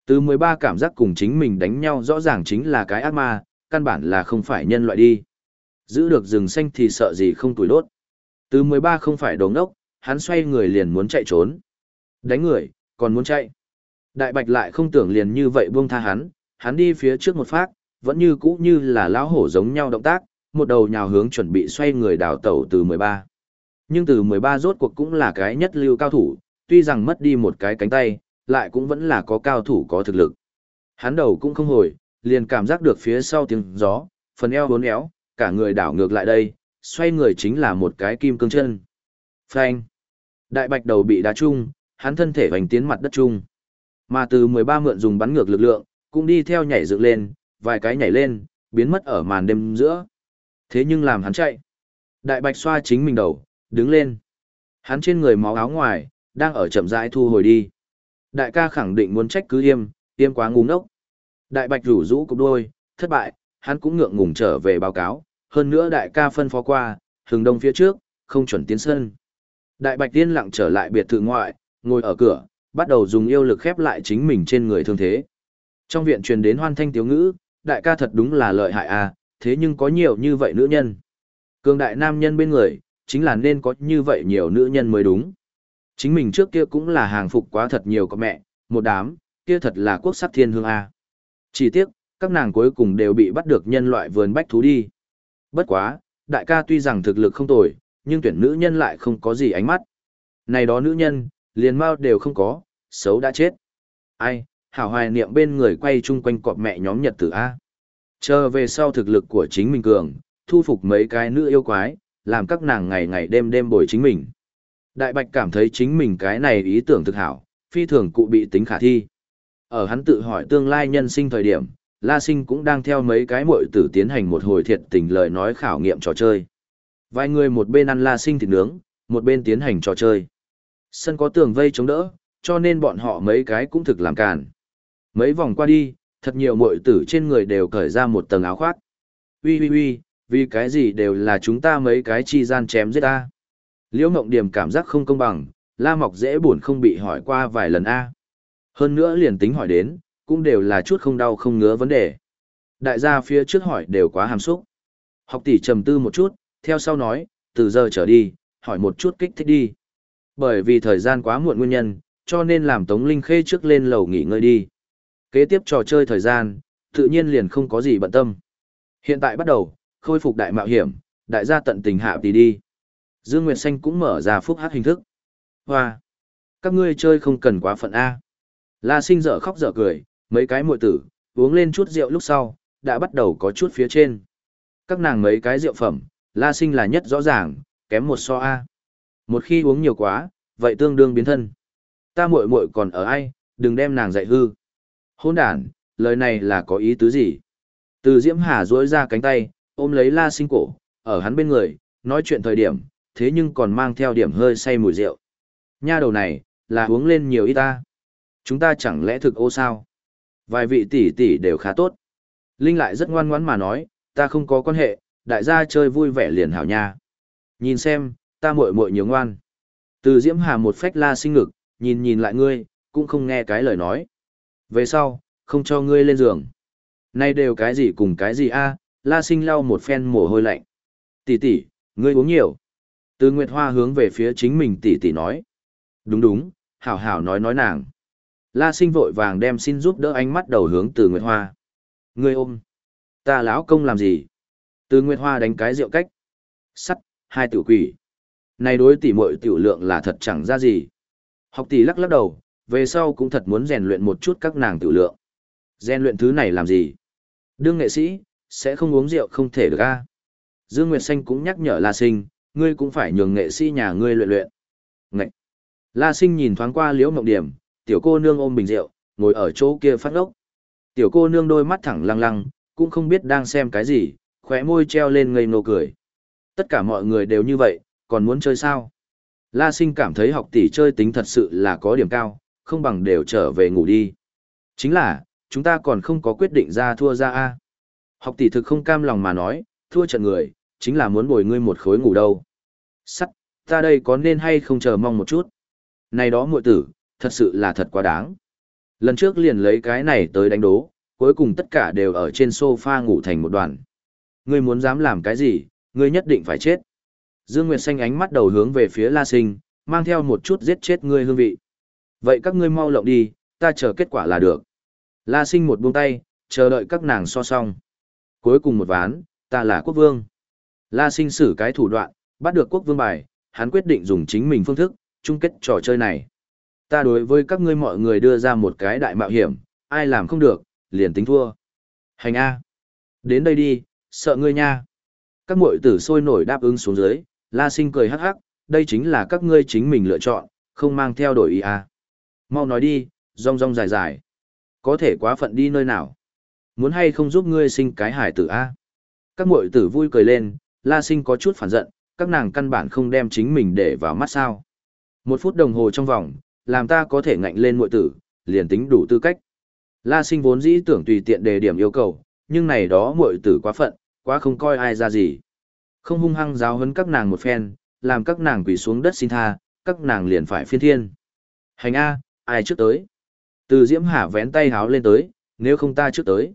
Speaker 1: Từ 13 cảm giác cùng chính mình đánh nhau rõ ràng chính là cái ác ma, căn bản là không phải nhân loại đi. Giữ được rừng xanh thì sợ gì không tuổi đốt. Từ 13 không phải đồ ngốc, hắn xoay người liền muốn chạy trốn. Đánh người, còn muốn chạy. Đại bạch lại không tưởng liền như vậy buông tha hắn, hắn đi phía trước một phát, vẫn như cũ như là lão hổ giống nhau động tác, một đầu nhào hướng chuẩn bị xoay người đào tẩu từ 13. Nhưng từ 13 rốt cuộc cũng là cái nhất lưu cao thủ, tuy rằng mất đi một cái cánh tay, lại cũng vẫn là có cao thủ có thực lực. Hắn đầu cũng không hồi, liền cảm giác được phía sau tiếng gió, phần eo bốn éo, cả người đảo ngược lại đây, xoay người chính là một cái kim cương chân. Phanh. Đại bạch đầu bị đá chung, hắn thân thể hoành tiến mặt đất chung. Mà từ 13 mượn dùng bắn ngược lực lượng, cũng đi theo nhảy dựng lên, vài cái nhảy lên, biến mất ở màn đêm giữa. Thế nhưng làm hắn chạy. Đại bạch xoa chính mình đầu, đứng lên. Hắn trên người máu áo ngoài, đang ở chậm rãi thu hồi đi. Đại ca khẳng định muốn trách cứ yêm, yêm quá ngu ngốc. Đại bạch rủ rũ cục đôi, thất bại, hắn cũng ngượng ngùng trở về báo cáo. Hơn nữa đại ca phân phó qua, hừng đông phía trước, không chuẩn tiến sân. Đại bạch tiên lặng trở lại biệt thự ngoại, ngồi ở cửa, bắt đầu dùng yêu lực khép lại chính mình trên người thương thế. Trong viện truyền đến hoan thanh tiếu ngữ, đại ca thật đúng là lợi hại à, thế nhưng có nhiều như vậy nữ nhân. Cường đại nam nhân bên người, chính là nên có như vậy nhiều nữ nhân mới đúng. Chính mình trước kia cũng là hàng phục quá thật nhiều có mẹ, một đám, kia thật là quốc sắc thiên hương A. Chỉ tiếc, các nàng cuối cùng đều bị bắt được nhân loại vườn bách thú đi. Bất quá, đại ca tuy rằng thực lực không tồi, nhưng tuyển nữ nhân lại không có gì ánh mắt. Này đó nữ nhân, liền mau đều không có, xấu đã chết. Ai, hảo hoài niệm bên người quay chung quanh cọp mẹ nhóm nhật tử A. Chờ về sau thực lực của chính mình cường, thu phục mấy cái nữ yêu quái, làm các nàng ngày ngày đêm đêm bồi chính mình. Đại Bạch cảm thấy chính mình cái này ý tưởng thực hảo, phi thường cụ bị tính khả thi. Ở hắn tự hỏi tương lai nhân sinh thời điểm, La Sinh cũng đang theo mấy cái muội tử tiến hành một hồi thiệt tình lời nói khảo nghiệm trò chơi. Vài người một bên ăn La Sinh thịt nướng, một bên tiến hành trò chơi. Sân có tường vây chống đỡ, cho nên bọn họ mấy cái cũng thực làm càn. Mấy vòng qua đi, thật nhiều muội tử trên người đều cởi ra một tầng áo khoác. Ui ui ui, vì cái gì đều là chúng ta mấy cái chi gian chém giết ta. Liễu Ngộng Điểm cảm giác không công bằng, La Mọc dễ buồn không bị hỏi qua vài lần a. Hơn nữa liền tính hỏi đến, cũng đều là chút không đau không ngứa vấn đề. Đại gia phía trước hỏi đều quá hàm xúc. Học tỷ trầm tư một chút, theo sau nói, từ giờ trở đi, hỏi một chút kích thích đi. Bởi vì thời gian quá muộn nguyên nhân, cho nên làm Tống Linh Khê trước lên lầu nghỉ ngơi đi. Kế tiếp trò chơi thời gian, tự nhiên liền không có gì bận tâm. Hiện tại bắt đầu, khôi phục đại mạo hiểm, đại gia tận tình hạ tỷ đi. Dương Nguyệt Xanh cũng mở ra phúc hát hình thức. Hoa! Các ngươi chơi không cần quá phận A. La sinh dở khóc dở cười, mấy cái muội tử, uống lên chút rượu lúc sau, đã bắt đầu có chút phía trên. Các nàng mấy cái rượu phẩm, la sinh là nhất rõ ràng, kém một so A. Một khi uống nhiều quá, vậy tương đương biến thân. Ta muội muội còn ở ai, đừng đem nàng dạy hư. Hôn đàn, lời này là có ý tứ gì? Từ Diễm Hà duỗi ra cánh tay, ôm lấy La Sinh cổ, ở hắn bên người, nói chuyện thời điểm, thế nhưng còn mang theo điểm hơi say mùi rượu. Nha đầu này, là uống lên nhiều ít ta. Chúng ta chẳng lẽ thực ô sao? Vài vị tỷ tỷ đều khá tốt. Linh lại rất ngoan ngoãn mà nói, ta không có quan hệ, đại gia chơi vui vẻ liền hảo nha. Nhìn xem, ta muội muội nhiều ngoan. Từ Diễm Hà một phách la sinh ngực, nhìn nhìn lại ngươi, cũng không nghe cái lời nói. Về sau, không cho ngươi lên giường. Nay đều cái gì cùng cái gì a? la sinh lau một phen mồ hôi lạnh. Tỷ tỷ, ngươi uống nhiều. Từ Nguyệt Hoa hướng về phía chính mình tỷ tỷ nói. Đúng đúng, hảo hảo nói nói nàng. La sinh vội vàng đem xin giúp đỡ ánh mắt đầu hướng từ Nguyệt Hoa. Ngươi ôm. Ta lão công làm gì? Từ Nguyệt Hoa đánh cái rượu cách. Sắt, hai tiểu quỷ. Này đối tỷ muội tiểu lượng là thật chẳng ra gì. Học tỷ lắc lắc đầu, về sau cũng thật muốn rèn luyện một chút các nàng tiểu lượng. Rèn luyện thứ này làm gì? Đương nghệ sĩ, sẽ không uống rượu không thể được a. Dương Nguyệt Xanh cũng nhắc nhở La Sinh, ngươi cũng phải nhường nghệ sĩ nhà ngươi luyện luyện. Ngậy! La Sinh nhìn thoáng qua Liễu Ngọc Điểm, tiểu cô nương ôm bình rượu, ngồi ở chỗ kia phát ốc. Tiểu cô nương đôi mắt thẳng lăng lăng, cũng không biết đang xem cái gì, khóe môi treo lên ngây ngô cười. Tất cả mọi người đều như vậy, còn muốn chơi sao? La Sinh cảm thấy học tỷ chơi tính thật sự là có điểm cao, không bằng đều trở về ngủ đi. Chính là, chúng ta còn không có quyết định ra thua ra A. Học tỷ thực không cam lòng mà nói, thua trận người, chính là muốn bồi ngươi một khối ngủ đâu. Sắt, ta đây có nên hay không chờ mong một chút. Này đó muội tử, thật sự là thật quá đáng. Lần trước liền lấy cái này tới đánh đố, cuối cùng tất cả đều ở trên sofa ngủ thành một đoàn. Ngươi muốn dám làm cái gì, ngươi nhất định phải chết. Dương Nguyệt Xanh ánh mắt đầu hướng về phía La Sinh, mang theo một chút giết chết ngươi hương vị. Vậy các ngươi mau lộng đi, ta chờ kết quả là được. La Sinh một buông tay, chờ đợi các nàng so song. Cuối cùng một ván, ta là quốc vương. La Sinh xử cái thủ đoạn, bắt được quốc vương bài, hắn quyết định dùng chính mình phương thức, chung kết trò chơi này. Ta đối với các ngươi mọi người đưa ra một cái đại mạo hiểm, ai làm không được, liền tính thua. Hành A. Đến đây đi, sợ ngươi nha. Các muội tử sôi nổi đáp ứng xuống dưới, La Sinh cười hắc hắc, đây chính là các ngươi chính mình lựa chọn, không mang theo đổi ý A. Mau nói đi, rong rong dài dài. Có thể quá phận đi nơi nào. Muốn hay không giúp ngươi sinh cái hải tử A. Các muội tử vui cười lên, La Sinh có chút phản giận, các nàng căn bản không đem chính mình để vào mắt sao. Một phút đồng hồ trong vòng, làm ta có thể ngạnh lên muội tử, liền tính đủ tư cách. La sinh vốn dĩ tưởng tùy tiện đề điểm yêu cầu, nhưng này đó muội tử quá phận, quá không coi ai ra gì. Không hung hăng giáo huấn các nàng một phen, làm các nàng quỳ xuống đất xin tha, các nàng liền phải phiên thiên. Hành A, ai trước tới? Từ Diễm Hà vén tay háo lên tới, nếu không ta trước tới.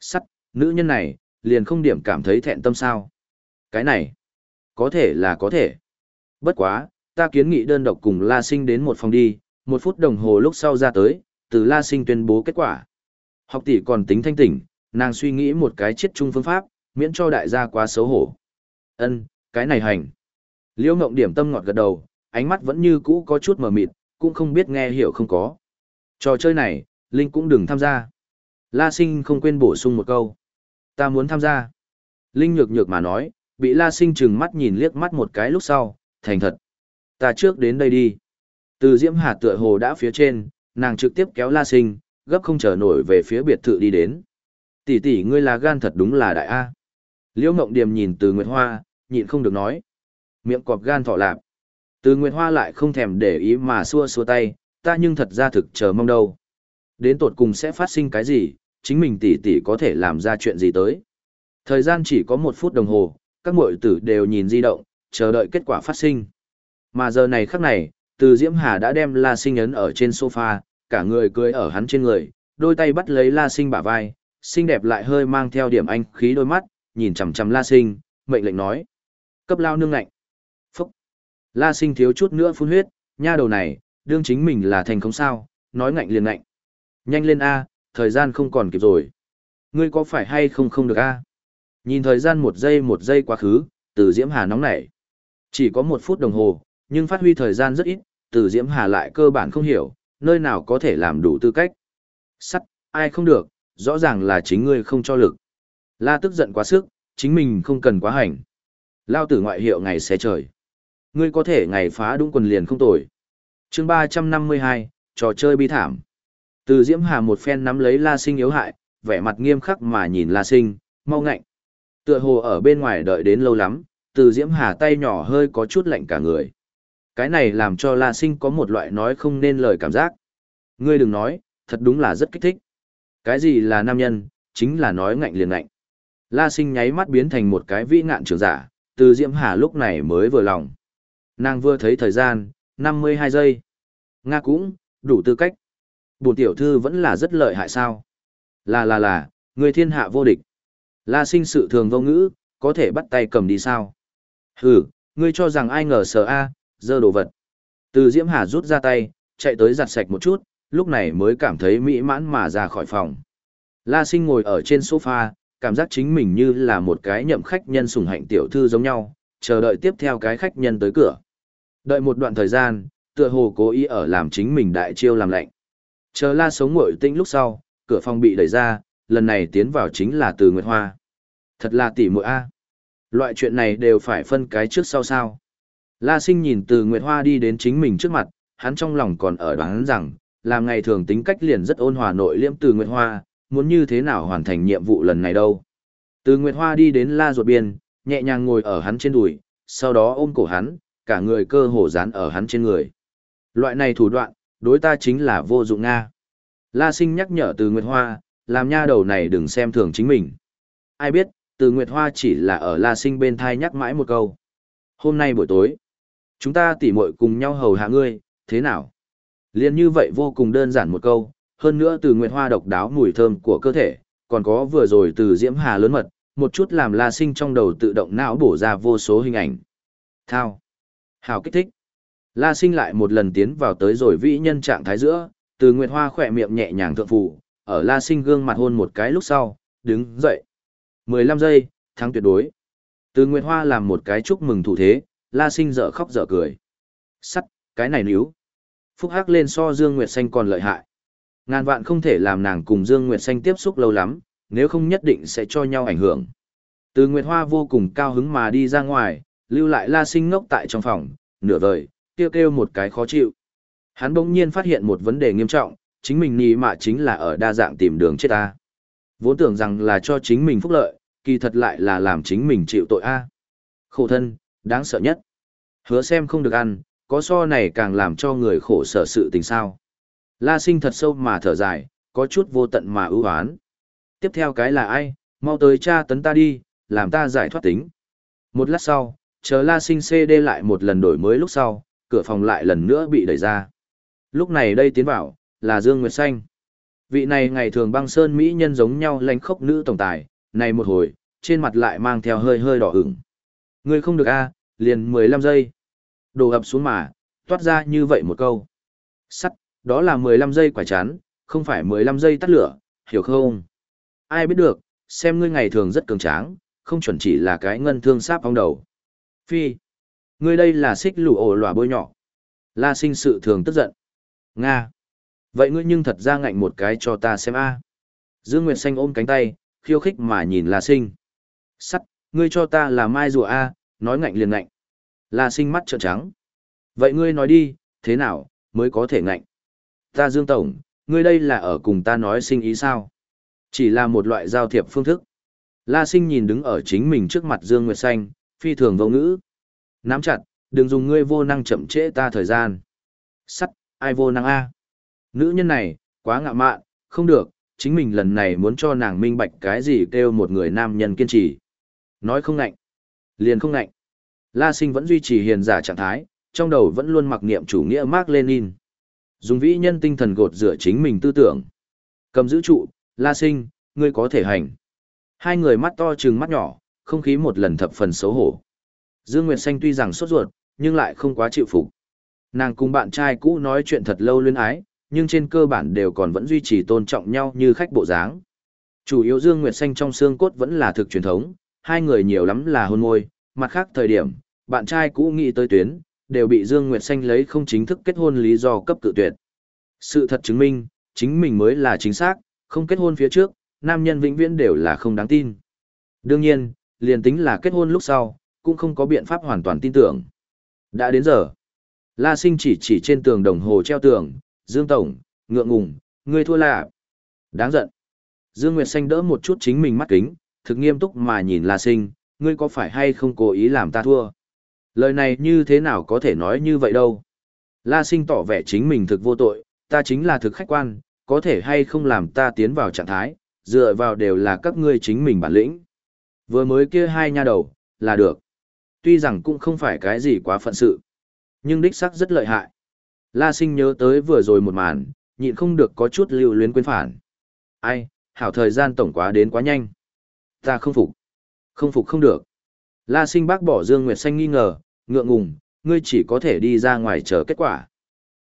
Speaker 1: Sắt, nữ nhân này, liền không điểm cảm thấy thẹn tâm sao. Cái này, có thể là có thể. Bất quá, ta kiến nghị đơn độc cùng La Sinh đến một phòng đi, một phút đồng hồ lúc sau ra tới, từ La Sinh tuyên bố kết quả. Học tỷ còn tính thanh tỉnh, nàng suy nghĩ một cái chết chung phương pháp, miễn cho đại gia quá xấu hổ. Ân, cái này hành. Liễu Ngộng điểm tâm ngọt gật đầu, ánh mắt vẫn như cũ có chút mờ mịt, cũng không biết nghe hiểu không có. Trò chơi này, Linh cũng đừng tham gia. La Sinh không quên bổ sung một câu. Ta muốn tham gia. Linh nhược nhược mà nói, bị La Sinh chừng mắt nhìn liếc mắt một cái lúc sau, thành thật. Ta trước đến đây đi. Từ Diễm Hà tựa hồ đã phía trên, nàng trực tiếp kéo La Sinh, gấp không chờ nổi về phía biệt thự đi đến. Tỷ tỷ ngươi là gan thật đúng là đại A. Liễu Ngộng Điềm nhìn từ Nguyệt Hoa, nhịn không được nói. Miệng cọp gan thọ lạp. Từ Nguyệt Hoa lại không thèm để ý mà xua xua tay, ta nhưng thật ra thực chờ mong đâu. Đến tột cùng sẽ phát sinh cái gì, chính mình tỷ tỷ có thể làm ra chuyện gì tới. Thời gian chỉ có một phút đồng hồ, các muội tử đều nhìn di động, chờ đợi kết quả phát sinh. Mà giờ này khắc này, từ Diễm Hà đã đem La Sinh ấn ở trên sofa, cả người cưới ở hắn trên người, đôi tay bắt lấy La Sinh bả vai, xinh đẹp lại hơi mang theo điểm anh khí đôi mắt, nhìn chằm chằm La Sinh, mệnh lệnh nói. Cấp lao nương lạnh. La Sinh thiếu chút nữa phun huyết, nha đầu này, đương chính mình là thành không sao, nói ngạnh liền ngạnh. Nhanh lên A, thời gian không còn kịp rồi. Ngươi có phải hay không không được A? Nhìn thời gian một giây một giây quá khứ, từ Diễm Hà nóng nảy. Chỉ có một phút đồng hồ, nhưng phát huy thời gian rất ít, từ Diễm Hà lại cơ bản không hiểu, nơi nào có thể làm đủ tư cách. Sắt, ai không được, rõ ràng là chính ngươi không cho lực. La tức giận quá sức, chính mình không cần quá hành. Lao tử ngoại hiệu ngày xé trời. Ngươi có thể ngày phá đúng quần liền không tồi. chương 352, trò chơi bi thảm. Từ Diễm Hà một phen nắm lấy La Sinh yếu hại, vẻ mặt nghiêm khắc mà nhìn La Sinh, mau ngạnh. Tựa hồ ở bên ngoài đợi đến lâu lắm, từ Diễm Hà tay nhỏ hơi có chút lạnh cả người. Cái này làm cho La Sinh có một loại nói không nên lời cảm giác. Ngươi đừng nói, thật đúng là rất kích thích. Cái gì là nam nhân, chính là nói ngạnh liền ngạnh. La Sinh nháy mắt biến thành một cái vĩ ngạn trưởng giả, từ Diễm Hà lúc này mới vừa lòng. Nàng vừa thấy thời gian, 52 giây. Nga cũng, đủ tư cách. Bổn tiểu thư vẫn là rất lợi hại sao. Là là là, người thiên hạ vô địch. La sinh sự thường vô ngữ, có thể bắt tay cầm đi sao? Hừ, ngươi cho rằng ai ngờ sợ a, dơ đồ vật. Từ Diễm Hà rút ra tay, chạy tới giặt sạch một chút, lúc này mới cảm thấy mỹ mãn mà ra khỏi phòng. La sinh ngồi ở trên sofa, cảm giác chính mình như là một cái nhậm khách nhân sủng hạnh tiểu thư giống nhau, chờ đợi tiếp theo cái khách nhân tới cửa. Đợi một đoạn thời gian, tựa hồ cố ý ở làm chính mình đại chiêu làm lạnh. Chờ la sống ngội tĩnh lúc sau, cửa phòng bị đẩy ra, lần này tiến vào chính là từ Nguyệt Hoa. Thật là tỉ muội a. Loại chuyện này đều phải phân cái trước sau sao. La sinh nhìn từ Nguyệt Hoa đi đến chính mình trước mặt, hắn trong lòng còn ở đoán rằng, làm ngày thường tính cách liền rất ôn hòa nội liêm từ Nguyệt Hoa, muốn như thế nào hoàn thành nhiệm vụ lần này đâu. Từ Nguyệt Hoa đi đến la ruột biên, nhẹ nhàng ngồi ở hắn trên đùi, sau đó ôm cổ hắn, cả người cơ hồ dán ở hắn trên người. Loại này thủ đoạn, đối ta chính là vô dụng Nga. La sinh nhắc nhở từ Nguyệt Hoa, làm nha đầu này đừng xem thường chính mình. Ai biết, từ Nguyệt Hoa chỉ là ở La sinh bên thai nhắc mãi một câu. Hôm nay buổi tối, chúng ta tỉ muội cùng nhau hầu hạ ngươi, thế nào? Liên như vậy vô cùng đơn giản một câu, hơn nữa từ Nguyệt Hoa độc đáo mùi thơm của cơ thể, còn có vừa rồi từ Diễm Hà lớn mật, một chút làm La Sinh trong đầu tự động não bổ ra vô số hình ảnh. Thao. Hào kích thích. La Sinh lại một lần tiến vào tới rồi vĩ nhân trạng thái giữa, từ Nguyệt Hoa khỏe miệng nhẹ nhàng thượng phụ, ở La Sinh gương mặt hôn một cái lúc sau, đứng dậy. 15 giây, thắng tuyệt đối. Từ Nguyệt Hoa làm một cái chúc mừng thủ thế, La Sinh dở khóc dở cười. Sắt, cái này níu. Phúc Hắc lên so Dương Nguyệt Xanh còn lợi hại. Ngàn vạn không thể làm nàng cùng Dương Nguyệt Xanh tiếp xúc lâu lắm, nếu không nhất định sẽ cho nhau ảnh hưởng. Từ Nguyệt Hoa vô cùng cao hứng mà đi ra ngoài, lưu lại La Sinh ngốc tại trong phòng, nửa vời, kêu kêu một cái khó chịu. Hắn bỗng nhiên phát hiện một vấn đề nghiêm trọng, chính mình nì mạ chính là ở đa dạng tìm đường chết ta. Vốn tưởng rằng là cho chính mình phúc lợi, kỳ thật lại là làm chính mình chịu tội a. Khổ thân, đáng sợ nhất. Hứa xem không được ăn, có so này càng làm cho người khổ sở sự tình sao. La sinh thật sâu mà thở dài, có chút vô tận mà ưu hoán. Tiếp theo cái là ai, mau tới cha tấn ta đi, làm ta giải thoát tính. Một lát sau, chờ la sinh CD lại một lần đổi mới lúc sau, cửa phòng lại lần nữa bị đẩy ra. Lúc này đây tiến vào, là Dương Nguyệt Xanh. Vị này ngày thường băng sơn Mỹ nhân giống nhau lánh khốc nữ tổng tài, này một hồi, trên mặt lại mang theo hơi hơi đỏ ửng. Ngươi không được a, liền 15 giây. Đồ ập xuống mà, toát ra như vậy một câu. Sắt, đó là 15 giây quả chán, không phải 15 giây tắt lửa, hiểu không? Ai biết được, xem ngươi ngày thường rất cường tráng, không chuẩn chỉ là cái ngân thương sáp ong đầu. Phi, ngươi đây là xích lũ ổ lòa bôi nhỏ. La sinh sự thường tức giận. Nga. Vậy ngươi nhưng thật ra ngạnh một cái cho ta xem a. Dương Nguyệt Xanh ôm cánh tay, khiêu khích mà nhìn La sinh. Sắt, ngươi cho ta là mai rùa a, nói ngạnh liền ngạnh. La sinh mắt trợn trắng. Vậy ngươi nói đi, thế nào, mới có thể ngạnh? Ta Dương Tổng, ngươi đây là ở cùng ta nói sinh ý sao? Chỉ là một loại giao thiệp phương thức. La sinh nhìn đứng ở chính mình trước mặt Dương Nguyệt Xanh, phi thường vô ngữ. Nắm chặt, đừng dùng ngươi vô năng chậm trễ ta thời gian. Sắt, ai vô năng a? Nữ nhân này, quá ngạ mạn, không được, chính mình lần này muốn cho nàng minh bạch cái gì kêu một người nam nhân kiên trì. Nói không ngạnh, liền không ngạnh. La sinh vẫn duy trì hiền giả trạng thái, trong đầu vẫn luôn mặc niệm chủ nghĩa Mark Lenin. Dùng vĩ nhân tinh thần gột rửa chính mình tư tưởng. Cầm giữ trụ, la sinh, ngươi có thể hành. Hai người mắt to trừng mắt nhỏ, không khí một lần thập phần xấu hổ. Dương Nguyệt Xanh tuy rằng sốt ruột, nhưng lại không quá chịu phục. Nàng cùng bạn trai cũ nói chuyện thật lâu luyến ái, nhưng trên cơ bản đều còn vẫn duy trì tôn trọng nhau như khách bộ dáng. Chủ yếu Dương Nguyệt Xanh trong xương cốt vẫn là thực truyền thống, hai người nhiều lắm là hôn môi, mặt khác thời điểm, bạn trai cũ nghĩ tới tuyến, đều bị Dương Nguyệt Xanh lấy không chính thức kết hôn lý do cấp tự tuyệt. Sự thật chứng minh, chính mình mới là chính xác, không kết hôn phía trước, nam nhân vĩnh viễn đều là không đáng tin. Đương nhiên, liền tính là kết hôn lúc sau, cũng không có biện pháp hoàn toàn tin tưởng. Đã đến giờ. La Sinh chỉ chỉ trên tường đồng hồ treo tường, Dương Tổng, ngượng ngùng, Ngươi thua là. Đáng giận. Dương Nguyệt Xanh đỡ một chút chính mình mắt kính, thực nghiêm túc mà nhìn La Sinh, ngươi có phải hay không cố ý làm ta thua? Lời này như thế nào có thể nói như vậy đâu? La Sinh tỏ vẻ chính mình thực vô tội, ta chính là thực khách quan, có thể hay không làm ta tiến vào trạng thái, dựa vào đều là các ngươi chính mình bản lĩnh. Vừa mới kia hai nha đầu, là được. Tuy rằng cũng không phải cái gì quá phận sự, nhưng đích sắc rất lợi hại. La Sinh nhớ tới vừa rồi một màn, nhịn không được có chút lưu luyến quên phản. Ai, hảo thời gian tổng quá đến quá nhanh. Ta không phục. Không phục không được. La Sinh bác bỏ Dương Nguyệt Xanh nghi ngờ, ngượng ngùng, ngươi chỉ có thể đi ra ngoài chờ kết quả.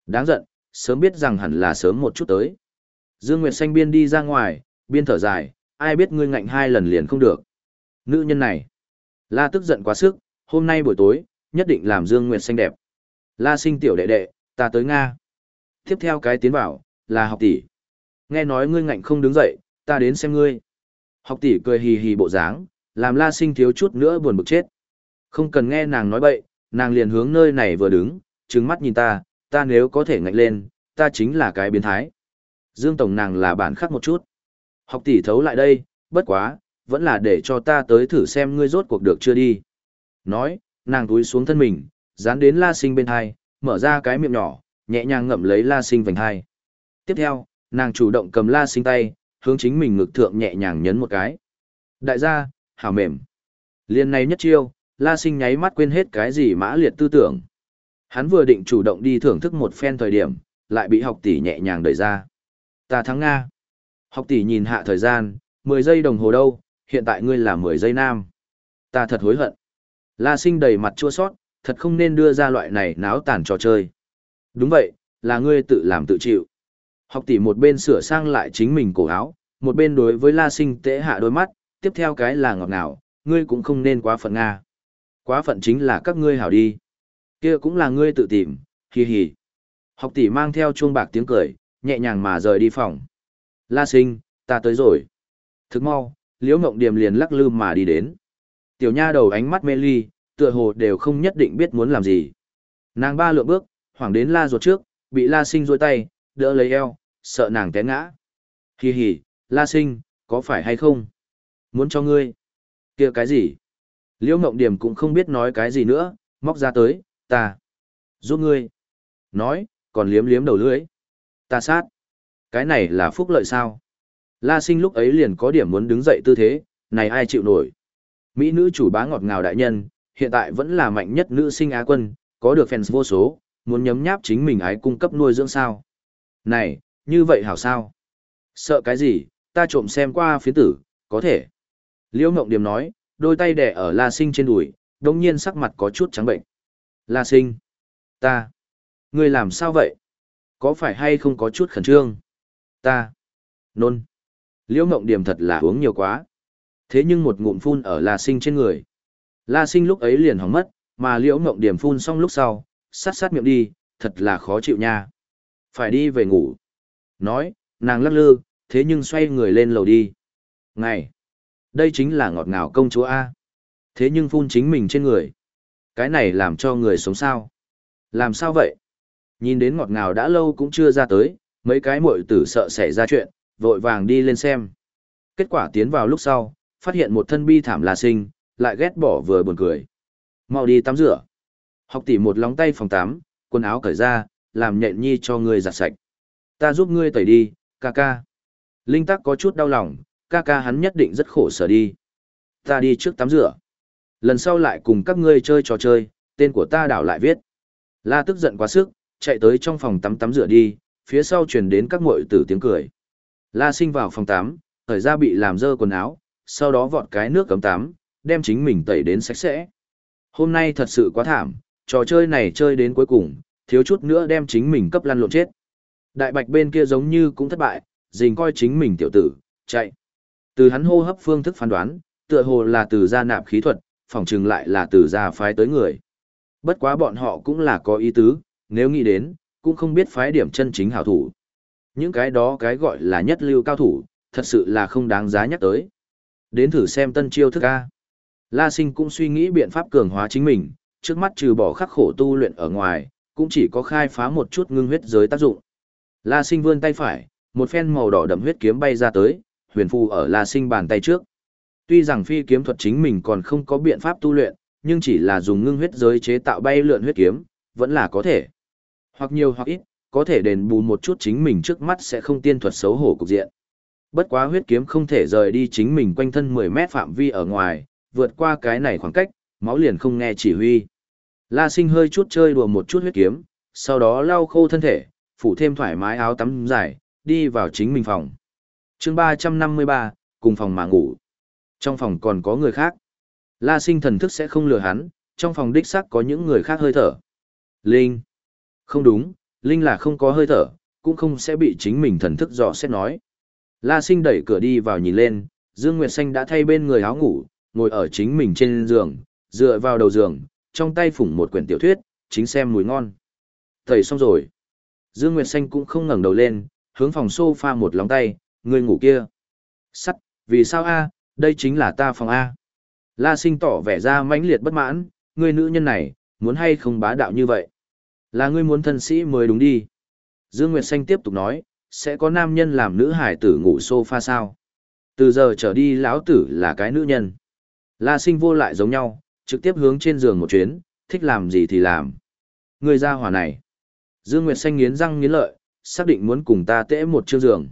Speaker 1: Đáng giận, sớm biết rằng hẳn là sớm một chút tới. Dương Nguyệt Xanh biên đi ra ngoài, biên thở dài, ai biết ngươi ngạnh hai lần liền không được. Nữ nhân này, La tức giận quá sức, hôm nay buổi tối, nhất định làm Dương Nguyệt Xanh đẹp. La sinh tiểu đệ đệ, ta tới Nga. Tiếp theo cái tiến vào, là học tỷ. Nghe nói ngươi ngạnh không đứng dậy, ta đến xem ngươi. Học tỷ cười hì hì bộ dáng, làm la sinh thiếu chút nữa buồn bực chết. Không cần nghe nàng nói bậy, nàng liền hướng nơi này vừa đứng, trừng mắt nhìn ta, ta nếu có thể ngạnh lên, ta chính là cái biến thái. Dương Tổng nàng là bản khắc một chút. Học tỷ thấu lại đây, bất quá, vẫn là để cho ta tới thử xem ngươi rốt cuộc được chưa đi. Nói, nàng túi xuống thân mình, dán đến la sinh bên hai, mở ra cái miệng nhỏ, nhẹ nhàng ngậm lấy la sinh vành hai. Tiếp theo, nàng chủ động cầm la sinh tay, hướng chính mình ngực thượng nhẹ nhàng nhấn một cái. Đại gia, hảo mềm. Liên này nhất chiêu, la sinh nháy mắt quên hết cái gì mã liệt tư tưởng. Hắn vừa định chủ động đi thưởng thức một phen thời điểm, lại bị học tỷ nhẹ nhàng đẩy ra. Ta thắng Nga. Học tỷ nhìn hạ thời gian, 10 giây đồng hồ đâu, hiện tại ngươi là 10 giây nam. Ta thật hối hận. La sinh đầy mặt chua sót, thật không nên đưa ra loại này náo tàn trò chơi. Đúng vậy, là ngươi tự làm tự chịu. Học tỷ một bên sửa sang lại chính mình cổ áo, một bên đối với La Sinh tễ hạ đôi mắt, tiếp theo cái là ngọt ngào, ngươi cũng không nên quá phận Nga. Quá phận chính là các ngươi hảo đi. kia cũng là ngươi tự tìm, hì hì. Học tỷ mang theo chuông bạc tiếng cười, nhẹ nhàng mà rời đi phòng. La Sinh, ta tới rồi. Thức mau, Liễu Ngộng Điềm liền lắc lư mà đi đến. Tiểu nha đầu ánh mắt mê ly, tựa hồ đều không nhất định biết muốn làm gì. Nàng ba lượm bước, hoảng đến la ruột trước, bị la sinh rôi tay, đỡ lấy eo, sợ nàng té ngã. Hì hì, la sinh, có phải hay không? Muốn cho ngươi. kia cái gì? Liễu Ngộng Điểm cũng không biết nói cái gì nữa, móc ra tới, ta. Giúp ngươi. Nói, còn liếm liếm đầu lưỡi. Ta sát. Cái này là phúc lợi sao? La sinh lúc ấy liền có điểm muốn đứng dậy tư thế, này ai chịu nổi. Mỹ nữ chủ bá ngọt ngào đại nhân, hiện tại vẫn là mạnh nhất nữ sinh á quân, có được fans vô số, muốn nhấm nháp chính mình ái cung cấp nuôi dưỡng sao. Này, như vậy hảo sao? Sợ cái gì, ta trộm xem qua phiến tử, có thể. Liễu Ngộng Điềm nói, đôi tay đẻ ở La Sinh trên đùi, đồng nhiên sắc mặt có chút trắng bệnh. La Sinh, ta, ngươi làm sao vậy? Có phải hay không có chút khẩn trương? Ta, nôn. Liễu Ngộng Điềm thật là uống nhiều quá. Thế nhưng một ngụm phun ở La Sinh trên người. La sinh lúc ấy liền hỏng mất, mà liễu ngộng điểm phun xong lúc sau, sát sát miệng đi, thật là khó chịu nha. Phải đi về ngủ. Nói, nàng lắc lư, thế nhưng xoay người lên lầu đi. Ngày, đây chính là ngọt ngào công chúa A. Thế nhưng phun chính mình trên người. Cái này làm cho người sống sao. Làm sao vậy? Nhìn đến ngọt ngào đã lâu cũng chưa ra tới, mấy cái muội tử sợ xảy ra chuyện, vội vàng đi lên xem. Kết quả tiến vào lúc sau, phát hiện một thân bi thảm là sinh, lại ghét bỏ vừa buồn cười. Mau đi tắm rửa. Học tỷ một lóng tay phòng tắm, quần áo cởi ra, làm nhện nhi cho ngươi giặt sạch. Ta giúp ngươi tẩy đi, ca ca. Linh tắc có chút đau lòng, ca ca hắn nhất định rất khổ sở đi. Ta đi trước tắm rửa. Lần sau lại cùng các ngươi chơi trò chơi, tên của ta đảo lại viết. La tức giận quá sức, chạy tới trong phòng tắm tắm rửa đi, phía sau truyền đến các muội tử tiếng cười. La sinh vào phòng tắm, thời ra bị làm dơ quần áo, sau đó vọt cái nước cấm tắm, đem chính mình tẩy đến sạch sẽ. Hôm nay thật sự quá thảm, trò chơi này chơi đến cuối cùng, thiếu chút nữa đem chính mình cấp lăn lộn chết. Đại bạch bên kia giống như cũng thất bại, dình coi chính mình tiểu tử, chạy. Từ hắn hô hấp phương thức phán đoán, tựa hồ là từ gia nạp khí thuật, phỏng chừng lại là từ gia phái tới người. Bất quá bọn họ cũng là có ý tứ, nếu nghĩ đến, cũng không biết phái điểm chân chính hảo thủ. Những cái đó cái gọi là nhất lưu cao thủ, thật sự là không đáng giá nhắc tới. Đến thử xem tân chiêu thức A. La Sinh cũng suy nghĩ biện pháp cường hóa chính mình, trước mắt trừ bỏ khắc khổ tu luyện ở ngoài, cũng chỉ có khai phá một chút ngưng huyết giới tác dụng. La Sinh vươn tay phải, Một phen màu đỏ đậm huyết kiếm bay ra tới, huyền phù ở La Sinh bàn tay trước. Tuy rằng phi kiếm thuật chính mình còn không có biện pháp tu luyện, nhưng chỉ là dùng ngưng huyết giới chế tạo bay lượn huyết kiếm, vẫn là có thể. Hoặc nhiều hoặc ít, có thể đền bù một chút chính mình trước mắt sẽ không tiên thuật xấu hổ cục diện. Bất quá huyết kiếm không thể rời đi chính mình quanh thân 10 mét phạm vi ở ngoài, vượt qua cái này khoảng cách, máu liền không nghe chỉ huy. La sinh hơi chút chơi đùa một chút huyết kiếm, sau đó lau khô thân thể, phủ thêm thoải mái áo tắm dài, đi vào chính mình phòng. chương 353, cùng phòng mà ngủ. Trong phòng còn có người khác. La sinh thần thức sẽ không lừa hắn, trong phòng đích xác có những người khác hơi thở. Linh. Không đúng, Linh là không có hơi thở, cũng không sẽ bị chính mình thần thức dò xét nói. La sinh đẩy cửa đi vào nhìn lên, Dương Nguyệt Xanh đã thay bên người áo ngủ, ngồi ở chính mình trên giường, dựa vào đầu giường, trong tay phủng một quyển tiểu thuyết, chính xem mùi ngon. Thầy xong rồi. Dương Nguyệt Xanh cũng không ngẩng đầu lên, hướng phòng sofa một lóng tay, người ngủ kia. Sắt, vì sao a? đây chính là ta phòng A. La sinh tỏ vẻ ra mãnh liệt bất mãn, người nữ nhân này, muốn hay không bá đạo như vậy. Là ngươi muốn thân sĩ mới đúng đi. Dương Nguyệt Xanh tiếp tục nói, sẽ có nam nhân làm nữ hải tử ngủ sofa sao? Từ giờ trở đi lão tử là cái nữ nhân. La sinh vô lại giống nhau, trực tiếp hướng trên giường một chuyến, thích làm gì thì làm. Người ra hỏa này. Dương Nguyệt Xanh nghiến răng nghiến lợi, xác định muốn cùng ta tễ một chương giường.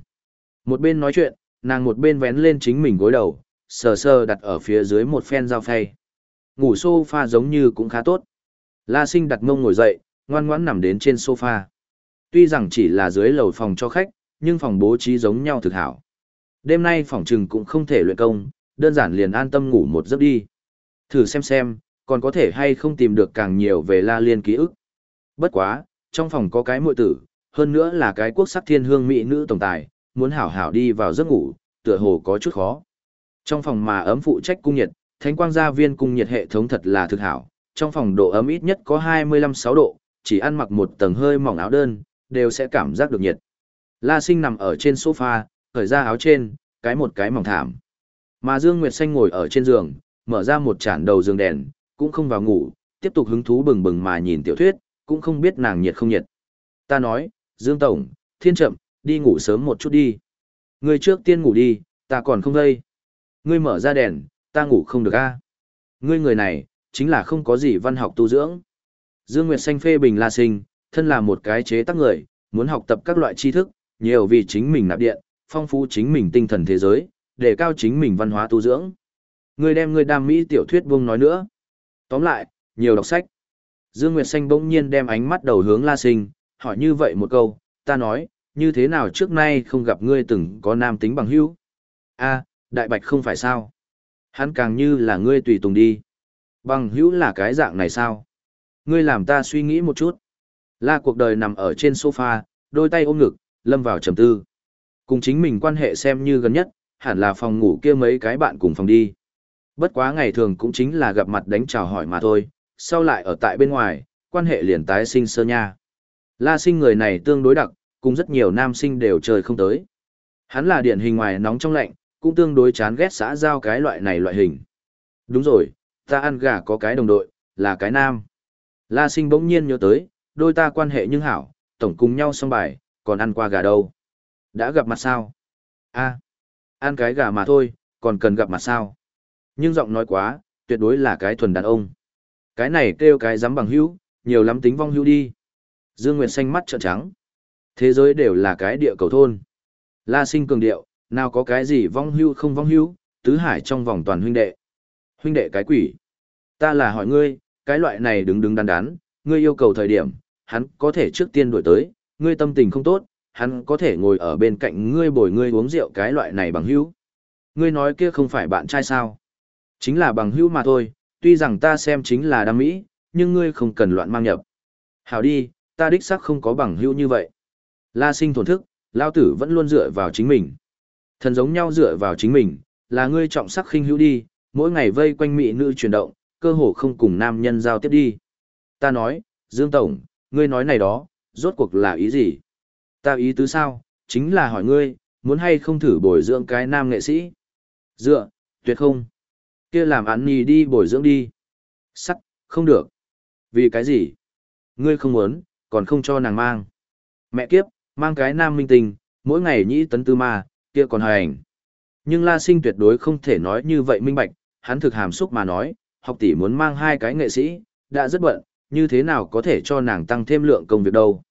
Speaker 1: Một bên nói chuyện, nàng một bên vén lên chính mình gối đầu, sờ sờ đặt ở phía dưới một phen dao phay. Ngủ sofa giống như cũng khá tốt. La sinh đặt mông ngồi dậy, ngoan ngoãn nằm đến trên sofa. Tuy rằng chỉ là dưới lầu phòng cho khách, nhưng phòng bố trí giống nhau thực hảo. Đêm nay phòng trừng cũng không thể luyện công, đơn giản liền an tâm ngủ một giấc đi. Thử xem xem, còn có thể hay không tìm được càng nhiều về La Liên ký ức. Bất quá, trong phòng có cái muội tử, hơn nữa là cái quốc sắc thiên hương mỹ nữ tổng tài, muốn hảo hảo đi vào giấc ngủ, tựa hồ có chút khó. Trong phòng mà ấm phụ trách cung nhiệt, thánh quang gia viên cung nhiệt hệ thống thật là thực hảo, trong phòng độ ấm ít nhất có 25-6 độ, chỉ ăn mặc một tầng hơi mỏng áo đơn, đều sẽ cảm giác được nhiệt. La sinh nằm ở trên sofa, cởi ra áo trên, cái một cái mỏng thảm. Mà Dương Nguyệt Xanh ngồi ở trên giường, mở ra một chản đầu giường đèn, cũng không vào ngủ, tiếp tục hứng thú bừng bừng mà nhìn tiểu thuyết, cũng không biết nàng nhiệt không nhiệt. Ta nói, Dương Tổng, thiên chậm, đi ngủ sớm một chút đi. Người trước tiên ngủ đi, ta còn không đây. Ngươi mở ra đèn, ta ngủ không được a. Ngươi người này, chính là không có gì văn học tu dưỡng. Dương Nguyệt Xanh phê bình La Sinh, thân là một cái chế tác người, muốn học tập các loại tri thức, nhiều vì chính mình nạp điện, phong phú chính mình tinh thần thế giới, để cao chính mình văn hóa tu dưỡng. Người đem người đam mỹ tiểu thuyết buông nói nữa. Tóm lại, nhiều đọc sách. Dương Nguyệt Xanh bỗng nhiên đem ánh mắt đầu hướng La Sinh, hỏi như vậy một câu, ta nói, như thế nào trước nay không gặp ngươi từng có nam tính bằng hữu? A, đại bạch không phải sao? Hắn càng như là ngươi tùy tùng đi. Bằng hữu là cái dạng này sao? Ngươi làm ta suy nghĩ một chút. La cuộc đời nằm ở trên sofa, đôi tay ôm ngực, lâm vào trầm tư. Cùng chính mình quan hệ xem như gần nhất, hẳn là phòng ngủ kia mấy cái bạn cùng phòng đi. Bất quá ngày thường cũng chính là gặp mặt đánh chào hỏi mà thôi, sau lại ở tại bên ngoài, quan hệ liền tái sinh sơ nha. La sinh người này tương đối đặc, cùng rất nhiều nam sinh đều chơi không tới. Hắn là điển hình ngoài nóng trong lạnh, cũng tương đối chán ghét xã giao cái loại này loại hình. Đúng rồi, ta ăn gà có cái đồng đội, là cái nam. La sinh bỗng nhiên nhớ tới, đôi ta quan hệ nhưng hảo, tổng cùng nhau xong bài, còn ăn qua gà đâu. Đã gặp mặt sao? a ăn cái gà mà thôi, còn cần gặp mặt sao? Nhưng giọng nói quá, tuyệt đối là cái thuần đàn ông. Cái này kêu cái dám bằng hữu, nhiều lắm tính vong hữu đi. Dương Nguyệt xanh mắt trợn trắng. Thế giới đều là cái địa cầu thôn. La sinh cường điệu, nào có cái gì vong hữu không vong hữu, tứ hải trong vòng toàn huynh đệ. Huynh đệ cái quỷ. Ta là hỏi ngươi, cái loại này đứng đứng đắn đắn, ngươi yêu cầu thời điểm, hắn có thể trước tiên đổi tới, ngươi tâm tình không tốt, hắn có thể ngồi ở bên cạnh ngươi bồi ngươi uống rượu cái loại này bằng hữu. Ngươi nói kia không phải bạn trai sao? Chính là bằng hữu mà thôi, tuy rằng ta xem chính là đam mỹ, nhưng ngươi không cần loạn mang nhập. Hảo đi, ta đích xác không có bằng hữu như vậy. La sinh thổn thức, lao tử vẫn luôn dựa vào chính mình. Thần giống nhau dựa vào chính mình, là ngươi trọng sắc khinh hữu đi, mỗi ngày vây quanh mỹ nữ chuyển động, cơ hồ không cùng nam nhân giao tiếp đi. Ta nói, Dương Tổng, ngươi nói này đó, rốt cuộc là ý gì? Ta ý tứ sao, chính là hỏi ngươi, muốn hay không thử bồi dưỡng cái nam nghệ sĩ? Dựa, tuyệt không. kia làm án nì đi bồi dưỡng đi. Sắt, không được. Vì cái gì? Ngươi không muốn, còn không cho nàng mang. Mẹ kiếp, mang cái nam minh tình, mỗi ngày nhĩ tấn tư ma, kia còn hành. Nhưng La Sinh tuyệt đối không thể nói như vậy minh bạch, hắn thực hàm xúc mà nói, học tỷ muốn mang hai cái nghệ sĩ, đã rất bận, như thế nào có thể cho nàng tăng thêm lượng công việc đâu.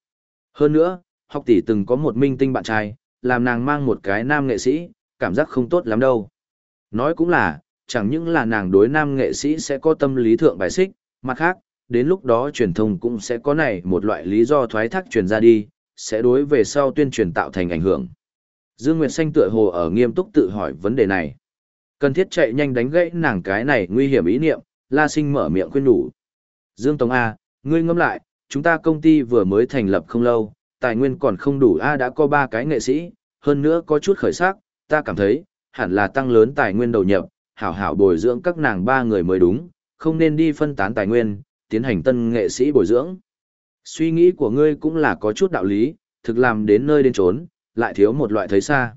Speaker 1: Hơn nữa, học tỷ từng có một minh tinh bạn trai, làm nàng mang một cái nam nghệ sĩ, cảm giác không tốt lắm đâu. Nói cũng là, chẳng những là nàng đối nam nghệ sĩ sẽ có tâm lý thượng bài xích, mặt khác, đến lúc đó truyền thông cũng sẽ có này một loại lý do thoái thác truyền ra đi, sẽ đối về sau tuyên truyền tạo thành ảnh hưởng. Dương Nguyệt Xanh tựa hồ ở nghiêm túc tự hỏi vấn đề này. Cần thiết chạy nhanh đánh gãy nàng cái này nguy hiểm ý niệm, La Sinh mở miệng khuyên nhủ. Dương Tống A, ngươi ngẫm lại, chúng ta công ty vừa mới thành lập không lâu, tài nguyên còn không đủ A đã có ba cái nghệ sĩ, hơn nữa có chút khởi sắc, ta cảm thấy, hẳn là tăng lớn tài nguyên đầu nhập, hảo hảo bồi dưỡng các nàng ba người mới đúng, không nên đi phân tán tài nguyên, tiến hành tân nghệ sĩ bồi dưỡng. Suy nghĩ của ngươi cũng là có chút đạo lý, thực làm đến nơi đến trốn, lại thiếu một loại thấy xa.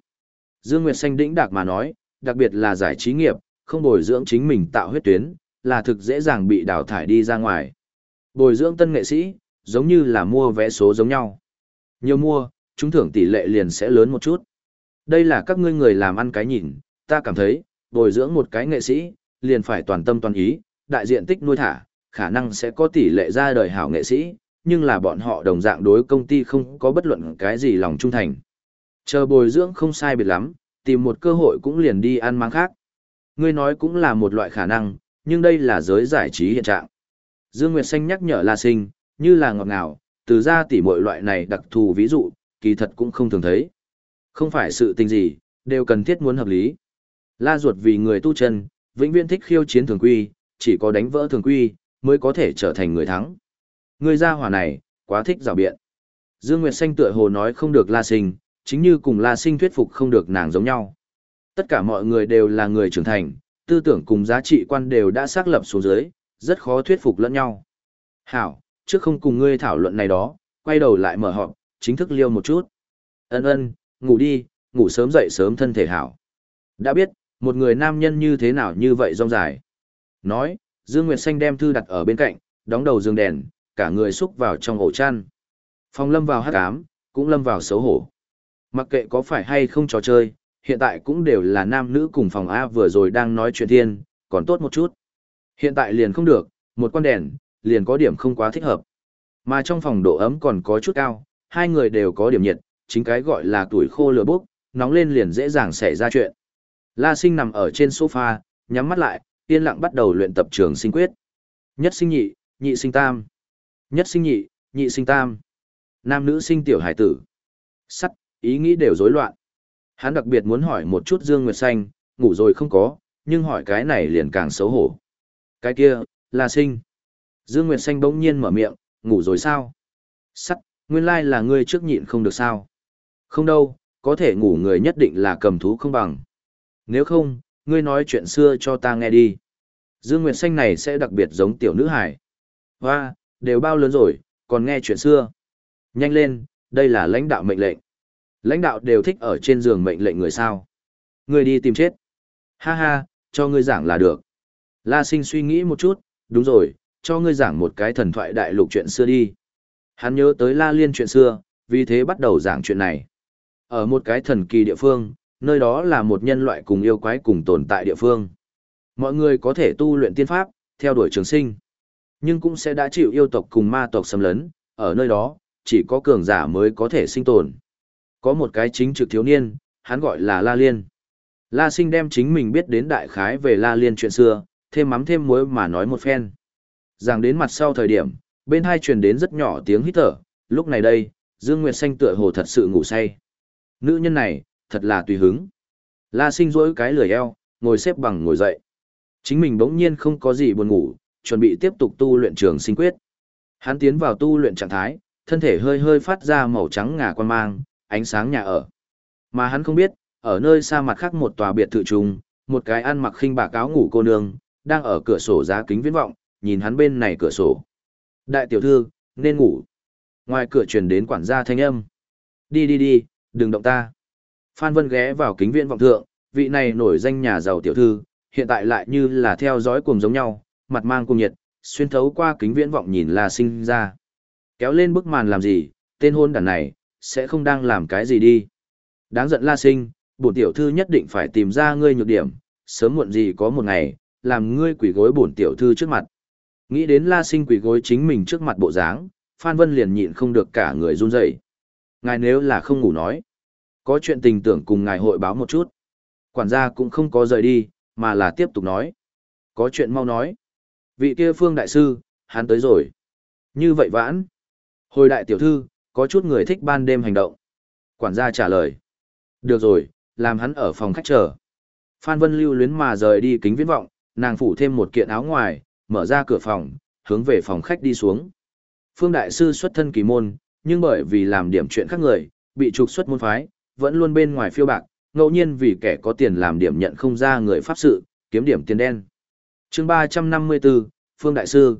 Speaker 1: Dương Nguyệt Xanh đĩnh đạc mà nói, đặc biệt là giải trí nghiệp, không bồi dưỡng chính mình tạo huyết tuyến, là thực dễ dàng bị đào thải đi ra ngoài. Bồi dưỡng tân nghệ sĩ, giống như là mua vé số giống nhau. Nhiều mua, chúng thưởng tỷ lệ liền sẽ lớn một chút. Đây là các ngươi người làm ăn cái nhìn, ta cảm thấy, bồi dưỡng một cái nghệ sĩ, liền phải toàn tâm toàn ý, đại diện tích nuôi thả, khả năng sẽ có tỷ lệ ra đời hảo nghệ sĩ, nhưng là bọn họ đồng dạng đối công ty không có bất luận cái gì lòng trung thành. Chờ bồi dưỡng không sai biệt lắm, tìm một cơ hội cũng liền đi ăn mang khác. Ngươi nói cũng là một loại khả năng, nhưng đây là giới giải trí hiện trạng. Dương Nguyệt Xanh nhắc nhở La Sinh, như là ngọt ngào, từ ra tỉ mọi loại này đặc thù ví dụ, kỳ thật cũng không thường thấy. Không phải sự tình gì, đều cần thiết muốn hợp lý. La ruột vì người tu chân, vĩnh viễn thích khiêu chiến thường quy, chỉ có đánh vỡ thường quy, mới có thể trở thành người thắng. Người gia hỏa này, quá thích rào biện. Dương Nguyệt Xanh tựa hồ nói không được La Sinh, chính như cùng La Sinh thuyết phục không được nàng giống nhau. Tất cả mọi người đều là người trưởng thành, tư tưởng cùng giá trị quan đều đã xác lập xuống dưới, rất khó thuyết phục lẫn nhau. Hảo, trước không cùng ngươi thảo luận này đó, quay đầu lại mở họp, chính thức liêu một chút. Ân ân, ngủ đi, ngủ sớm dậy sớm thân thể hảo. Đã biết, một người nam nhân như thế nào như vậy rong dài. Nói, Dương Nguyệt Xanh đem thư đặt ở bên cạnh, đóng đầu giường đèn, cả người xúc vào trong ổ chăn. Phong lâm vào hát cám, cũng lâm vào xấu hổ. Mặc kệ có phải hay không trò chơi, hiện tại cũng đều là nam nữ cùng phòng A vừa rồi đang nói chuyện thiên, còn tốt một chút. Hiện tại liền không được, một con đèn, liền có điểm không quá thích hợp. Mà trong phòng độ ấm còn có chút cao, hai người đều có điểm nhiệt, chính cái gọi là tuổi khô lửa bốc, nóng lên liền dễ dàng xảy ra chuyện. La sinh nằm ở trên sofa, nhắm mắt lại, yên lặng bắt đầu luyện tập trường sinh quyết. Nhất sinh nhị, nhị sinh tam. Nhất sinh nhị, nhị sinh tam. Nam nữ sinh tiểu hải tử. Sắt, ý nghĩ đều rối loạn. Hắn đặc biệt muốn hỏi một chút Dương Nguyệt Xanh, ngủ rồi không có, nhưng hỏi cái này liền càng xấu hổ. Cái kia, là sinh. Dương Nguyệt Xanh bỗng nhiên mở miệng, ngủ rồi sao? Sắt, nguyên lai là ngươi trước nhịn không được sao? Không đâu, có thể ngủ người nhất định là cầm thú không bằng. Nếu không, ngươi nói chuyện xưa cho ta nghe đi. Dương Nguyệt Xanh này sẽ đặc biệt giống tiểu nữ hải. Hoa, đều bao lớn rồi, còn nghe chuyện xưa. Nhanh lên, đây là lãnh đạo mệnh lệnh. Lãnh đạo đều thích ở trên giường mệnh lệnh người sao. người đi tìm chết. Ha ha, cho ngươi giảng là được. La sinh suy nghĩ một chút, đúng rồi, cho ngươi giảng một cái thần thoại đại lục chuyện xưa đi. Hắn nhớ tới La Liên chuyện xưa, vì thế bắt đầu giảng chuyện này. Ở một cái thần kỳ địa phương, nơi đó là một nhân loại cùng yêu quái cùng tồn tại địa phương. Mọi người có thể tu luyện tiên pháp, theo đuổi trường sinh, nhưng cũng sẽ đã chịu yêu tộc cùng ma tộc xâm lấn, ở nơi đó, chỉ có cường giả mới có thể sinh tồn. Có một cái chính trực thiếu niên, hắn gọi là La Liên. La Sinh đem chính mình biết đến đại khái về La Liên chuyện xưa, thêm mắm thêm muối mà nói một phen. Rằng đến mặt sau thời điểm, bên hai truyền đến rất nhỏ tiếng hít thở, lúc này đây, Dương Nguyệt Xanh tựa hồ thật sự ngủ say. Nữ nhân này, thật là tùy hứng. La sinh rỗi cái lười eo, ngồi xếp bằng ngồi dậy. Chính mình bỗng nhiên không có gì buồn ngủ, chuẩn bị tiếp tục tu luyện trường sinh quyết. Hắn tiến vào tu luyện trạng thái, thân thể hơi hơi phát ra màu trắng ngà quan mang, ánh sáng nhà ở. Mà hắn không biết, ở nơi xa mặt khác một tòa biệt thự trùng, một cái ăn mặc khinh bạc áo ngủ cô nương, đang ở cửa sổ giá kính viễn vọng, nhìn hắn bên này cửa sổ. Đại tiểu thư, nên ngủ. Ngoài cửa truyền đến quản gia thanh âm. Đi đi đi, đừng động ta. Phan Vân ghé vào kính viễn vọng thượng, vị này nổi danh nhà giàu tiểu thư, hiện tại lại như là theo dõi cùng giống nhau, mặt mang cùng nhiệt, xuyên thấu qua kính viễn vọng nhìn là sinh ra. Kéo lên bức màn làm gì, tên hôn đàn này, sẽ không đang làm cái gì đi. Đáng giận La Sinh, bổn tiểu thư nhất định phải tìm ra ngươi nhược điểm, sớm muộn gì có một ngày, làm ngươi quỷ gối bổn tiểu thư trước mặt. Nghĩ đến La Sinh quỷ gối chính mình trước mặt bộ dáng, Phan Vân liền nhịn không được cả người run rẩy. Ngài nếu là không ngủ nói, có chuyện tình tưởng cùng ngài hội báo một chút. Quản gia cũng không có rời đi, mà là tiếp tục nói. Có chuyện mau nói. Vị kia phương đại sư, hắn tới rồi. Như vậy vãn. Hồi đại tiểu thư, có chút người thích ban đêm hành động. Quản gia trả lời. Được rồi, làm hắn ở phòng khách chờ. Phan Vân lưu luyến mà rời đi kính viễn vọng, nàng phủ thêm một kiện áo ngoài, mở ra cửa phòng, hướng về phòng khách đi xuống. Phương Đại Sư xuất thân kỳ môn, nhưng bởi vì làm điểm chuyện khác người, bị trục xuất môn phái, vẫn luôn bên ngoài phiêu bạc, ngẫu nhiên vì kẻ có tiền làm điểm nhận không ra người pháp sự, kiếm điểm tiền đen. chương 354, Phương Đại Sư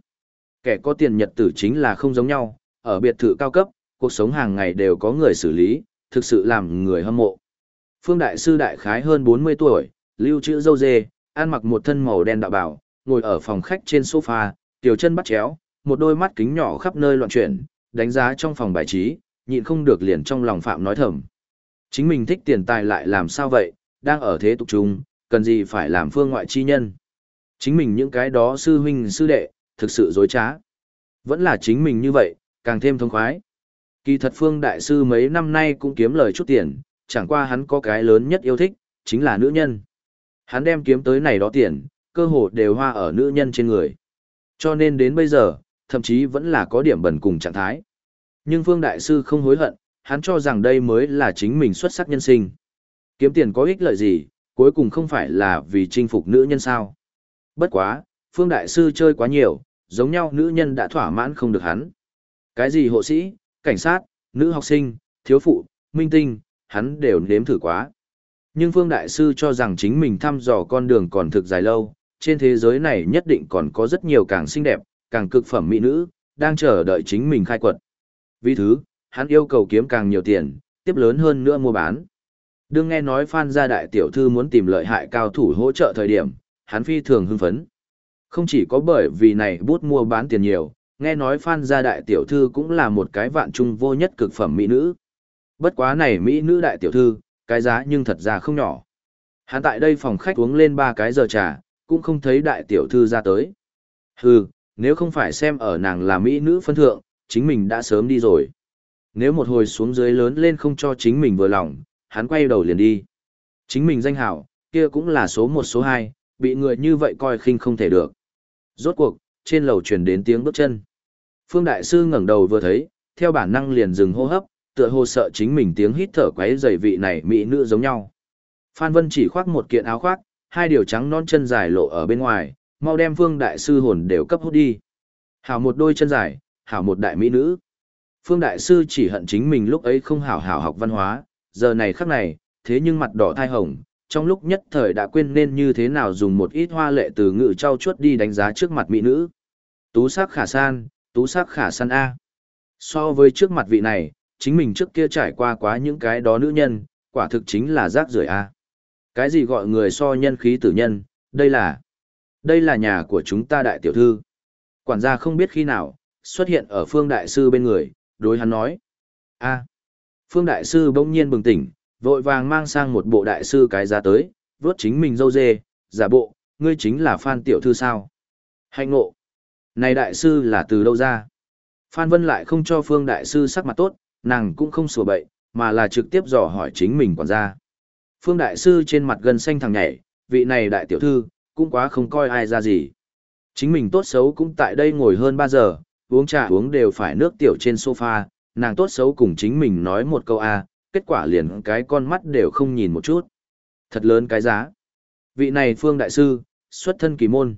Speaker 1: Kẻ có tiền nhật tử chính là không giống nhau, ở biệt thự cao cấp, cuộc sống hàng ngày đều có người xử lý, thực sự làm người hâm mộ. Phương Đại Sư Đại Khái hơn 40 tuổi, lưu trữ dâu dê, ăn mặc một thân màu đen đạo bảo, ngồi ở phòng khách trên sofa, tiểu chân bắt chéo, một đôi mắt kính nhỏ khắp nơi loạn chuyển, đánh giá trong phòng bài trí, nhịn không được liền trong lòng phạm nói thầm. Chính mình thích tiền tài lại làm sao vậy, đang ở thế tục trung, cần gì phải làm phương ngoại chi nhân. Chính mình những cái đó sư huynh sư đệ, thực sự dối trá. Vẫn là chính mình như vậy, càng thêm thông khoái. Kỳ thật phương đại sư mấy năm nay cũng kiếm lời chút tiền, chẳng qua hắn có cái lớn nhất yêu thích, chính là nữ nhân. Hắn đem kiếm tới này đó tiền, cơ hồ đều hoa ở nữ nhân trên người. Cho nên đến bây giờ, thậm chí vẫn là có điểm bẩn cùng trạng thái. Nhưng Phương Đại Sư không hối hận, hắn cho rằng đây mới là chính mình xuất sắc nhân sinh. Kiếm tiền có ích lợi gì, cuối cùng không phải là vì chinh phục nữ nhân sao. Bất quá, Phương Đại Sư chơi quá nhiều, giống nhau nữ nhân đã thỏa mãn không được hắn. Cái gì hộ sĩ, cảnh sát, nữ học sinh, thiếu phụ, minh tinh, hắn đều nếm thử quá. Nhưng Phương Đại Sư cho rằng chính mình thăm dò con đường còn thực dài lâu, trên thế giới này nhất định còn có rất nhiều càng xinh đẹp, càng cực phẩm mỹ nữ, đang chờ đợi chính mình khai quật. Vì thứ, hắn yêu cầu kiếm càng nhiều tiền, tiếp lớn hơn nữa mua bán. Đương nghe nói Phan gia đại tiểu thư muốn tìm lợi hại cao thủ hỗ trợ thời điểm, hắn phi thường hưng phấn. Không chỉ có bởi vì này bút mua bán tiền nhiều, nghe nói Phan gia đại tiểu thư cũng là một cái vạn trung vô nhất cực phẩm mỹ nữ. Bất quá này mỹ nữ đại tiểu thư, cái giá nhưng thật ra không nhỏ. Hắn tại đây phòng khách uống lên ba cái giờ trà, cũng không thấy đại tiểu thư ra tới. Hừ, nếu không phải xem ở nàng là mỹ nữ phân thượng, chính mình đã sớm đi rồi. Nếu một hồi xuống dưới lớn lên không cho chính mình vừa lòng, hắn quay đầu liền đi. Chính mình danh hảo, kia cũng là số một số hai, bị người như vậy coi khinh không thể được. Rốt cuộc, trên lầu truyền đến tiếng bước chân. Phương Đại Sư ngẩng đầu vừa thấy, theo bản năng liền dừng hô hấp, tựa hồ sợ chính mình tiếng hít thở quấy rầy vị này mỹ nữ giống nhau. Phan Vân chỉ khoác một kiện áo khoác, hai điều trắng non chân dài lộ ở bên ngoài, mau đem Phương Đại Sư hồn đều cấp hút đi. Hảo một đôi chân dài, hảo một đại mỹ nữ. Phương Đại Sư chỉ hận chính mình lúc ấy không hảo hảo học văn hóa, giờ này khắc này, thế nhưng mặt đỏ thai hồng, trong lúc nhất thời đã quên nên như thế nào dùng một ít hoa lệ từ ngữ trao chuốt đi đánh giá trước mặt mỹ nữ. Tú sắc khả san, tú sắc khả san A. So với trước mặt vị này, chính mình trước kia trải qua quá những cái đó nữ nhân, quả thực chính là rác rưởi A. Cái gì gọi người so nhân khí tử nhân, đây là... Đây là nhà của chúng ta đại tiểu thư. Quản gia không biết khi nào, xuất hiện ở phương đại sư bên người, đối hắn nói. a phương đại sư bỗng nhiên bừng tỉnh, vội vàng mang sang một bộ đại sư cái giá tới, vớt chính mình dâu dê, giả bộ, ngươi chính là Phan tiểu thư sao. Hạnh ngộ. Này đại sư là từ đâu ra? Phan Vân lại không cho phương đại sư sắc mặt tốt, nàng cũng không sủa bậy, mà là trực tiếp dò hỏi chính mình quản gia. Phương đại sư trên mặt gần xanh thằng nhảy, vị này đại tiểu thư, cũng quá không coi ai ra gì. Chính mình tốt xấu cũng tại đây ngồi hơn 3 giờ, uống trà uống đều phải nước tiểu trên sofa, nàng tốt xấu cùng chính mình nói một câu A, kết quả liền cái con mắt đều không nhìn một chút. Thật lớn cái giá. Vị này Phương Đại Sư, xuất thân kỳ môn.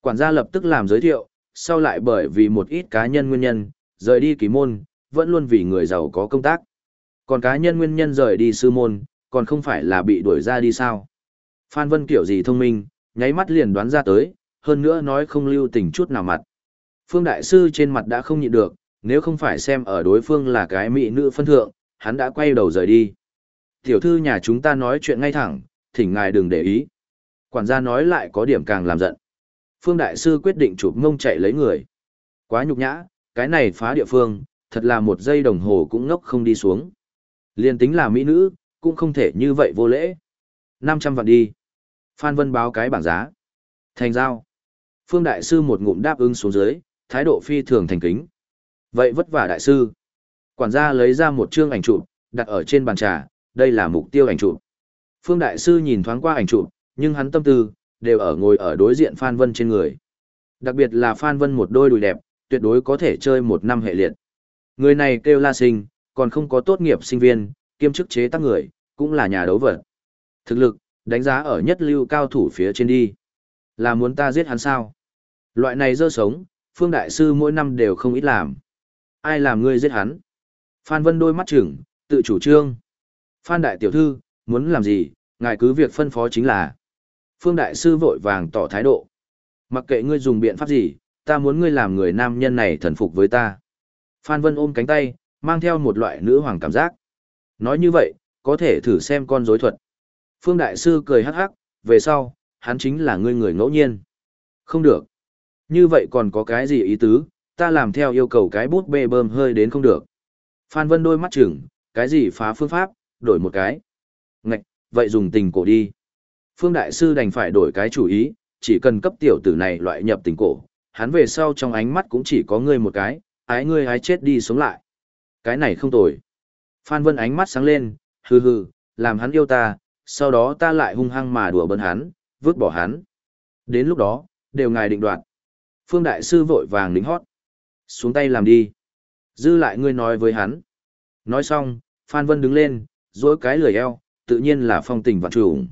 Speaker 1: Quản gia lập tức làm giới thiệu, sau lại bởi vì một ít cá nhân nguyên nhân, rời đi kỳ môn, vẫn luôn vì người giàu có công tác. Còn cá nhân nguyên nhân rời đi sư môn, còn không phải là bị đuổi ra đi sao. Phan Vân kiểu gì thông minh, nháy mắt liền đoán ra tới, hơn nữa nói không lưu tình chút nào mặt. Phương Đại Sư trên mặt đã không nhịn được, nếu không phải xem ở đối phương là cái mỹ nữ phân thượng, hắn đã quay đầu rời đi. Tiểu thư nhà chúng ta nói chuyện ngay thẳng, thỉnh ngài đừng để ý. Quản gia nói lại có điểm càng làm giận. Phương Đại Sư quyết định chụp ngông chạy lấy người. Quá nhục nhã, cái này phá địa phương, thật là một giây đồng hồ cũng ngốc không đi xuống. Liên tính là mỹ nữ, cũng không thể như vậy vô lễ. 500 vạn đi. Phan Vân báo cái bảng giá. Thành giao. Phương Đại Sư một ngụm đáp ứng xuống dưới, thái độ phi thường thành kính. Vậy vất vả Đại Sư. Quản gia lấy ra một chương ảnh chụp, đặt ở trên bàn trà, đây là mục tiêu ảnh chụp. Phương Đại Sư nhìn thoáng qua ảnh chụp, nhưng hắn tâm tư, đều ở ngồi ở đối diện Phan Vân trên người. Đặc biệt là Phan Vân một đôi đùi đẹp, tuyệt đối có thể chơi một năm hệ liệt. Người này kêu La Sinh, còn không có tốt nghiệp sinh viên, kiêm chức chế tác người, cũng là nhà đấu vật. Thực lực, đánh giá ở nhất lưu cao thủ phía trên đi. Là muốn ta giết hắn sao? Loại này dơ sống, Phương Đại Sư mỗi năm đều không ít làm. Ai làm ngươi giết hắn? Phan Vân đôi mắt chừng, tự chủ trương. Phan Đại Tiểu Thư, muốn làm gì, ngài cứ việc phân phó chính là. Phương Đại Sư vội vàng tỏ thái độ. Mặc kệ ngươi dùng biện pháp gì, ta muốn ngươi làm người nam nhân này thần phục với ta. Phan Vân ôm cánh tay, mang theo một loại nữ hoàng cảm giác. Nói như vậy, có thể thử xem con dối thuật. Phương Đại Sư cười hắc hắc, về sau, hắn chính là ngươi người ngẫu nhiên. Không được. Như vậy còn có cái gì ý tứ, ta làm theo yêu cầu cái bút bê bơm hơi đến không được. Phan Vân đôi mắt chừng, cái gì phá phương pháp, đổi một cái. Ngạch, vậy dùng tình cổ đi. Phương Đại Sư đành phải đổi cái chủ ý, chỉ cần cấp tiểu tử này loại nhập tình cổ, hắn về sau trong ánh mắt cũng chỉ có ngươi một cái, ái ngươi ái chết đi sống lại. Cái này không tồi. Phan Vân ánh mắt sáng lên, hừ hừ, làm hắn yêu ta, sau đó ta lại hung hăng mà đùa bỡn hắn, vứt bỏ hắn. Đến lúc đó, đều ngài định đoạt. Phương Đại Sư vội vàng lính hót. Xuống tay làm đi. Dư lại ngươi nói với hắn. Nói xong, Phan Vân đứng lên, dối cái lười eo, tự nhiên là phong tình vạn trùng.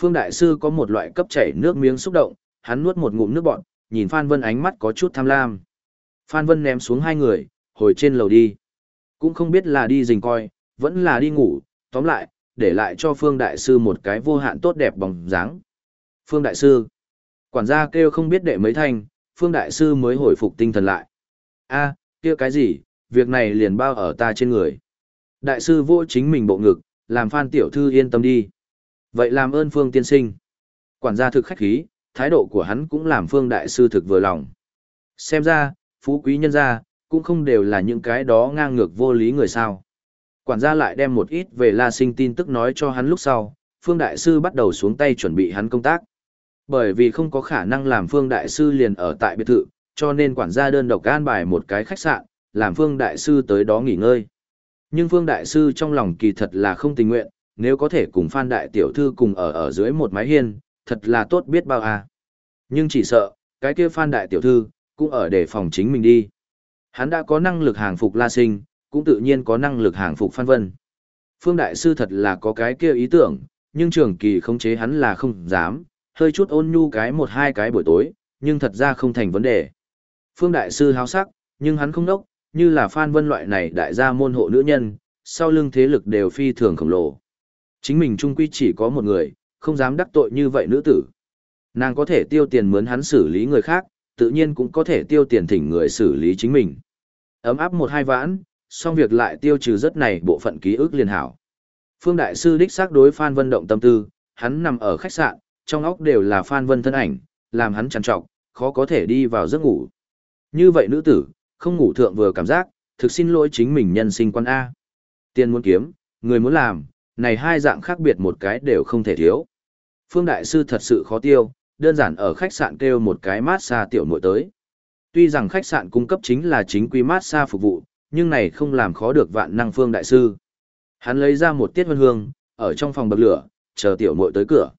Speaker 1: Phương Đại Sư có một loại cấp chảy nước miếng xúc động, hắn nuốt một ngụm nước bọt, nhìn Phan Vân ánh mắt có chút tham lam. Phan Vân ném xuống hai người, hồi trên lầu đi. Cũng không biết là đi rình coi, vẫn là đi ngủ, tóm lại, để lại cho Phương Đại Sư một cái vô hạn tốt đẹp bóng dáng. Phương Đại Sư. Quản gia kêu không biết đệ mấy thanh, Phương Đại Sư mới hồi phục tinh thần lại. a kia cái gì, việc này liền bao ở ta trên người. Đại sư vô chính mình bộ ngực, làm Phan Tiểu Thư yên tâm đi. Vậy làm ơn Phương Tiên Sinh. Quản gia thực khách khí, thái độ của hắn cũng làm Phương Đại Sư thực vừa lòng. Xem ra, phú quý nhân gia, cũng không đều là những cái đó ngang ngược vô lý người sao. Quản gia lại đem một ít về La Sinh tin tức nói cho hắn lúc sau, Phương Đại Sư bắt đầu xuống tay chuẩn bị hắn công tác. Bởi vì không có khả năng làm Phương Đại Sư liền ở tại biệt thự, cho nên quản gia đơn độc an bài một cái khách sạn, làm Phương Đại Sư tới đó nghỉ ngơi. Nhưng Phương Đại Sư trong lòng kỳ thật là không tình nguyện, nếu có thể cùng Phan Đại Tiểu Thư cùng ở ở dưới một mái hiên, thật là tốt biết bao à. Nhưng chỉ sợ, cái kia Phan Đại Tiểu Thư, cũng ở để phòng chính mình đi. Hắn đã có năng lực hàng phục La Sinh, cũng tự nhiên có năng lực hàng phục Phan Vân. Phương Đại Sư thật là có cái kia ý tưởng, nhưng trường kỳ khống chế hắn là không dám, hơi chút ôn nhu cái một hai cái buổi tối, nhưng thật ra không thành vấn đề. Phương Đại Sư háo sắc, nhưng hắn không đốc, như là Phan Vân loại này đại gia môn hộ nữ nhân, sau lưng thế lực đều phi thường khổng lồ. Chính mình trung quy chỉ có một người, không dám đắc tội như vậy nữ tử. Nàng có thể tiêu tiền mướn hắn xử lý người khác, tự nhiên cũng có thể tiêu tiền thỉnh người xử lý chính mình. Ấm áp một hai vãn, xong việc lại tiêu trừ rất này bộ phận ký ức liền hảo. Phương Đại Sư đích xác đối Phan Vân động tâm tư, hắn nằm ở khách sạn, trong óc đều là Phan Vân thân ảnh, làm hắn trằn trọc, khó có thể đi vào giấc ngủ. Như vậy nữ tử, không ngủ thượng vừa cảm giác, thực xin lỗi chính mình nhân sinh quan A. Tiền muốn kiếm, người muốn làm, này hai dạng khác biệt một cái đều không thể thiếu. Phương Đại Sư thật sự khó tiêu, đơn giản ở khách sạn kêu một cái massage tiểu muội tới. Tuy rằng khách sạn cung cấp chính là chính quy massage phục vụ, nhưng này không làm khó được vạn năng Phương Đại Sư. Hắn lấy ra một tiết vân hương, ở trong phòng bậc lửa, chờ tiểu muội tới cửa.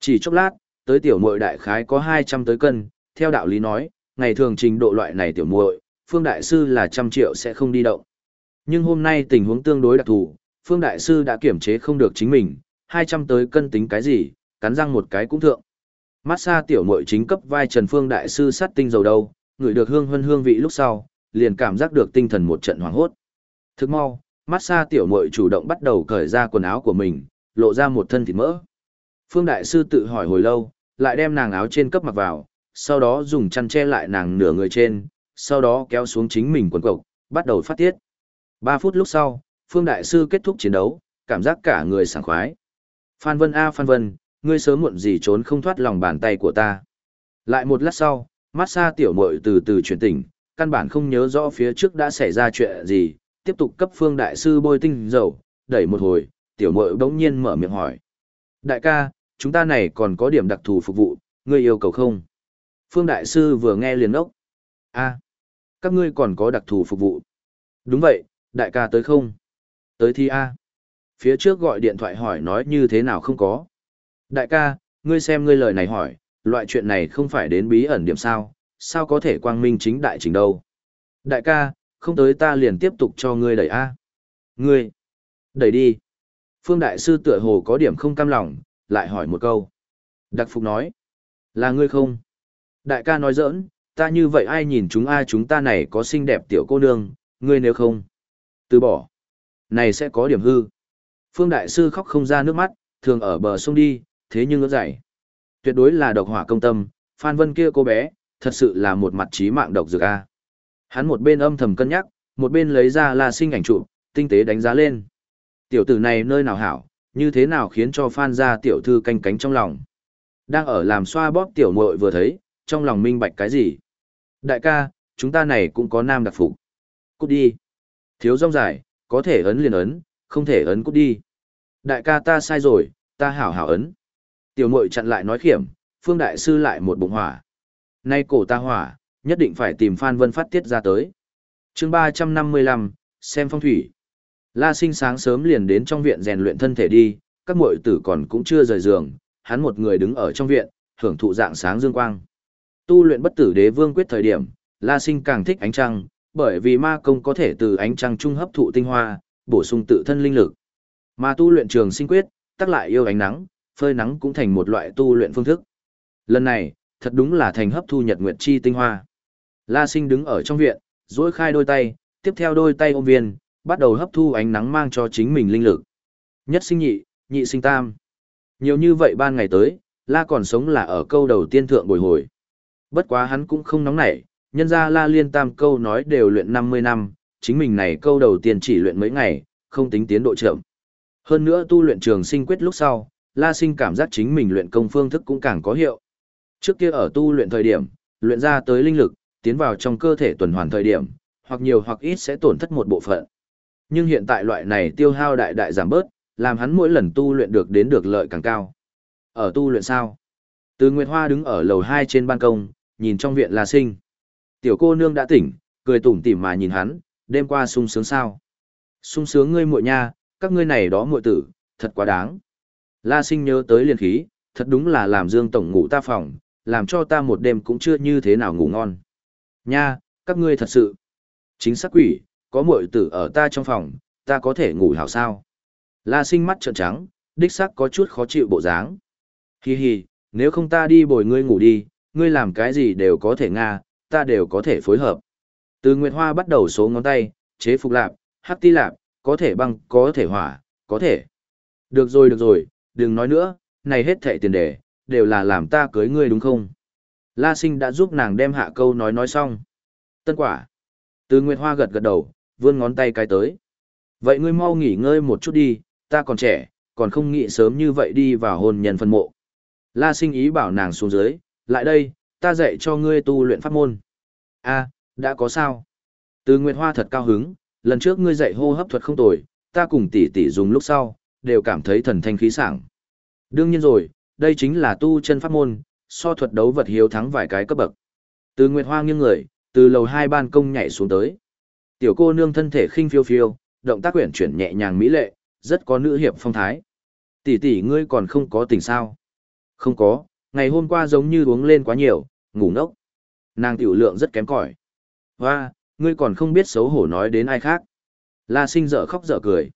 Speaker 1: Chỉ chốc lát, tới tiểu muội đại khái có 200 tới cân, theo đạo lý nói, ngày thường trình độ loại này tiểu muội, Phương Đại Sư là trăm triệu sẽ không đi động. Nhưng hôm nay tình huống tương đối đặc thù, Phương Đại Sư đã kiểm chế không được chính mình, 200 tới cân tính cái gì, cắn răng một cái cũng thượng. Massage tiểu muội chính cấp vai Trần Phương Đại Sư sát tinh dầu đâu, ngửi được hương hân hương vị lúc sau, liền cảm giác được tinh thần một trận hoảng hốt. Thức mau, massage tiểu muội chủ động bắt đầu cởi ra quần áo của mình, lộ ra một thân thịt mỡ. Phương Đại Sư tự hỏi hồi lâu, lại đem nàng áo trên cấp mặc vào, sau đó dùng chăn che lại nàng nửa người trên, sau đó kéo xuống chính mình quần cộc, bắt đầu phát tiết. Ba phút lúc sau, Phương Đại Sư kết thúc chiến đấu, cảm giác cả người sảng khoái. Phan Vân A Phan Vân, ngươi sớm muộn gì trốn không thoát lòng bàn tay của ta. Lại một lát sau, massage tiểu muội từ từ chuyển tỉnh, căn bản không nhớ rõ phía trước đã xảy ra chuyện gì, tiếp tục cấp Phương Đại Sư bôi tinh dầu, đẩy một hồi, tiểu mội bỗng nhiên mở miệng hỏi. Đại ca, chúng ta này còn có điểm đặc thù phục vụ, ngươi yêu cầu không? Phương Đại Sư vừa nghe liền ốc. a các ngươi còn có đặc thù phục vụ. Đúng vậy, đại ca tới không? Tới thi A. Phía trước gọi điện thoại hỏi nói như thế nào không có. Đại ca, ngươi xem ngươi lời này hỏi, loại chuyện này không phải đến bí ẩn điểm sao, sao có thể quang minh chính đại trình đâu. Đại ca, không tới ta liền tiếp tục cho ngươi đẩy A. Ngươi, đẩy đi. Phương Đại Sư tựa hồ có điểm không cam lòng, lại hỏi một câu. Đặc Phục nói, là ngươi không? Đại ca nói giỡn, ta như vậy ai nhìn chúng ai chúng ta này có xinh đẹp tiểu cô nương, ngươi nếu không. Từ bỏ. Này sẽ có điểm hư. Phương Đại Sư khóc không ra nước mắt, thường ở bờ sông đi, thế nhưng ớt dày. Tuyệt đối là độc hỏa công tâm, Phan Vân kia cô bé, thật sự là một mặt trí mạng độc dược a. Hắn một bên âm thầm cân nhắc, một bên lấy ra là sinh ảnh trụ, tinh tế đánh giá lên. Tiểu tử này nơi nào hảo, như thế nào khiến cho Phan gia tiểu thư canh cánh trong lòng. Đang ở làm xoa bóp tiểu muội vừa thấy, trong lòng minh bạch cái gì. Đại ca, chúng ta này cũng có nam đặc phục. Cút đi. Thiếu rong dài, có thể ấn liền ấn, không thể ấn cút đi. Đại ca ta sai rồi, ta hảo hảo ấn. Tiểu muội chặn lại nói khiểm, phương đại sư lại một bụng hỏa. Nay cổ ta hỏa, nhất định phải tìm Phan Vân phát tiết ra tới. chương 355, xem phong thủy. La sinh sáng sớm liền đến trong viện rèn luyện thân thể đi, các muội tử còn cũng chưa rời giường, hắn một người đứng ở trong viện, hưởng thụ dạng sáng dương quang. Tu luyện bất tử đế vương quyết thời điểm, La sinh càng thích ánh trăng, bởi vì ma công có thể từ ánh trăng trung hấp thụ tinh hoa, bổ sung tự thân linh lực. Mà tu luyện trường sinh quyết, tắc lại yêu ánh nắng, phơi nắng cũng thành một loại tu luyện phương thức. Lần này, thật đúng là thành hấp thu nhật nguyệt chi tinh hoa. La Sinh đứng ở trong viện, duỗi khai đôi tay, tiếp theo đôi tay ôm viên, bắt đầu hấp thu ánh nắng mang cho chính mình linh lực. Nhất sinh nhị, nhị sinh tam. Nhiều như vậy ban ngày tới, La còn sống là ở câu đầu tiên thượng bồi hồi. Bất quá hắn cũng không nóng nảy, nhân ra La liên tam câu nói đều luyện 50 năm, chính mình này câu đầu tiên chỉ luyện mấy ngày, không tính tiến độ chậm. Hơn nữa tu luyện trường sinh quyết lúc sau, La Sinh cảm giác chính mình luyện công phương thức cũng càng có hiệu. Trước kia ở tu luyện thời điểm, luyện ra tới linh lực, tiến vào trong cơ thể tuần hoàn thời điểm, hoặc nhiều hoặc ít sẽ tổn thất một bộ phận. Nhưng hiện tại loại này tiêu hao đại đại giảm bớt, làm hắn mỗi lần tu luyện được đến được lợi càng cao. Ở tu luyện sao? Từ Nguyệt Hoa đứng ở lầu 2 trên ban công, nhìn trong viện La Sinh. Tiểu cô nương đã tỉnh, cười tủm tỉm mà nhìn hắn, đêm qua sung sướng sao? Sung sướng ngươi muội nha, các ngươi này đó muội tử, thật quá đáng. La Sinh nhớ tới liền khí, thật đúng là làm Dương tổng ngủ ta phòng, làm cho ta một đêm cũng chưa như thế nào ngủ ngon. Nha, các ngươi thật sự. Chính xác quỷ, có muội tử ở ta trong phòng, ta có thể ngủ hảo sao. La sinh mắt trợn trắng, đích xác có chút khó chịu bộ dáng. Hi hi, nếu không ta đi bồi ngươi ngủ đi, ngươi làm cái gì đều có thể nga, ta đều có thể phối hợp. Từ Nguyệt Hoa bắt đầu số ngón tay, chế phục lạp, hắc ti lạp, có thể băng, có thể hỏa, có thể. Được rồi được rồi, đừng nói nữa, này hết thệ tiền đề, đều là làm ta cưới ngươi đúng không? La sinh đã giúp nàng đem hạ câu nói nói xong. Tân quả. Từ Nguyệt Hoa gật gật đầu, vươn ngón tay cái tới. Vậy ngươi mau nghỉ ngơi một chút đi, ta còn trẻ, còn không nghĩ sớm như vậy đi vào hôn nhân phân mộ. La sinh ý bảo nàng xuống dưới, lại đây, ta dạy cho ngươi tu luyện pháp môn a đã có sao? Từ Nguyệt Hoa thật cao hứng, lần trước ngươi dạy hô hấp thuật không tồi, ta cùng tỷ tỷ dùng lúc sau, đều cảm thấy thần thanh khí sảng. Đương nhiên rồi, đây chính là tu chân pháp môn, so thuật đấu vật hiếu thắng vài cái cấp bậc. Từ Nguyệt Hoa nghiêng người, từ lầu hai ban công nhảy xuống tới. Tiểu cô nương thân thể khinh phiêu phiêu, động tác quyển chuyển nhẹ nhàng mỹ lệ, rất có nữ hiệp phong thái. Tỷ tỷ ngươi còn không có tình sao? Không có, ngày hôm qua giống như uống lên quá nhiều, ngủ ngốc. Nàng tiểu lượng rất kém cỏi. Hoa, ngươi còn không biết xấu hổ nói đến ai khác. La sinh dở khóc dở cười.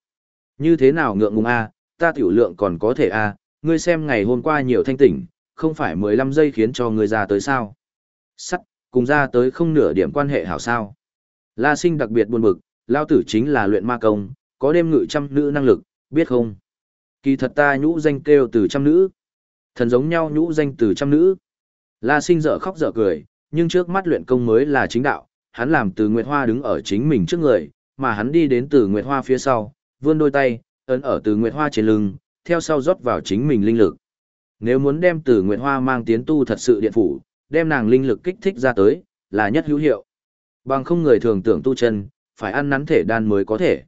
Speaker 1: Như thế nào ngượng ngùng a, ta tiểu lượng còn có thể a, ngươi xem ngày hôm qua nhiều thanh tỉnh, không phải 15 giây khiến cho ngươi ra tới sao. Sắt, cùng ra tới không nửa điểm quan hệ hảo sao. La sinh đặc biệt buồn bực, lao tử chính là luyện ma công, có đêm ngự trăm nữ năng lực, biết không? Kỳ thật ta nhũ danh kêu từ trăm nữ. Thần giống nhau nhũ danh từ trăm nữ. La sinh dở khóc dở cười, nhưng trước mắt luyện công mới là chính đạo, hắn làm từ Nguyệt Hoa đứng ở chính mình trước người, mà hắn đi đến từ Nguyệt Hoa phía sau, vươn đôi tay, ấn ở từ Nguyệt Hoa trên lưng, theo sau rót vào chính mình linh lực. Nếu muốn đem từ Nguyệt Hoa mang tiến tu thật sự điện phủ, đem nàng linh lực kích thích ra tới, là nhất hữu hiệu. Bằng không người thường tưởng tu chân, phải ăn nắn thể đan mới có thể.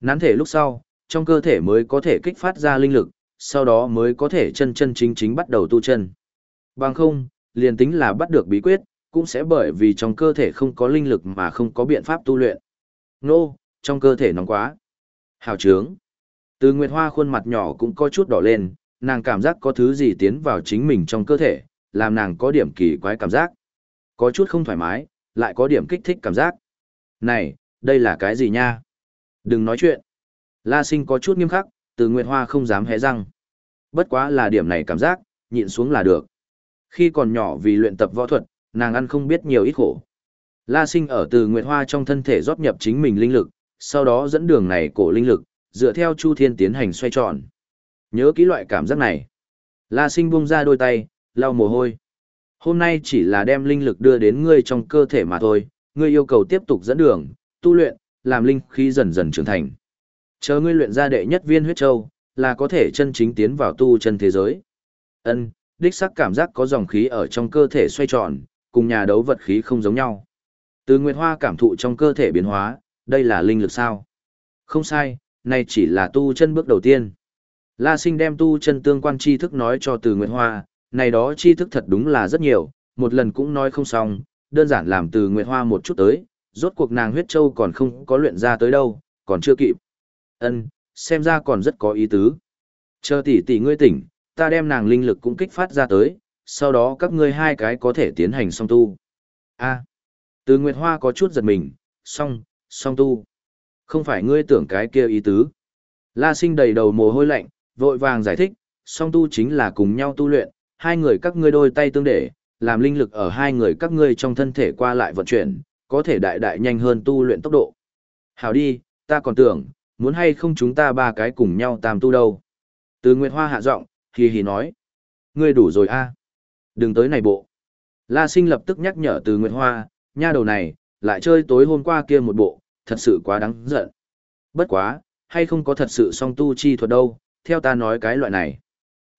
Speaker 1: Nắn thể lúc sau, trong cơ thể mới có thể kích phát ra linh lực, sau đó mới có thể chân chân chính chính bắt đầu tu chân. Bằng không, liền tính là bắt được bí quyết, cũng sẽ bởi vì trong cơ thể không có linh lực mà không có biện pháp tu luyện. Nô, trong cơ thể nóng quá. Hào trướng. Từ Nguyệt Hoa khuôn mặt nhỏ cũng có chút đỏ lên, nàng cảm giác có thứ gì tiến vào chính mình trong cơ thể, làm nàng có điểm kỳ quái cảm giác. Có chút không thoải mái, lại có điểm kích thích cảm giác. Này, đây là cái gì nha? Đừng nói chuyện. La sinh có chút nghiêm khắc, từ Nguyệt Hoa không dám hé răng. Bất quá là điểm này cảm giác, nhịn xuống là được. Khi còn nhỏ vì luyện tập võ thuật, nàng ăn không biết nhiều ít khổ. La sinh ở từ Nguyệt Hoa trong thân thể rót nhập chính mình linh lực, sau đó dẫn đường này cổ linh lực, dựa theo Chu Thiên tiến hành xoay tròn. Nhớ kỹ loại cảm giác này. La sinh buông ra đôi tay, lau mồ hôi. Hôm nay chỉ là đem linh lực đưa đến ngươi trong cơ thể mà thôi, ngươi yêu cầu tiếp tục dẫn đường, tu luyện, làm linh khí dần dần trưởng thành. Chờ ngươi luyện ra đệ nhất viên huyết châu, là có thể chân chính tiến vào tu chân thế giới. Ân, đích xác cảm giác có dòng khí ở trong cơ thể xoay tròn, cùng nhà đấu vật khí không giống nhau. Từ Nguyệt Hoa cảm thụ trong cơ thể biến hóa, đây là linh lực sao? Không sai, này chỉ là tu chân bước đầu tiên. La Sinh đem tu chân tương quan tri thức nói cho Từ Nguyệt Hoa, này đó tri thức thật đúng là rất nhiều, một lần cũng nói không xong, đơn giản làm Từ Nguyệt Hoa một chút tới, rốt cuộc nàng huyết châu còn không có luyện ra tới đâu, còn chưa kịp. Ân, xem ra còn rất có ý tứ. Chờ tỷ tỷ ngươi tỉnh, ta đem nàng linh lực cũng kích phát ra tới, sau đó các ngươi hai cái có thể tiến hành song tu. A. từ Nguyệt Hoa có chút giật mình, song, song tu. Không phải ngươi tưởng cái kia ý tứ. La sinh đầy đầu mồ hôi lạnh, vội vàng giải thích, song tu chính là cùng nhau tu luyện, hai người các ngươi đôi tay tương để, làm linh lực ở hai người các ngươi trong thân thể qua lại vận chuyển, có thể đại đại nhanh hơn tu luyện tốc độ. Hảo đi, ta còn tưởng, muốn hay không chúng ta ba cái cùng nhau tam tu đâu. Từ Nguyệt Hoa hạ giọng, hì hì nói. Ngươi đủ rồi a Đừng tới này bộ. La sinh lập tức nhắc nhở từ Nguyệt Hoa, nha đầu này, lại chơi tối hôm qua kia một bộ, thật sự quá đáng giận. Bất quá, hay không có thật sự song tu chi thuật đâu, theo ta nói cái loại này.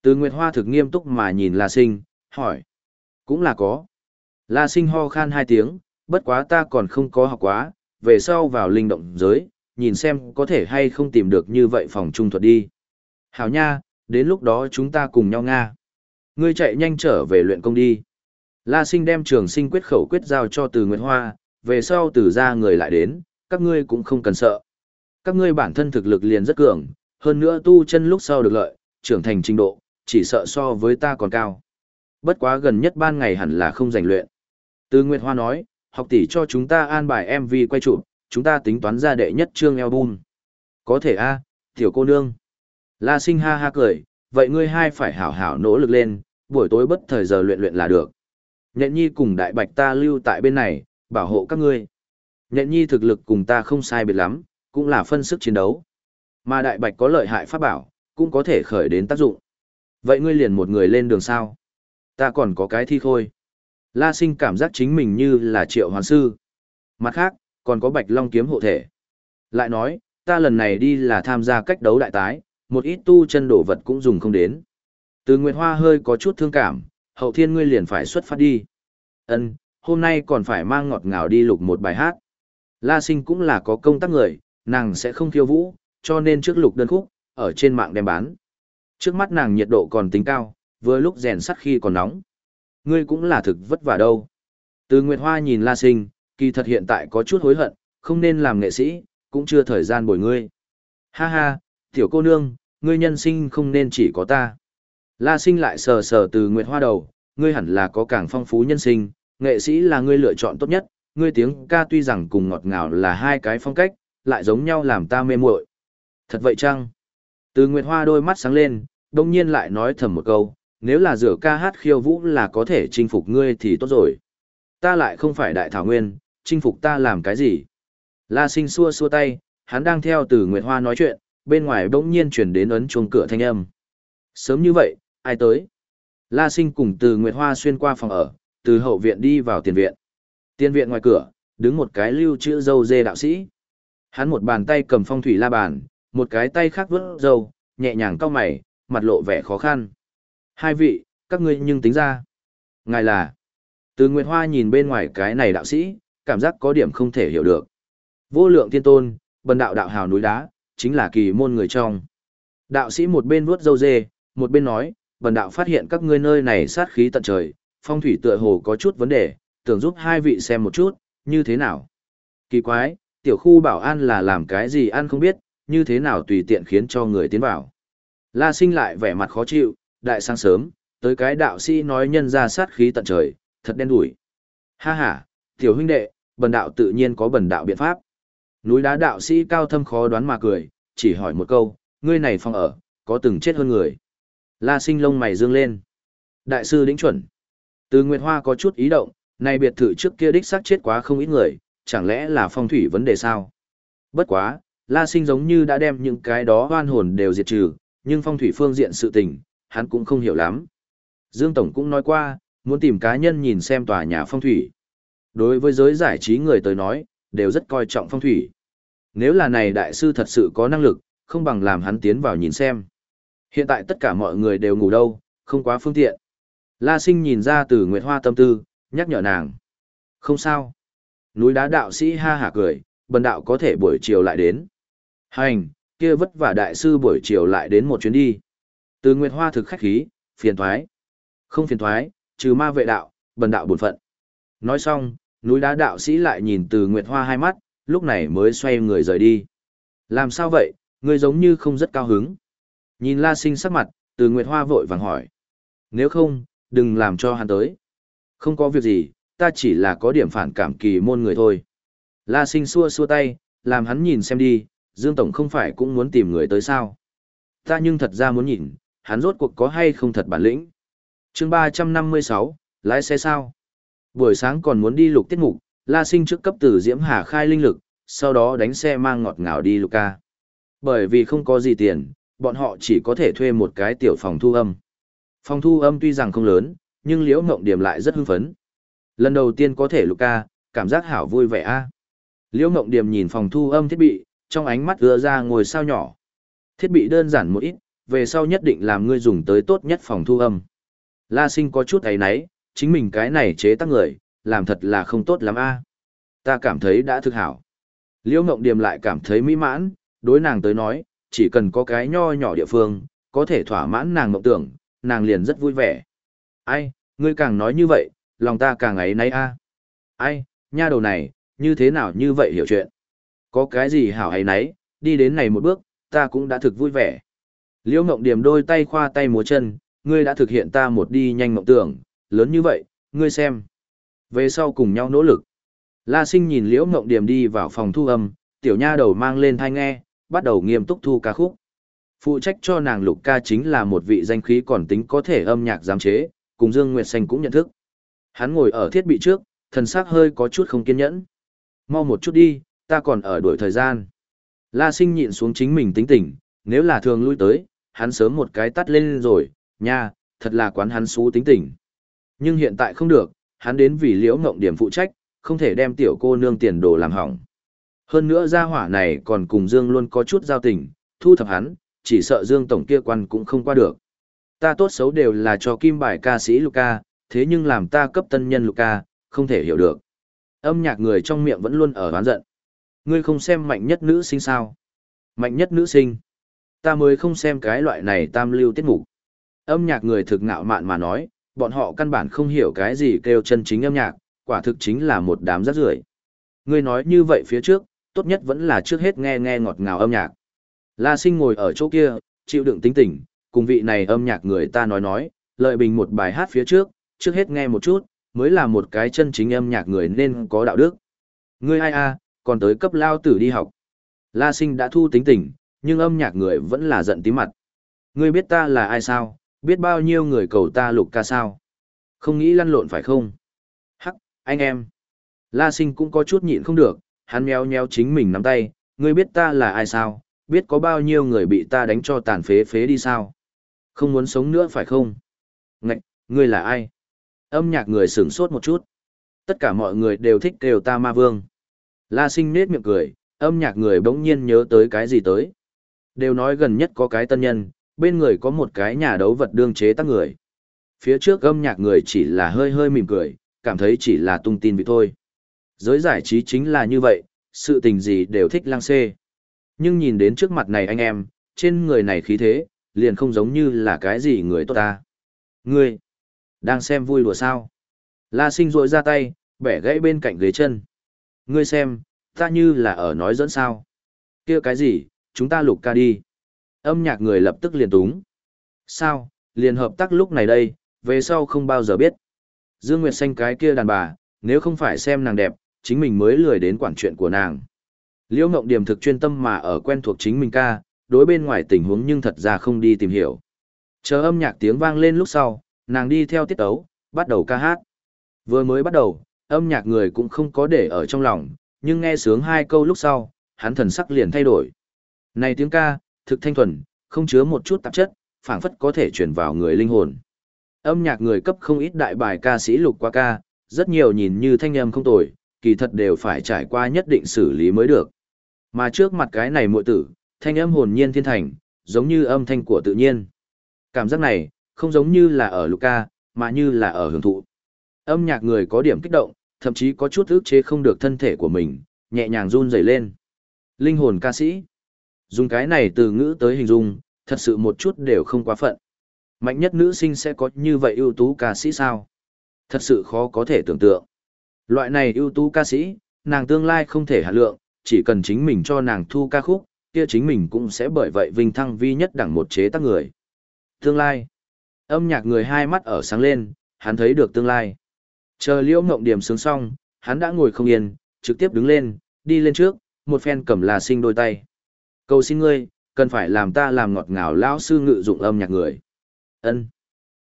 Speaker 1: Từ Nguyệt Hoa thực nghiêm túc mà nhìn La sinh, hỏi. Cũng là có. La sinh ho khan hai tiếng, bất quá ta còn không có học quá, về sau vào linh động giới, nhìn xem có thể hay không tìm được như vậy phòng trung thuật đi. Hảo nha, đến lúc đó chúng ta cùng nhau Nga. Ngươi chạy nhanh trở về luyện công đi. La sinh đem trường sinh quyết khẩu quyết giao cho từ Nguyệt Hoa, về sau từ ra người lại đến, các ngươi cũng không cần sợ. Các ngươi bản thân thực lực liền rất cường, hơn nữa tu chân lúc sau được lợi, trưởng thành trình độ, chỉ sợ so với ta còn cao. Bất quá gần nhất ban ngày hẳn là không giành luyện. Từ Nguyệt Hoa nói, học tỷ cho chúng ta an bài MV quay chụp, chúng ta tính toán ra đệ nhất chương album. Có thể a, tiểu cô nương. La sinh ha ha cười, vậy ngươi hai phải hảo hảo nỗ lực lên, buổi tối bất thời giờ luyện luyện là được. Nhện nhi cùng đại bạch ta lưu tại bên này, bảo hộ các ngươi. Nhện nhi thực lực cùng ta không sai biệt lắm, cũng là phân sức chiến đấu. Mà đại bạch có lợi hại pháp bảo, cũng có thể khởi đến tác dụng. Vậy ngươi liền một người lên đường sao? Ta còn có cái thi khôi. La sinh cảm giác chính mình như là triệu hoàn sư. Mặt khác, còn có bạch long kiếm hộ thể. Lại nói, ta lần này đi là tham gia cách đấu đại tái, một ít tu chân đổ vật cũng dùng không đến. Từ Nguyệt Hoa hơi có chút thương cảm, hậu thiên ngươi liền phải xuất phát đi. Ân, hôm nay còn phải mang ngọt ngào đi lục một bài hát. La sinh cũng là có công tác người, nàng sẽ không khiêu vũ, cho nên trước lục đơn khúc, ở trên mạng đem bán. Trước mắt nàng nhiệt độ còn tính cao, vừa lúc rèn sắt khi còn nóng. Ngươi cũng là thực vất vả đâu. Từ Nguyệt Hoa nhìn La sinh, kỳ thật hiện tại có chút hối hận, không nên làm nghệ sĩ, cũng chưa thời gian bồi ngươi. Ha ha, tiểu cô nương, ngươi nhân sinh không nên chỉ có ta. La sinh lại sờ sờ từ Nguyệt Hoa đầu, ngươi hẳn là có càng phong phú nhân sinh, nghệ sĩ là ngươi lựa chọn tốt nhất, ngươi tiếng ca tuy rằng cùng ngọt ngào là hai cái phong cách, lại giống nhau làm ta mê muội. Thật vậy chăng? Từ Nguyệt Hoa đôi mắt sáng lên, đông nhiên lại nói thầm một câu, nếu là rửa ca hát khiêu vũ là có thể chinh phục ngươi thì tốt rồi. Ta lại không phải đại thảo nguyên, chinh phục ta làm cái gì? La sinh xua xua tay, hắn đang theo từ Nguyệt Hoa nói chuyện, bên ngoài bỗng nhiên chuyển đến ấn chuông cửa thanh âm. Sớm như vậy, ai tới? La sinh cùng từ Nguyệt Hoa xuyên qua phòng ở, từ hậu viện đi vào tiền viện. Tiền viện ngoài cửa, đứng một cái lưu chữ dâu dê đạo sĩ. Hắn một bàn tay cầm phong thủy la bàn, một cái tay khác vớt dâu, nhẹ nhàng cau mày, mặt lộ vẻ khó khăn. Hai vị, các ngươi nhưng tính ra. Ngài là. Từ Nguyệt Hoa nhìn bên ngoài cái này đạo sĩ, cảm giác có điểm không thể hiểu được. Vô lượng tiên tôn, bần đạo đạo hào núi đá, chính là kỳ môn người trong. Đạo sĩ một bên vuốt râu dê, một bên nói, bần đạo phát hiện các ngươi nơi này sát khí tận trời, phong thủy tựa hồ có chút vấn đề, tưởng giúp hai vị xem một chút, như thế nào. Kỳ quái, tiểu khu bảo an là làm cái gì ăn không biết, như thế nào tùy tiện khiến cho người tiến vào. La sinh lại vẻ mặt khó chịu, đại sáng sớm, tới cái đạo sĩ nói nhân ra sát khí tận trời, thật đen đủi. Ha ha, tiểu huynh đệ, bần đạo tự nhiên có bần đạo biện pháp. Núi đá đạo sĩ cao thâm khó đoán mà cười, chỉ hỏi một câu, ngươi này phong ở, có từng chết hơn người. La sinh lông mày dương lên. Đại sư đĩnh chuẩn. Từ Nguyệt Hoa có chút ý động, này biệt thự trước kia đích xác chết quá không ít người, chẳng lẽ là phong thủy vấn đề sao? Bất quá, La Sinh giống như đã đem những cái đó oan hồn đều diệt trừ, nhưng phong thủy phương diện sự tình, hắn cũng không hiểu lắm. Dương Tổng cũng nói qua, muốn tìm cá nhân nhìn xem tòa nhà phong thủy. Đối với giới giải trí người tới nói, đều rất coi trọng phong thủy. Nếu là này đại sư thật sự có năng lực, không bằng làm hắn tiến vào nhìn xem. Hiện tại tất cả mọi người đều ngủ đâu, không quá phương tiện. La sinh nhìn ra từ Nguyệt Hoa tâm tư, nhắc nhở nàng. Không sao. Núi đá đạo sĩ ha hả cười, bần đạo có thể buổi chiều lại đến. Hành, kia vất vả đại sư buổi chiều lại đến một chuyến đi. Từ Nguyệt Hoa thực khách khí, phiền thoái. Không phiền thoái, trừ ma vệ đạo, bần đạo bổn phận. Nói xong, núi đá đạo sĩ lại nhìn từ Nguyệt Hoa hai mắt, lúc này mới xoay người rời đi. Làm sao vậy, người giống như không rất cao hứng. Nhìn La Sinh sắc mặt, từ Nguyệt Hoa vội vàng hỏi. Nếu không, đừng làm cho hắn tới. Không có việc gì, ta chỉ là có điểm phản cảm kỳ môn người thôi. La Sinh xua xua tay, làm hắn nhìn xem đi, Dương Tổng không phải cũng muốn tìm người tới sao. Ta nhưng thật ra muốn nhìn, hắn rốt cuộc có hay không thật bản lĩnh. chương 356, lái xe sao? Buổi sáng còn muốn đi lục tiết mục, La Sinh trước cấp từ Diễm Hà khai linh lực, sau đó đánh xe mang ngọt ngào đi lục ca. Bởi vì không có gì tiền, bọn họ chỉ có thể thuê một cái tiểu phòng thu âm. Phòng thu âm tuy rằng không lớn, nhưng Liễu Ngộng Điểm lại rất hưng phấn. Lần đầu tiên có thể lục ca, cảm giác hảo vui vẻ a. Liễu Ngộng Điểm nhìn phòng thu âm thiết bị, trong ánh mắt ưa ra ngồi sao nhỏ. Thiết bị đơn giản một ít, về sau nhất định làm ngươi dùng tới tốt nhất phòng thu âm. La Sinh có chút ấy nấy, chính mình cái này chế tác người, làm thật là không tốt lắm a. Ta cảm thấy đã thực hảo. Liễu Ngộng Điềm lại cảm thấy mỹ mãn, đối nàng tới nói, chỉ cần có cái nho nhỏ địa phương, có thể thỏa mãn nàng mộng tưởng, nàng liền rất vui vẻ. Ai, ngươi càng nói như vậy, lòng ta càng ấy nấy a. Ai, nha đầu này, như thế nào như vậy hiểu chuyện. Có cái gì hảo hay nấy, đi đến này một bước, ta cũng đã thực vui vẻ. Liễu Ngộng Điềm đôi tay khoa tay múa chân, ngươi đã thực hiện ta một đi nhanh mộng tưởng, lớn như vậy, ngươi xem. Về sau cùng nhau nỗ lực. La Sinh nhìn Liễu Ngộng điểm đi vào phòng thu âm, tiểu nha đầu mang lên thai nghe, bắt đầu nghiêm túc thu ca khúc. Phụ trách cho nàng lục ca chính là một vị danh khí còn tính có thể âm nhạc giám chế, cùng Dương Nguyệt Xanh cũng nhận thức. Hắn ngồi ở thiết bị trước, thần sắc hơi có chút không kiên nhẫn. Mau một chút đi, ta còn ở đuổi thời gian. La sinh nhịn xuống chính mình tính tình, nếu là thường lui tới, hắn sớm một cái tắt lên rồi, nha, thật là quán hắn xú tính tình. Nhưng hiện tại không được, hắn đến vì liễu ngộng điểm phụ trách, không thể đem tiểu cô nương tiền đồ làm hỏng. Hơn nữa gia hỏa này còn cùng Dương luôn có chút giao tình, thu thập hắn, chỉ sợ Dương tổng kia quan cũng không qua được. Ta tốt xấu đều là cho kim bài ca sĩ Luca, thế nhưng làm ta cấp tân nhân Luca, không thể hiểu được. Âm nhạc người trong miệng vẫn luôn ở oán giận. Ngươi không xem mạnh nhất nữ sinh sao? Mạnh nhất nữ sinh. Ta mới không xem cái loại này tam lưu tiết mục. Âm nhạc người thực ngạo mạn mà nói, bọn họ căn bản không hiểu cái gì kêu chân chính âm nhạc, quả thực chính là một đám rác rưởi. Ngươi nói như vậy phía trước, tốt nhất vẫn là trước hết nghe nghe ngọt ngào âm nhạc. La sinh ngồi ở chỗ kia, chịu đựng tính tình, cùng vị này âm nhạc người ta nói nói, lợi bình một bài hát phía trước, trước hết nghe một chút, mới là một cái chân chính âm nhạc người nên có đạo đức. Ngươi ai a, còn tới cấp lao tử đi học. La sinh đã thu tính tình, nhưng âm nhạc người vẫn là giận tí mặt. Ngươi biết ta là ai sao, biết bao nhiêu người cầu ta lục ca sao. Không nghĩ lăn lộn phải không? Hắc, anh em. La sinh cũng có chút nhịn không được, hắn méo nheo chính mình nắm tay, ngươi biết ta là ai sao, biết có bao nhiêu người bị ta đánh cho tàn phế phế đi sao. Không muốn sống nữa phải không? Ngạch, ngươi là ai? Âm nhạc người sửng sốt một chút. Tất cả mọi người đều thích kêu ta ma vương. La sinh nết miệng cười, âm nhạc người bỗng nhiên nhớ tới cái gì tới. Đều nói gần nhất có cái tân nhân, bên người có một cái nhà đấu vật đương chế tác người. Phía trước âm nhạc người chỉ là hơi hơi mỉm cười, cảm thấy chỉ là tung tin vì thôi. Giới giải trí chính là như vậy, sự tình gì đều thích lang xê. Nhưng nhìn đến trước mặt này anh em, trên người này khí thế, liền không giống như là cái gì người tốt ta. Ngươi, đang xem vui đùa sao? La sinh rội ra tay, bẻ gãy bên cạnh ghế chân. Ngươi xem, ta như là ở nói dẫn sao. kia cái gì, chúng ta lục ca đi. Âm nhạc người lập tức liền túng. Sao, liền hợp tác lúc này đây, về sau không bao giờ biết. Dương Nguyệt Xanh cái kia đàn bà, nếu không phải xem nàng đẹp, chính mình mới lười đến quản chuyện của nàng. Liễu Ngộng Điểm thực chuyên tâm mà ở quen thuộc chính mình ca, đối bên ngoài tình huống nhưng thật ra không đi tìm hiểu. Chờ âm nhạc tiếng vang lên lúc sau, nàng đi theo tiết tấu, bắt đầu ca hát. Vừa mới bắt đầu, âm nhạc người cũng không có để ở trong lòng, nhưng nghe sướng hai câu lúc sau, hắn thần sắc liền thay đổi. Này tiếng ca, thực thanh thuần, không chứa một chút tạp chất, phảng phất có thể truyền vào người linh hồn. Âm nhạc người cấp không ít đại bài ca sĩ lục qua ca, rất nhiều nhìn như thanh âm không tồi, kỳ thật đều phải trải qua nhất định xử lý mới được. Mà trước mặt cái này muội tử, thanh âm hồn nhiên thiên thành, giống như âm thanh của tự nhiên. Cảm giác này, không giống như là ở lục ca, mà như là ở hưởng thụ. Âm nhạc người có điểm kích động, thậm chí có chút ức chế không được thân thể của mình, nhẹ nhàng run rẩy lên. Linh hồn ca sĩ. Dùng cái này từ ngữ tới hình dung, thật sự một chút đều không quá phận. Mạnh nhất nữ sinh sẽ có như vậy ưu tú ca sĩ sao? Thật sự khó có thể tưởng tượng. Loại này ưu tú ca sĩ, nàng tương lai không thể hạ lượng, chỉ cần chính mình cho nàng thu ca khúc, kia chính mình cũng sẽ bởi vậy vinh thăng vi nhất đẳng một chế tác người. Tương lai. Âm nhạc người hai mắt ở sáng lên, hắn thấy được tương lai. Chờ liễu ngộng điểm sướng xong, hắn đã ngồi không yên, trực tiếp đứng lên, đi lên trước, một phen cầm là sinh đôi tay. Cầu xin ngươi, cần phải làm ta làm ngọt ngào lão sư ngự dụng âm nhạc người. Ân.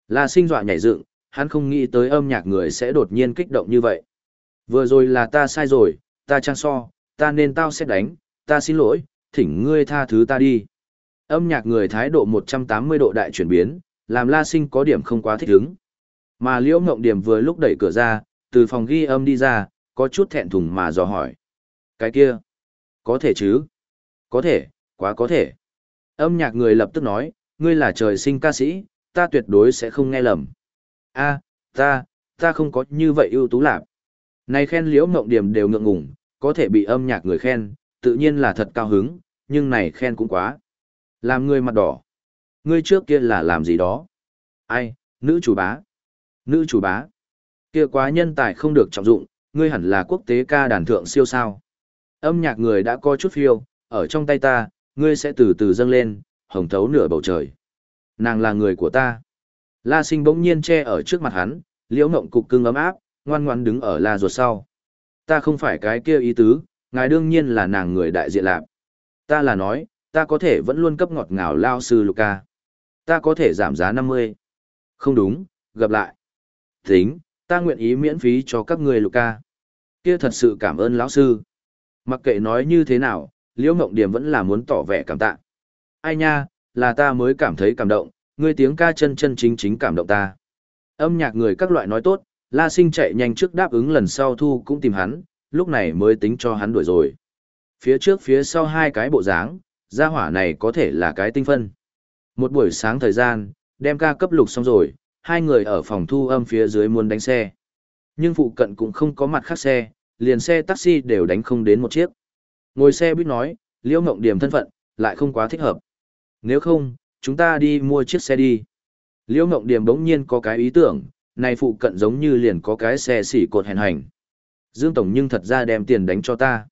Speaker 1: La sinh dọa nhảy dựng, hắn không nghĩ tới âm nhạc người sẽ đột nhiên kích động như vậy. Vừa rồi là ta sai rồi, ta trang so, ta nên tao sẽ đánh, ta xin lỗi, thỉnh ngươi tha thứ ta đi. Âm nhạc người thái độ 180 độ đại chuyển biến, làm La Sinh có điểm không quá thích ứng. Mà Liễu Ngộng Điểm vừa lúc đẩy cửa ra, từ phòng ghi âm đi ra, có chút thẹn thùng mà dò hỏi. Cái kia, có thể chứ? Có thể, quá có thể. Âm nhạc người lập tức nói, ngươi là trời sinh ca sĩ, ta tuyệt đối sẽ không nghe lầm. a ta, ta không có như vậy ưu tú lạc. Này khen liễu mộng điểm đều ngượng ngùng, có thể bị âm nhạc người khen, tự nhiên là thật cao hứng, nhưng này khen cũng quá. Làm ngươi mặt đỏ. Ngươi trước kia là làm gì đó? Ai, nữ chủ bá. Nữ chủ bá. Kia quá nhân tài không được trọng dụng, ngươi hẳn là quốc tế ca đàn thượng siêu sao. Âm nhạc người đã có chút phiêu, ở trong tay ta, ngươi sẽ từ từ dâng lên, hồng thấu nửa bầu trời. Nàng là người của ta. La sinh bỗng nhiên che ở trước mặt hắn, liễu ngộng cục cưng ấm áp, ngoan ngoan đứng ở la ruột sau. Ta không phải cái kia ý tứ, ngài đương nhiên là nàng người đại diện lạc. Ta là nói, ta có thể vẫn luôn cấp ngọt ngào lao sư Luca. Ta có thể giảm giá 50. Không đúng, gặp lại. Tính, ta nguyện ý miễn phí cho các người Luca. Kia thật sự cảm ơn lão sư. Mặc kệ nói như thế nào, Liễu Mộng Điểm vẫn là muốn tỏ vẻ cảm tạ. Ai nha, là ta mới cảm thấy cảm động, ngươi tiếng ca chân chân chính chính cảm động ta. Âm nhạc người các loại nói tốt, La Sinh chạy nhanh trước đáp ứng lần sau thu cũng tìm hắn, lúc này mới tính cho hắn đuổi rồi. Phía trước phía sau hai cái bộ dáng, gia hỏa này có thể là cái tinh phân. Một buổi sáng thời gian, đem ca cấp lục xong rồi, hai người ở phòng thu âm phía dưới muốn đánh xe. Nhưng phụ cận cũng không có mặt khác xe, liền xe taxi đều đánh không đến một chiếc. Ngồi xe buýt nói, liễu ngộng điểm thân phận, lại không quá thích hợp. Nếu không, chúng ta đi mua chiếc xe đi. Liễu ngộng điểm đống nhiên có cái ý tưởng, này phụ cận giống như liền có cái xe xỉ cột hèn hành. Dương Tổng nhưng thật ra đem tiền đánh cho ta.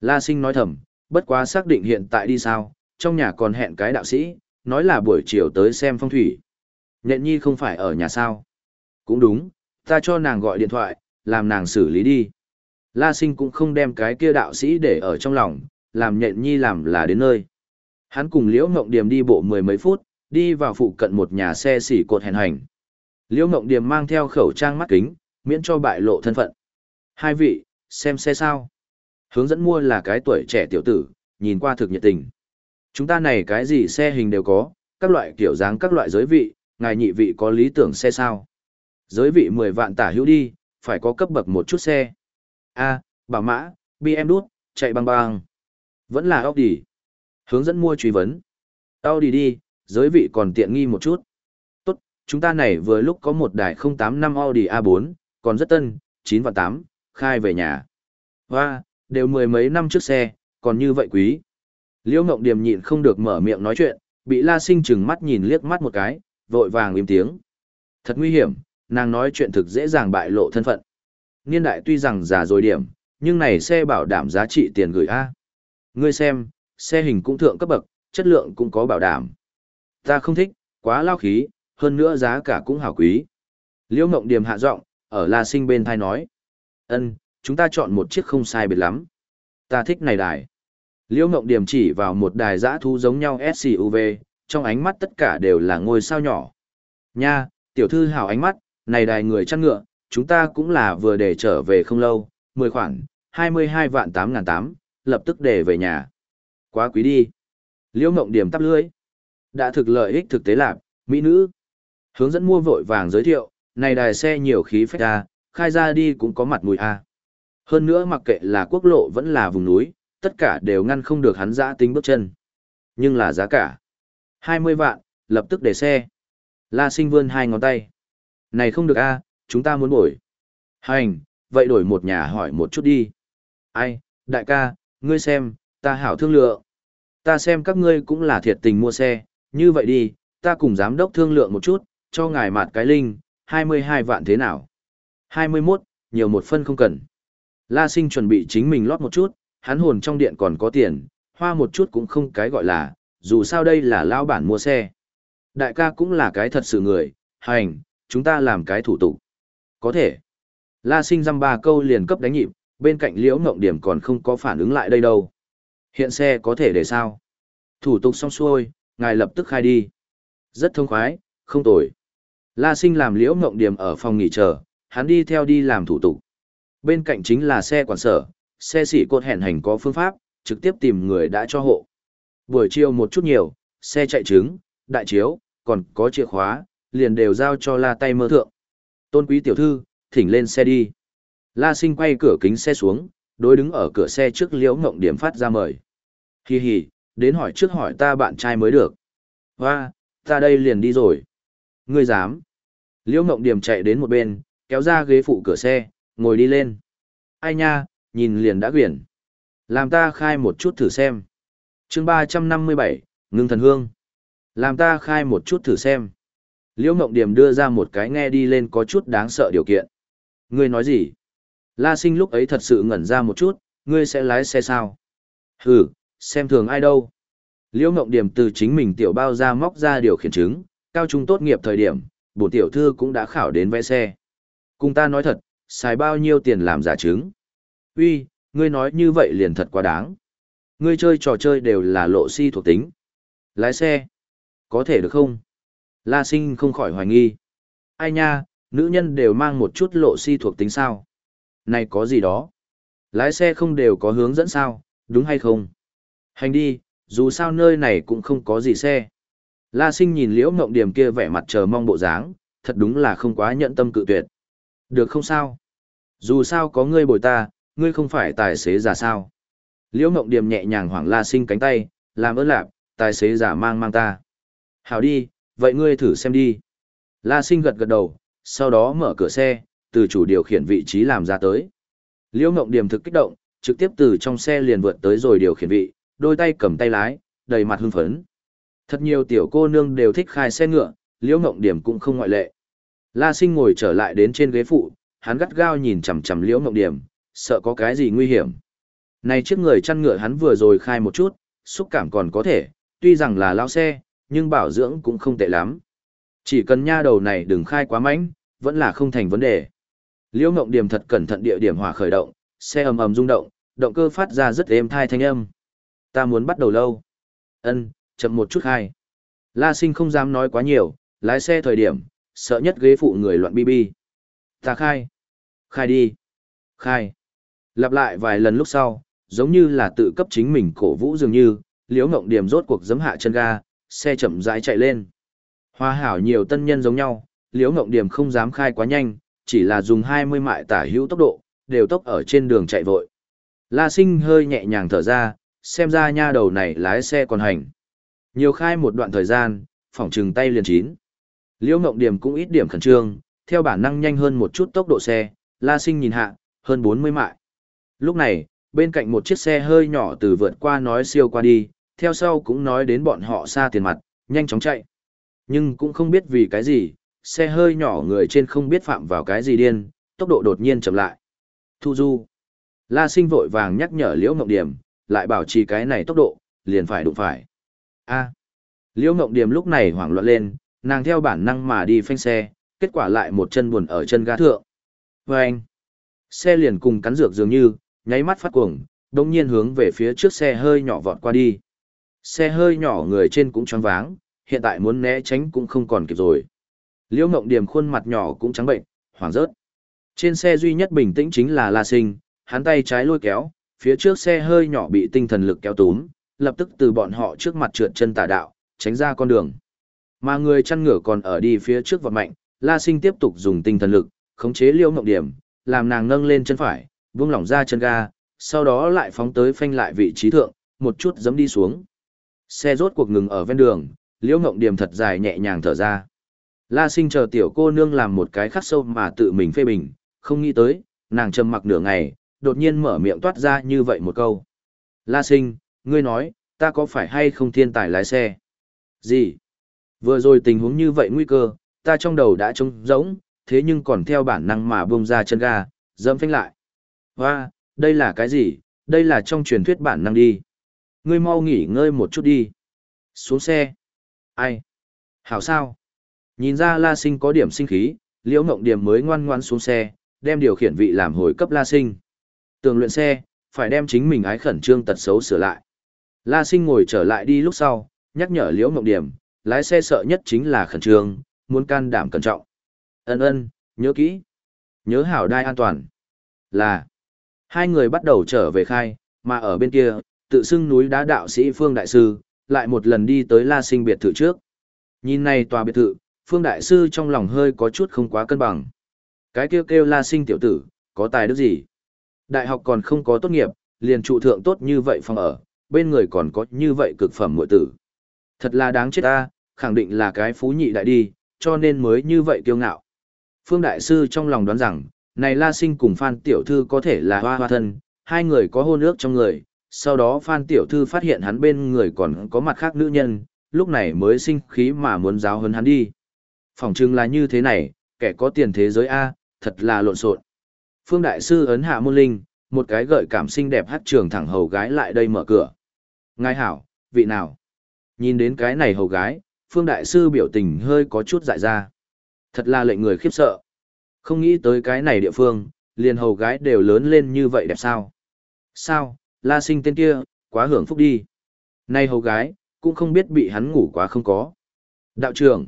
Speaker 1: La sinh nói thầm, bất quá xác định hiện tại đi sao, trong nhà còn hẹn cái đạo sĩ, nói là buổi chiều tới xem phong thủy. Nhện nhi không phải ở nhà sao. Cũng đúng, ta cho nàng gọi điện thoại, làm nàng xử lý đi. La sinh cũng không đem cái kia đạo sĩ để ở trong lòng, làm nhện nhi làm là đến nơi. Hắn cùng Liễu Ngộng Điềm đi bộ mười mấy phút, đi vào phụ cận một nhà xe xỉ cột hèn hành. Liễu Ngộng Điềm mang theo khẩu trang mắt kính, miễn cho bại lộ thân phận. Hai vị, xem xe sao. Hướng dẫn mua là cái tuổi trẻ tiểu tử, nhìn qua thực nhiệt tình. Chúng ta này cái gì xe hình đều có, các loại kiểu dáng các loại giới vị, ngài nhị vị có lý tưởng xe sao. Giới vị 10 vạn tả hữu đi, phải có cấp bậc một chút xe. A, bảo mã, BM đút, chạy băng băng. Vẫn là Audi. Hướng dẫn mua truy vấn. Audi đi, giới vị còn tiện nghi một chút. Tốt, chúng ta này vừa lúc có một đài 085 Audi A4, còn rất tân, 9 và 8, khai về nhà. Hoa, đều mười mấy năm trước xe, còn như vậy quý. Liễu Ngộng Điềm nhịn không được mở miệng nói chuyện, bị La Sinh chừng mắt nhìn liếc mắt một cái, vội vàng im tiếng. Thật nguy hiểm, nàng nói chuyện thực dễ dàng bại lộ thân phận. Niên đại tuy rằng già rồi điểm, nhưng này xe bảo đảm giá trị tiền gửi A. Ngươi xem, xe hình cũng thượng cấp bậc, chất lượng cũng có bảo đảm. Ta không thích, quá lao khí, hơn nữa giá cả cũng hảo quý. Liễu Mộng Điềm hạ giọng, ở La Sinh bên thai nói. ân chúng ta chọn một chiếc không sai biệt lắm. Ta thích này đài. Liễu Mộng Điềm chỉ vào một đài giã thu giống nhau SUV, trong ánh mắt tất cả đều là ngôi sao nhỏ. Nha, tiểu thư hảo ánh mắt, này đài người chăn ngựa, chúng ta cũng là vừa để trở về không lâu, 10 khoản, 22 vạn 8 ngàn 8, lập tức để về nhà. Quá quý đi. Liễu Mộng điểm tắp lưới. Đã thực lợi ích thực tế lạc, mỹ nữ. Hướng dẫn mua vội vàng giới thiệu, này đài xe nhiều khí phách ra, khai ra đi cũng có mặt mùi a. Hơn nữa mặc kệ là quốc lộ vẫn là vùng núi, tất cả đều ngăn không được hắn dã tính bước chân. Nhưng là giá cả. 20 vạn, lập tức để xe. La sinh vươn hai ngón tay. Này không được a, chúng ta muốn bổi. Hành, vậy đổi một nhà hỏi một chút đi. Ai, đại ca, ngươi xem, ta hảo thương lượng. Ta xem các ngươi cũng là thiệt tình mua xe, như vậy đi, ta cùng giám đốc thương lượng một chút, cho ngài mạt cái linh, 22 vạn thế nào? 21, nhiều một phân không cần. La sinh chuẩn bị chính mình lót một chút, hắn hồn trong điện còn có tiền, hoa một chút cũng không cái gọi là, dù sao đây là lao bản mua xe. Đại ca cũng là cái thật sự người, hành, chúng ta làm cái thủ tục. Có thể. La sinh dăm ba câu liền cấp đánh nhịp, bên cạnh liễu ngộng điểm còn không có phản ứng lại đây đâu. Hiện xe có thể để sao? Thủ tục xong xuôi, ngài lập tức khai đi. Rất thông khoái, không tồi. La sinh làm liễu ngộng điểm ở phòng nghỉ chờ, hắn đi theo đi làm thủ tục. Bên cạnh chính là xe quản sở, xe xỉ cột hẹn hành có phương pháp, trực tiếp tìm người đã cho hộ. Buổi chiều một chút nhiều, xe chạy trứng, đại chiếu, còn có chìa khóa, liền đều giao cho la tay mơ thượng. Tôn quý tiểu thư, thỉnh lên xe đi. La sinh quay cửa kính xe xuống, đối đứng ở cửa xe trước liễu ngộng điểm phát ra mời. Hi hi, đến hỏi trước hỏi ta bạn trai mới được. Hoa, ta đây liền đi rồi. Ngươi dám. Liễu ngộng điểm chạy đến một bên, kéo ra ghế phụ cửa xe, ngồi đi lên. Ai nha, nhìn liền đã quyển. Làm ta khai một chút thử xem. chương ba trăm năm mươi bảy, ngưng thần hương. Làm ta khai một chút thử xem. Liễu Ngộng Điểm đưa ra một cái nghe đi lên có chút đáng sợ điều kiện. Ngươi nói gì? La sinh lúc ấy thật sự ngẩn ra một chút, ngươi sẽ lái xe sao? Hừ, xem thường ai đâu. Liễu Ngộng Điểm từ chính mình tiểu bao ra móc ra điều khiển chứng, cao trung tốt nghiệp thời điểm, bổ tiểu thư cũng đã khảo đến vẽ xe. Cùng ta nói thật, xài bao nhiêu tiền làm giả chứng? Uy, ngươi nói như vậy liền thật quá đáng. Ngươi chơi trò chơi đều là lộ si thuộc tính. Lái xe. Có thể được không? La sinh không khỏi hoài nghi. Ai nha, nữ nhân đều mang một chút lộ si thuộc tính sao? Này có gì đó? Lái xe không đều có hướng dẫn sao, đúng hay không? Hành đi, dù sao nơi này cũng không có gì xe. La sinh nhìn liễu mộng điểm kia vẻ mặt chờ mong bộ dáng, thật đúng là không quá nhận tâm cự tuyệt. Được không sao? Dù sao có ngươi bồi ta, ngươi không phải tài xế giả sao? Liễu mộng điểm nhẹ nhàng hoảng la sinh cánh tay, làm ơn lạp, tài xế giả mang mang ta. Hảo đi, vậy ngươi thử xem đi. La sinh gật gật đầu, sau đó mở cửa xe, từ chủ điều khiển vị trí làm ra tới. Liễu Ngộng Điểm thực kích động, trực tiếp từ trong xe liền vượt tới rồi điều khiển vị, đôi tay cầm tay lái, đầy mặt hưng phấn. Thật nhiều tiểu cô nương đều thích khai xe ngựa, Liễu Ngộng Điểm cũng không ngoại lệ. La Sinh ngồi trở lại đến trên ghế phụ, hắn gắt gao nhìn chằm chằm Liễu Ngộng Điểm, sợ có cái gì nguy hiểm. Này chiếc người chăn ngựa hắn vừa rồi khai một chút, xúc cảm còn có thể, tuy rằng là lao xe, nhưng bảo dưỡng cũng không tệ lắm. Chỉ cần nha đầu này đừng khai quá mạnh, vẫn là không thành vấn đề. Liễu Ngộng Điểm thật cẩn thận địa điểm hỏa khởi động, xe ầm ầm rung động, động cơ phát ra rất êm thai thanh âm. Ta muốn bắt đầu lâu. Ân, chậm một chút hai La Sinh không dám nói quá nhiều, lái xe thời điểm, sợ nhất ghế phụ người loạn bi bi. Ta khai. Khai đi. Khai. Lặp lại vài lần lúc sau, giống như là tự cấp chính mình cổ vũ dường như, Liễu Ngộng Điểm rốt cuộc giấm hạ chân ga, xe chậm rãi chạy lên. Hoa hảo nhiều tân nhân giống nhau, liễu ngộng điểm không dám khai quá nhanh, chỉ là dùng 20 mại tả hữu tốc độ, đều tốc ở trên đường chạy vội. La sinh hơi nhẹ nhàng thở ra, xem ra nha đầu này lái xe còn hành. Nhiều khai một đoạn thời gian, phỏng trừng tay liền chín. Liễu ngộng điểm cũng ít điểm khẩn trương, theo bản năng nhanh hơn một chút tốc độ xe, la sinh nhìn hạ, hơn 40 mại. Lúc này, bên cạnh một chiếc xe hơi nhỏ từ vượt qua nói siêu qua đi, theo sau cũng nói đến bọn họ xa tiền mặt, nhanh chóng chạy. Nhưng cũng không biết vì cái gì, xe hơi nhỏ người trên không biết phạm vào cái gì điên, tốc độ đột nhiên chậm lại. Thu du. La sinh vội vàng nhắc nhở Liễu Ngộng Điểm, lại bảo trì cái này tốc độ, liền phải đụng phải. A. Liễu Ngộng Điểm lúc này hoảng loạn lên, nàng theo bản năng mà đi phanh xe, kết quả lại một chân buồn ở chân ga thượng. Vâng! Xe liền cùng cắn dược dường như, nháy mắt phát cuồng, đồng nhiên hướng về phía trước xe hơi nhỏ vọt qua đi. Xe hơi nhỏ người trên cũng choáng váng, hiện tại muốn né tránh cũng không còn kịp rồi. Liễu Ngộng Điểm khuôn mặt nhỏ cũng trắng bệnh, hoảng rớt. Trên xe duy nhất bình tĩnh chính là La Sinh, hắn tay trái lôi kéo, phía trước xe hơi nhỏ bị tinh thần lực kéo túm, lập tức từ bọn họ trước mặt trượt chân tà đạo, tránh ra con đường. Mà người chăn ngựa còn ở đi phía trước vọt mạnh, La Sinh tiếp tục dùng tinh thần lực, khống chế Liễu Ngộng Điểm, làm nàng nâng lên chân phải, buông lỏng ra chân ga, sau đó lại phóng tới phanh lại vị trí thượng, một chút giẫm đi xuống. Xe rốt cuộc ngừng ở ven đường, Liễu Ngộng Điểm thật dài nhẹ nhàng thở ra. La Sinh chờ tiểu cô nương làm một cái khắc sâu mà tự mình phê bình, không nghĩ tới, nàng trầm mặc nửa ngày, đột nhiên mở miệng toát ra như vậy một câu. La Sinh, ngươi nói, ta có phải hay không thiên tài lái xe? Gì? Vừa rồi tình huống như vậy nguy cơ, ta trong đầu đã trống rỗng, thế nhưng còn theo bản năng mà bông ra chân ga, dẫm phanh lại. Hoa, đây là cái gì? Đây là trong truyền thuyết bản năng đi. Ngươi mau nghỉ ngơi một chút đi. Xuống xe. Ai? Hảo sao? Nhìn ra La Sinh có điểm sinh khí, Liễu Ngộng Điểm mới ngoan ngoan xuống xe, đem điều khiển vị làm hồi cấp La Sinh. Tường luyện xe, phải đem chính mình ái khẩn trương tật xấu sửa lại. La Sinh ngồi trở lại đi lúc sau, nhắc nhở Liễu Ngộng Điểm, lái xe sợ nhất chính là khẩn trương, muốn can đảm cẩn trọng. Ân ân, nhớ kỹ. Nhớ hảo đai an toàn. Là. Hai người bắt đầu trở về khai, mà ở bên kia, tự xưng núi đá đạo sĩ Phương Đại Sư, lại một lần đi tới La Sinh biệt thự trước. Nhìn này tòa biệt thự, Phương Đại Sư trong lòng hơi có chút không quá cân bằng. Cái kêu kêu La Sinh tiểu tử, có tài đức gì? Đại học còn không có tốt nghiệp, liền trụ thượng tốt như vậy phòng ở, bên người còn có như vậy cực phẩm muội tử. Thật là đáng chết ta, khẳng định là cái phú nhị đại đi, cho nên mới như vậy kiêu ngạo. Phương Đại Sư trong lòng đoán rằng, này La Sinh cùng Phan Tiểu Thư có thể là hoa hoa thân, hai người có hôn ước trong người, sau đó Phan Tiểu Thư phát hiện hắn bên người còn có mặt khác nữ nhân, lúc này mới sinh khí mà muốn giáo hấn hắn đi. Phòng trưng là như thế này, kẻ có tiền thế giới A, thật là lộn xộn. Phương Đại Sư ấn hạ môn linh, một cái gợi cảm xinh đẹp hát trường thẳng hầu gái lại đây mở cửa. Ngài hảo, vị nào? Nhìn đến cái này hầu gái, Phương Đại Sư biểu tình hơi có chút dại ra. Thật là lệnh người khiếp sợ. Không nghĩ tới cái này địa phương, liền hầu gái đều lớn lên như vậy đẹp sao. Sao, la sinh tên kia, quá hưởng phúc đi. Nay hầu gái, cũng không biết bị hắn ngủ quá không có. Đạo trưởng.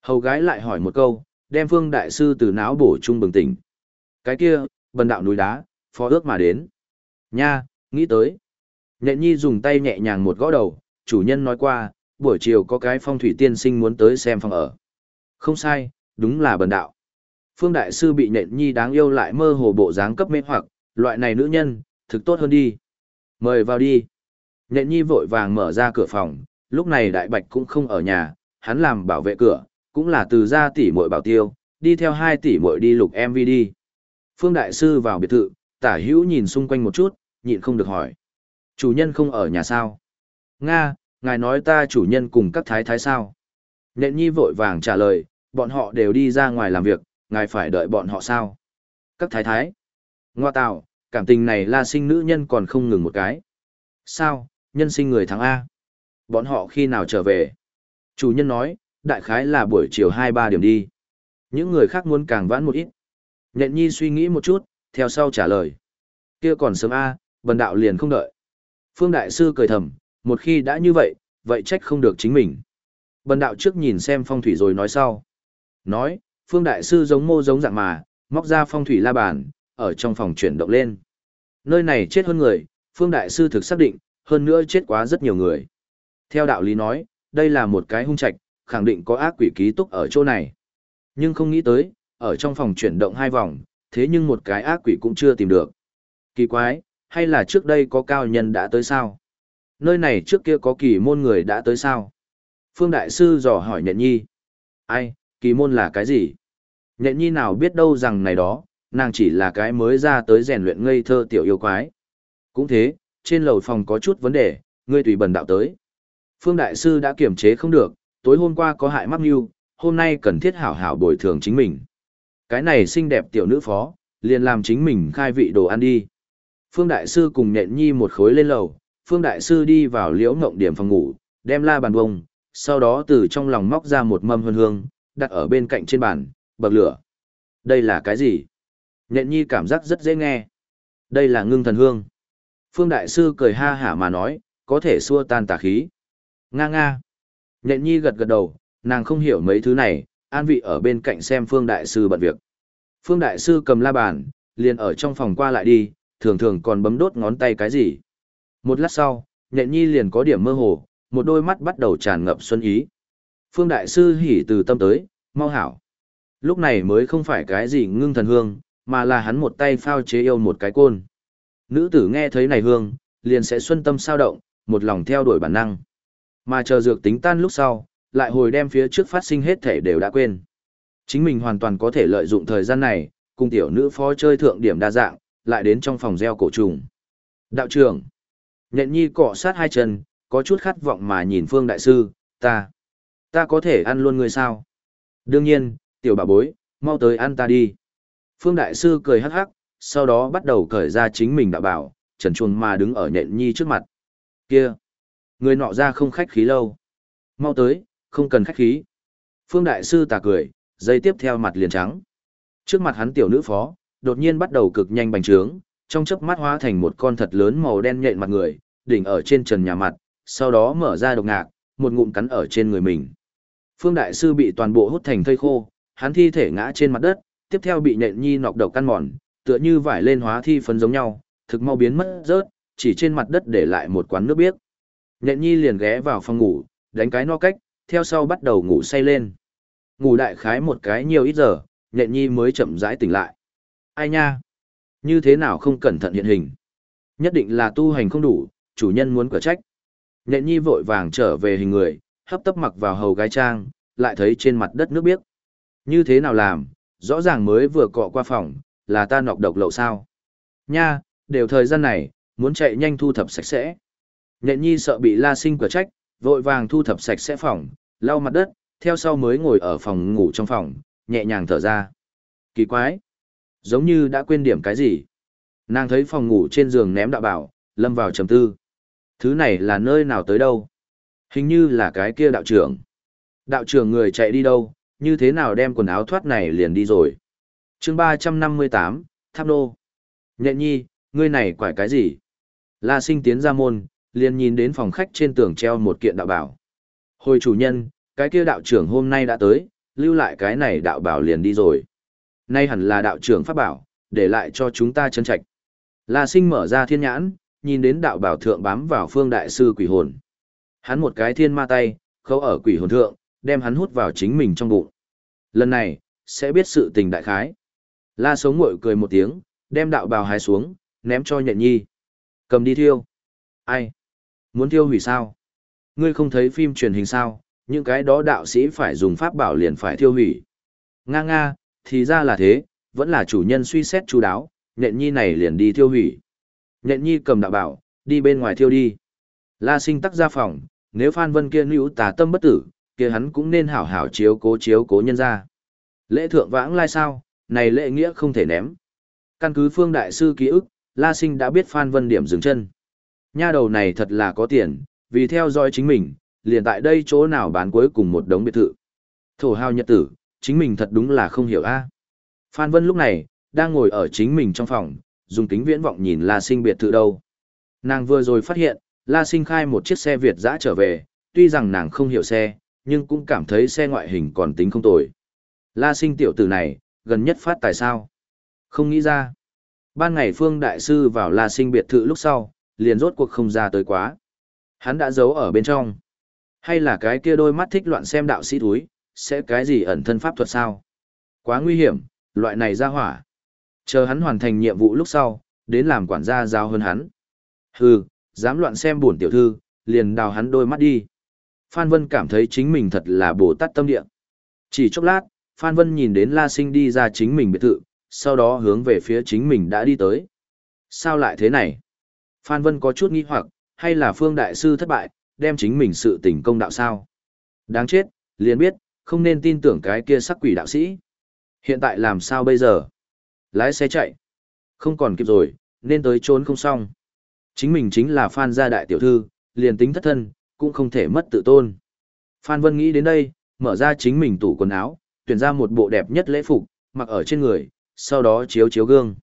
Speaker 1: Hầu gái lại hỏi một câu, đem phương đại sư từ não bổ trung bừng tỉnh. Cái kia, bần đạo núi đá, phó ước mà đến. Nha, nghĩ tới. Nhện nhi dùng tay nhẹ nhàng một gõ đầu, chủ nhân nói qua, buổi chiều có cái phong thủy tiên sinh muốn tới xem phòng ở. Không sai, đúng là bần đạo. Phương Đại Sư bị nện nhi đáng yêu lại mơ hồ bộ dáng cấp mê hoặc, loại này nữ nhân, thực tốt hơn đi. Mời vào đi. Nện nhi vội vàng mở ra cửa phòng, lúc này Đại Bạch cũng không ở nhà, hắn làm bảo vệ cửa, cũng là từ gia tỷ muội bảo tiêu, đi theo hai tỷ muội đi lục MV đi. Phương Đại Sư vào biệt thự, tả hữu nhìn xung quanh một chút, nhịn không được hỏi. Chủ nhân không ở nhà sao? Nga, ngài nói ta chủ nhân cùng các thái thái sao? Nện nhi vội vàng trả lời, bọn họ đều đi ra ngoài làm việc, ngài phải đợi bọn họ sao? Các thái thái. Ngoa tạo, cảm tình này la sinh nữ nhân còn không ngừng một cái. Sao, nhân sinh người thắng A. Bọn họ khi nào trở về? Chủ nhân nói, đại khái là buổi chiều 2-3 điểm đi. Những người khác muốn càng vãn một ít. Nhện nhi suy nghĩ một chút, theo sau trả lời. Kia còn sớm A, bần đạo liền không đợi. Phương Đại Sư cười thầm, một khi đã như vậy, vậy trách không được chính mình. Bần đạo trước nhìn xem phong thủy rồi nói sau. Nói, Phương Đại Sư giống mô giống dạng mà, móc ra phong thủy la bàn, ở trong phòng chuyển động lên. Nơi này chết hơn người, Phương Đại Sư thực xác định, hơn nữa chết quá rất nhiều người. Theo đạo lý nói, đây là một cái hung trạch, khẳng định có ác quỷ ký túc ở chỗ này. Nhưng không nghĩ tới, ở trong phòng chuyển động hai vòng, thế nhưng một cái ác quỷ cũng chưa tìm được. Kỳ quái, hay là trước đây có cao nhân đã tới sao? Nơi này trước kia có kỳ môn người đã tới sao? Phương Đại Sư dò hỏi nhận nhi. Ai, kỳ môn là cái gì? Nhện nhi nào biết đâu rằng này đó, nàng chỉ là cái mới ra tới rèn luyện ngây thơ tiểu yêu quái. Cũng thế, trên lầu phòng có chút vấn đề, ngươi tùy bần đạo tới. Phương Đại Sư đã kiểm chế không được, tối hôm qua có hại mắc mưu, hôm nay cần thiết hảo hảo bồi thường chính mình. Cái này xinh đẹp tiểu nữ phó, liền làm chính mình khai vị đồ ăn đi. Phương Đại Sư cùng nhện nhi một khối lên lầu, Phương Đại Sư đi vào liễu ngộng điểm phòng ngủ, đem la bàn bông, sau đó từ trong lòng móc ra một mâm hương hương, đặt ở bên cạnh trên bàn, bậc lửa. Đây là cái gì? Nhện nhi cảm giác rất dễ nghe. Đây là ngưng thần hương. Phương Đại Sư cười ha hả mà nói, có thể xua tan tà khí. Nga nga. Nhện nhi gật gật đầu, nàng không hiểu mấy thứ này, an vị ở bên cạnh xem Phương Đại Sư bận việc. Phương Đại Sư cầm la bàn, liền ở trong phòng qua lại đi, thường thường còn bấm đốt ngón tay cái gì. Một lát sau, nhện nhi liền có điểm mơ hồ, một đôi mắt bắt đầu tràn ngập xuân ý. Phương Đại Sư hỉ từ tâm tới, mau hảo. Lúc này mới không phải cái gì ngưng thần hương, mà là hắn một tay phao chế yêu một cái côn. Nữ tử nghe thấy này hương, liền sẽ xuân tâm sao động, một lòng theo đuổi bản năng. Mà chờ dược tính tan lúc sau, lại hồi đem phía trước phát sinh hết thể đều đã quên. Chính mình hoàn toàn có thể lợi dụng thời gian này, cùng tiểu nữ phó chơi thượng điểm đa dạng, lại đến trong phòng gieo cổ trùng. Đạo trưởng, nhện nhi cọ sát hai chân, có chút khát vọng mà nhìn phương đại sư, ta, ta có thể ăn luôn người sao? Đương nhiên, tiểu bà bối, mau tới ăn ta đi. Phương đại sư cười hắc hắc, sau đó bắt đầu cởi ra chính mình đạo bảo, trần chuồng mà đứng ở nhện nhi trước mặt. Kia, người nọ ra không khách khí lâu. Mau tới, không cần khách khí. Phương đại sư tà cười, dây tiếp theo mặt liền trắng. Trước mặt hắn tiểu nữ phó, đột nhiên bắt đầu cực nhanh bành trướng, trong chớp mắt hóa thành một con thật lớn màu đen nhện mặt người, đỉnh ở trên trần nhà mặt, sau đó mở ra độc ngạc, một ngụm cắn ở trên người mình. Phương đại sư bị toàn bộ hút thành thây khô, hắn thi thể ngã trên mặt đất, tiếp theo bị nhện nhi nọc độc căn mòn, tựa như vải lên hóa thi phấn giống nhau, thực mau biến mất rớt, chỉ trên mặt đất để lại một quán nước biếc. Nhện nhi liền ghé vào phòng ngủ, đánh cái no cách, theo sau bắt đầu ngủ say lên. Ngủ đại khái một cái nhiều ít giờ, nhện nhi mới chậm rãi tỉnh lại. Ai nha? Như thế nào không cẩn thận hiện hình? Nhất định là tu hành không đủ, chủ nhân muốn quả trách. Nhện nhi vội vàng trở về hình người, hấp tấp mặc vào hầu gái trang, lại thấy trên mặt đất nước biếc. Như thế nào làm, rõ ràng mới vừa cọ qua phòng, là ta nọc độc lậu sao. Nha, đều thời gian này, muốn chạy nhanh thu thập sạch sẽ. Nhện nhi sợ bị la sinh cửa trách, vội vàng thu thập sạch sẽ phòng, lau mặt đất, theo sau mới ngồi ở phòng ngủ trong phòng, nhẹ nhàng thở ra. Kỳ quái! Giống như đã quên điểm cái gì. Nàng thấy phòng ngủ trên giường ném đạo bảo, lâm vào trầm tư. Thứ này là nơi nào tới đâu? Hình như là cái kia đạo trưởng. Đạo trưởng người chạy đi đâu, như thế nào đem quần áo thoát này liền đi rồi. chương ba trăm năm mươi tám Tháp Đô, Nhện nhi, ngươi này quải cái gì? La sinh tiến ra môn, liền nhìn đến phòng khách trên tường treo một kiện đạo bảo. Hồi chủ nhân, cái kia đạo trưởng hôm nay đã tới, lưu lại cái này đạo bảo liền đi rồi. Nay hẳn là đạo trưởng pháp bảo, để lại cho chúng ta chân trạch. La sinh mở ra thiên nhãn, nhìn đến đạo bảo thượng bám vào phương đại sư quỷ hồn. Hắn một cái thiên ma tay, khâu ở quỷ hồn thượng, đem hắn hút vào chính mình trong bụng. Lần này, sẽ biết sự tình đại khái. La sống ngội cười một tiếng, đem đạo bào hái xuống, ném cho nhện nhi. Cầm đi thiêu. Ai? Muốn thiêu hủy sao? Ngươi không thấy phim truyền hình sao? Những cái đó đạo sĩ phải dùng pháp bảo liền phải thiêu hủy. Nga nga, thì ra là thế, vẫn là chủ nhân suy xét chú đáo, nhện nhi này liền đi thiêu hủy. Nhện nhi cầm đạo bảo, đi bên ngoài thiêu đi. La sinh tắc ra phòng, nếu Phan Vân kia nữ tà tâm bất tử, kia hắn cũng nên hảo hảo chiếu cố chiếu cố nhân ra. Lễ thượng vãng lai sao, này lễ nghĩa không thể ném. Căn cứ phương đại sư ký ức, La Sinh đã biết Phan Vân điểm dừng chân. Nha đầu này thật là có tiền, vì theo dõi chính mình, liền tại đây chỗ nào bán cuối cùng một đống biệt thự. Thổ hào nhật tử, chính mình thật đúng là không hiểu a. Phan Vân lúc này, đang ngồi ở chính mình trong phòng, dùng kính viễn vọng nhìn La Sinh biệt thự đâu. Nàng vừa rồi phát hiện, La Sinh khai một chiếc xe Việt dã trở về, tuy rằng nàng không hiểu xe, nhưng cũng cảm thấy xe ngoại hình còn tính không tồi. La Sinh tiểu tử này, gần nhất phát tài sao? Không nghĩ ra. Ban ngày Phương Đại Sư vào La Sinh biệt thự lúc sau, liền rốt cuộc không ra tới quá. Hắn đã giấu ở bên trong. Hay là cái kia đôi mắt thích loạn xem đạo sĩ thúi sẽ cái gì ẩn thân pháp thuật sao? Quá nguy hiểm, loại này ra hỏa. Chờ hắn hoàn thành nhiệm vụ lúc sau, đến làm quản gia giao hơn hắn. Hừ, dám loạn xem buồn tiểu thư, liền đào hắn đôi mắt đi. Phan Vân cảm thấy chính mình thật là bồ tát tâm địa. Chỉ chốc lát, Phan Vân nhìn đến La Sinh đi ra chính mình biệt thự, sau đó hướng về phía chính mình đã đi tới. Sao lại thế này? Phan Vân có chút nghi hoặc, hay là Phương Đại Sư thất bại, đem chính mình sự tình công đạo sao? Đáng chết, liền biết, không nên tin tưởng cái kia sắc quỷ đạo sĩ. Hiện tại làm sao bây giờ? Lái xe chạy. Không còn kịp rồi, nên tới trốn không xong. Chính mình chính là Phan gia đại tiểu thư, liền tính thất thân, cũng không thể mất tự tôn. Phan Vân nghĩ đến đây, mở ra chính mình tủ quần áo, tuyển ra một bộ đẹp nhất lễ phục, mặc ở trên người, sau đó chiếu chiếu gương.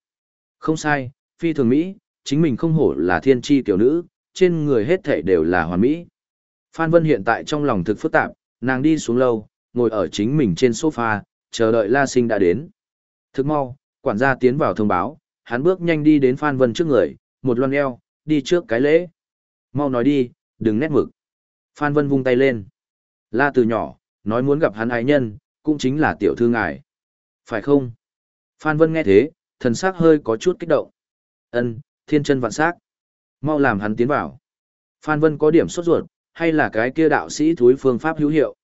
Speaker 1: Không sai, phi thường Mỹ, chính mình không hổ là thiên tri tiểu nữ, trên người hết thảy đều là hoàn mỹ. Phan Vân hiện tại trong lòng thực phức tạp, nàng đi xuống lâu, ngồi ở chính mình trên sofa, chờ đợi La Sinh đã đến. Thức mau, quản gia tiến vào thông báo, hắn bước nhanh đi đến Phan Vân trước người, một loan eo, đi trước cái lễ. Mau nói đi, đừng nét mực. Phan Vân vung tay lên. La từ nhỏ, nói muốn gặp hắn ái nhân, cũng chính là tiểu thư ngài. Phải không? Phan Vân nghe thế, thần sắc hơi có chút kích động. Ân, thiên chân vạn sắc. Mau làm hắn tiến vào. Phan Vân có điểm sốt ruột, hay là cái kia đạo sĩ thúi phương pháp hữu hiệu.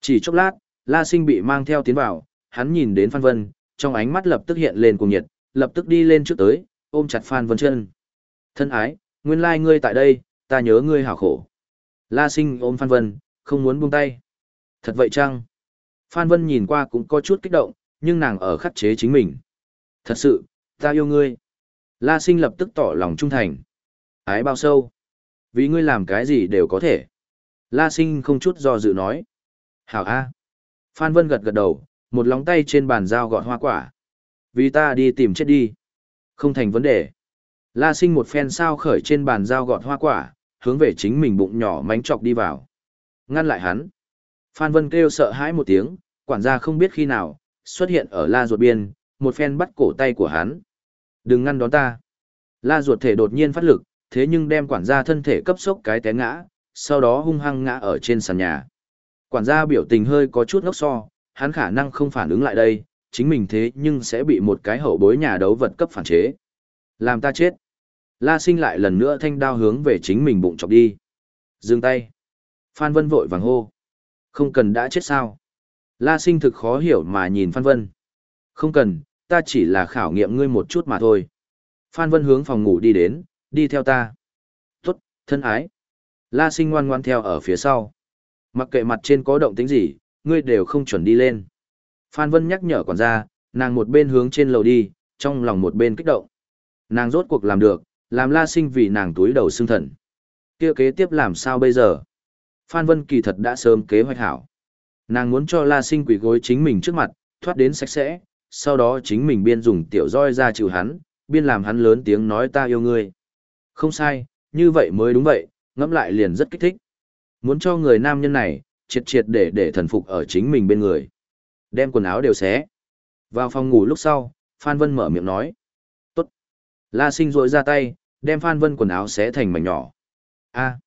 Speaker 1: Chỉ chốc lát, La Sinh bị mang theo tiến vào, hắn nhìn đến Phan Vân, trong ánh mắt lập tức hiện lên cùng nhiệt, lập tức đi lên trước tới, ôm chặt Phan Vân chân. Thân ái, nguyên lai ngươi tại đây, ta nhớ ngươi hảo khổ. La Sinh ôm Phan Vân, không muốn buông tay. Thật vậy chăng? Phan Vân nhìn qua cũng có chút kích động, nhưng nàng ở khắc chế chính mình. Thật sự, ta yêu ngươi. La Sinh lập tức tỏ lòng trung thành. Ái bao sâu? Vì ngươi làm cái gì đều có thể. La Sinh không chút do dự nói. Hảo A. Phan Vân gật gật đầu, một lóng tay trên bàn dao gọt hoa quả. Vì ta đi tìm chết đi. Không thành vấn đề. La Sinh một phen sao khởi trên bàn dao gọt hoa quả, hướng về chính mình bụng nhỏ mánh chọc đi vào. Ngăn lại hắn. Phan Vân kêu sợ hãi một tiếng, quản gia không biết khi nào, xuất hiện ở la ruột biên, một phen bắt cổ tay của hắn. Đừng ngăn đón ta. La ruột thể đột nhiên phát lực, thế nhưng đem quản gia thân thể cấp sốc cái té ngã, sau đó hung hăng ngã ở trên sàn nhà. Quản gia biểu tình hơi có chút ngốc so, hắn khả năng không phản ứng lại đây, chính mình thế nhưng sẽ bị một cái hậu bối nhà đấu vật cấp phản chế. Làm ta chết. La sinh lại lần nữa thanh đao hướng về chính mình bụng chọc đi. Dừng tay. Phan Vân vội vàng hô. Không cần đã chết sao. La sinh thực khó hiểu mà nhìn Phan Vân. Không cần, ta chỉ là khảo nghiệm ngươi một chút mà thôi. Phan Vân hướng phòng ngủ đi đến, đi theo ta. Tốt, thân ái. La sinh ngoan ngoan theo ở phía sau. Mặc kệ mặt trên có động tính gì, ngươi đều không chuẩn đi lên. Phan Vân nhắc nhở quản gia, nàng một bên hướng trên lầu đi, trong lòng một bên kích động. Nàng rốt cuộc làm được, làm la sinh vì nàng túi đầu xương thần. kia kế tiếp làm sao bây giờ? Phan Vân kỳ thật đã sớm kế hoạch hảo. Nàng muốn cho la sinh quỷ gối chính mình trước mặt, thoát đến sạch sẽ, sau đó chính mình biên dùng tiểu roi ra chịu hắn, biên làm hắn lớn tiếng nói ta yêu ngươi. Không sai, như vậy mới đúng vậy, ngẫm lại liền rất kích thích. Muốn cho người nam nhân này, triệt triệt để để thần phục ở chính mình bên người. Đem quần áo đều xé. Vào phòng ngủ lúc sau, Phan Vân mở miệng nói. La sinh rội ra tay, đem Phan Vân quần áo xé thành mảnh nhỏ. a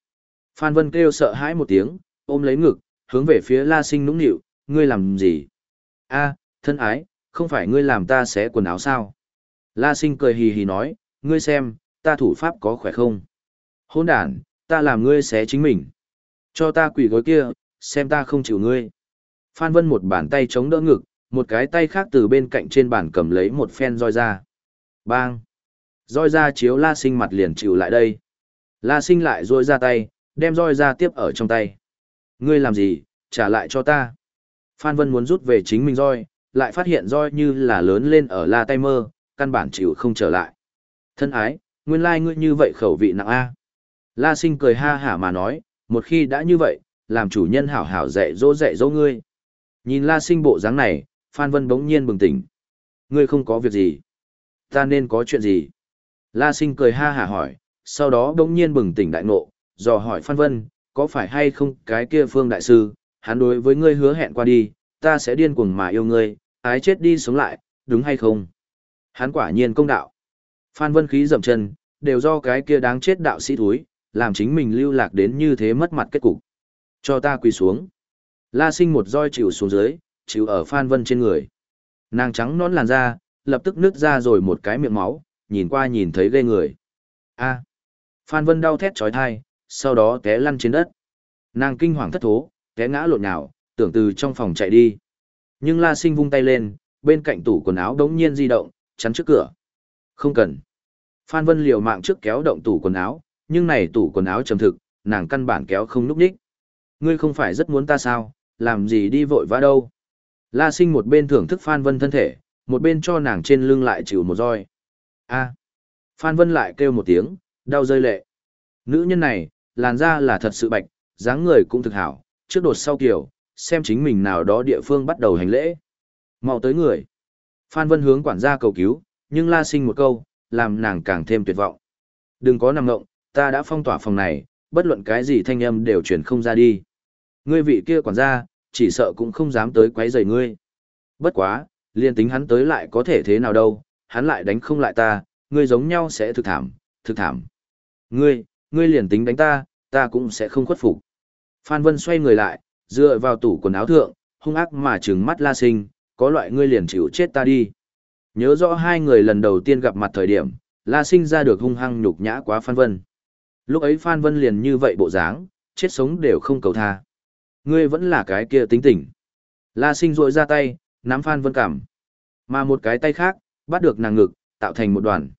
Speaker 1: Phan Vân kêu sợ hãi một tiếng, ôm lấy ngực, hướng về phía La sinh nũng nịu, ngươi làm gì? a thân ái, không phải ngươi làm ta xé quần áo sao? La sinh cười hì hì nói, ngươi xem, ta thủ pháp có khỏe không? Hôn đàn, ta làm ngươi xé chính mình. Cho ta quỷ gối kia, xem ta không chịu ngươi. Phan Vân một bàn tay chống đỡ ngực, một cái tay khác từ bên cạnh trên bàn cầm lấy một phen roi ra. Bang! Roi ra chiếu la sinh mặt liền chịu lại đây. La sinh lại roi ra tay, đem roi ra tiếp ở trong tay. Ngươi làm gì, trả lại cho ta. Phan Vân muốn rút về chính mình roi, lại phát hiện roi như là lớn lên ở la tay mơ, căn bản chịu không trở lại. Thân ái, nguyên lai like ngươi như vậy khẩu vị nặng a. La sinh cười ha hả mà nói, một khi đã như vậy, làm chủ nhân hảo hảo dạy dỗ dạy dỗ ngươi. Nhìn la sinh bộ dáng này, Phan Vân bỗng nhiên bừng tỉnh. Ngươi không có việc gì. Ta nên có chuyện gì? La sinh cười ha hả hỏi, sau đó đống nhiên bừng tỉnh đại ngộ, dò hỏi Phan Vân, có phải hay không cái kia phương đại sư, hắn đối với ngươi hứa hẹn qua đi, ta sẽ điên cuồng mà yêu ngươi, ái chết đi sống lại, đúng hay không? Hắn quả nhiên công đạo. Phan Vân khí dậm chân, đều do cái kia đáng chết đạo sĩ thúi, làm chính mình lưu lạc đến như thế mất mặt kết cục. Cho ta quỳ xuống. La sinh một roi chịu xuống dưới, chịu ở Phan Vân trên người. Nàng trắng nón làn da, lập tức nứt ra rồi một cái miệng máu, nhìn qua nhìn thấy ghê người. A. Phan Vân đau thét chói tai, sau đó té lăn trên đất. Nàng kinh hoàng thất thố, té ngã lộn nhào, tưởng từ trong phòng chạy đi. Nhưng La Sinh vung tay lên, bên cạnh tủ quần áo đống nhiên di động, chắn trước cửa. Không cần. Phan Vân liều mạng trước kéo động tủ quần áo, Nhưng này tủ quần áo trầm thực, nàng căn bản kéo không núp đích. Ngươi không phải rất muốn ta sao, làm gì đi vội vã đâu. La sinh một bên thưởng thức Phan Vân thân thể, một bên cho nàng trên lưng lại chịu một roi a Phan Vân lại kêu một tiếng, đau rơi lệ. Nữ nhân này, làn da là thật sự bạch, dáng người cũng thực hảo, trước đột sau kiểu, xem chính mình nào đó địa phương bắt đầu hành lễ. mau tới người. Phan Vân hướng quản gia cầu cứu, nhưng la sinh một câu, làm nàng càng thêm tuyệt vọng. Đừng có nằm ngộng, ta đã phong tỏa phòng này, bất luận cái gì thanh âm đều truyền không ra đi. Ngươi vị kia quản gia, chỉ sợ cũng không dám tới quấy rầy ngươi. Bất quá, liên tính hắn tới lại có thể thế nào đâu, hắn lại đánh không lại ta, ngươi giống nhau sẽ thực thảm, thực thảm. Ngươi, ngươi liền tính đánh ta, ta cũng sẽ không khuất phục. Phan Vân xoay người lại, dựa vào tủ quần áo thượng, hung ác mà trừng mắt La Sinh, có loại ngươi liền chịu chết ta đi. Nhớ rõ hai người lần đầu tiên gặp mặt thời điểm, La Sinh ra được hung hăng nhục nhã quá Phan Vân. Lúc ấy Phan Vân liền như vậy bộ dáng, chết sống đều không cầu tha. Ngươi vẫn là cái kia tính tình. La Sinh rội ra tay, nắm Phan Vân cảm. Mà một cái tay khác, bắt được nàng ngực, tạo thành một đoàn.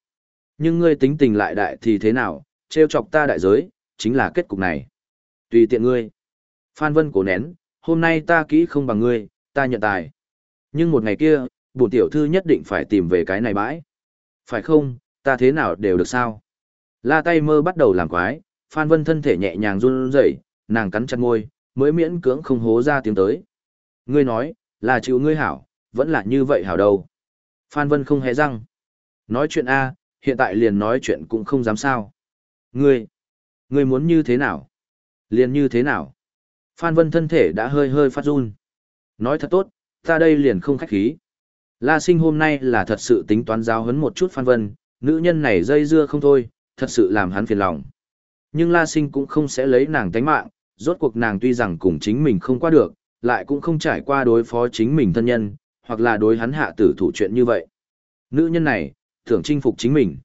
Speaker 1: Nhưng ngươi tính tình lại đại thì thế nào, trêu chọc ta đại giới, chính là kết cục này. Tùy tiện ngươi. Phan Vân cổ nén, hôm nay ta kỹ không bằng ngươi, ta nhận tài. Nhưng một ngày kia, bổn tiểu thư nhất định phải tìm về cái này bãi. Phải không, ta thế nào đều được sao? La tay mơ bắt đầu làm quái, Phan Vân thân thể nhẹ nhàng run rẩy, nàng cắn chặt môi, mới miễn cưỡng không hố ra tiếng tới. Ngươi nói, là chịu ngươi hảo, vẫn là như vậy hảo đâu. Phan Vân không hề răng. Nói chuyện A, hiện tại liền nói chuyện cũng không dám sao. Ngươi, ngươi muốn như thế nào? Liền như thế nào? Phan Vân thân thể đã hơi hơi phát run. Nói thật tốt, ta đây liền không khách khí. La sinh hôm nay là thật sự tính toán giáo hấn một chút Phan Vân, nữ nhân này dây dưa không thôi, thật sự làm hắn phiền lòng. Nhưng La sinh cũng không sẽ lấy nàng tánh mạng, rốt cuộc nàng tuy rằng cùng chính mình không qua được, lại cũng không trải qua đối phó chính mình thân nhân, hoặc là đối hắn hạ tử thủ chuyện như vậy. Nữ nhân này, tưởng chinh phục chính mình.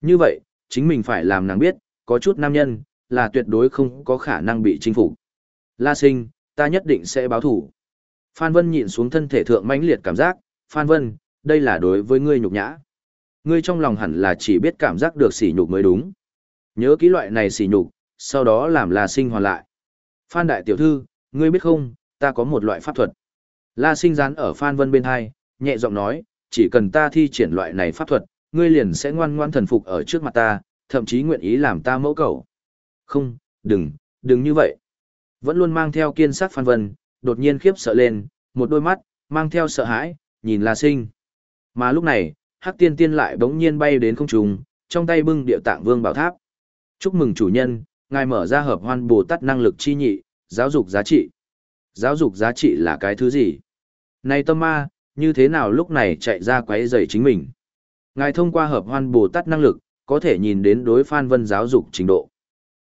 Speaker 1: Như vậy, chính mình phải làm nàng biết, có chút nam nhân, là tuyệt đối không có khả năng bị chinh phục. La sinh, ta nhất định sẽ báo thủ. Phan Vân nhìn xuống thân thể thượng mãnh liệt cảm giác, Phan Vân, đây là đối với ngươi nhục nhã. Ngươi trong lòng hẳn là chỉ biết cảm giác được sỉ nhục mới đúng. Nhớ kỹ loại này sỉ nhục, sau đó làm La Sinh hoàn lại. Phan Đại Tiểu Thư, ngươi biết không, ta có một loại pháp thuật. La Sinh rán ở Phan Vân bên hai, nhẹ giọng nói, chỉ cần ta thi triển loại này pháp thuật, ngươi liền sẽ ngoan ngoan thần phục ở trước mặt ta, thậm chí nguyện ý làm ta mẫu cầu. Không, đừng, đừng như vậy. Vẫn luôn mang theo kiên sắc Phan Vân, đột nhiên khiếp sợ lên, một đôi mắt, mang theo sợ hãi, nhìn La Sinh. Mà lúc này, Hắc Tiên Tiên lại bỗng nhiên bay đến không trung, trong tay bưng địa tạng vương bảo tháp. Chúc mừng chủ nhân, ngài mở ra hợp hoan Bồ Tát năng lực chi nhị, giáo dục giá trị. Giáo dục giá trị là cái thứ gì? Này tâm ma, như thế nào lúc này chạy ra quấy rầy chính mình? Ngài thông qua hợp hoan Bồ Tát năng lực, có thể nhìn đến đối Phan Vân giáo dục trình độ.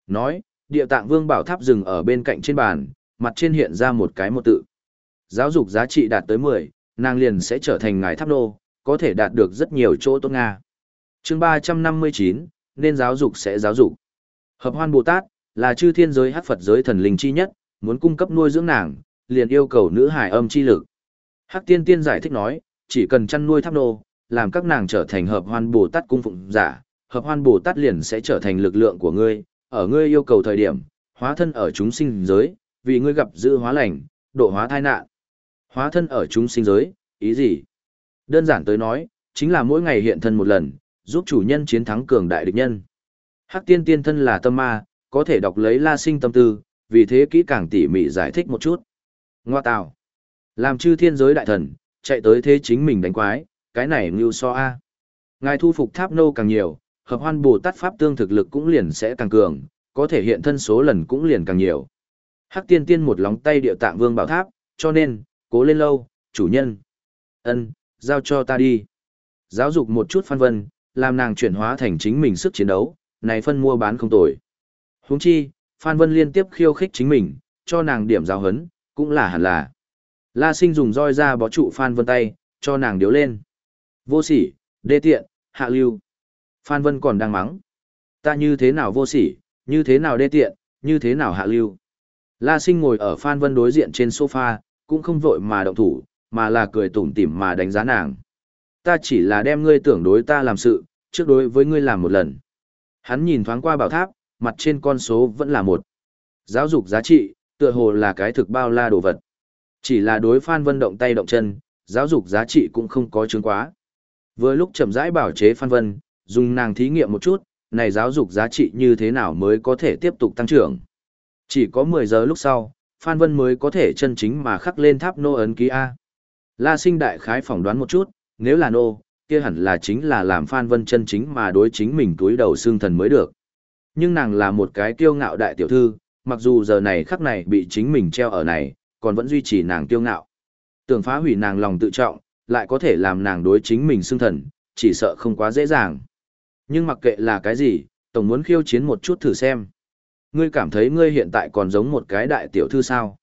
Speaker 1: Nói, địa tạng vương bảo tháp dừng ở bên cạnh trên bàn, mặt trên hiện ra một cái một tự. Giáo dục giá trị đạt tới 10, nàng liền sẽ trở thành ngài tháp nô, có thể đạt được rất nhiều chỗ tốt Nga. chương 359, nên giáo dục sẽ giáo dục. Hợp hoan Bồ Tát, là chư thiên giới hát Phật giới thần linh chi nhất, muốn cung cấp nuôi dưỡng nàng, liền yêu cầu nữ hải âm chi lực. Hắc tiên tiên giải thích nói, chỉ cần chăn nuôi tháp nô, làm các nàng trở thành hợp hoan Bồ Tát cung phụng giả, hợp hoan Bồ Tát liền sẽ trở thành lực lượng của ngươi, ở ngươi yêu cầu thời điểm, hóa thân ở chúng sinh giới, vì ngươi gặp dự hóa lành, độ hóa thai nạn. Hóa thân ở chúng sinh giới, ý gì? Đơn giản tới nói, chính là mỗi ngày hiện thân một lần, giúp chủ nhân chiến thắng cường đại địch nhân. Hắc tiên tiên thân là tâm ma, có thể đọc lấy la sinh tâm tư, vì thế kỹ càng tỉ mỉ giải thích một chút. Ngoa tào. Làm chư thiên giới đại thần, chạy tới thế chính mình đánh quái, cái này ngưu so a. Ngài thu phục tháp nô càng nhiều, hợp hoan bồ tát pháp tương thực lực cũng liền sẽ càng cường, có thể hiện thân số lần cũng liền càng nhiều. Hắc tiên tiên một lóng tay địa tạng vương bảo tháp, cho nên, cố lên lâu, chủ nhân. ân giao cho ta đi. Giáo dục một chút Phan Vân, làm nàng chuyển hóa thành chính mình sức chiến đấu, này phân mua bán không tồi. Huống chi, Phan Vân liên tiếp khiêu khích chính mình, cho nàng điểm giáo hấn, cũng là hẳn là. La sinh dùng roi ra bó trụ Phan Vân tay, cho nàng điếu lên. Vô sỉ, đê tiện, hạ lưu. Phan Vân còn đang mắng. Ta như thế nào vô sỉ, như thế nào đê tiện, như thế nào hạ lưu. La sinh ngồi ở Phan Vân đối diện trên sofa, cũng không vội mà động thủ, mà là cười tủm tỉm mà đánh giá nàng. Ta chỉ là đem ngươi tưởng đối ta làm sự, trước đối với ngươi làm một lần. Hắn nhìn thoáng qua bảo tháp, mặt trên con số vẫn là một. Giáo dục giá trị, tựa hồ là cái thực bao la đồ vật. Chỉ là đối Phan Vân động tay động chân, giáo dục giá trị cũng không có chứng quá. Vừa lúc chậm rãi bảo chế Phan Vân, dùng nàng thí nghiệm một chút, này giáo dục giá trị như thế nào mới có thể tiếp tục tăng trưởng. Chỉ có 10 giờ lúc sau, Phan Vân mới có thể chân chính mà khắc lên tháp nô ấn ký A. La sinh đại khái phỏng đoán một chút, nếu là nô, kia hẳn là chính là làm Phan Vân chân chính mà đối chính mình túi đầu xương thần mới được. Nhưng nàng là một cái kiêu ngạo đại tiểu thư, mặc dù giờ này khắc này bị chính mình treo ở này, còn vẫn duy trì nàng kiêu ngạo. Tưởng phá hủy nàng lòng tự trọng, lại có thể làm nàng đối chính mình xưng thần, chỉ sợ không quá dễ dàng. Nhưng mặc kệ là cái gì, tổng muốn khiêu chiến một chút thử xem. Ngươi cảm thấy ngươi hiện tại còn giống một cái đại tiểu thư sao?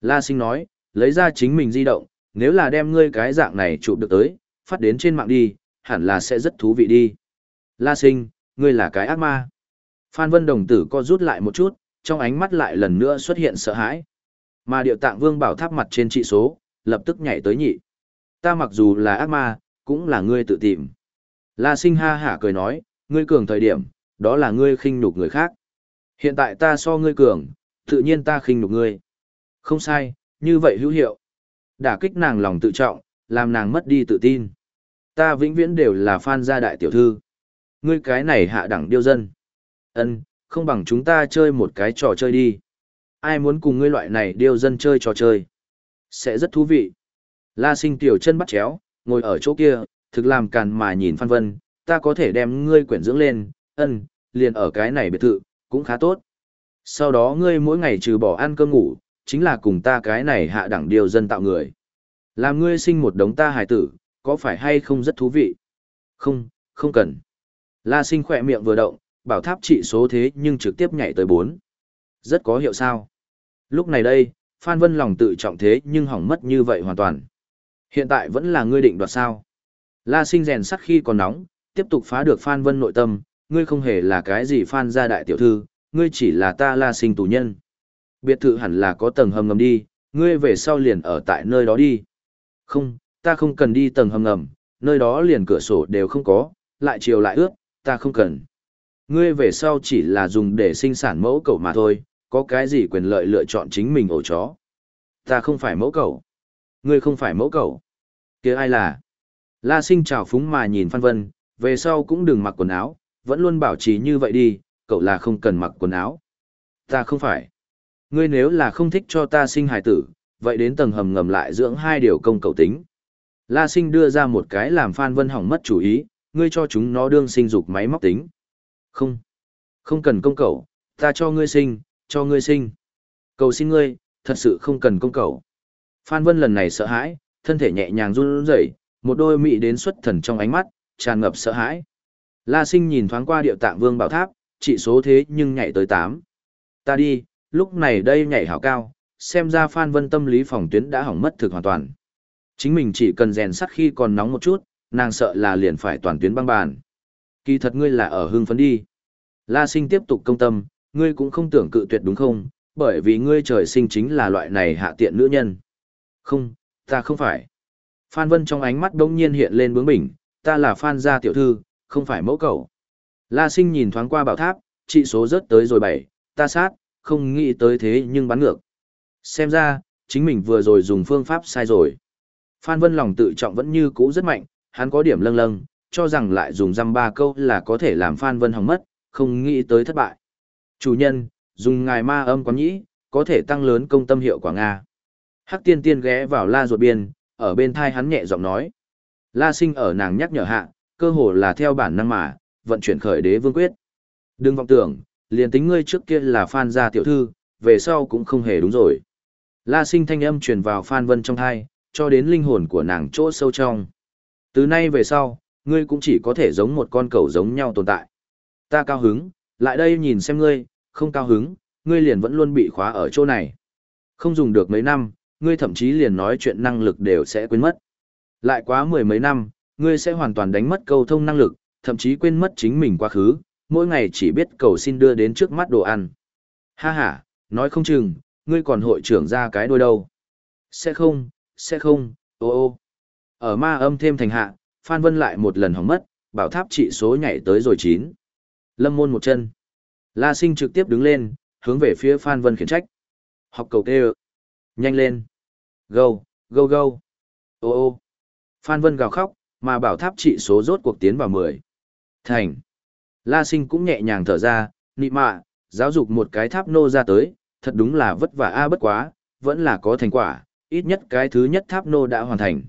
Speaker 1: La sinh nói, lấy ra chính mình di động, nếu là đem ngươi cái dạng này chụp được tới, phát đến trên mạng đi, hẳn là sẽ rất thú vị đi. La sinh, ngươi là cái ác ma. Phan Vân Đồng tử co rút lại một chút, trong ánh mắt lại lần nữa xuất hiện sợ hãi. Mà điệu tạng vương bảo tháp mặt trên trị số, lập tức nhảy tới nhị. Ta mặc dù là ác ma, cũng là ngươi tự tìm. La sinh ha hả cười nói, ngươi cường thời điểm, đó là ngươi khinh nhục người khác. Hiện tại ta so ngươi cường, tự nhiên ta khinh nhục ngươi. Không sai, như vậy hữu hiệu. Đả kích nàng lòng tự trọng, làm nàng mất đi tự tin. Ta vĩnh viễn đều là fan gia đại tiểu thư. Ngươi cái này hạ đẳng điêu dân. Ân, không bằng chúng ta chơi một cái trò chơi đi. Ai muốn cùng ngươi loại này điêu dân chơi trò chơi? Sẽ rất thú vị. La sinh tiểu chân bắt chéo, ngồi ở chỗ kia, thực làm càn mà nhìn Phan Vân, ta có thể đem ngươi quyển dưỡng lên, ân, liền ở cái này biệt thự, cũng khá tốt. Sau đó ngươi mỗi ngày trừ bỏ ăn cơm ngủ, chính là cùng ta cái này hạ đẳng điều dân tạo người. Làm ngươi sinh một đống ta hài tử, có phải hay không rất thú vị? Không, không cần. La sinh khỏe miệng vừa động, bảo tháp trị số thế nhưng trực tiếp nhảy tới 4. Rất có hiệu sao. Lúc này đây, Phan Vân lòng tự trọng thế nhưng hỏng mất như vậy hoàn toàn. Hiện tại vẫn là ngươi định đoạt sao. La sinh rèn sắt khi còn nóng, tiếp tục phá được Phan Vân nội tâm, ngươi không hề là cái gì Phan gia đại tiểu thư, ngươi chỉ là ta La sinh tù nhân. Biệt thự hẳn là có tầng hầm ngầm đi, ngươi về sau liền ở tại nơi đó đi. Không, ta không cần đi tầng hầm ngầm, nơi đó liền cửa sổ đều không có, lại chiều lại ướt, ta không cần. Ngươi về sau chỉ là dùng để sinh sản mẫu cầu mà thôi, có cái gì quyền lợi lựa chọn chính mình ổ chó. Ta không phải mẫu cầu. Ngươi không phải mẫu cầu. kia ai là? La sinh trào phúng mà nhìn Phan Vân, về sau cũng đừng mặc quần áo, vẫn luôn bảo trì như vậy đi, cậu là không cần mặc quần áo. Ta không phải. Ngươi nếu là không thích cho ta sinh hài tử, vậy đến tầng hầm ngầm lại dưỡng hai điều công cầu tính. La sinh đưa ra một cái làm Phan Vân hỏng mất chủ ý, ngươi cho chúng nó đương sinh dục máy móc tính. Không. Không cần công cầu. ta cho ngươi sinh, cho ngươi sinh. Cầu xin ngươi, thật sự không cần công cầu. Phan Vân lần này sợ hãi, thân thể nhẹ nhàng run rẩy, một đôi mị đến xuất thần trong ánh mắt, tràn ngập sợ hãi. La sinh nhìn thoáng qua điệu tạng vương bảo tháp, trị số thế nhưng nhảy tới 8. Ta đi, lúc này đây nhảy hảo cao, xem ra Phan Vân tâm lý phòng tuyến đã hỏng mất thực hoàn toàn. Chính mình chỉ cần rèn sắt khi còn nóng một chút, nàng sợ là liền phải toàn tuyến băng bàn. Kỳ thật ngươi là ở hưng phấn đi. La sinh tiếp tục công tâm, ngươi cũng không tưởng cự tuyệt đúng không, bởi vì ngươi trời sinh chính là loại này hạ tiện nữ nhân. Không, ta không phải. Phan Vân trong ánh mắt đông nhiên hiện lên bướng bỉnh, ta là Phan gia tiểu thư, không phải mẫu cầu. La sinh nhìn thoáng qua bảo tháp, trị số rớt tới rồi bảy, ta sát, không nghĩ tới thế nhưng bắn ngược. Xem ra, chính mình vừa rồi dùng phương pháp sai rồi. Phan Vân lòng tự trọng vẫn như cũ rất mạnh, hắn có điểm lâng lâng, cho rằng lại dùng răm ba câu là có thể làm Phan Vân hỏng mất, không nghĩ tới thất bại. Chủ nhân, dùng ngài ma âm quán nhĩ, có thể tăng lớn công tâm hiệu quả Nga. Hắc tiên tiên ghé vào la ruột biên, ở bên thai hắn nhẹ giọng nói. La sinh ở nàng nhắc nhở hạ, cơ hồ là theo bản năng mà, vận chuyển khởi đế vương quyết. Đừng vọng tưởng, liền tính ngươi trước kia là Phan gia tiểu thư, về sau cũng không hề đúng rồi. La sinh thanh âm truyền vào Phan Vân trong thai, cho đến linh hồn của nàng chỗ sâu trong. Từ nay về sau, ngươi cũng chỉ có thể giống một con cẩu giống nhau tồn tại. Ta cao hứng, lại đây nhìn xem ngươi, không cao hứng, ngươi liền vẫn luôn bị khóa ở chỗ này. Không dùng được mấy năm, ngươi thậm chí liền nói chuyện năng lực đều sẽ quên mất. Lại quá mười mấy năm, ngươi sẽ hoàn toàn đánh mất câu thông năng lực, thậm chí quên mất chính mình quá khứ, mỗi ngày chỉ biết cầu xin đưa đến trước mắt đồ ăn. Ha ha, nói không chừng, ngươi còn hội trưởng ra cái đôi đâu. Sẽ không, sẽ không, ô ô. Ở ma âm thêm thành hạ, Phan Vân lại một lần hỏng mất, bảo tháp trị số nhảy tới rồi chín. Lâm môn một chân. La sinh trực tiếp đứng lên, hướng về phía Phan Vân khiển trách. Học cầu kêu. Nhanh lên. Go, go go. Ô ô. Phan Vân gào khóc, mà bảo tháp trị số rốt cuộc tiến vào 10. Thành. La sinh cũng nhẹ nhàng thở ra, nị mạ, giáo dục một cái tháp nô ra tới, thật đúng là vất vả a bất quá, vẫn là có thành quả, ít nhất cái thứ nhất tháp nô đã hoàn thành.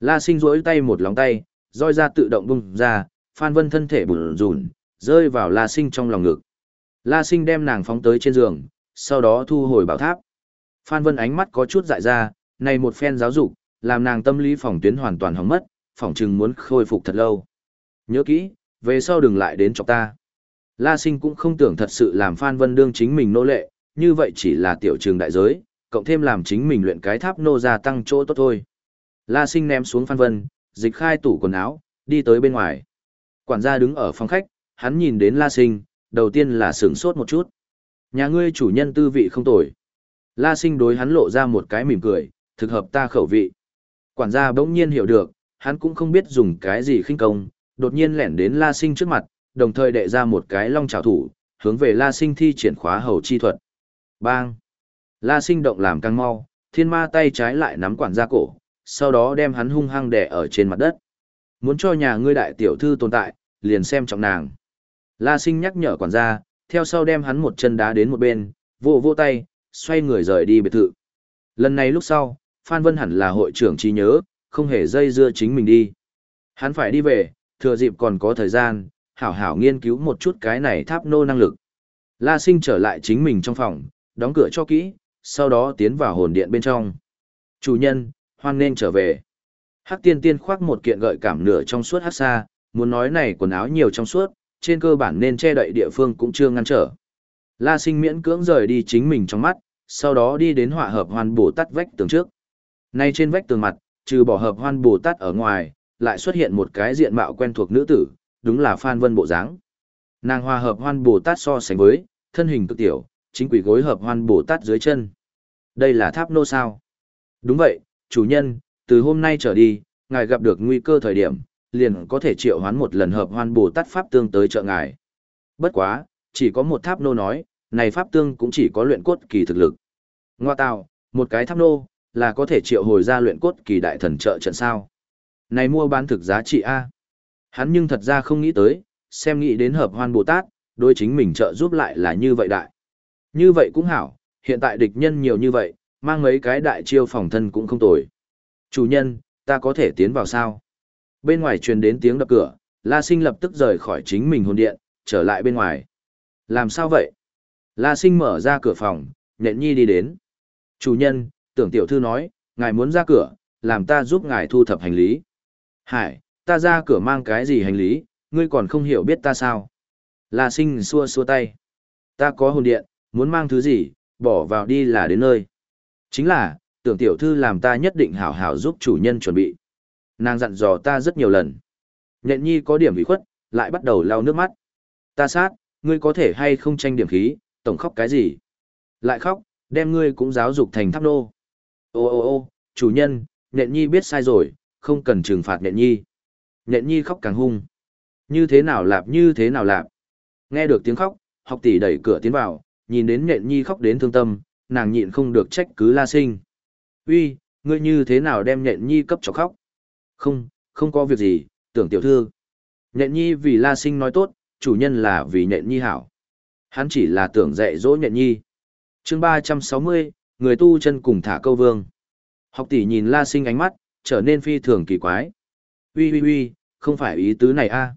Speaker 1: La sinh rỗi tay một lòng tay, roi ra tự động bung ra, Phan Vân thân thể bùn rùn, rơi vào La sinh trong lòng ngực. La sinh đem nàng phóng tới trên giường, sau đó thu hồi bảo tháp. Phan Vân ánh mắt có chút dại ra, này một phen giáo dục, làm nàng tâm lý phòng tuyến hoàn toàn hỏng mất, phòng chừng muốn khôi phục thật lâu. Nhớ kỹ, về sau đừng lại đến chọc ta. La sinh cũng không tưởng thật sự làm Phan Vân đương chính mình nô lệ, như vậy chỉ là tiểu trường đại giới, cộng thêm làm chính mình luyện cái tháp nô gia tăng chỗ tốt thôi. La sinh ném xuống Phan Vân, dịch khai tủ quần áo, đi tới bên ngoài. Quản gia đứng ở phòng khách, hắn nhìn đến La sinh, đầu tiên là sửng sốt một chút. Nhà ngươi chủ nhân tư vị không tồi. La sinh đối hắn lộ ra một cái mỉm cười, thực hợp ta khẩu vị. Quản gia bỗng nhiên hiểu được, hắn cũng không biết dùng cái gì khinh công, đột nhiên lẻn đến La sinh trước mặt, đồng thời đệ ra một cái long trảo thủ, hướng về La sinh thi triển khóa hầu chi thuật. Bang! La sinh động làm căng mau, thiên ma tay trái lại nắm quản gia cổ, sau đó đem hắn hung hăng đè ở trên mặt đất. Muốn cho nhà ngươi đại tiểu thư tồn tại, liền xem trọng nàng. La sinh nhắc nhở quản gia, theo sau đem hắn một chân đá đến một bên, vô vô tay, xoay người rời đi biệt thự. Lần này lúc sau, Phan Vân hẳn là hội trưởng trí nhớ, không hề dây dưa chính mình đi. Hắn phải đi về, thừa dịp còn có thời gian, hảo hảo nghiên cứu một chút cái này tháp nô năng lực. La sinh trở lại chính mình trong phòng, đóng cửa cho kỹ, sau đó tiến vào hồn điện bên trong. Chủ nhân, hoan nên trở về. Hắc tiên tiên khoác một kiện gợi cảm nửa trong suốt hát xa, muốn nói này quần áo nhiều trong suốt, trên cơ bản nên che đậy địa phương cũng chưa ngăn trở. La sinh miễn cưỡng rời đi chính mình trong mắt, sau đó đi đến hỏa hợp hoan bồ tát vách tường trước. Nay trên vách tường mặt, trừ bỏ hợp hoan bồ tát ở ngoài, lại xuất hiện một cái diện mạo quen thuộc nữ tử, đúng là Phan Vân bộ dáng. Nàng hòa hợp hoan bồ tát so sánh với, thân hình cực tiểu, chính quỷ gối hợp hoan bồ tát dưới chân. Đây là tháp nô sao? Đúng vậy, chủ nhân, từ hôm nay trở đi, ngài gặp được nguy cơ thời điểm, liền có thể triệu hoán một lần hợp hoan bồ tát pháp tương tới trợ ngài. Bất quá, chỉ có một tháp nô nói, này pháp tương cũng chỉ có luyện cốt kỳ thực lực. Ngoa tạo, một cái tháp nô, là có thể triệu hồi ra luyện cốt kỳ đại thần trợ trận sao. Này mua bán thực giá trị A. Hắn nhưng thật ra không nghĩ tới, xem nghĩ đến hợp hoan Bồ Tát, đối chính mình trợ giúp lại là như vậy đại. Như vậy cũng hảo, hiện tại địch nhân nhiều như vậy, mang mấy cái đại chiêu phòng thân cũng không tồi. Chủ nhân, ta có thể tiến vào sao? Bên ngoài truyền đến tiếng đập cửa, La Sinh lập tức rời khỏi chính mình hồn điện, trở lại bên ngoài. Làm sao vậy? La Sinh mở ra cửa phòng, nhện nhi đi đến. Chủ nhân, tưởng tiểu thư nói, ngài muốn ra cửa, làm ta giúp ngài thu thập hành lý. Hải, ta ra cửa mang cái gì hành lý, ngươi còn không hiểu biết ta sao? La Sinh xua xua tay. Ta có hồn điện, muốn mang thứ gì, bỏ vào đi là đến nơi. Chính là, tưởng tiểu thư làm ta nhất định hảo hảo giúp chủ nhân chuẩn bị. Nàng dặn dò ta rất nhiều lần. Nhện nhi có điểm bị khuất, lại bắt đầu lau nước mắt. Ta sát, ngươi có thể hay không tranh điểm khí, tổng khóc cái gì? Lại khóc, đem ngươi cũng giáo dục thành tháp nô. Ô ô ô, chủ nhân, nhện nhi biết sai rồi, không cần trừng phạt nhện nhi. Nhện nhi khóc càng hung. Như thế nào lạp như thế nào lạp. Nghe được tiếng khóc, học tỷ đẩy cửa tiến vào, nhìn đến nhện nhi khóc đến thương tâm, nàng nhịn không được trách cứ la sinh. Uy, ngươi như thế nào đem nhện nhi cấp cho khóc? Không, không có việc gì, tưởng tiểu thư. Nhện nhi vì la sinh nói tốt, chủ nhân là vì nhện nhi hảo. Hắn chỉ là tưởng dạy dỗ nhện nhi. chương ba trăm sáu mươi, người tu chân cùng thả câu vương. Học tỷ nhìn la sinh ánh mắt, trở nên phi thường kỳ quái. Ui ui ui, không phải ý tứ này a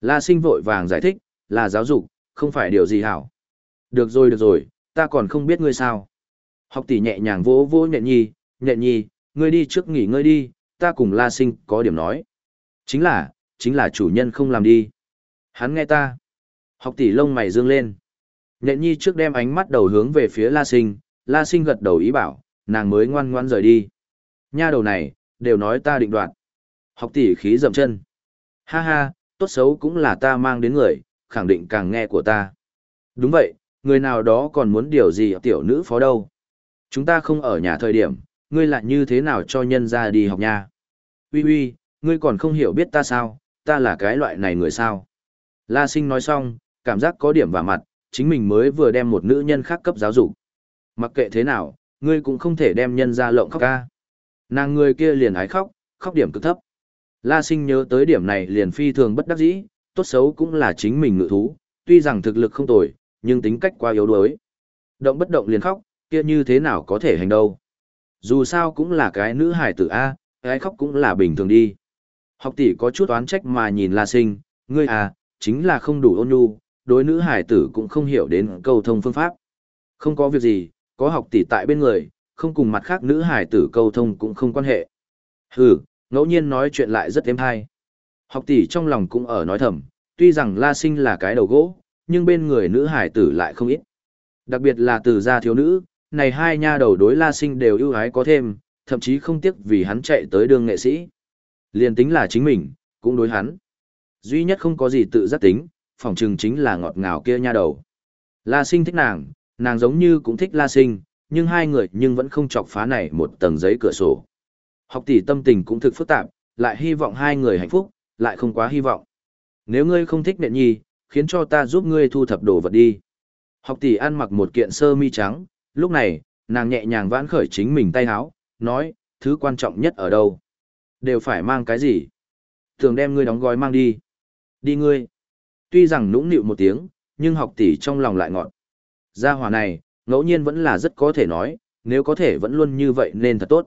Speaker 1: La sinh vội vàng giải thích, là giáo dục, không phải điều gì hảo. Được rồi được rồi, ta còn không biết ngươi sao. Học tỷ nhẹ nhàng vỗ vỗ nhện nhi, nhện nhi, ngươi đi trước nghỉ ngơi đi, ta cùng la sinh có điểm nói. Chính là, chính là chủ nhân không làm đi. Hắn nghe ta. Học tỷ lông mày dương lên. Nhện nhi trước đem ánh mắt đầu hướng về phía la sinh, la sinh gật đầu ý bảo, nàng mới ngoan ngoan rời đi. Nha đầu này, đều nói ta định đoạt. Học tỷ khí dậm chân. Ha ha, tốt xấu cũng là ta mang đến người, khẳng định càng nghe của ta. Đúng vậy, người nào đó còn muốn điều gì tiểu nữ phó đâu. Chúng ta không ở nhà thời điểm, ngươi lại như thế nào cho nhân ra đi học nha. Ui ui, ngươi còn không hiểu biết ta sao, ta là cái loại này người sao. La sinh nói xong, cảm giác có điểm vào mặt, chính mình mới vừa đem một nữ nhân khác cấp giáo dục. Mặc kệ thế nào, ngươi cũng không thể đem nhân ra lộng khóc ca. Nàng người kia liền ái khóc, khóc điểm cực thấp. La sinh nhớ tới điểm này liền phi thường bất đắc dĩ, tốt xấu cũng là chính mình ngự thú, tuy rằng thực lực không tồi, nhưng tính cách quá yếu đuối. Động bất động liền khóc, kia như thế nào có thể hành đâu. Dù sao cũng là cái nữ hài tử A, cái khóc cũng là bình thường đi. Học tỷ có chút oán trách mà nhìn La Sinh, ngươi à, chính là không đủ ôn nhu, đối nữ hài tử cũng không hiểu đến câu thông phương pháp. Không có việc gì, có học tỷ tại bên người, không cùng mặt khác nữ hài tử câu thông cũng không quan hệ. Hừ, ngẫu nhiên nói chuyện lại rất êm hay. Học tỷ trong lòng cũng ở nói thầm, tuy rằng La Sinh là cái đầu gỗ, nhưng bên người nữ hài tử lại không ít. Đặc biệt là từ gia thiếu nữ, này hai nha đầu đối La Sinh đều ưu ái có thêm, thậm chí không tiếc vì hắn chạy tới đường nghệ sĩ. Liên tính là chính mình, cũng đối hắn. Duy nhất không có gì tự giác tính, phỏng chừng chính là ngọt ngào kia nha đầu. La Sinh thích nàng, nàng giống như cũng thích La Sinh, nhưng hai người nhưng vẫn không chọc phá này một tầng giấy cửa sổ. Học tỷ tâm tình cũng thực phức tạp, lại hy vọng hai người hạnh phúc, lại không quá hy vọng. Nếu ngươi không thích nện nhi, khiến cho ta giúp ngươi thu thập đồ vật đi. Học tỷ ăn mặc một kiện sơ mi trắng, lúc này, nàng nhẹ nhàng vãn khởi chính mình tay háo, nói, thứ quan trọng nhất ở đâu? Đều phải mang cái gì? Thường đem ngươi đóng gói mang đi. Đi ngươi. Tuy rằng nũng nịu một tiếng, nhưng học tỷ trong lòng lại ngọt. Gia hỏa này, ngẫu nhiên vẫn là rất có thể nói, nếu có thể vẫn luôn như vậy nên thật tốt.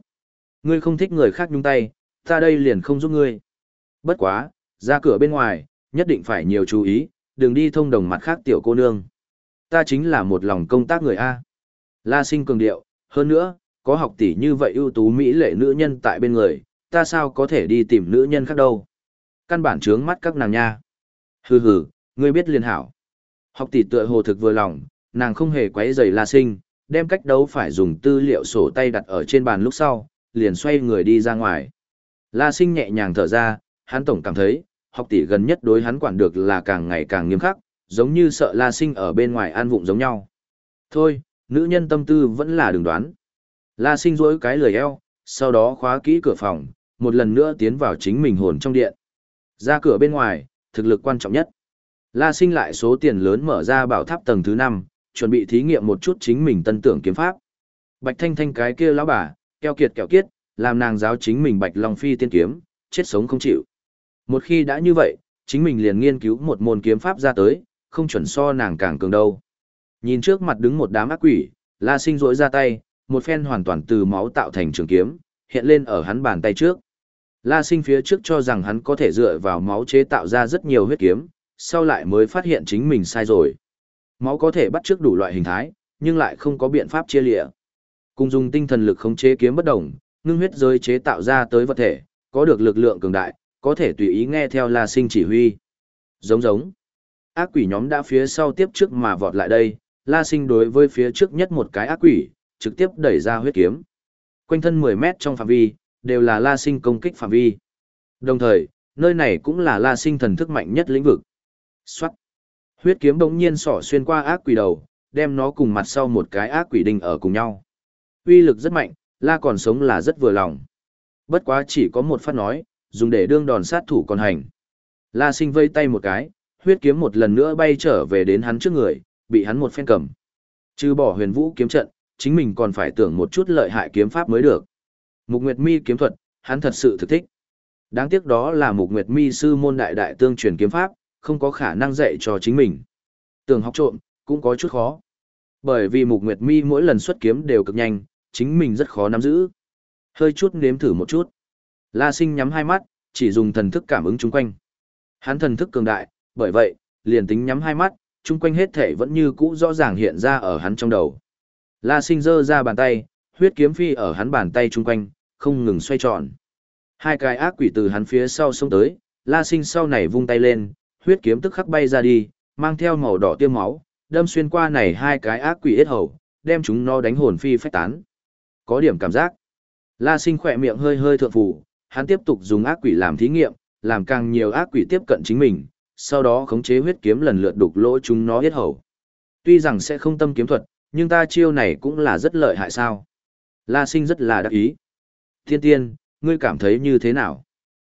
Speaker 1: Ngươi không thích người khác nhung tay, ta đây liền không giúp ngươi. Bất quá, ra cửa bên ngoài, nhất định phải nhiều chú ý, đừng đi thông đồng mặt khác tiểu cô nương. Ta chính là một lòng công tác người A. La sinh cường điệu, hơn nữa, có học tỷ như vậy ưu tú mỹ lệ nữ nhân tại bên người, ta sao có thể đi tìm nữ nhân khác đâu. Căn bản trướng mắt các nàng nha. Hừ hừ, ngươi biết liền hảo. Học tỷ tựa hồ thực vừa lòng, nàng không hề quấy rầy La Sinh, đem cách đấu phải dùng tư liệu sổ tay đặt ở trên bàn lúc sau, liền xoay người đi ra ngoài. La Sinh nhẹ nhàng thở ra, hắn tổng cảm thấy, học tỷ gần nhất đối hắn quản được là càng ngày càng nghiêm khắc, giống như sợ La Sinh ở bên ngoài an vụng giống nhau. Thôi, nữ nhân tâm tư vẫn là đường đoán. La Sinh rỗi cái lười eo, sau đó khóa kỹ cửa phòng, một lần nữa tiến vào chính mình hồn trong điện. Ra cửa bên ngoài, thực lực quan trọng nhất. La Sinh lại số tiền lớn mở ra bảo tháp tầng thứ 5, chuẩn bị thí nghiệm một chút chính mình tân tưởng kiếm pháp. Bạch Thanh Thanh cái kia lão bà, keo kiệt kẹo kiết, làm nàng giáo chính mình Bạch Long Phi tiên kiếm, chết sống không chịu. Một khi đã như vậy, chính mình liền nghiên cứu một môn kiếm pháp ra tới, không chuẩn so nàng càng cường đâu. Nhìn trước mặt đứng một đám ác quỷ, La Sinh rỗi ra tay, một phen hoàn toàn từ máu tạo thành trường kiếm, hiện lên ở hắn bàn tay trước. La Sinh phía trước cho rằng hắn có thể dựa vào máu chế tạo ra rất nhiều huyết kiếm, sau lại mới phát hiện chính mình sai rồi. Máu có thể bắt trước đủ loại hình thái, nhưng lại không có biện pháp chia lịa. Cùng dùng tinh thần lực khống chế kiếm bất đồng, ngưng huyết giới chế tạo ra tới vật thể, có được lực lượng cường đại, có thể tùy ý nghe theo La Sinh chỉ huy. Giống giống. Ác quỷ nhóm đã phía sau tiếp trước mà vọt lại đây, La Sinh đối với phía trước nhất một cái ác quỷ, trực tiếp đẩy ra huyết kiếm. Quanh thân 10 mét trong phạm vi, đều là La Sinh công kích phạm vi. Đồng thời, nơi này cũng là La Sinh thần thức mạnh nhất lĩnh vực. Xoát. Huyết kiếm bỗng nhiên sỏ xuyên qua ác quỷ đầu, đem nó cùng mặt sau một cái ác quỷ đinh ở cùng nhau. Uy lực rất mạnh, La còn sống là rất vừa lòng. Bất quá chỉ có một phát nói, dùng để đương đòn sát thủ còn hành. La sinh vây tay một cái, huyết kiếm một lần nữa bay trở về đến hắn trước người, bị hắn một phen cầm. Trừ bỏ huyền vũ kiếm trận, chính mình còn phải tưởng một chút lợi hại kiếm pháp mới được. Mục Nguyệt Mi kiếm thuật, hắn thật sự thực thích. Đáng tiếc đó là Mục Nguyệt Mi sư môn đại đại tương truyền kiếm pháp, không có khả năng dạy cho chính mình. Tưởng học trộm, cũng có chút khó. Bởi vì Mục Nguyệt Mi mỗi lần xuất kiếm đều cực nhanh, chính mình rất khó nắm giữ. Hơi chút nếm thử một chút. La Sinh nhắm hai mắt, chỉ dùng thần thức cảm ứng chung quanh. Hắn thần thức cường đại, bởi vậy, liền tính nhắm hai mắt, chung quanh hết thể vẫn như cũ rõ ràng hiện ra ở hắn trong đầu. La Sinh giơ ra bàn tay, huyết kiếm phi ở hắn bàn tay chung quanh, không ngừng xoay tròn. Hai cái ác quỷ từ hắn phía sau xông tới, La Sinh sau này vung tay lên, huyết kiếm tức khắc bay ra đi, mang theo màu đỏ tiêm máu, đâm xuyên qua này hai cái ác quỷ ít hầu, đem chúng nó đánh hồn phi phách tán. Có điểm cảm giác. La Sinh khỏe miệng hơi hơi thượng phủ, hắn tiếp tục dùng ác quỷ làm thí nghiệm, làm càng nhiều ác quỷ tiếp cận chính mình, sau đó khống chế huyết kiếm lần lượt đục lỗ chúng nó hết hầu. Tuy rằng sẽ không tâm kiếm thuật, nhưng ta chiêu này cũng là rất lợi hại sao. La Sinh rất là đắc ý. Tiên tiên, ngươi cảm thấy như thế nào?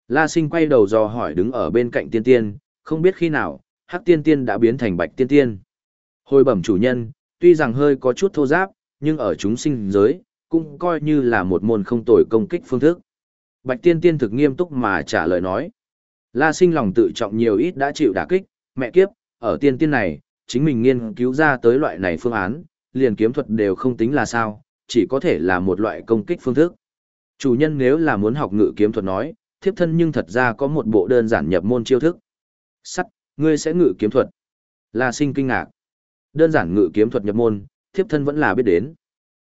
Speaker 1: La Sinh quay đầu dò hỏi đứng ở bên cạnh tiên tiên, không biết khi nào, hắc tiên tiên đã biến thành bạch tiên tiên. Hồi bẩm chủ nhân, tuy rằng hơi có chút thô giáp, nhưng ở chúng sinh giới, cũng coi như là một môn không tồi công kích phương thức. Bạch tiên tiên thực nghiêm túc mà trả lời nói. La sinh lòng tự trọng nhiều ít đã chịu đả kích, mẹ kiếp, ở tiên tiên này, chính mình nghiên cứu ra tới loại này phương án, liền kiếm thuật đều không tính là sao, chỉ có thể là một loại công kích phương thức. Chủ nhân nếu là muốn học ngự kiếm thuật nói, thiếp thân nhưng thật ra có một bộ đơn giản nhập môn chiêu thức. Sắt, ngươi sẽ ngự kiếm thuật. La sinh kinh ngạc. Đơn giản ngự kiếm thuật nhập môn, thiếp thân vẫn là biết đến.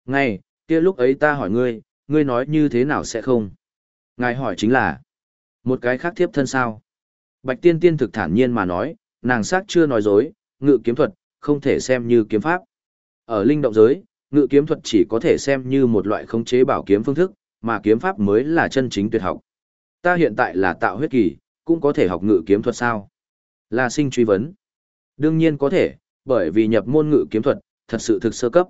Speaker 1: Ngay, kia lúc ấy ta hỏi ngươi, ngươi nói như thế nào sẽ không? Ngài hỏi chính là, một cái khác thiếp thân sao? Bạch tiên tiên thực thản nhiên mà nói, nàng xác chưa nói dối, ngự kiếm thuật, không thể xem như kiếm pháp. Ở linh động giới, ngự kiếm thuật chỉ có thể xem như một loại khống chế bảo kiếm phương thức, mà kiếm pháp mới là chân chính tuyệt học. Ta hiện tại là tạo huyết kỳ, cũng có thể học ngự kiếm thuật sao? La sinh truy vấn. Đương nhiên có thể, bởi vì nhập môn ngự kiếm thuật, thật sự thực sơ cấp.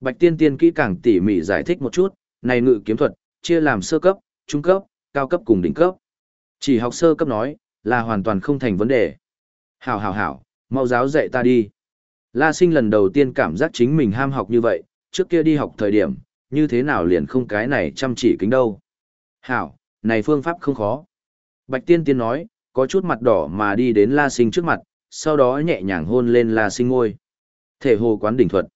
Speaker 1: Bạch tiên tiên kỹ càng tỉ mỉ giải thích một chút, này ngự kiếm thuật, chia làm sơ cấp, trung cấp, cao cấp cùng đỉnh cấp. Chỉ học sơ cấp nói, là hoàn toàn không thành vấn đề. Hảo hảo hảo, mau giáo dạy ta đi. La sinh lần đầu tiên cảm giác chính mình ham học như vậy, trước kia đi học thời điểm, như thế nào liền không cái này chăm chỉ kính đâu. Hảo, này phương pháp không khó. Bạch tiên tiên nói, có chút mặt đỏ mà đi đến la sinh trước mặt, sau đó nhẹ nhàng hôn lên la sinh ngôi. Thể hồ quán đỉnh thuật.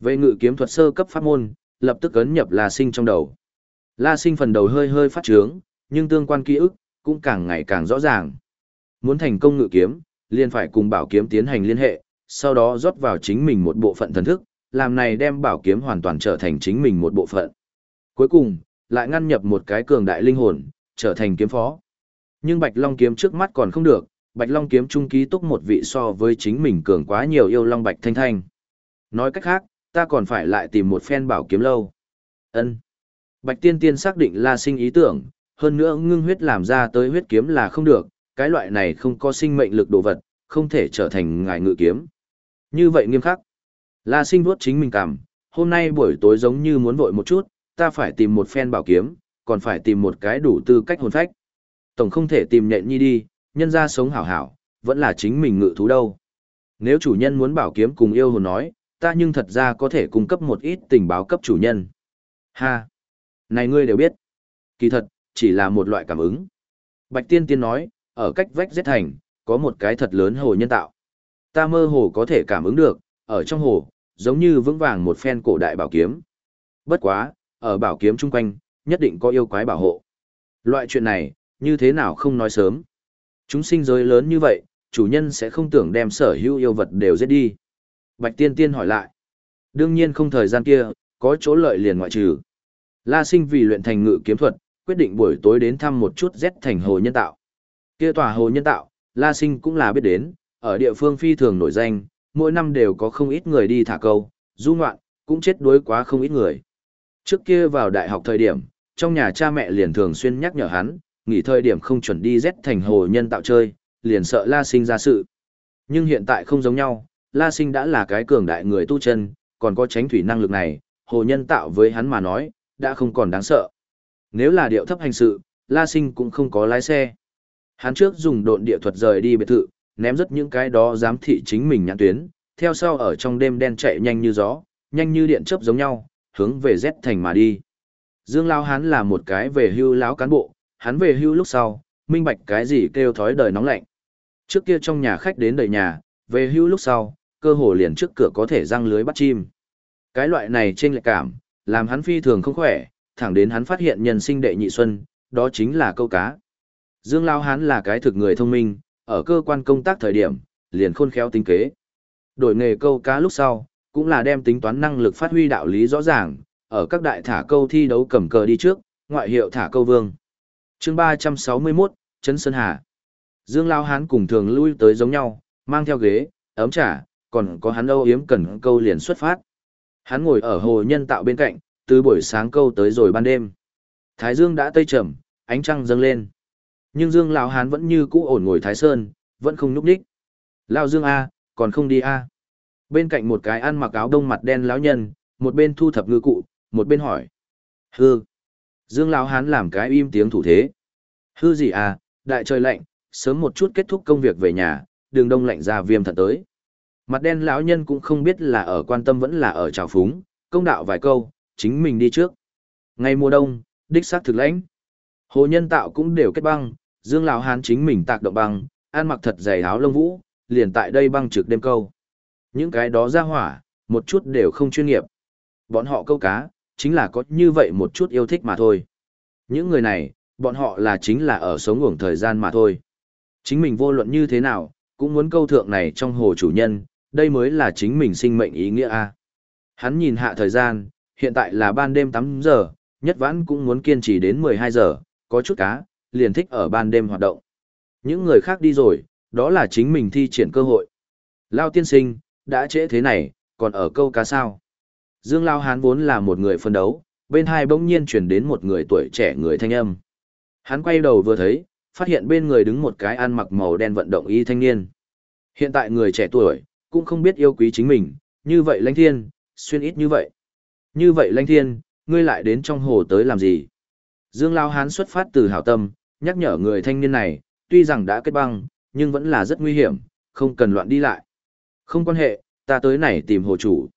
Speaker 1: Về ngự kiếm thuật sơ cấp pháp môn, lập tức ấn nhập la sinh trong đầu. La sinh phần đầu hơi hơi phát trướng, nhưng tương quan ký ức, cũng càng ngày càng rõ ràng. Muốn thành công ngự kiếm, liền phải cùng bảo kiếm tiến hành liên hệ, sau đó rót vào chính mình một bộ phận thần thức, làm này đem bảo kiếm hoàn toàn trở thành chính mình một bộ phận. Cuối cùng, lại ngăn nhập một cái cường đại linh hồn, trở thành kiếm phó. Nhưng Bạch Long kiếm trước mắt còn không được, Bạch Long kiếm trung ký túc một vị so với chính mình cường quá nhiều yêu Long Bạch Thanh Thanh. Nói cách khác, ta còn phải lại tìm một phen bảo kiếm lâu. Ân. Bạch Tiên Tiên xác định La Sinh ý tưởng, hơn nữa ngưng huyết làm ra tới huyết kiếm là không được, cái loại này không có sinh mệnh lực đồ vật, không thể trở thành ngài ngự kiếm. Như vậy nghiêm khắc. La Sinh vuốt chính mình cảm, hôm nay buổi tối giống như muốn vội một chút, ta phải tìm một phen bảo kiếm, còn phải tìm một cái đủ tư cách hồn phách. Tổng không thể tìm nhện nhi đi, nhân ra sống hảo hảo, vẫn là chính mình ngự thú đâu. Nếu chủ nhân muốn bảo kiếm cùng yêu hồn nói, ta nhưng thật ra có thể cung cấp một ít tình báo cấp chủ nhân. Ha! Này ngươi đều biết. Kỳ thật, chỉ là một loại cảm ứng. Bạch Tiên Tiên nói, ở cách vách giết thành, có một cái thật lớn hồ nhân tạo. Ta mơ hồ có thể cảm ứng được, ở trong hồ, giống như vững vàng một phen cổ đại bảo kiếm. Bất quá, ở bảo kiếm chung quanh, nhất định có yêu quái bảo hộ. Loại chuyện này, như thế nào không nói sớm. Chúng sinh giới lớn như vậy, chủ nhân sẽ không tưởng đem sở hữu yêu vật đều giết đi. Bạch Tiên Tiên hỏi lại. Đương nhiên không thời gian kia, có chỗ lợi liền ngoại trừ. La Sinh vì luyện thành ngự kiếm thuật, quyết định buổi tối đến thăm một chút Z thành hồ nhân tạo. Kia tòa hồ nhân tạo, La Sinh cũng là biết đến, ở địa phương phi thường nổi danh, mỗi năm đều có không ít người đi thả câu, du ngoạn, cũng chết đuối quá không ít người. Trước kia vào đại học thời điểm, trong nhà cha mẹ liền thường xuyên nhắc nhở hắn, nghỉ thời điểm không chuẩn đi Z thành hồ nhân tạo chơi, liền sợ La Sinh ra sự. Nhưng hiện tại không giống nhau, La Sinh đã là cái cường đại người tu chân, còn có tránh thủy năng lực này, hồ nhân tạo với hắn mà nói, đã không còn đáng sợ. Nếu là điệu thấp hành sự, La Sinh cũng không có lái xe. Hắn trước dùng độn địa thuật rời đi biệt thự, ném rất những cái đó giám thị chính mình nhãn tuyến, theo sau ở trong đêm đen chạy nhanh như gió, nhanh như điện chớp giống nhau, hướng về Z thành mà đi. Dương Lao hắn là một cái về hưu lão cán bộ, hắn về hưu lúc sau, minh bạch cái gì kêu thói đời nóng lạnh. Trước kia trong nhà khách đến đầy nhà, về hưu lúc sau, cơ hồ liền trước cửa có thể răng lưới bắt chim. Cái loại này trên lệ cảm, làm hắn phi thường không khỏe, thẳng đến hắn phát hiện nhân sinh đệ nhị xuân, đó chính là câu cá. Dương Lao Hán là cái thực người thông minh, ở cơ quan công tác thời điểm, liền khôn khéo tính kế. Đổi nghề câu cá lúc sau, cũng là đem tính toán năng lực phát huy đạo lý rõ ràng, ở các đại thả câu thi đấu cầm cờ đi trước, ngoại hiệu thả câu vương. chương 361, Trấn Sơn Hà. Dương Lao Hán cùng thường lui tới giống nhau, mang theo ghế, ấm trà, còn có hắn âu yếm cần câu liền xuất phát. Hắn ngồi ở hồ nhân tạo bên cạnh, từ buổi sáng câu tới rồi ban đêm. Thái dương đã tây trầm, ánh trăng dâng lên. Nhưng Dương lão hán vẫn như cũ ổn ngồi Thái Sơn, vẫn không nhúc nhích. Lão Dương a, còn không đi a. Bên cạnh một cái ăn mặc áo đông mặt đen lão nhân, một bên thu thập ngư cụ, một bên hỏi. Hư. Dương lão hán làm cái im tiếng thủ thế. Hư gì à, đại trời lạnh, sớm một chút kết thúc công việc về nhà, đường đông lạnh ra viêm thật tới. Mặt đen lão nhân cũng không biết là ở quan tâm vẫn là ở trào phúng, công đạo vài câu, chính mình đi trước. Ngày mùa đông, đích xác thực lãnh. Hồ nhân tạo cũng đều kết băng, Dương lão hán chính mình tạc động băng, ăn mặc thật dày áo lông vũ, liền tại đây băng trực đêm câu. Những cái đó ra hỏa, một chút đều không chuyên nghiệp. Bọn họ câu cá, chính là có như vậy một chút yêu thích mà thôi. Những người này, bọn họ là chính là ở sống ngủng thời gian mà thôi. Chính mình vô luận như thế nào, cũng muốn câu thượng này trong hồ chủ nhân, đây mới là chính mình sinh mệnh ý nghĩa a. Hắn nhìn hạ thời gian, hiện tại là ban đêm 8 giờ, nhất vãn cũng muốn kiên trì đến 12 giờ, có chút cá, liền thích ở ban đêm hoạt động. Những người khác đi rồi, đó là chính mình thi triển cơ hội. Lao tiên sinh, đã trễ thế này, còn ở câu cá sao? Dương Lao Hán vốn là một người phân đấu, bên hai bỗng nhiên chuyển đến một người tuổi trẻ người thanh âm. Hắn quay đầu vừa thấy, phát hiện bên người đứng một cái ăn mặc màu đen vận động y thanh niên. Hiện tại người trẻ tuổi, cũng không biết yêu quý chính mình, như vậy lãnh thiên, xuyên ít như vậy. Như vậy Lanh thiên, ngươi lại đến trong hồ tới làm gì? Dương Lao Hán xuất phát từ hảo tâm, nhắc nhở người thanh niên này, tuy rằng đã kết băng, nhưng vẫn là rất nguy hiểm, không cần loạn đi lại. Không quan hệ, ta tới này tìm hồ chủ.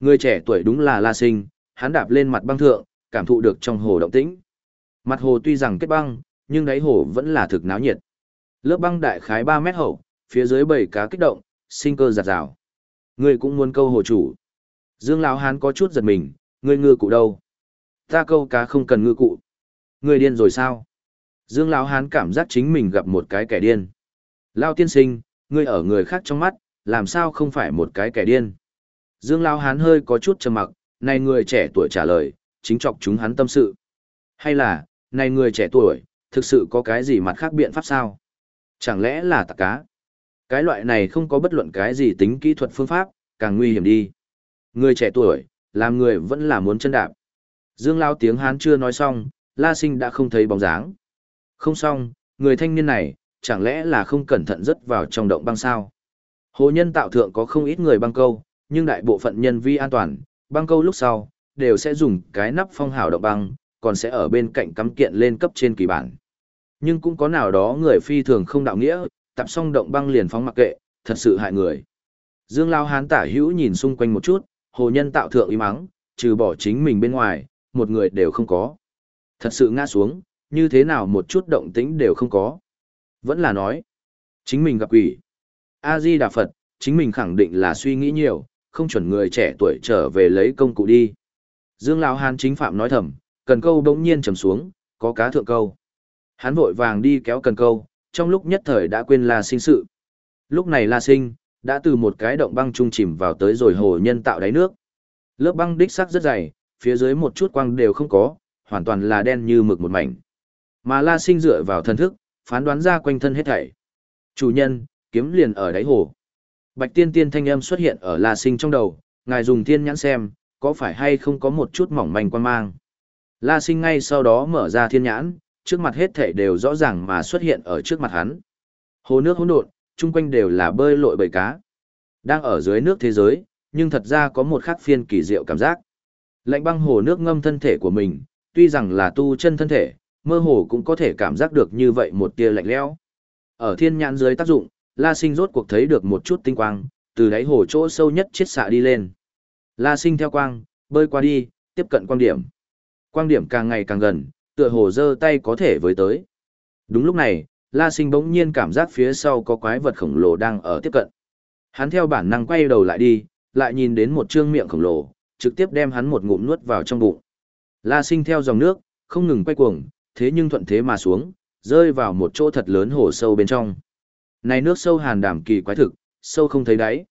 Speaker 1: Người trẻ tuổi đúng là La Sinh, hắn đạp lên mặt băng thượng, cảm thụ được trong hồ động tĩnh. Mặt hồ tuy rằng kết băng, nhưng đáy hồ vẫn là thực náo nhiệt. Lớp băng đại khái 3 mét hậu, phía dưới bầy cá kích động, sinh cơ giạt rào. Ngươi cũng muốn câu hồ chủ. Dương lão hán có chút giật mình, ngươi ngư cụ đâu? Ta câu cá không cần ngư cụ. Ngươi điên rồi sao? Dương lão hán cảm giác chính mình gặp một cái kẻ điên. Lão tiên sinh, ngươi ở người khác trong mắt, làm sao không phải một cái kẻ điên? Dương lão hán hơi có chút trầm mặc, này người trẻ tuổi trả lời, chính chọc chúng hắn tâm sự. Hay là, này người trẻ tuổi, thực sự có cái gì mặt khác biện pháp sao? Chẳng lẽ là tạc cá? Cái loại này không có bất luận cái gì tính kỹ thuật phương pháp, càng nguy hiểm đi. Người trẻ tuổi, làm người vẫn là muốn chân đạp. Dương Lao tiếng Hán chưa nói xong, La Sinh đã không thấy bóng dáng. Không xong, người thanh niên này, chẳng lẽ là không cẩn thận rớt vào trong động băng sao? Hồ nhân tạo thượng có không ít người băng câu, nhưng đại bộ phận nhân vi an toàn, băng câu lúc sau, đều sẽ dùng cái nắp phong hào động băng, còn sẽ ở bên cạnh cắm kiện lên cấp trên kỳ bản. Nhưng cũng có nào đó người phi thường không đạo nghĩa, tập xong động băng liền phóng mặc kệ, thật sự hại người. Dương Lao Hán tả hữu nhìn xung quanh một chút, hồ nhân tạo thượng y mắng, trừ bỏ chính mình bên ngoài, một người đều không có. Thật sự ngã xuống, như thế nào một chút động tĩnh đều không có. Vẫn là nói, chính mình gặp quỷ. A-di Đà Phật, chính mình khẳng định là suy nghĩ nhiều, không chuẩn người trẻ tuổi trở về lấy công cụ đi. Dương Lão Hán chính phạm nói thầm, cần câu bỗng nhiên trầm xuống, có cá thượng câu. Hắn vội vàng đi kéo cần câu, trong lúc nhất thời đã quên La Sinh sự. Lúc này La Sinh, đã từ một cái động băng trung chìm vào tới rồi hồ nhân tạo đáy nước. Lớp băng đích sắc rất dày, phía dưới một chút quang đều không có, hoàn toàn là đen như mực một mảnh. Mà La Sinh dựa vào thân thức, phán đoán ra quanh thân hết thảy. Chủ nhân, kiếm liền ở đáy hồ. Bạch tiên tiên thanh âm xuất hiện ở La Sinh trong đầu, ngài dùng thiên nhãn xem, có phải hay không có một chút mỏng manh quan mang. La Sinh ngay sau đó mở ra thiên nhãn, trước mặt hết thảy đều rõ ràng mà xuất hiện ở trước mặt hắn. Hồ nước hỗn độn, chung quanh đều là bơi lội bầy cá. Đang ở dưới nước thế giới, nhưng thật ra có một khắc phiên kỳ diệu cảm giác. Lạnh băng hồ nước ngâm thân thể của mình, tuy rằng là tu chân thân thể, mơ hồ cũng có thể cảm giác được như vậy một tia lạnh lẽo. Ở thiên nhãn dưới tác dụng, La Sinh rốt cuộc thấy được một chút tinh quang, từ đáy hồ chỗ sâu nhất chiết xạ đi lên. La Sinh theo quang, bơi qua đi, tiếp cận quang điểm. Quang điểm càng ngày càng gần, tựa hồ giơ tay có thể với tới. Đúng lúc này, La Sinh bỗng nhiên cảm giác phía sau có quái vật khổng lồ đang ở tiếp cận. Hắn theo bản năng quay đầu lại đi, lại nhìn đến một trương miệng khổng lồ, trực tiếp đem hắn một ngụm nuốt vào trong bụng. La Sinh theo dòng nước, không ngừng quay cuồng, thế nhưng thuận thế mà xuống, rơi vào một chỗ thật lớn hồ sâu bên trong. Này nước sâu hàn đảm kỳ quái thực, sâu không thấy đáy.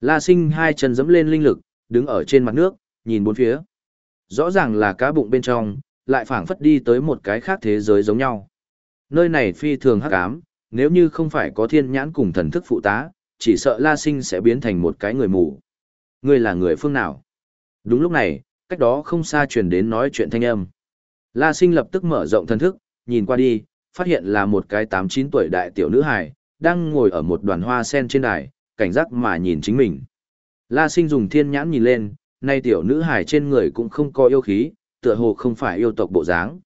Speaker 1: La Sinh hai chân dẫm lên linh lực, đứng ở trên mặt nước, nhìn bốn phía. Rõ ràng là cá bụng bên trong, lại phảng phất đi tới một cái khác thế giới giống nhau. Nơi này phi thường hắc ám, nếu như không phải có thiên nhãn cùng thần thức phụ tá, chỉ sợ La Sinh sẽ biến thành một cái người mù. Ngươi là người phương nào? Đúng lúc này, cách đó không xa truyền đến nói chuyện thanh âm. La Sinh lập tức mở rộng thần thức, nhìn qua đi, phát hiện là một cái 8-9 tuổi đại tiểu nữ hài, đang ngồi ở một đoàn hoa sen trên đài, cảnh giác mà nhìn chính mình. La Sinh dùng thiên nhãn nhìn lên, nay tiểu nữ hài trên người cũng không có yêu khí, tựa hồ không phải yêu tộc bộ dáng.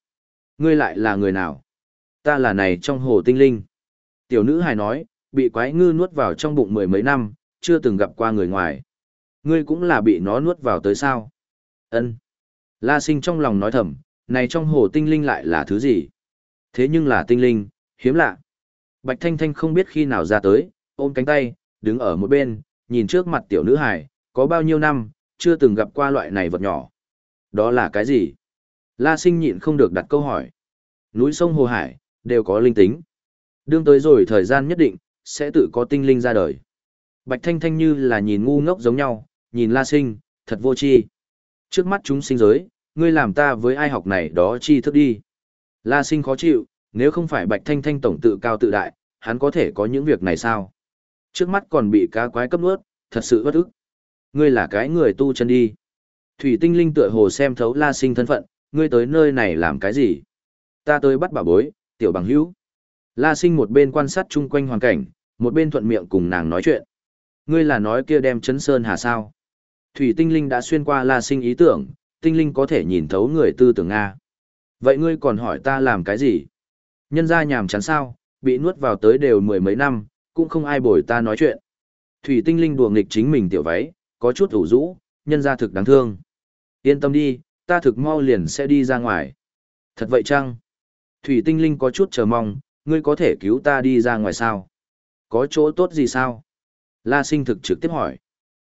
Speaker 1: Ngươi lại là người nào? Ta là này trong hồ tinh linh. Tiểu nữ hài nói, bị quái ngư nuốt vào trong bụng mười mấy năm, chưa từng gặp qua người ngoài. Ngươi cũng là bị nó nuốt vào tới sao? Ân. La sinh trong lòng nói thầm, này trong hồ tinh linh lại là thứ gì? Thế nhưng là tinh linh, hiếm lạ. Bạch Thanh Thanh không biết khi nào ra tới, ôm cánh tay, đứng ở một bên, nhìn trước mặt tiểu nữ hài, có bao nhiêu năm, chưa từng gặp qua loại này vật nhỏ. Đó là cái gì? La sinh nhịn không được đặt câu hỏi. Núi sông Hồ Hải, đều có linh tính. Đương tới rồi thời gian nhất định, sẽ tự có tinh linh ra đời. Bạch Thanh Thanh như là nhìn ngu ngốc giống nhau, nhìn La Sinh, thật vô tri. Trước mắt chúng sinh giới, ngươi làm ta với ai học này đó chi thức đi. La Sinh khó chịu, nếu không phải Bạch Thanh Thanh tổng tự cao tự đại, hắn có thể có những việc này sao? Trước mắt còn bị cá quái cấp nuốt, thật sự bất ức. Ngươi là cái người tu chân đi. Thủy tinh linh tựa hồ xem thấu La Sinh thân phận, ngươi tới nơi này làm cái gì? Ta tới bắt bà bối, tiểu bằng hữu. La Sinh một bên quan sát chung quanh hoàn cảnh, một bên thuận miệng cùng nàng nói chuyện. Ngươi là nói kia đem chấn sơn hà sao? Thủy tinh linh đã xuyên qua La Sinh ý tưởng, tinh linh có thể nhìn thấu người tư tưởng Nga. Vậy ngươi còn hỏi ta làm cái gì? Nhân ra nhàm chán sao, bị nuốt vào tới đều mười mấy năm, cũng không ai bồi ta nói chuyện. Thủy tinh linh đùa nghịch chính mình tiểu váy, có chút ủ rũ, nhân ra thực đáng thương. Yên tâm đi, ta thực mau liền sẽ đi ra ngoài. Thật vậy chăng? Thủy tinh linh có chút chờ mong, ngươi có thể cứu ta đi ra ngoài sao? Có chỗ tốt gì sao? La sinh thực trực tiếp hỏi.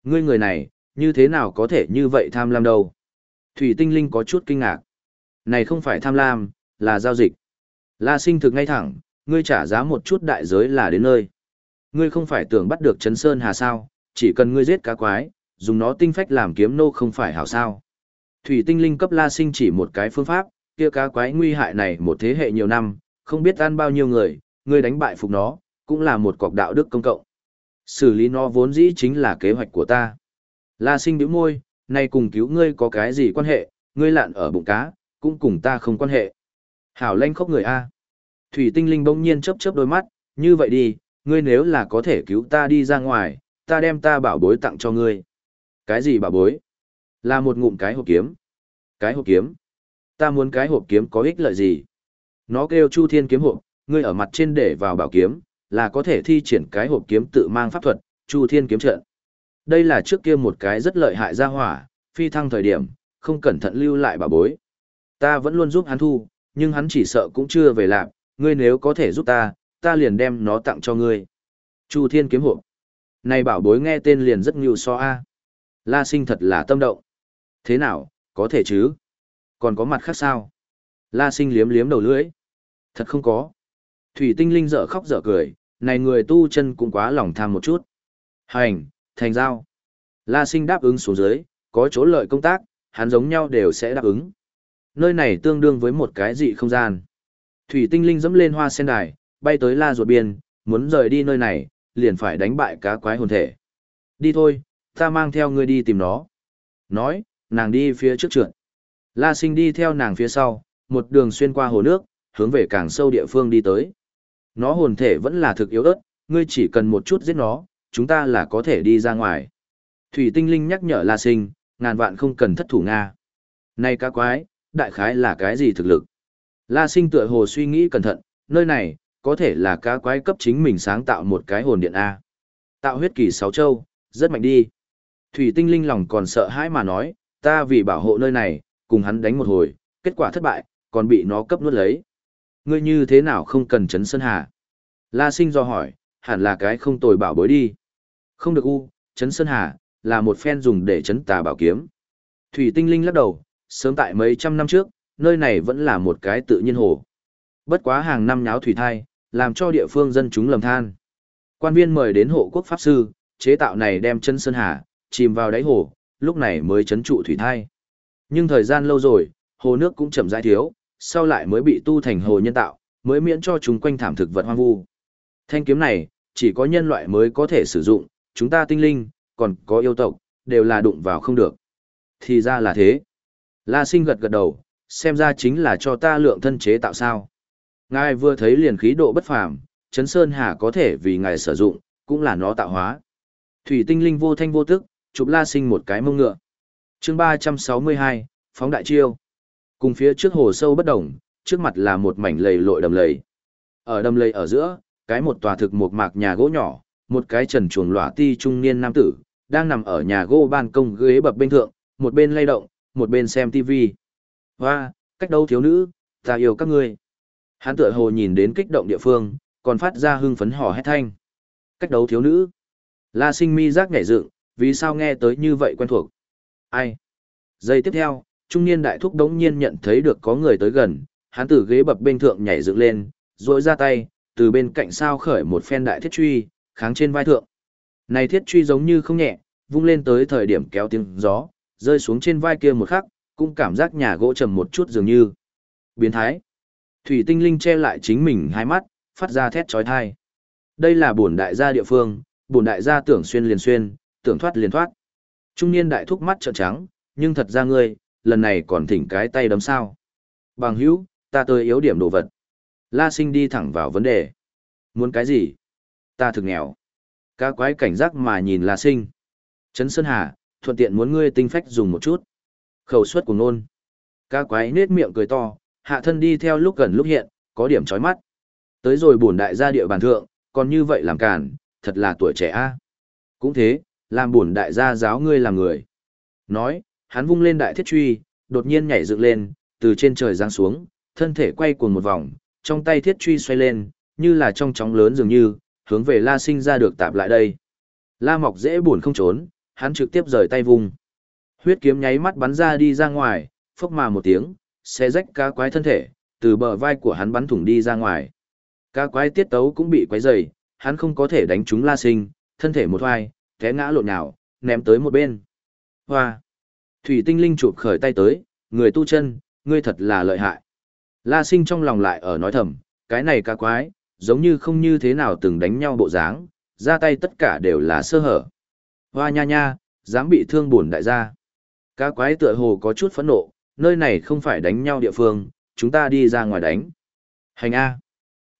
Speaker 1: Ngươi người này, như thế nào có thể như vậy tham lam đâu? Thủy tinh linh có chút kinh ngạc. Này không phải tham lam, là giao dịch. La sinh thực ngay thẳng, ngươi trả giá một chút đại giới là đến nơi. Ngươi không phải tưởng bắt được chấn sơn hà sao, chỉ cần ngươi giết cá quái, dùng nó tinh phách làm kiếm nô không phải hảo sao. Thủy tinh linh cấp la sinh chỉ một cái phương pháp, kia cá quái nguy hại này một thế hệ nhiều năm, không biết ăn bao nhiêu người, ngươi đánh bại phục nó, cũng là một cọc đạo đức công cộng. Xử lý nó vốn dĩ chính là kế hoạch của ta. La sinh biểu môi, nay cùng cứu ngươi có cái gì quan hệ, ngươi lạn ở bụng cá, cũng cùng ta không quan hệ. Hảo lanh khóc người A. Thủy tinh linh bỗng nhiên chớp chớp đôi mắt, như vậy đi, ngươi nếu là có thể cứu ta đi ra ngoài, ta đem ta bảo bối tặng cho ngươi. Cái gì bảo bối? Là một ngụm cái hộp kiếm. Cái hộp kiếm? Ta muốn cái hộp kiếm có ích lợi gì? Nó kêu Chu Thiên kiếm hộp, ngươi ở mặt trên để vào bảo kiếm, là có thể thi triển cái hộp kiếm tự mang pháp thuật, Chu Thiên kiếm trận. Đây là trước kia một cái rất lợi hại ra hỏa, phi thăng thời điểm, không cẩn thận lưu lại bảo bối. Ta vẫn luôn giúp hắn thu, nhưng hắn chỉ sợ cũng chưa về làm, ngươi nếu có thể giúp ta, ta liền đem nó tặng cho ngươi. Chu Thiên kiếm hộp. Này bảo bối nghe tên liền rất nhiều so a. La Sinh thật là tâm động. Thế nào, có thể chứ? Còn có mặt khác sao? La Sinh liếm liếm đầu lưỡi. Thật không có. Thủy Tinh Linh dở khóc dở cười, này người tu chân cũng quá lòng tham một chút. Hành, thành giao. La Sinh đáp ứng xuống dưới, có chỗ lợi công tác, hắn giống nhau đều sẽ đáp ứng. Nơi này tương đương với một cái dị không gian. Thủy tinh linh dẫm lên hoa sen đài, bay tới la ruột biên, muốn rời đi nơi này, liền phải đánh bại cá quái hồn thể. Đi thôi, ta mang theo ngươi đi tìm nó. Nói, nàng đi phía trước trượt. La sinh đi theo nàng phía sau, một đường xuyên qua hồ nước, hướng về càng sâu địa phương đi tới. Nó hồn thể vẫn là thực yếu ớt, ngươi chỉ cần một chút giết nó, chúng ta là có thể đi ra ngoài. Thủy tinh linh nhắc nhở La sinh, ngàn vạn không cần thất thủ Nga. Này cá quái, đại khái là cái gì thực lực? La sinh tựa hồ suy nghĩ cẩn thận, nơi này, có thể là cá quái cấp chính mình sáng tạo một cái hồn điện A. Tạo huyết kỳ sáu châu, rất mạnh đi. Thủy tinh linh lòng còn sợ hãi mà nói, ta vì bảo hộ nơi này, cùng hắn đánh một hồi, kết quả thất bại, còn bị nó cấp nuốt lấy. Ngươi như thế nào không cần chấn sơn hà? La sinh do hỏi, hẳn là cái không tồi bảo bối đi. Không được u, chấn sơn hà, là một phen dùng để chấn tà bảo kiếm. Thủy tinh linh lắc đầu, sớm tại mấy trăm năm trước, nơi này vẫn là một cái tự nhiên hồ. Bất quá hàng năm nháo thủy thai, làm cho địa phương dân chúng lầm than. Quan viên mời đến hộ quốc pháp sư, chế tạo này đem chân sơn hà, chìm vào đáy hồ, lúc này mới chấn trụ thủy thai. Nhưng thời gian lâu rồi, hồ nước cũng chậm rãi thiếu, sau lại mới bị tu thành hồ nhân tạo, mới miễn cho chúng quanh thảm thực vật hoang vu. Thanh kiếm này, chỉ có nhân loại mới có thể sử dụng, chúng ta tinh linh, còn có yêu tộc, đều là đụng vào không được. Thì ra là thế. La sinh gật gật đầu, xem ra chính là cho ta lượng thân chế tạo sao. Ngài vừa thấy liền khí độ bất phàm, Trấn Sơn Hà có thể vì ngài sử dụng, cũng là nó tạo hóa. Thủy tinh linh vô thanh vô tức, chụp la sinh một cái mông ngựa chương 362, phóng đại chiêu. Cùng phía trước hồ sâu bất động, trước mặt là một mảnh lầy lội đầm lầy. Ở đầm lầy ở giữa, cái một tòa thực một mạc nhà gỗ nhỏ, một cái trần chuồng lỏa ti trung niên nam tử, đang nằm ở nhà gỗ ban công ghế bập bên thượng, một bên lay động, một bên xem TV. Hoa, cách đâu thiếu nữ, ta yêu các ngươi. Hắn tựa hồ nhìn đến kích động địa phương, còn phát ra hưng phấn hò hét thanh. Cách đấu thiếu nữ. La sinh mi giác nhảy dựng, vì sao nghe tới như vậy quen thuộc? Ai? Giây tiếp theo, trung niên đại thúc đống nhiên nhận thấy được có người tới gần, hắn từ ghế bập bên thượng nhảy dựng lên, rồi ra tay, từ bên cạnh sao khởi một phen đại thiết truy, kháng trên vai thượng. Này thiết truy giống như không nhẹ, vung lên tới thời điểm kéo tiếng gió, rơi xuống trên vai kia một khắc, cũng cảm giác nhà gỗ trầm một chút dường như. Biến thái. Thủy tinh linh che lại chính mình hai mắt, phát ra thét trói thai. Đây là bổn đại gia địa phương, bổn đại gia tưởng xuyên liền xuyên, tưởng thoát liền thoát. Trung niên đại thúc mắt trợn trắng, nhưng thật ra ngươi, lần này còn thỉnh cái tay đấm sao. Bằng hữu, ta tới yếu điểm đồ vật. La sinh đi thẳng vào vấn đề. Muốn cái gì? Ta thực nghèo. Cá quái cảnh giác mà nhìn La sinh. Trấn Sơn Hà, thuận tiện muốn ngươi tinh phách dùng một chút. Khẩu suất của nôn. Cá quái nết miệng cười to, hạ thân đi theo lúc gần lúc hiện, có điểm chói mắt. Tới rồi bổn đại gia địa bàn thượng, còn như vậy làm cản, thật là tuổi trẻ a. Cũng thế, làm bổn đại gia giáo ngươi làm người. Nói, hắn vung lên đại thiết truy, đột nhiên nhảy dựng lên, từ trên trời giáng xuống, thân thể quay cuồng một vòng, trong tay thiết truy xoay lên, như là trong chóng lớn dường như, hướng về La Sinh ra được tạp lại đây. La Mọc dễ buồn không trốn, hắn trực tiếp rời tay vung. Huyết kiếm nháy mắt bắn ra đi ra ngoài, phốc mà một tiếng, xé rách cá quái thân thể, từ bờ vai của hắn bắn thủng đi ra ngoài. Cá quái tiết tấu cũng bị quấy rầy, hắn không có thể đánh trúng La Sinh, thân thể một hoài, té ngã lộn nhào, ném tới một bên. Hoa! Thủy tinh linh chụp khởi tay tới, người tu chân, ngươi thật là lợi hại. La sinh trong lòng lại ở nói thầm, cái này ca quái, giống như không như thế nào từng đánh nhau bộ dáng, ra tay tất cả đều là sơ hở. Hoa nha nha, dám bị thương buồn đại gia. Ca quái tựa hồ có chút phẫn nộ, nơi này không phải đánh nhau địa phương, chúng ta đi ra ngoài đánh. Hành A.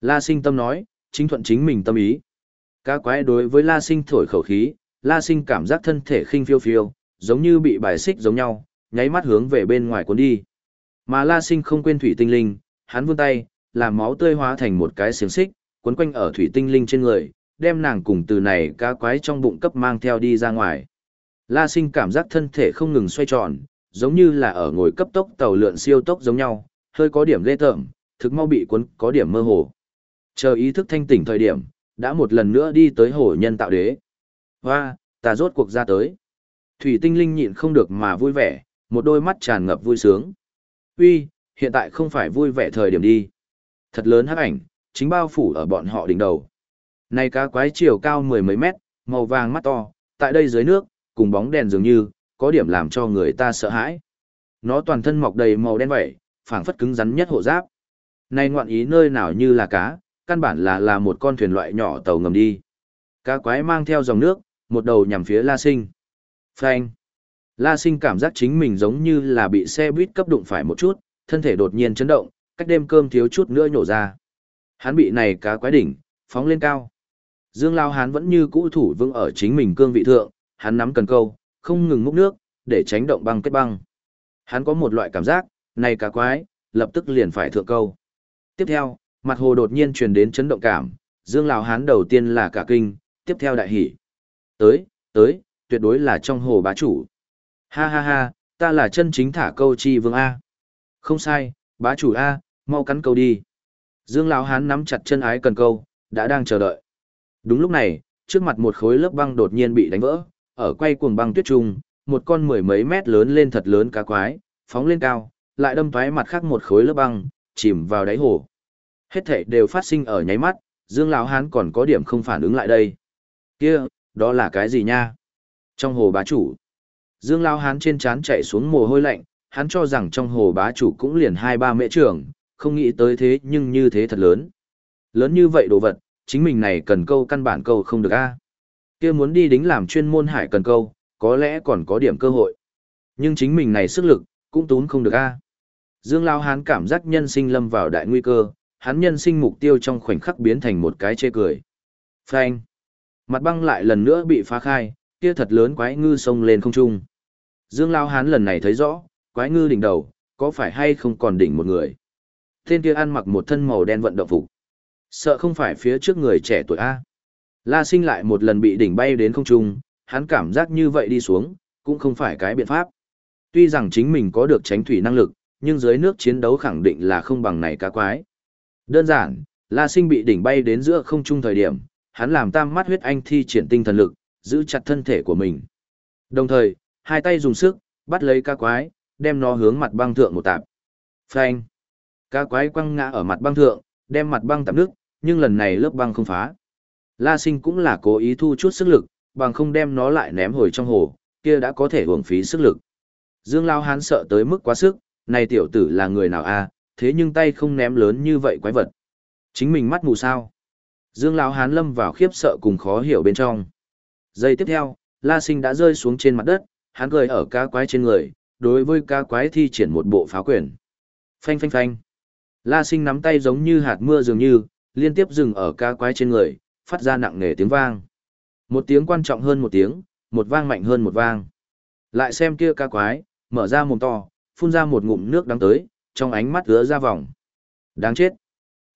Speaker 1: La sinh tâm nói, chính thuận chính mình tâm ý. Ca quái đối với la sinh thổi khẩu khí, la sinh cảm giác thân thể khinh phiêu phiêu, giống như bị bài xích giống nhau, nháy mắt hướng về bên ngoài cuốn đi. Mà La Sinh không quên thủy tinh linh, hắn vươn tay, làm máu tươi hóa thành một cái xiềng xích, cuốn quanh ở thủy tinh linh trên người, đem nàng cùng từ này cá quái trong bụng cấp mang theo đi ra ngoài. La Sinh cảm giác thân thể không ngừng xoay tròn, giống như là ở ngồi cấp tốc tàu lượn siêu tốc giống nhau, hơi có điểm lê tởm, thực mau bị cuốn có điểm mơ hồ. Chờ ý thức thanh tỉnh thời điểm, đã một lần nữa đi tới hồ nhân tạo đế. Hoa, ta rốt cuộc ra tới. Thủy tinh linh nhịn không được mà vui vẻ, một đôi mắt tràn ngập vui sướng. Uy, hiện tại không phải vui vẻ thời điểm đi. Thật lớn hắc ảnh, chính bao phủ ở bọn họ đỉnh đầu. Này cá quái chiều cao mười mấy mét, màu vàng mắt to, tại đây dưới nước, cùng bóng đèn dường như, có điểm làm cho người ta sợ hãi. Nó toàn thân mọc đầy màu đen vậy, phảng phất cứng rắn nhất hộ giáp. Này ngoạn ý nơi nào như là cá, căn bản là là một con thuyền loại nhỏ tàu ngầm đi. Cá quái mang theo dòng nước, một đầu nhằm phía La Sinh. Phanh. La sinh cảm giác chính mình giống như là bị xe buýt cấp đụng phải một chút, thân thể đột nhiên chấn động, cách đêm cơm thiếu chút nữa nhổ ra. Hắn bị này cá quái đỉnh, phóng lên cao. Dương Lao Hán vẫn như cũ thủ vững ở chính mình cương vị thượng, hắn nắm cần câu, không ngừng múc nước, để tránh động băng kết băng. Hắn có một loại cảm giác, này cá quái, lập tức liền phải thượng câu. Tiếp theo, mặt hồ đột nhiên truyền đến chấn động cảm, Dương Lão Hán đầu tiên là cả kinh, tiếp theo đại hỉ. Tới, tới, tuyệt đối là trong hồ bá chủ. Ha ha ha, ta là chân chính thả câu chi vương A. Không sai, bá chủ A, mau cắn câu đi. Dương Lão Hán nắm chặt chân ái cần câu, đã đang chờ đợi. Đúng lúc này, trước mặt một khối lớp băng đột nhiên bị đánh vỡ, ở quay cuồng băng tuyết trung, một con mười mấy mét lớn lên thật lớn cá quái, phóng lên cao, lại đâm thoái mặt khác một khối lớp băng, chìm vào đáy hồ. Hết thảy đều phát sinh ở nháy mắt, Dương Lão Hán còn có điểm không phản ứng lại đây. Kia, đó là cái gì nha? Trong hồ bá chủ, Dương Lao Hán trên trán chạy xuống mồ hôi lạnh, hắn cho rằng trong hồ bá chủ cũng liền hai ba mễ trưởng, không nghĩ tới thế nhưng như thế thật lớn. Lớn như vậy đồ vật, chính mình này cần câu căn bản câu không được a. Kia muốn đi đính làm chuyên môn hải cần câu, có lẽ còn có điểm cơ hội. Nhưng chính mình này sức lực, cũng tốn không được a. Dương Lao Hán cảm giác nhân sinh lâm vào đại nguy cơ, hắn nhân sinh mục tiêu trong khoảnh khắc biến thành một cái chê cười. Phanh. Mặt băng lại lần nữa bị phá khai, kia thật lớn quái ngư sông lên không trung. Dương Lao Hán lần này thấy rõ, quái ngư đỉnh đầu, có phải hay không còn đỉnh một người. Tên kia ăn mặc một thân màu đen vận động phục. Sợ không phải phía trước người trẻ tuổi A. La sinh lại một lần bị đỉnh bay đến không trung, hắn cảm giác như vậy đi xuống, cũng không phải cái biện pháp. Tuy rằng chính mình có được tránh thủy năng lực, nhưng dưới nước chiến đấu khẳng định là không bằng này cá quái. Đơn giản, La Sinh bị đỉnh bay đến giữa không trung thời điểm, hắn làm tam mắt huyết anh thi triển tinh thần lực, giữ chặt thân thể của mình. Đồng thời, hai tay dùng sức, bắt lấy cá quái, đem nó hướng mặt băng thượng một tạp. Phanh! Cá quái quăng ngã ở mặt băng thượng, đem mặt băng tạp nước, nhưng lần này lớp băng không phá. La Sinh cũng là cố ý thu chút sức lực, bằng không đem nó lại ném hồi trong hồ, kia đã có thể hưởng phí sức lực. Dương Lao Hán sợ tới mức quá sức, này tiểu tử là người nào a? thế nhưng tay không ném lớn như vậy quái vật. Chính mình mắt mù sao? Dương Lão Hán lâm vào khiếp sợ cùng khó hiểu bên trong. Giây tiếp theo, La Sinh đã rơi xuống trên mặt đất, hắn cười ở cá quái trên người, đối với cá quái thi triển một bộ phá quyền. Phanh phanh phanh. La Sinh nắm tay giống như hạt mưa dường như, liên tiếp dừng ở cá quái trên người, phát ra nặng nề tiếng vang. Một tiếng quan trọng hơn một tiếng, một vang mạnh hơn một vang. Lại xem kia cá quái, mở ra mồm to, phun ra một ngụm nước đắng tới, trong ánh mắt ứa ra vòng. Đáng chết.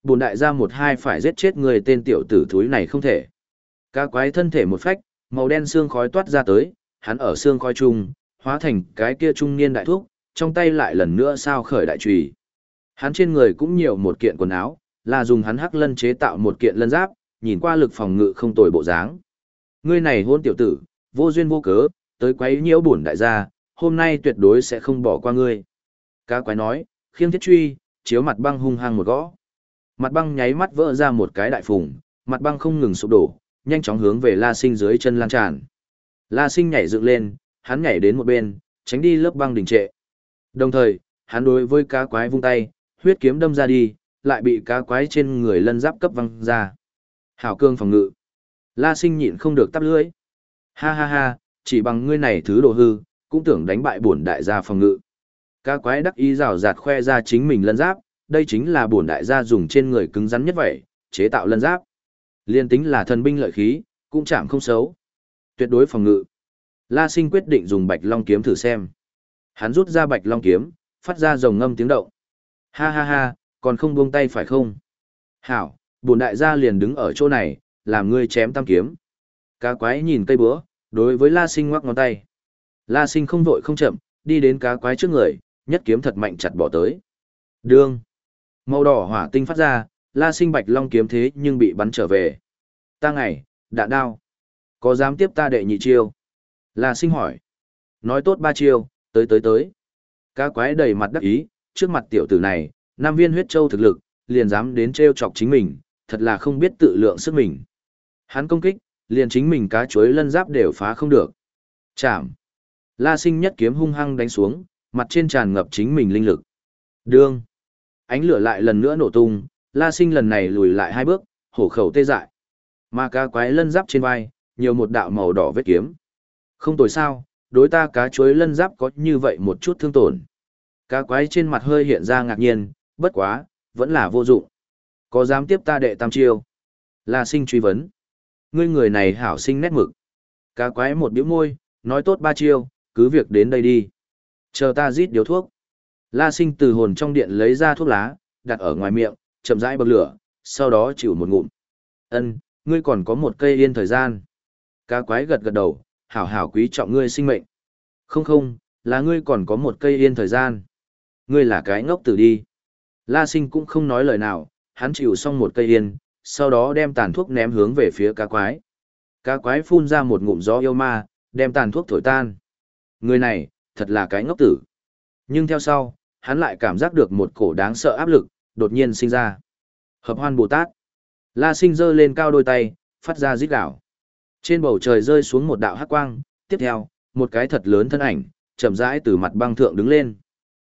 Speaker 1: Bồn đại gia một hai phải giết chết người tên tiểu tử thúi này không thể. Cá quái thân thể một phách, màu đen xương khói toát ra tới, hắn ở xương khói chung, hóa thành cái kia trung niên đại thúc, trong tay lại lần nữa sao khởi đại trùy. Hắn trên người cũng nhiều một kiện quần áo, là dùng hắn hắc lân chế tạo một kiện lân giáp, nhìn qua lực phòng ngự không tồi bộ dáng. Ngươi này hôn tiểu tử, vô duyên vô cớ, tới quấy nhiễu bổn đại gia, hôm nay tuyệt đối sẽ không bỏ qua ngươi. Cá quái nói, khiêng thiết truy, chiếu mặt băng hung hăng một gõ. Mặt băng nháy mắt vỡ ra một cái đại phùng, mặt băng không ngừng sụp đổ, nhanh chóng hướng về La Sinh dưới chân lan tràn. La Sinh nhảy dựng lên, hắn nhảy đến một bên, tránh đi lớp băng đình trệ. Đồng thời, hắn đối với cá quái vung tay, huyết kiếm đâm ra đi, lại bị cá quái trên người lân giáp cấp văng ra. Hảo cương phòng ngự. La Sinh nhịn không được tắp lưỡi. Ha ha ha, chỉ bằng ngươi này thứ đồ hư, cũng tưởng đánh bại bổn đại gia phòng ngự. Cá quái đắc ý rào rạt khoe ra chính mình lân giáp, đây chính là bổn đại gia dùng trên người cứng rắn nhất vậy, chế tạo lân giáp. Liên tính là thần binh lợi khí, cũng chạm không xấu. Tuyệt đối phòng ngự. La Sinh quyết định dùng Bạch Long kiếm thử xem. Hắn rút ra Bạch Long kiếm, phát ra rồng ngâm tiếng động. Ha ha ha, còn không buông tay phải không? Hảo, bổn đại gia liền đứng ở chỗ này, làm ngươi chém tam kiếm. Cá quái nhìn cây búa, đối với La Sinh ngoắc ngón tay. La Sinh không vội không chậm, đi đến cá quái trước người, nhất kiếm thật mạnh chặt bỏ tới. Đương. Màu đỏ hỏa tinh phát ra, La Sinh Bạch Long kiếm thế nhưng bị bắn trở về. Ta ngày, đạn đao. Có dám tiếp ta đệ nhị chiêu? La Sinh hỏi. Nói tốt ba chiêu, tới tới tới. Cá quái đầy mặt đắc ý, trước mặt tiểu tử này, nam viên huyết châu thực lực, liền dám đến trêu chọc chính mình, thật là không biết tự lượng sức mình. Hắn công kích, liền chính mình cá chuối lân giáp đều phá không được. Chạm. La sinh nhất kiếm hung hăng đánh xuống, mặt trên tràn ngập chính mình linh lực. Đương. Ánh lửa lại lần nữa nổ tung, la sinh lần này lùi lại hai bước, hổ khẩu tê dại. Mà cá quái lân giáp trên vai, nhiều một đạo màu đỏ vết kiếm. Không tồi sao, đối ta cá chuối lân giáp có như vậy một chút thương tổn. Cá quái trên mặt hơi hiện ra ngạc nhiên, bất quá, vẫn là vô dụng. Có dám tiếp ta đệ tam chiêu? La sinh truy vấn. Ngươi người này hảo sinh nét mực. Cá quái một biểu môi, nói tốt ba chiêu, cứ việc đến đây đi. Chờ ta rít điếu thuốc. La sinh từ hồn trong điện lấy ra thuốc lá, đặt ở ngoài miệng, chậm rãi bậc lửa, sau đó chịu một ngụm. Ân, ngươi còn có một cây yên thời gian. Cá quái gật gật đầu, hảo hảo quý trọng ngươi sinh mệnh. Không không, là ngươi còn có một cây yên thời gian. Ngươi là cái ngốc tử đi. La sinh cũng không nói lời nào, hắn chịu xong một cây yên, sau đó đem tàn thuốc ném hướng về phía cá quái. Cá quái phun ra một ngụm gió yêu ma, đem tàn thuốc thổi tan. Người này, thật là cái ngốc tử. Nhưng theo sau, hắn lại cảm giác được một cổ đáng sợ áp lực, đột nhiên sinh ra. Hợp hoan Bồ Tát. La sinh giơ lên cao đôi tay, phát ra rít đảo. Trên bầu trời rơi xuống một đạo hắc quang, tiếp theo, một cái thật lớn thân ảnh, chậm rãi từ mặt băng thượng đứng lên.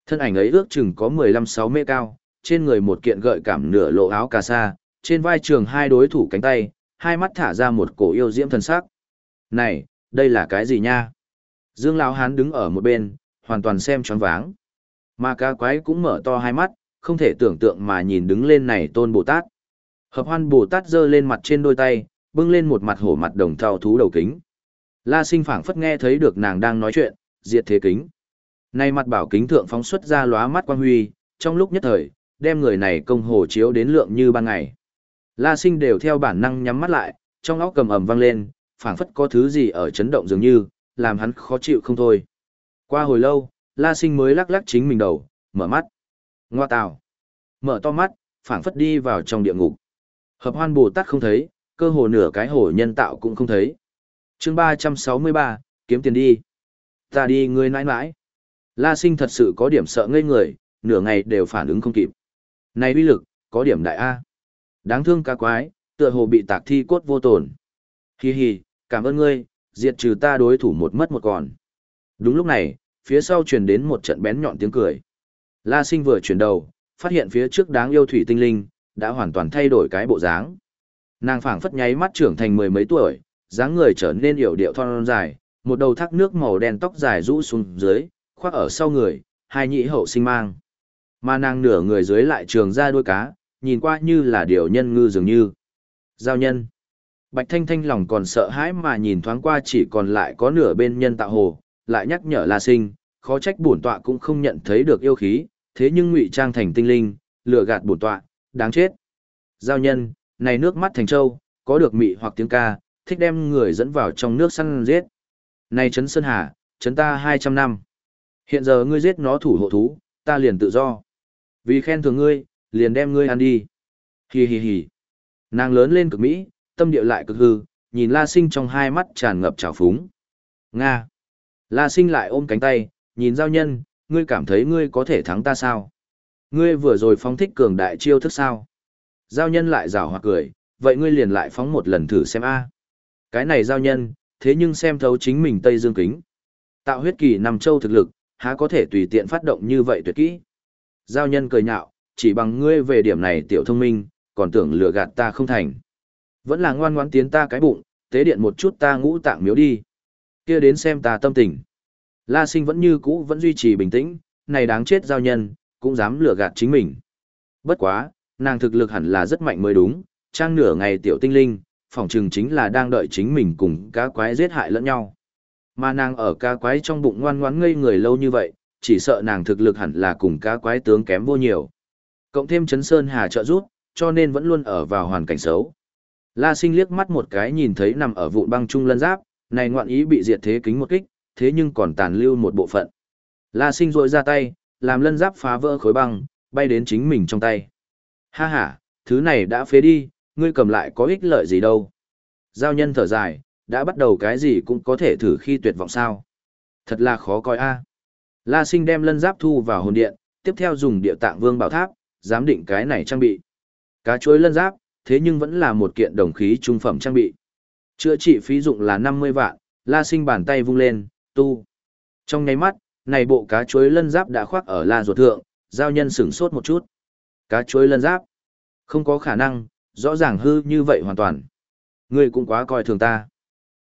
Speaker 1: Thân ảnh ấy ước chừng có 15-6 mét cao, trên người một kiện gợi cảm nửa lộ áo cà sa, trên vai trường hai đối thủ cánh tay, hai mắt thả ra một cổ yêu diễm thần sắc. Này, đây là cái gì nha? Dương Lão Hán đứng ở một bên, hoàn toàn xem choáng váng. Mà ca quái cũng mở to hai mắt, không thể tưởng tượng mà nhìn đứng lên này tôn Bồ Tát. Hợp hoan Bồ Tát giơ lên mặt trên đôi tay, bưng lên một mặt hổ mặt đồng thao thú đầu kính. La sinh phảng phất nghe thấy được nàng đang nói chuyện, diệt thế kính. Nay mặt bảo kính thượng phóng xuất ra lóa mắt quang huy, trong lúc nhất thời, đem người này công hồ chiếu đến lượng như ban ngày. La sinh đều theo bản năng nhắm mắt lại, trong óc cầm ầm vang lên, phảng phất có thứ gì ở chấn động dường như, làm hắn khó chịu không thôi. Qua hồi lâu, La Sinh mới lắc lắc chính mình đầu, mở mắt. Ngoa tào. Mở to mắt, phảng phất đi vào trong địa ngục. Hợp hoan Bồ Tát không thấy, cơ hồ nửa cái hồ nhân tạo cũng không thấy. chương 363, kiếm tiền đi. Ta đi ngươi nãi mãi. La Sinh thật sự có điểm sợ ngây người, nửa ngày đều phản ứng không kịp. Này uy lực, có điểm đại A. Đáng thương ca quái, tựa hồ bị tạc thi cốt vô tổn. hì hì cảm ơn ngươi, diệt trừ ta đối thủ một mất một còn. Đúng lúc này, phía sau truyền đến một trận bén nhọn tiếng cười. La sinh vừa chuyển đầu, phát hiện phía trước đáng yêu thủy tinh linh, đã hoàn toàn thay đổi cái bộ dáng. Nàng phảng phất nháy mắt trưởng thành mười mấy tuổi, dáng người trở nên yểu điệu thon dài, một đầu thác nước màu đen tóc dài rũ xuống dưới, khoác ở sau người, hai nhị hậu sinh mang. Mà nàng nửa người dưới lại trường ra đuôi cá, nhìn qua như là điều nhân ngư dường như. Giao nhân. Bạch Thanh Thanh lòng còn sợ hãi mà nhìn thoáng qua chỉ còn lại có nửa bên nhân tạo hồ, lại nhắc nhở La Sinh, khó trách bổn tọa cũng không nhận thấy được yêu khí, thế nhưng ngụy trang thành tinh linh, lừa gạt bổn tọa, đáng chết. Giao nhân, này nước mắt thành châu, có được mị hoặc tiếng ca, thích đem người dẫn vào trong nước săn giết. Này trấn Sơn Hà, trấn ta 200 năm. Hiện giờ ngươi giết nó thủ hộ thú, ta liền tự do. Vì khen thưởng ngươi, liền đem ngươi ăn đi. Hì hì hì. Nàng lớn lên cực mỹ, tâm địa lại cực hư, nhìn La Sinh trong hai mắt tràn ngập trào phúng. Nga. La Sinh lại ôm cánh tay, nhìn giao nhân, ngươi cảm thấy ngươi có thể thắng ta sao? Ngươi vừa rồi phóng thích cường đại chiêu thức sao? Giao nhân lại rào hoặc cười, vậy ngươi liền lại phóng một lần thử xem a. Cái này giao nhân, thế nhưng xem thấu chính mình Tây Dương Kính. Tạo huyết kỳ nằm châu thực lực, há có thể tùy tiện phát động như vậy tuyệt kỹ. Giao nhân cười nhạo, chỉ bằng ngươi về điểm này tiểu thông minh, còn tưởng lừa gạt ta không thành. Vẫn là ngoan ngoãn tiến ta cái bụng, tế điện một chút ta ngũ tạng miếu đi kia đến xem ta tâm tình. La sinh vẫn như cũ vẫn duy trì bình tĩnh, này đáng chết giao nhân, cũng dám lừa gạt chính mình. Bất quá, nàng thực lực hẳn là rất mạnh mới đúng, trang nửa ngày tiểu tinh linh, phỏng chừng chính là đang đợi chính mình cùng cá quái giết hại lẫn nhau. Mà nàng ở cá quái trong bụng ngoan ngoãn ngây người lâu như vậy, chỉ sợ nàng thực lực hẳn là cùng cá quái tướng kém vô nhiều. Cộng thêm chấn sơn hà trợ rút, cho nên vẫn luôn ở vào hoàn cảnh xấu. La sinh liếc mắt một cái nhìn thấy nằm ở vụn băng trung lân giáp, này ngoạn ý bị diệt thế kính một kích, thế nhưng còn tàn lưu một bộ phận. La sinh rội ra tay, làm lân giáp phá vỡ khối băng, bay đến chính mình trong tay. Ha ha, thứ này đã phế đi, ngươi cầm lại có ích lợi gì đâu. Giao nhân thở dài, đã bắt đầu cái gì cũng có thể thử khi tuyệt vọng sao. Thật là khó coi a. La sinh đem lân giáp thu vào hồn điện, tiếp theo dùng địa tạng vương bảo tháp, giám định cái này trang bị. Cá chuối lân giáp, thế nhưng vẫn là một kiện đồng khí trung phẩm trang bị. Chữa trị phí dụng là 50 vạn, la sinh bàn tay vung lên, tu. Trong nháy mắt, này bộ cá chuối lân giáp đã khoác ở la ruột thượng, giao nhân sửng sốt một chút. Cá chuối lân giáp? Không có khả năng, rõ ràng hư như vậy hoàn toàn. Ngươi cũng quá coi thường ta.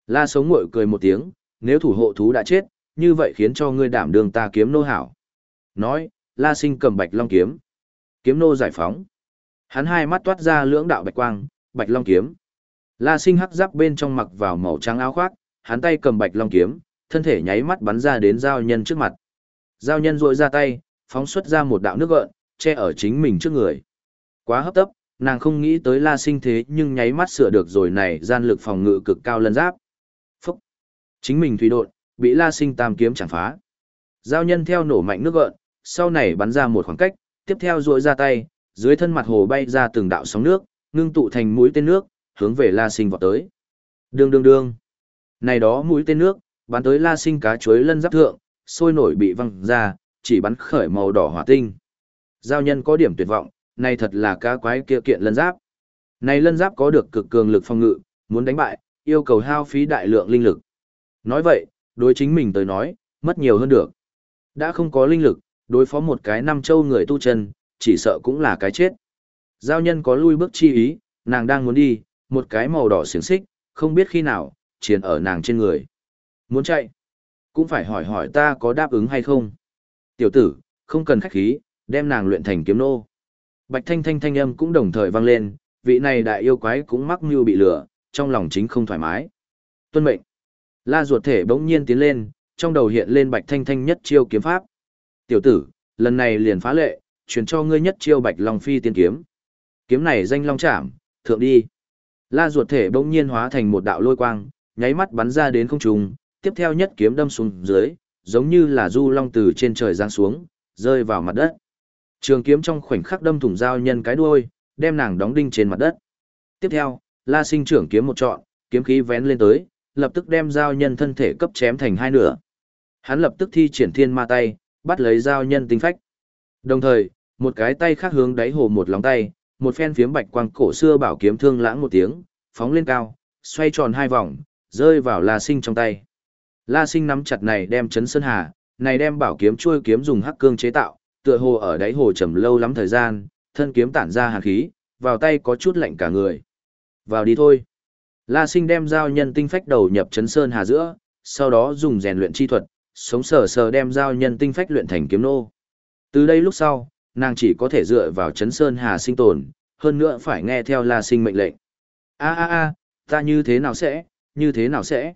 Speaker 1: La sống ngội cười một tiếng, nếu thủ hộ thú đã chết, như vậy khiến cho ngươi đảm đường ta kiếm nô hảo. Nói, la sinh cầm bạch long kiếm. Kiếm nô giải phóng. Hắn hai mắt toát ra lưỡng đạo bạch quang, bạch long kiếm. La sinh hắc giáp bên trong mặc vào màu trắng áo khoác, hắn tay cầm bạch long kiếm, thân thể nháy mắt bắn ra đến giao nhân trước mặt. Giao nhân rội ra tay, phóng xuất ra một đạo nước gợn, che ở chính mình trước người. Quá hấp tấp, nàng không nghĩ tới la sinh thế nhưng nháy mắt sửa được rồi này gian lực phòng ngự cực cao lân giáp. Phúc! Chính mình thủy độn, bị la sinh tam kiếm chẳng phá. Giao nhân theo nổ mạnh nước gợn, sau này bắn ra một khoảng cách, tiếp theo rội ra tay, dưới thân mặt hồ bay ra từng đạo sóng nước, ngưng tụ thành mũi tên nước, hướng về La Sinh vọt tới. Đương đương đương. Này đó mũi tên nước, bắn tới La Sinh cá chuối lân giáp thượng, sôi nổi bị văng ra, chỉ bắn khởi màu đỏ hỏa tinh. Giao nhân có điểm tuyệt vọng, này thật là cá quái kia kiện lân giáp. Này lân giáp có được cực cường lực phòng ngự, muốn đánh bại, yêu cầu hao phí đại lượng linh lực. Nói vậy, đối chính mình tới nói, mất nhiều hơn được. Đã không có linh lực, đối phó một cái năm châu người tu chân, chỉ sợ cũng là cái chết. Giao nhân có lui bước chi ý, nàng đang muốn đi, một cái màu đỏ xiềng xích, không biết khi nào, chiến ở nàng trên người. Muốn chạy, cũng phải hỏi hỏi ta có đáp ứng hay không. Tiểu tử, không cần khách khí, đem nàng luyện thành kiếm nô. Bạch thanh thanh thanh âm cũng đồng thời vang lên, vị này đại yêu quái cũng mắc mưu bị lửa, trong lòng chính không thoải mái. Tuân mệnh. La ruột thể bỗng nhiên tiến lên, trong đầu hiện lên bạch thanh thanh nhất chiêu kiếm pháp. Tiểu tử, lần này liền phá lệ, truyền cho ngươi nhất chiêu Bạch Long Phi tiên kiếm. Kiếm này danh long chạm, thượng đi. La ruột thể bỗng nhiên hóa thành một đạo lôi quang, nháy mắt bắn ra đến không trung, tiếp theo nhất kiếm đâm xuống dưới, giống như là du long từ trên trời giáng xuống, rơi vào mặt đất. Trường kiếm trong khoảnh khắc đâm thủng dao nhân cái đuôi, đem nàng đóng đinh trên mặt đất. Tiếp theo, La Sinh trưởng kiếm một trọn, kiếm khí vén lên tới, lập tức đem dao nhân thân thể cấp chém thành hai nửa. Hắn lập tức thi triển thiên ma tay, bắt lấy dao nhân tinh phách. Đồng thời, một cái tay khác hướng đáy hồ một lòng tay, một phen phiếm bạch quang cổ xưa bảo kiếm thương lãng một tiếng, phóng lên cao, xoay tròn hai vòng, rơi vào La Sinh trong tay. La Sinh nắm chặt này đem chấn sơn hà, này đem bảo kiếm chuôi kiếm dùng hắc cương chế tạo, tựa hồ ở đáy hồ trầm lâu lắm thời gian, thân kiếm tản ra hàn khí, vào tay có chút lạnh cả người. Vào đi thôi. La Sinh đem dao nhân tinh phách đầu nhập chấn sơn hà giữa, sau đó dùng rèn luyện chi thuật, sống sờ sờ đem dao nhân tinh phách luyện thành kiếm nô. Từ đây lúc sau, nàng chỉ có thể dựa vào chấn sơn hà sinh tồn, hơn nữa phải nghe theo La Sinh mệnh lệnh. A a a, ta như thế nào sẽ, như thế nào sẽ?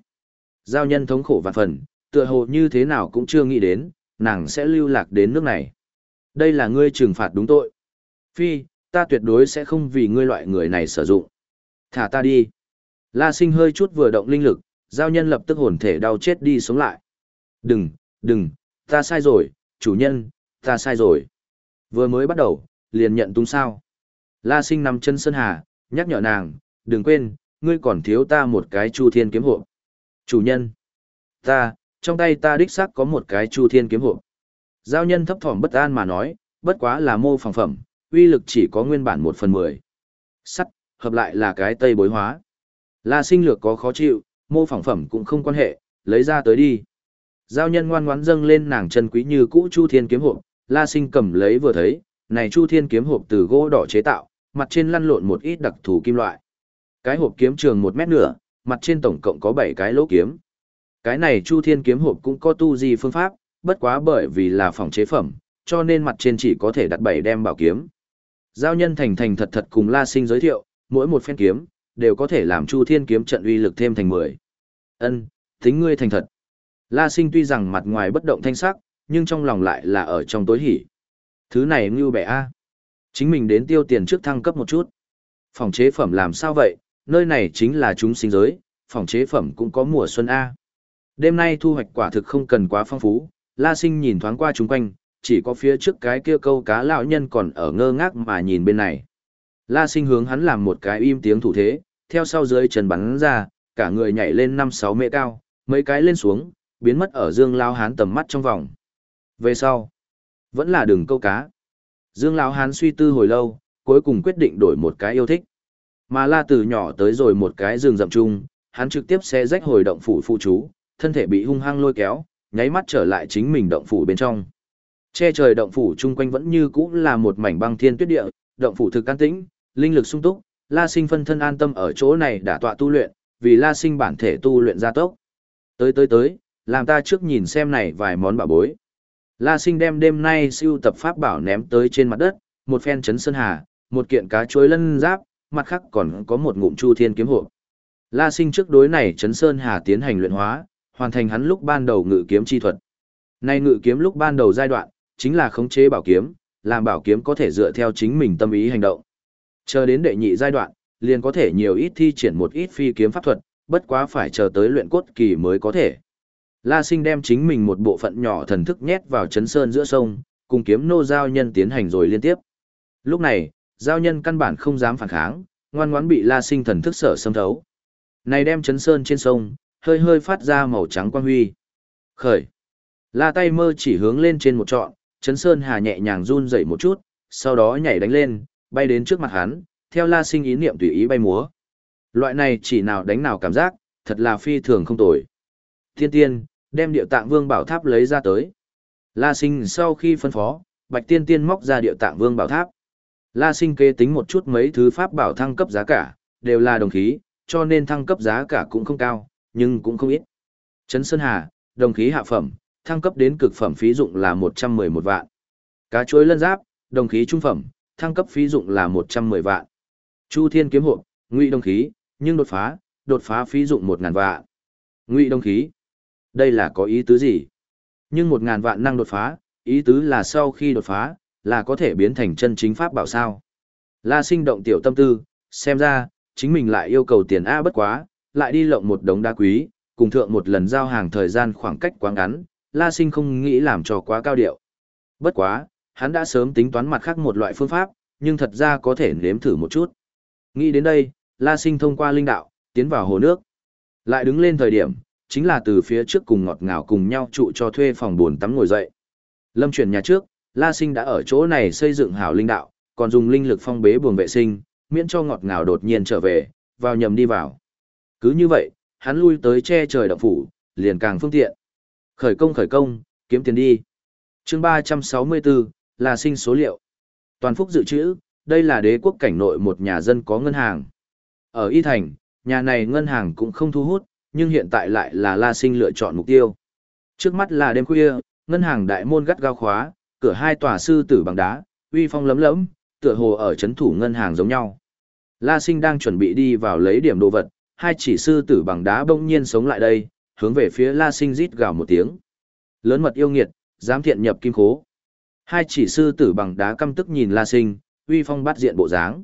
Speaker 1: Giao nhân thống khổ vạn phần, tựa hồ như thế nào cũng chưa nghĩ đến, nàng sẽ lưu lạc đến nước này. Đây là ngươi trừng phạt đúng tội. Phi, ta tuyệt đối sẽ không vì ngươi loại người này sử dụng. Thả ta đi. La sinh hơi chút vừa động linh lực, giao nhân lập tức hồn thể đau chết đi sống lại. Đừng, đừng, ta sai rồi, chủ nhân, ta sai rồi. Vừa mới bắt đầu, liền nhận tung sao. La sinh nằm chân sơn hà, nhắc nhở nàng, đừng quên, ngươi còn thiếu ta một cái chu thiên kiếm hộ. Chủ nhân, ta, trong tay ta đích xác có một cái chu thiên kiếm hộ. Giao nhân thấp thỏm bất an mà nói, bất quá là mô phẳng phẩm, uy lực chỉ có nguyên bản một phần mười. Sắt, hợp lại là cái tây bối hóa. La sinh lược có khó chịu, mô phẳng phẩm cũng không quan hệ, lấy ra tới đi. Giao nhân ngoan ngoãn dâng lên nàng chân quý như cũ chu thiên kiếm hộp, la sinh cầm lấy vừa thấy, này chu thiên kiếm hộp từ gỗ đỏ chế tạo, mặt trên lăn lộn một ít đặc thù kim loại. Cái hộp kiếm trường một mét nửa, mặt trên tổng cộng có 7 cái lỗ kiếm. Cái này chu thiên kiếm hộp cũng có tu di phương pháp, bất quá bởi vì là phòng chế phẩm, cho nên mặt trên chỉ có thể đặt 7 đem bảo kiếm. Giao nhân thành thành thật thật cùng La Sinh giới thiệu, mỗi một phen kiếm, đều có thể làm Chu Thiên kiếm trận uy lực thêm thành 10. Ân, tính ngươi thành thật. La Sinh tuy rằng mặt ngoài bất động thanh sắc, nhưng trong lòng lại là ở trong tối hỉ. Thứ này ngưu bẻ a. Chính mình đến tiêu tiền trước thăng cấp một chút. Phòng chế phẩm làm sao vậy, nơi này chính là chúng sinh giới, phòng chế phẩm cũng có mùa xuân A. Đêm nay thu hoạch quả thực không cần quá phong phú, La Sinh nhìn thoáng qua chúng quanh, chỉ có phía trước cái kia câu cá lão nhân còn ở ngơ ngác mà nhìn bên này. La Sinh hướng hắn làm một cái im tiếng thủ thế, theo sau dưới chân bắn ra, cả người nhảy lên 5-6 mét cao, mấy cái lên xuống, biến mất ở Dương Lão Hán tầm mắt trong vòng. Về sau, vẫn là đường câu cá. Dương Lão Hán suy tư hồi lâu, cuối cùng quyết định đổi một cái yêu thích. Mà La từ nhỏ tới rồi một cái rừng rậm chung, hắn trực tiếp xe rách hồi động phủ phụ chú, thân thể bị hung hăng lôi kéo, nháy mắt trở lại chính mình động phủ bên trong. Che trời động phủ chung quanh vẫn như cũ là một mảnh băng thiên tuyết địa, động phủ thực an tĩnh, linh lực sung túc, La Sinh phân thân an tâm ở chỗ này đã tọa tu luyện, vì La Sinh bản thể tu luyện gia tốc. Tới tới tới, làm ta trước nhìn xem này vài món bảo bối. La Sinh đem đêm nay siêu tập pháp bảo ném tới trên mặt đất, một phen chấn sơn hà, một kiện cá chuối lân giáp, mặt khác còn có một ngụm chu thiên kiếm hộ. La Sinh trước đối này chấn sơn hà tiến hành luyện hóa, hoàn thành hắn lúc ban đầu ngự kiếm chi thuật. Nay ngự kiếm lúc ban đầu giai đoạn, chính là khống chế bảo kiếm, làm bảo kiếm có thể dựa theo chính mình tâm ý hành động. Chờ đến đệ nhị giai đoạn, liền có thể nhiều ít thi triển một ít phi kiếm pháp thuật, bất quá phải chờ tới luyện cốt kỳ mới có thể. La Sinh đem chính mình một bộ phận nhỏ thần thức nhét vào chấn sơn giữa sông, cùng kiếm nô giao nhân tiến hành rồi liên tiếp. Lúc này, giao nhân căn bản không dám phản kháng, ngoan ngoãn bị La Sinh thần thức sở xâm thấu. Này đem chấn sơn trên sông, hơi hơi phát ra màu trắng quang huy. Khởi. La tay mơ chỉ hướng lên trên một trọn, chấn sơn hà nhẹ nhàng run dậy một chút, sau đó nhảy đánh lên, bay đến trước mặt hắn, theo la sinh ý niệm tùy ý bay múa. Loại này chỉ nào đánh nào cảm giác, thật là phi thường không tồi. Thiên tiên, đem điệu tạng vương bảo tháp lấy ra tới. La sinh sau khi phân phó, bạch tiên tiên móc ra điệu tạng vương bảo tháp. La sinh kế tính một chút mấy thứ pháp bảo thăng cấp giá cả, đều là đồng khí, cho nên thăng cấp giá cả cũng không cao, nhưng cũng không ít. Trấn Sơn Hà, đồng khí hạ phẩm, thăng cấp đến cực phẩm phí dụng là 111 vạn. Cá chuối lân giáp, đồng khí trung phẩm, thăng cấp phí dụng là 110 vạn. Chu Thiên kiếm hộ, ngụy đồng khí, nhưng đột phá, đột phá phí dụng 1000 vạn. Ngụy đồng khí. Đây là có ý tứ gì? Nhưng một ngàn vạn năng đột phá, ý tứ là sau khi đột phá, là có thể biến thành chân chính pháp bảo sao? La Sinh động tiểu tâm tư, xem ra, chính mình lại yêu cầu tiền A bất quá, lại đi lộng một đống đá quý, cùng thượng một lần giao hàng thời gian khoảng cách quá ngắn, La Sinh không nghĩ làm cho quá cao điệu. Bất quá, hắn đã sớm tính toán mặt khác một loại phương pháp, nhưng thật ra có thể nếm thử một chút. Nghĩ đến đây, La Sinh thông qua linh đạo, tiến vào hồ nước. Lại đứng lên thời điểm, chính là từ phía trước cùng ngọt ngào cùng nhau trụ cho thuê phòng buồn tắm ngồi dậy. Lâm chuyển nhà trước, La Sinh đã ở chỗ này xây dựng hảo linh đạo, còn dùng linh lực phong bế buồng vệ sinh, miễn cho ngọt ngào đột nhiên trở về, vào nhầm đi vào. Cứ như vậy, hắn lui tới che trời động phủ, liền càng phương tiện. Khởi công khởi công, kiếm tiền đi. chương 364, la sinh số liệu. Toàn phúc dự trữ, đây là đế quốc cảnh nội một nhà dân có ngân hàng. Ở Y Thành, nhà này ngân hàng cũng không thu hút, nhưng hiện tại lại là La Sinh lựa chọn mục tiêu. Trước mắt là đêm khuya, ngân hàng đại môn gắt gao khóa, cửa hai tòa sư tử bằng đá, uy phong lấm lẫm tựa hồ ở chấn thủ ngân hàng giống nhau. La Sinh đang chuẩn bị đi vào lấy điểm đồ vật, hai chỉ sư tử bằng đá bỗng nhiên sống lại đây, hướng về phía La Sinh rít gào một tiếng. Lớn mật yêu nghiệt, dám thiện nhập kim khố. Hai chỉ sư tử bằng đá căm tức nhìn La Sinh, uy phong bắt diện bộ dáng.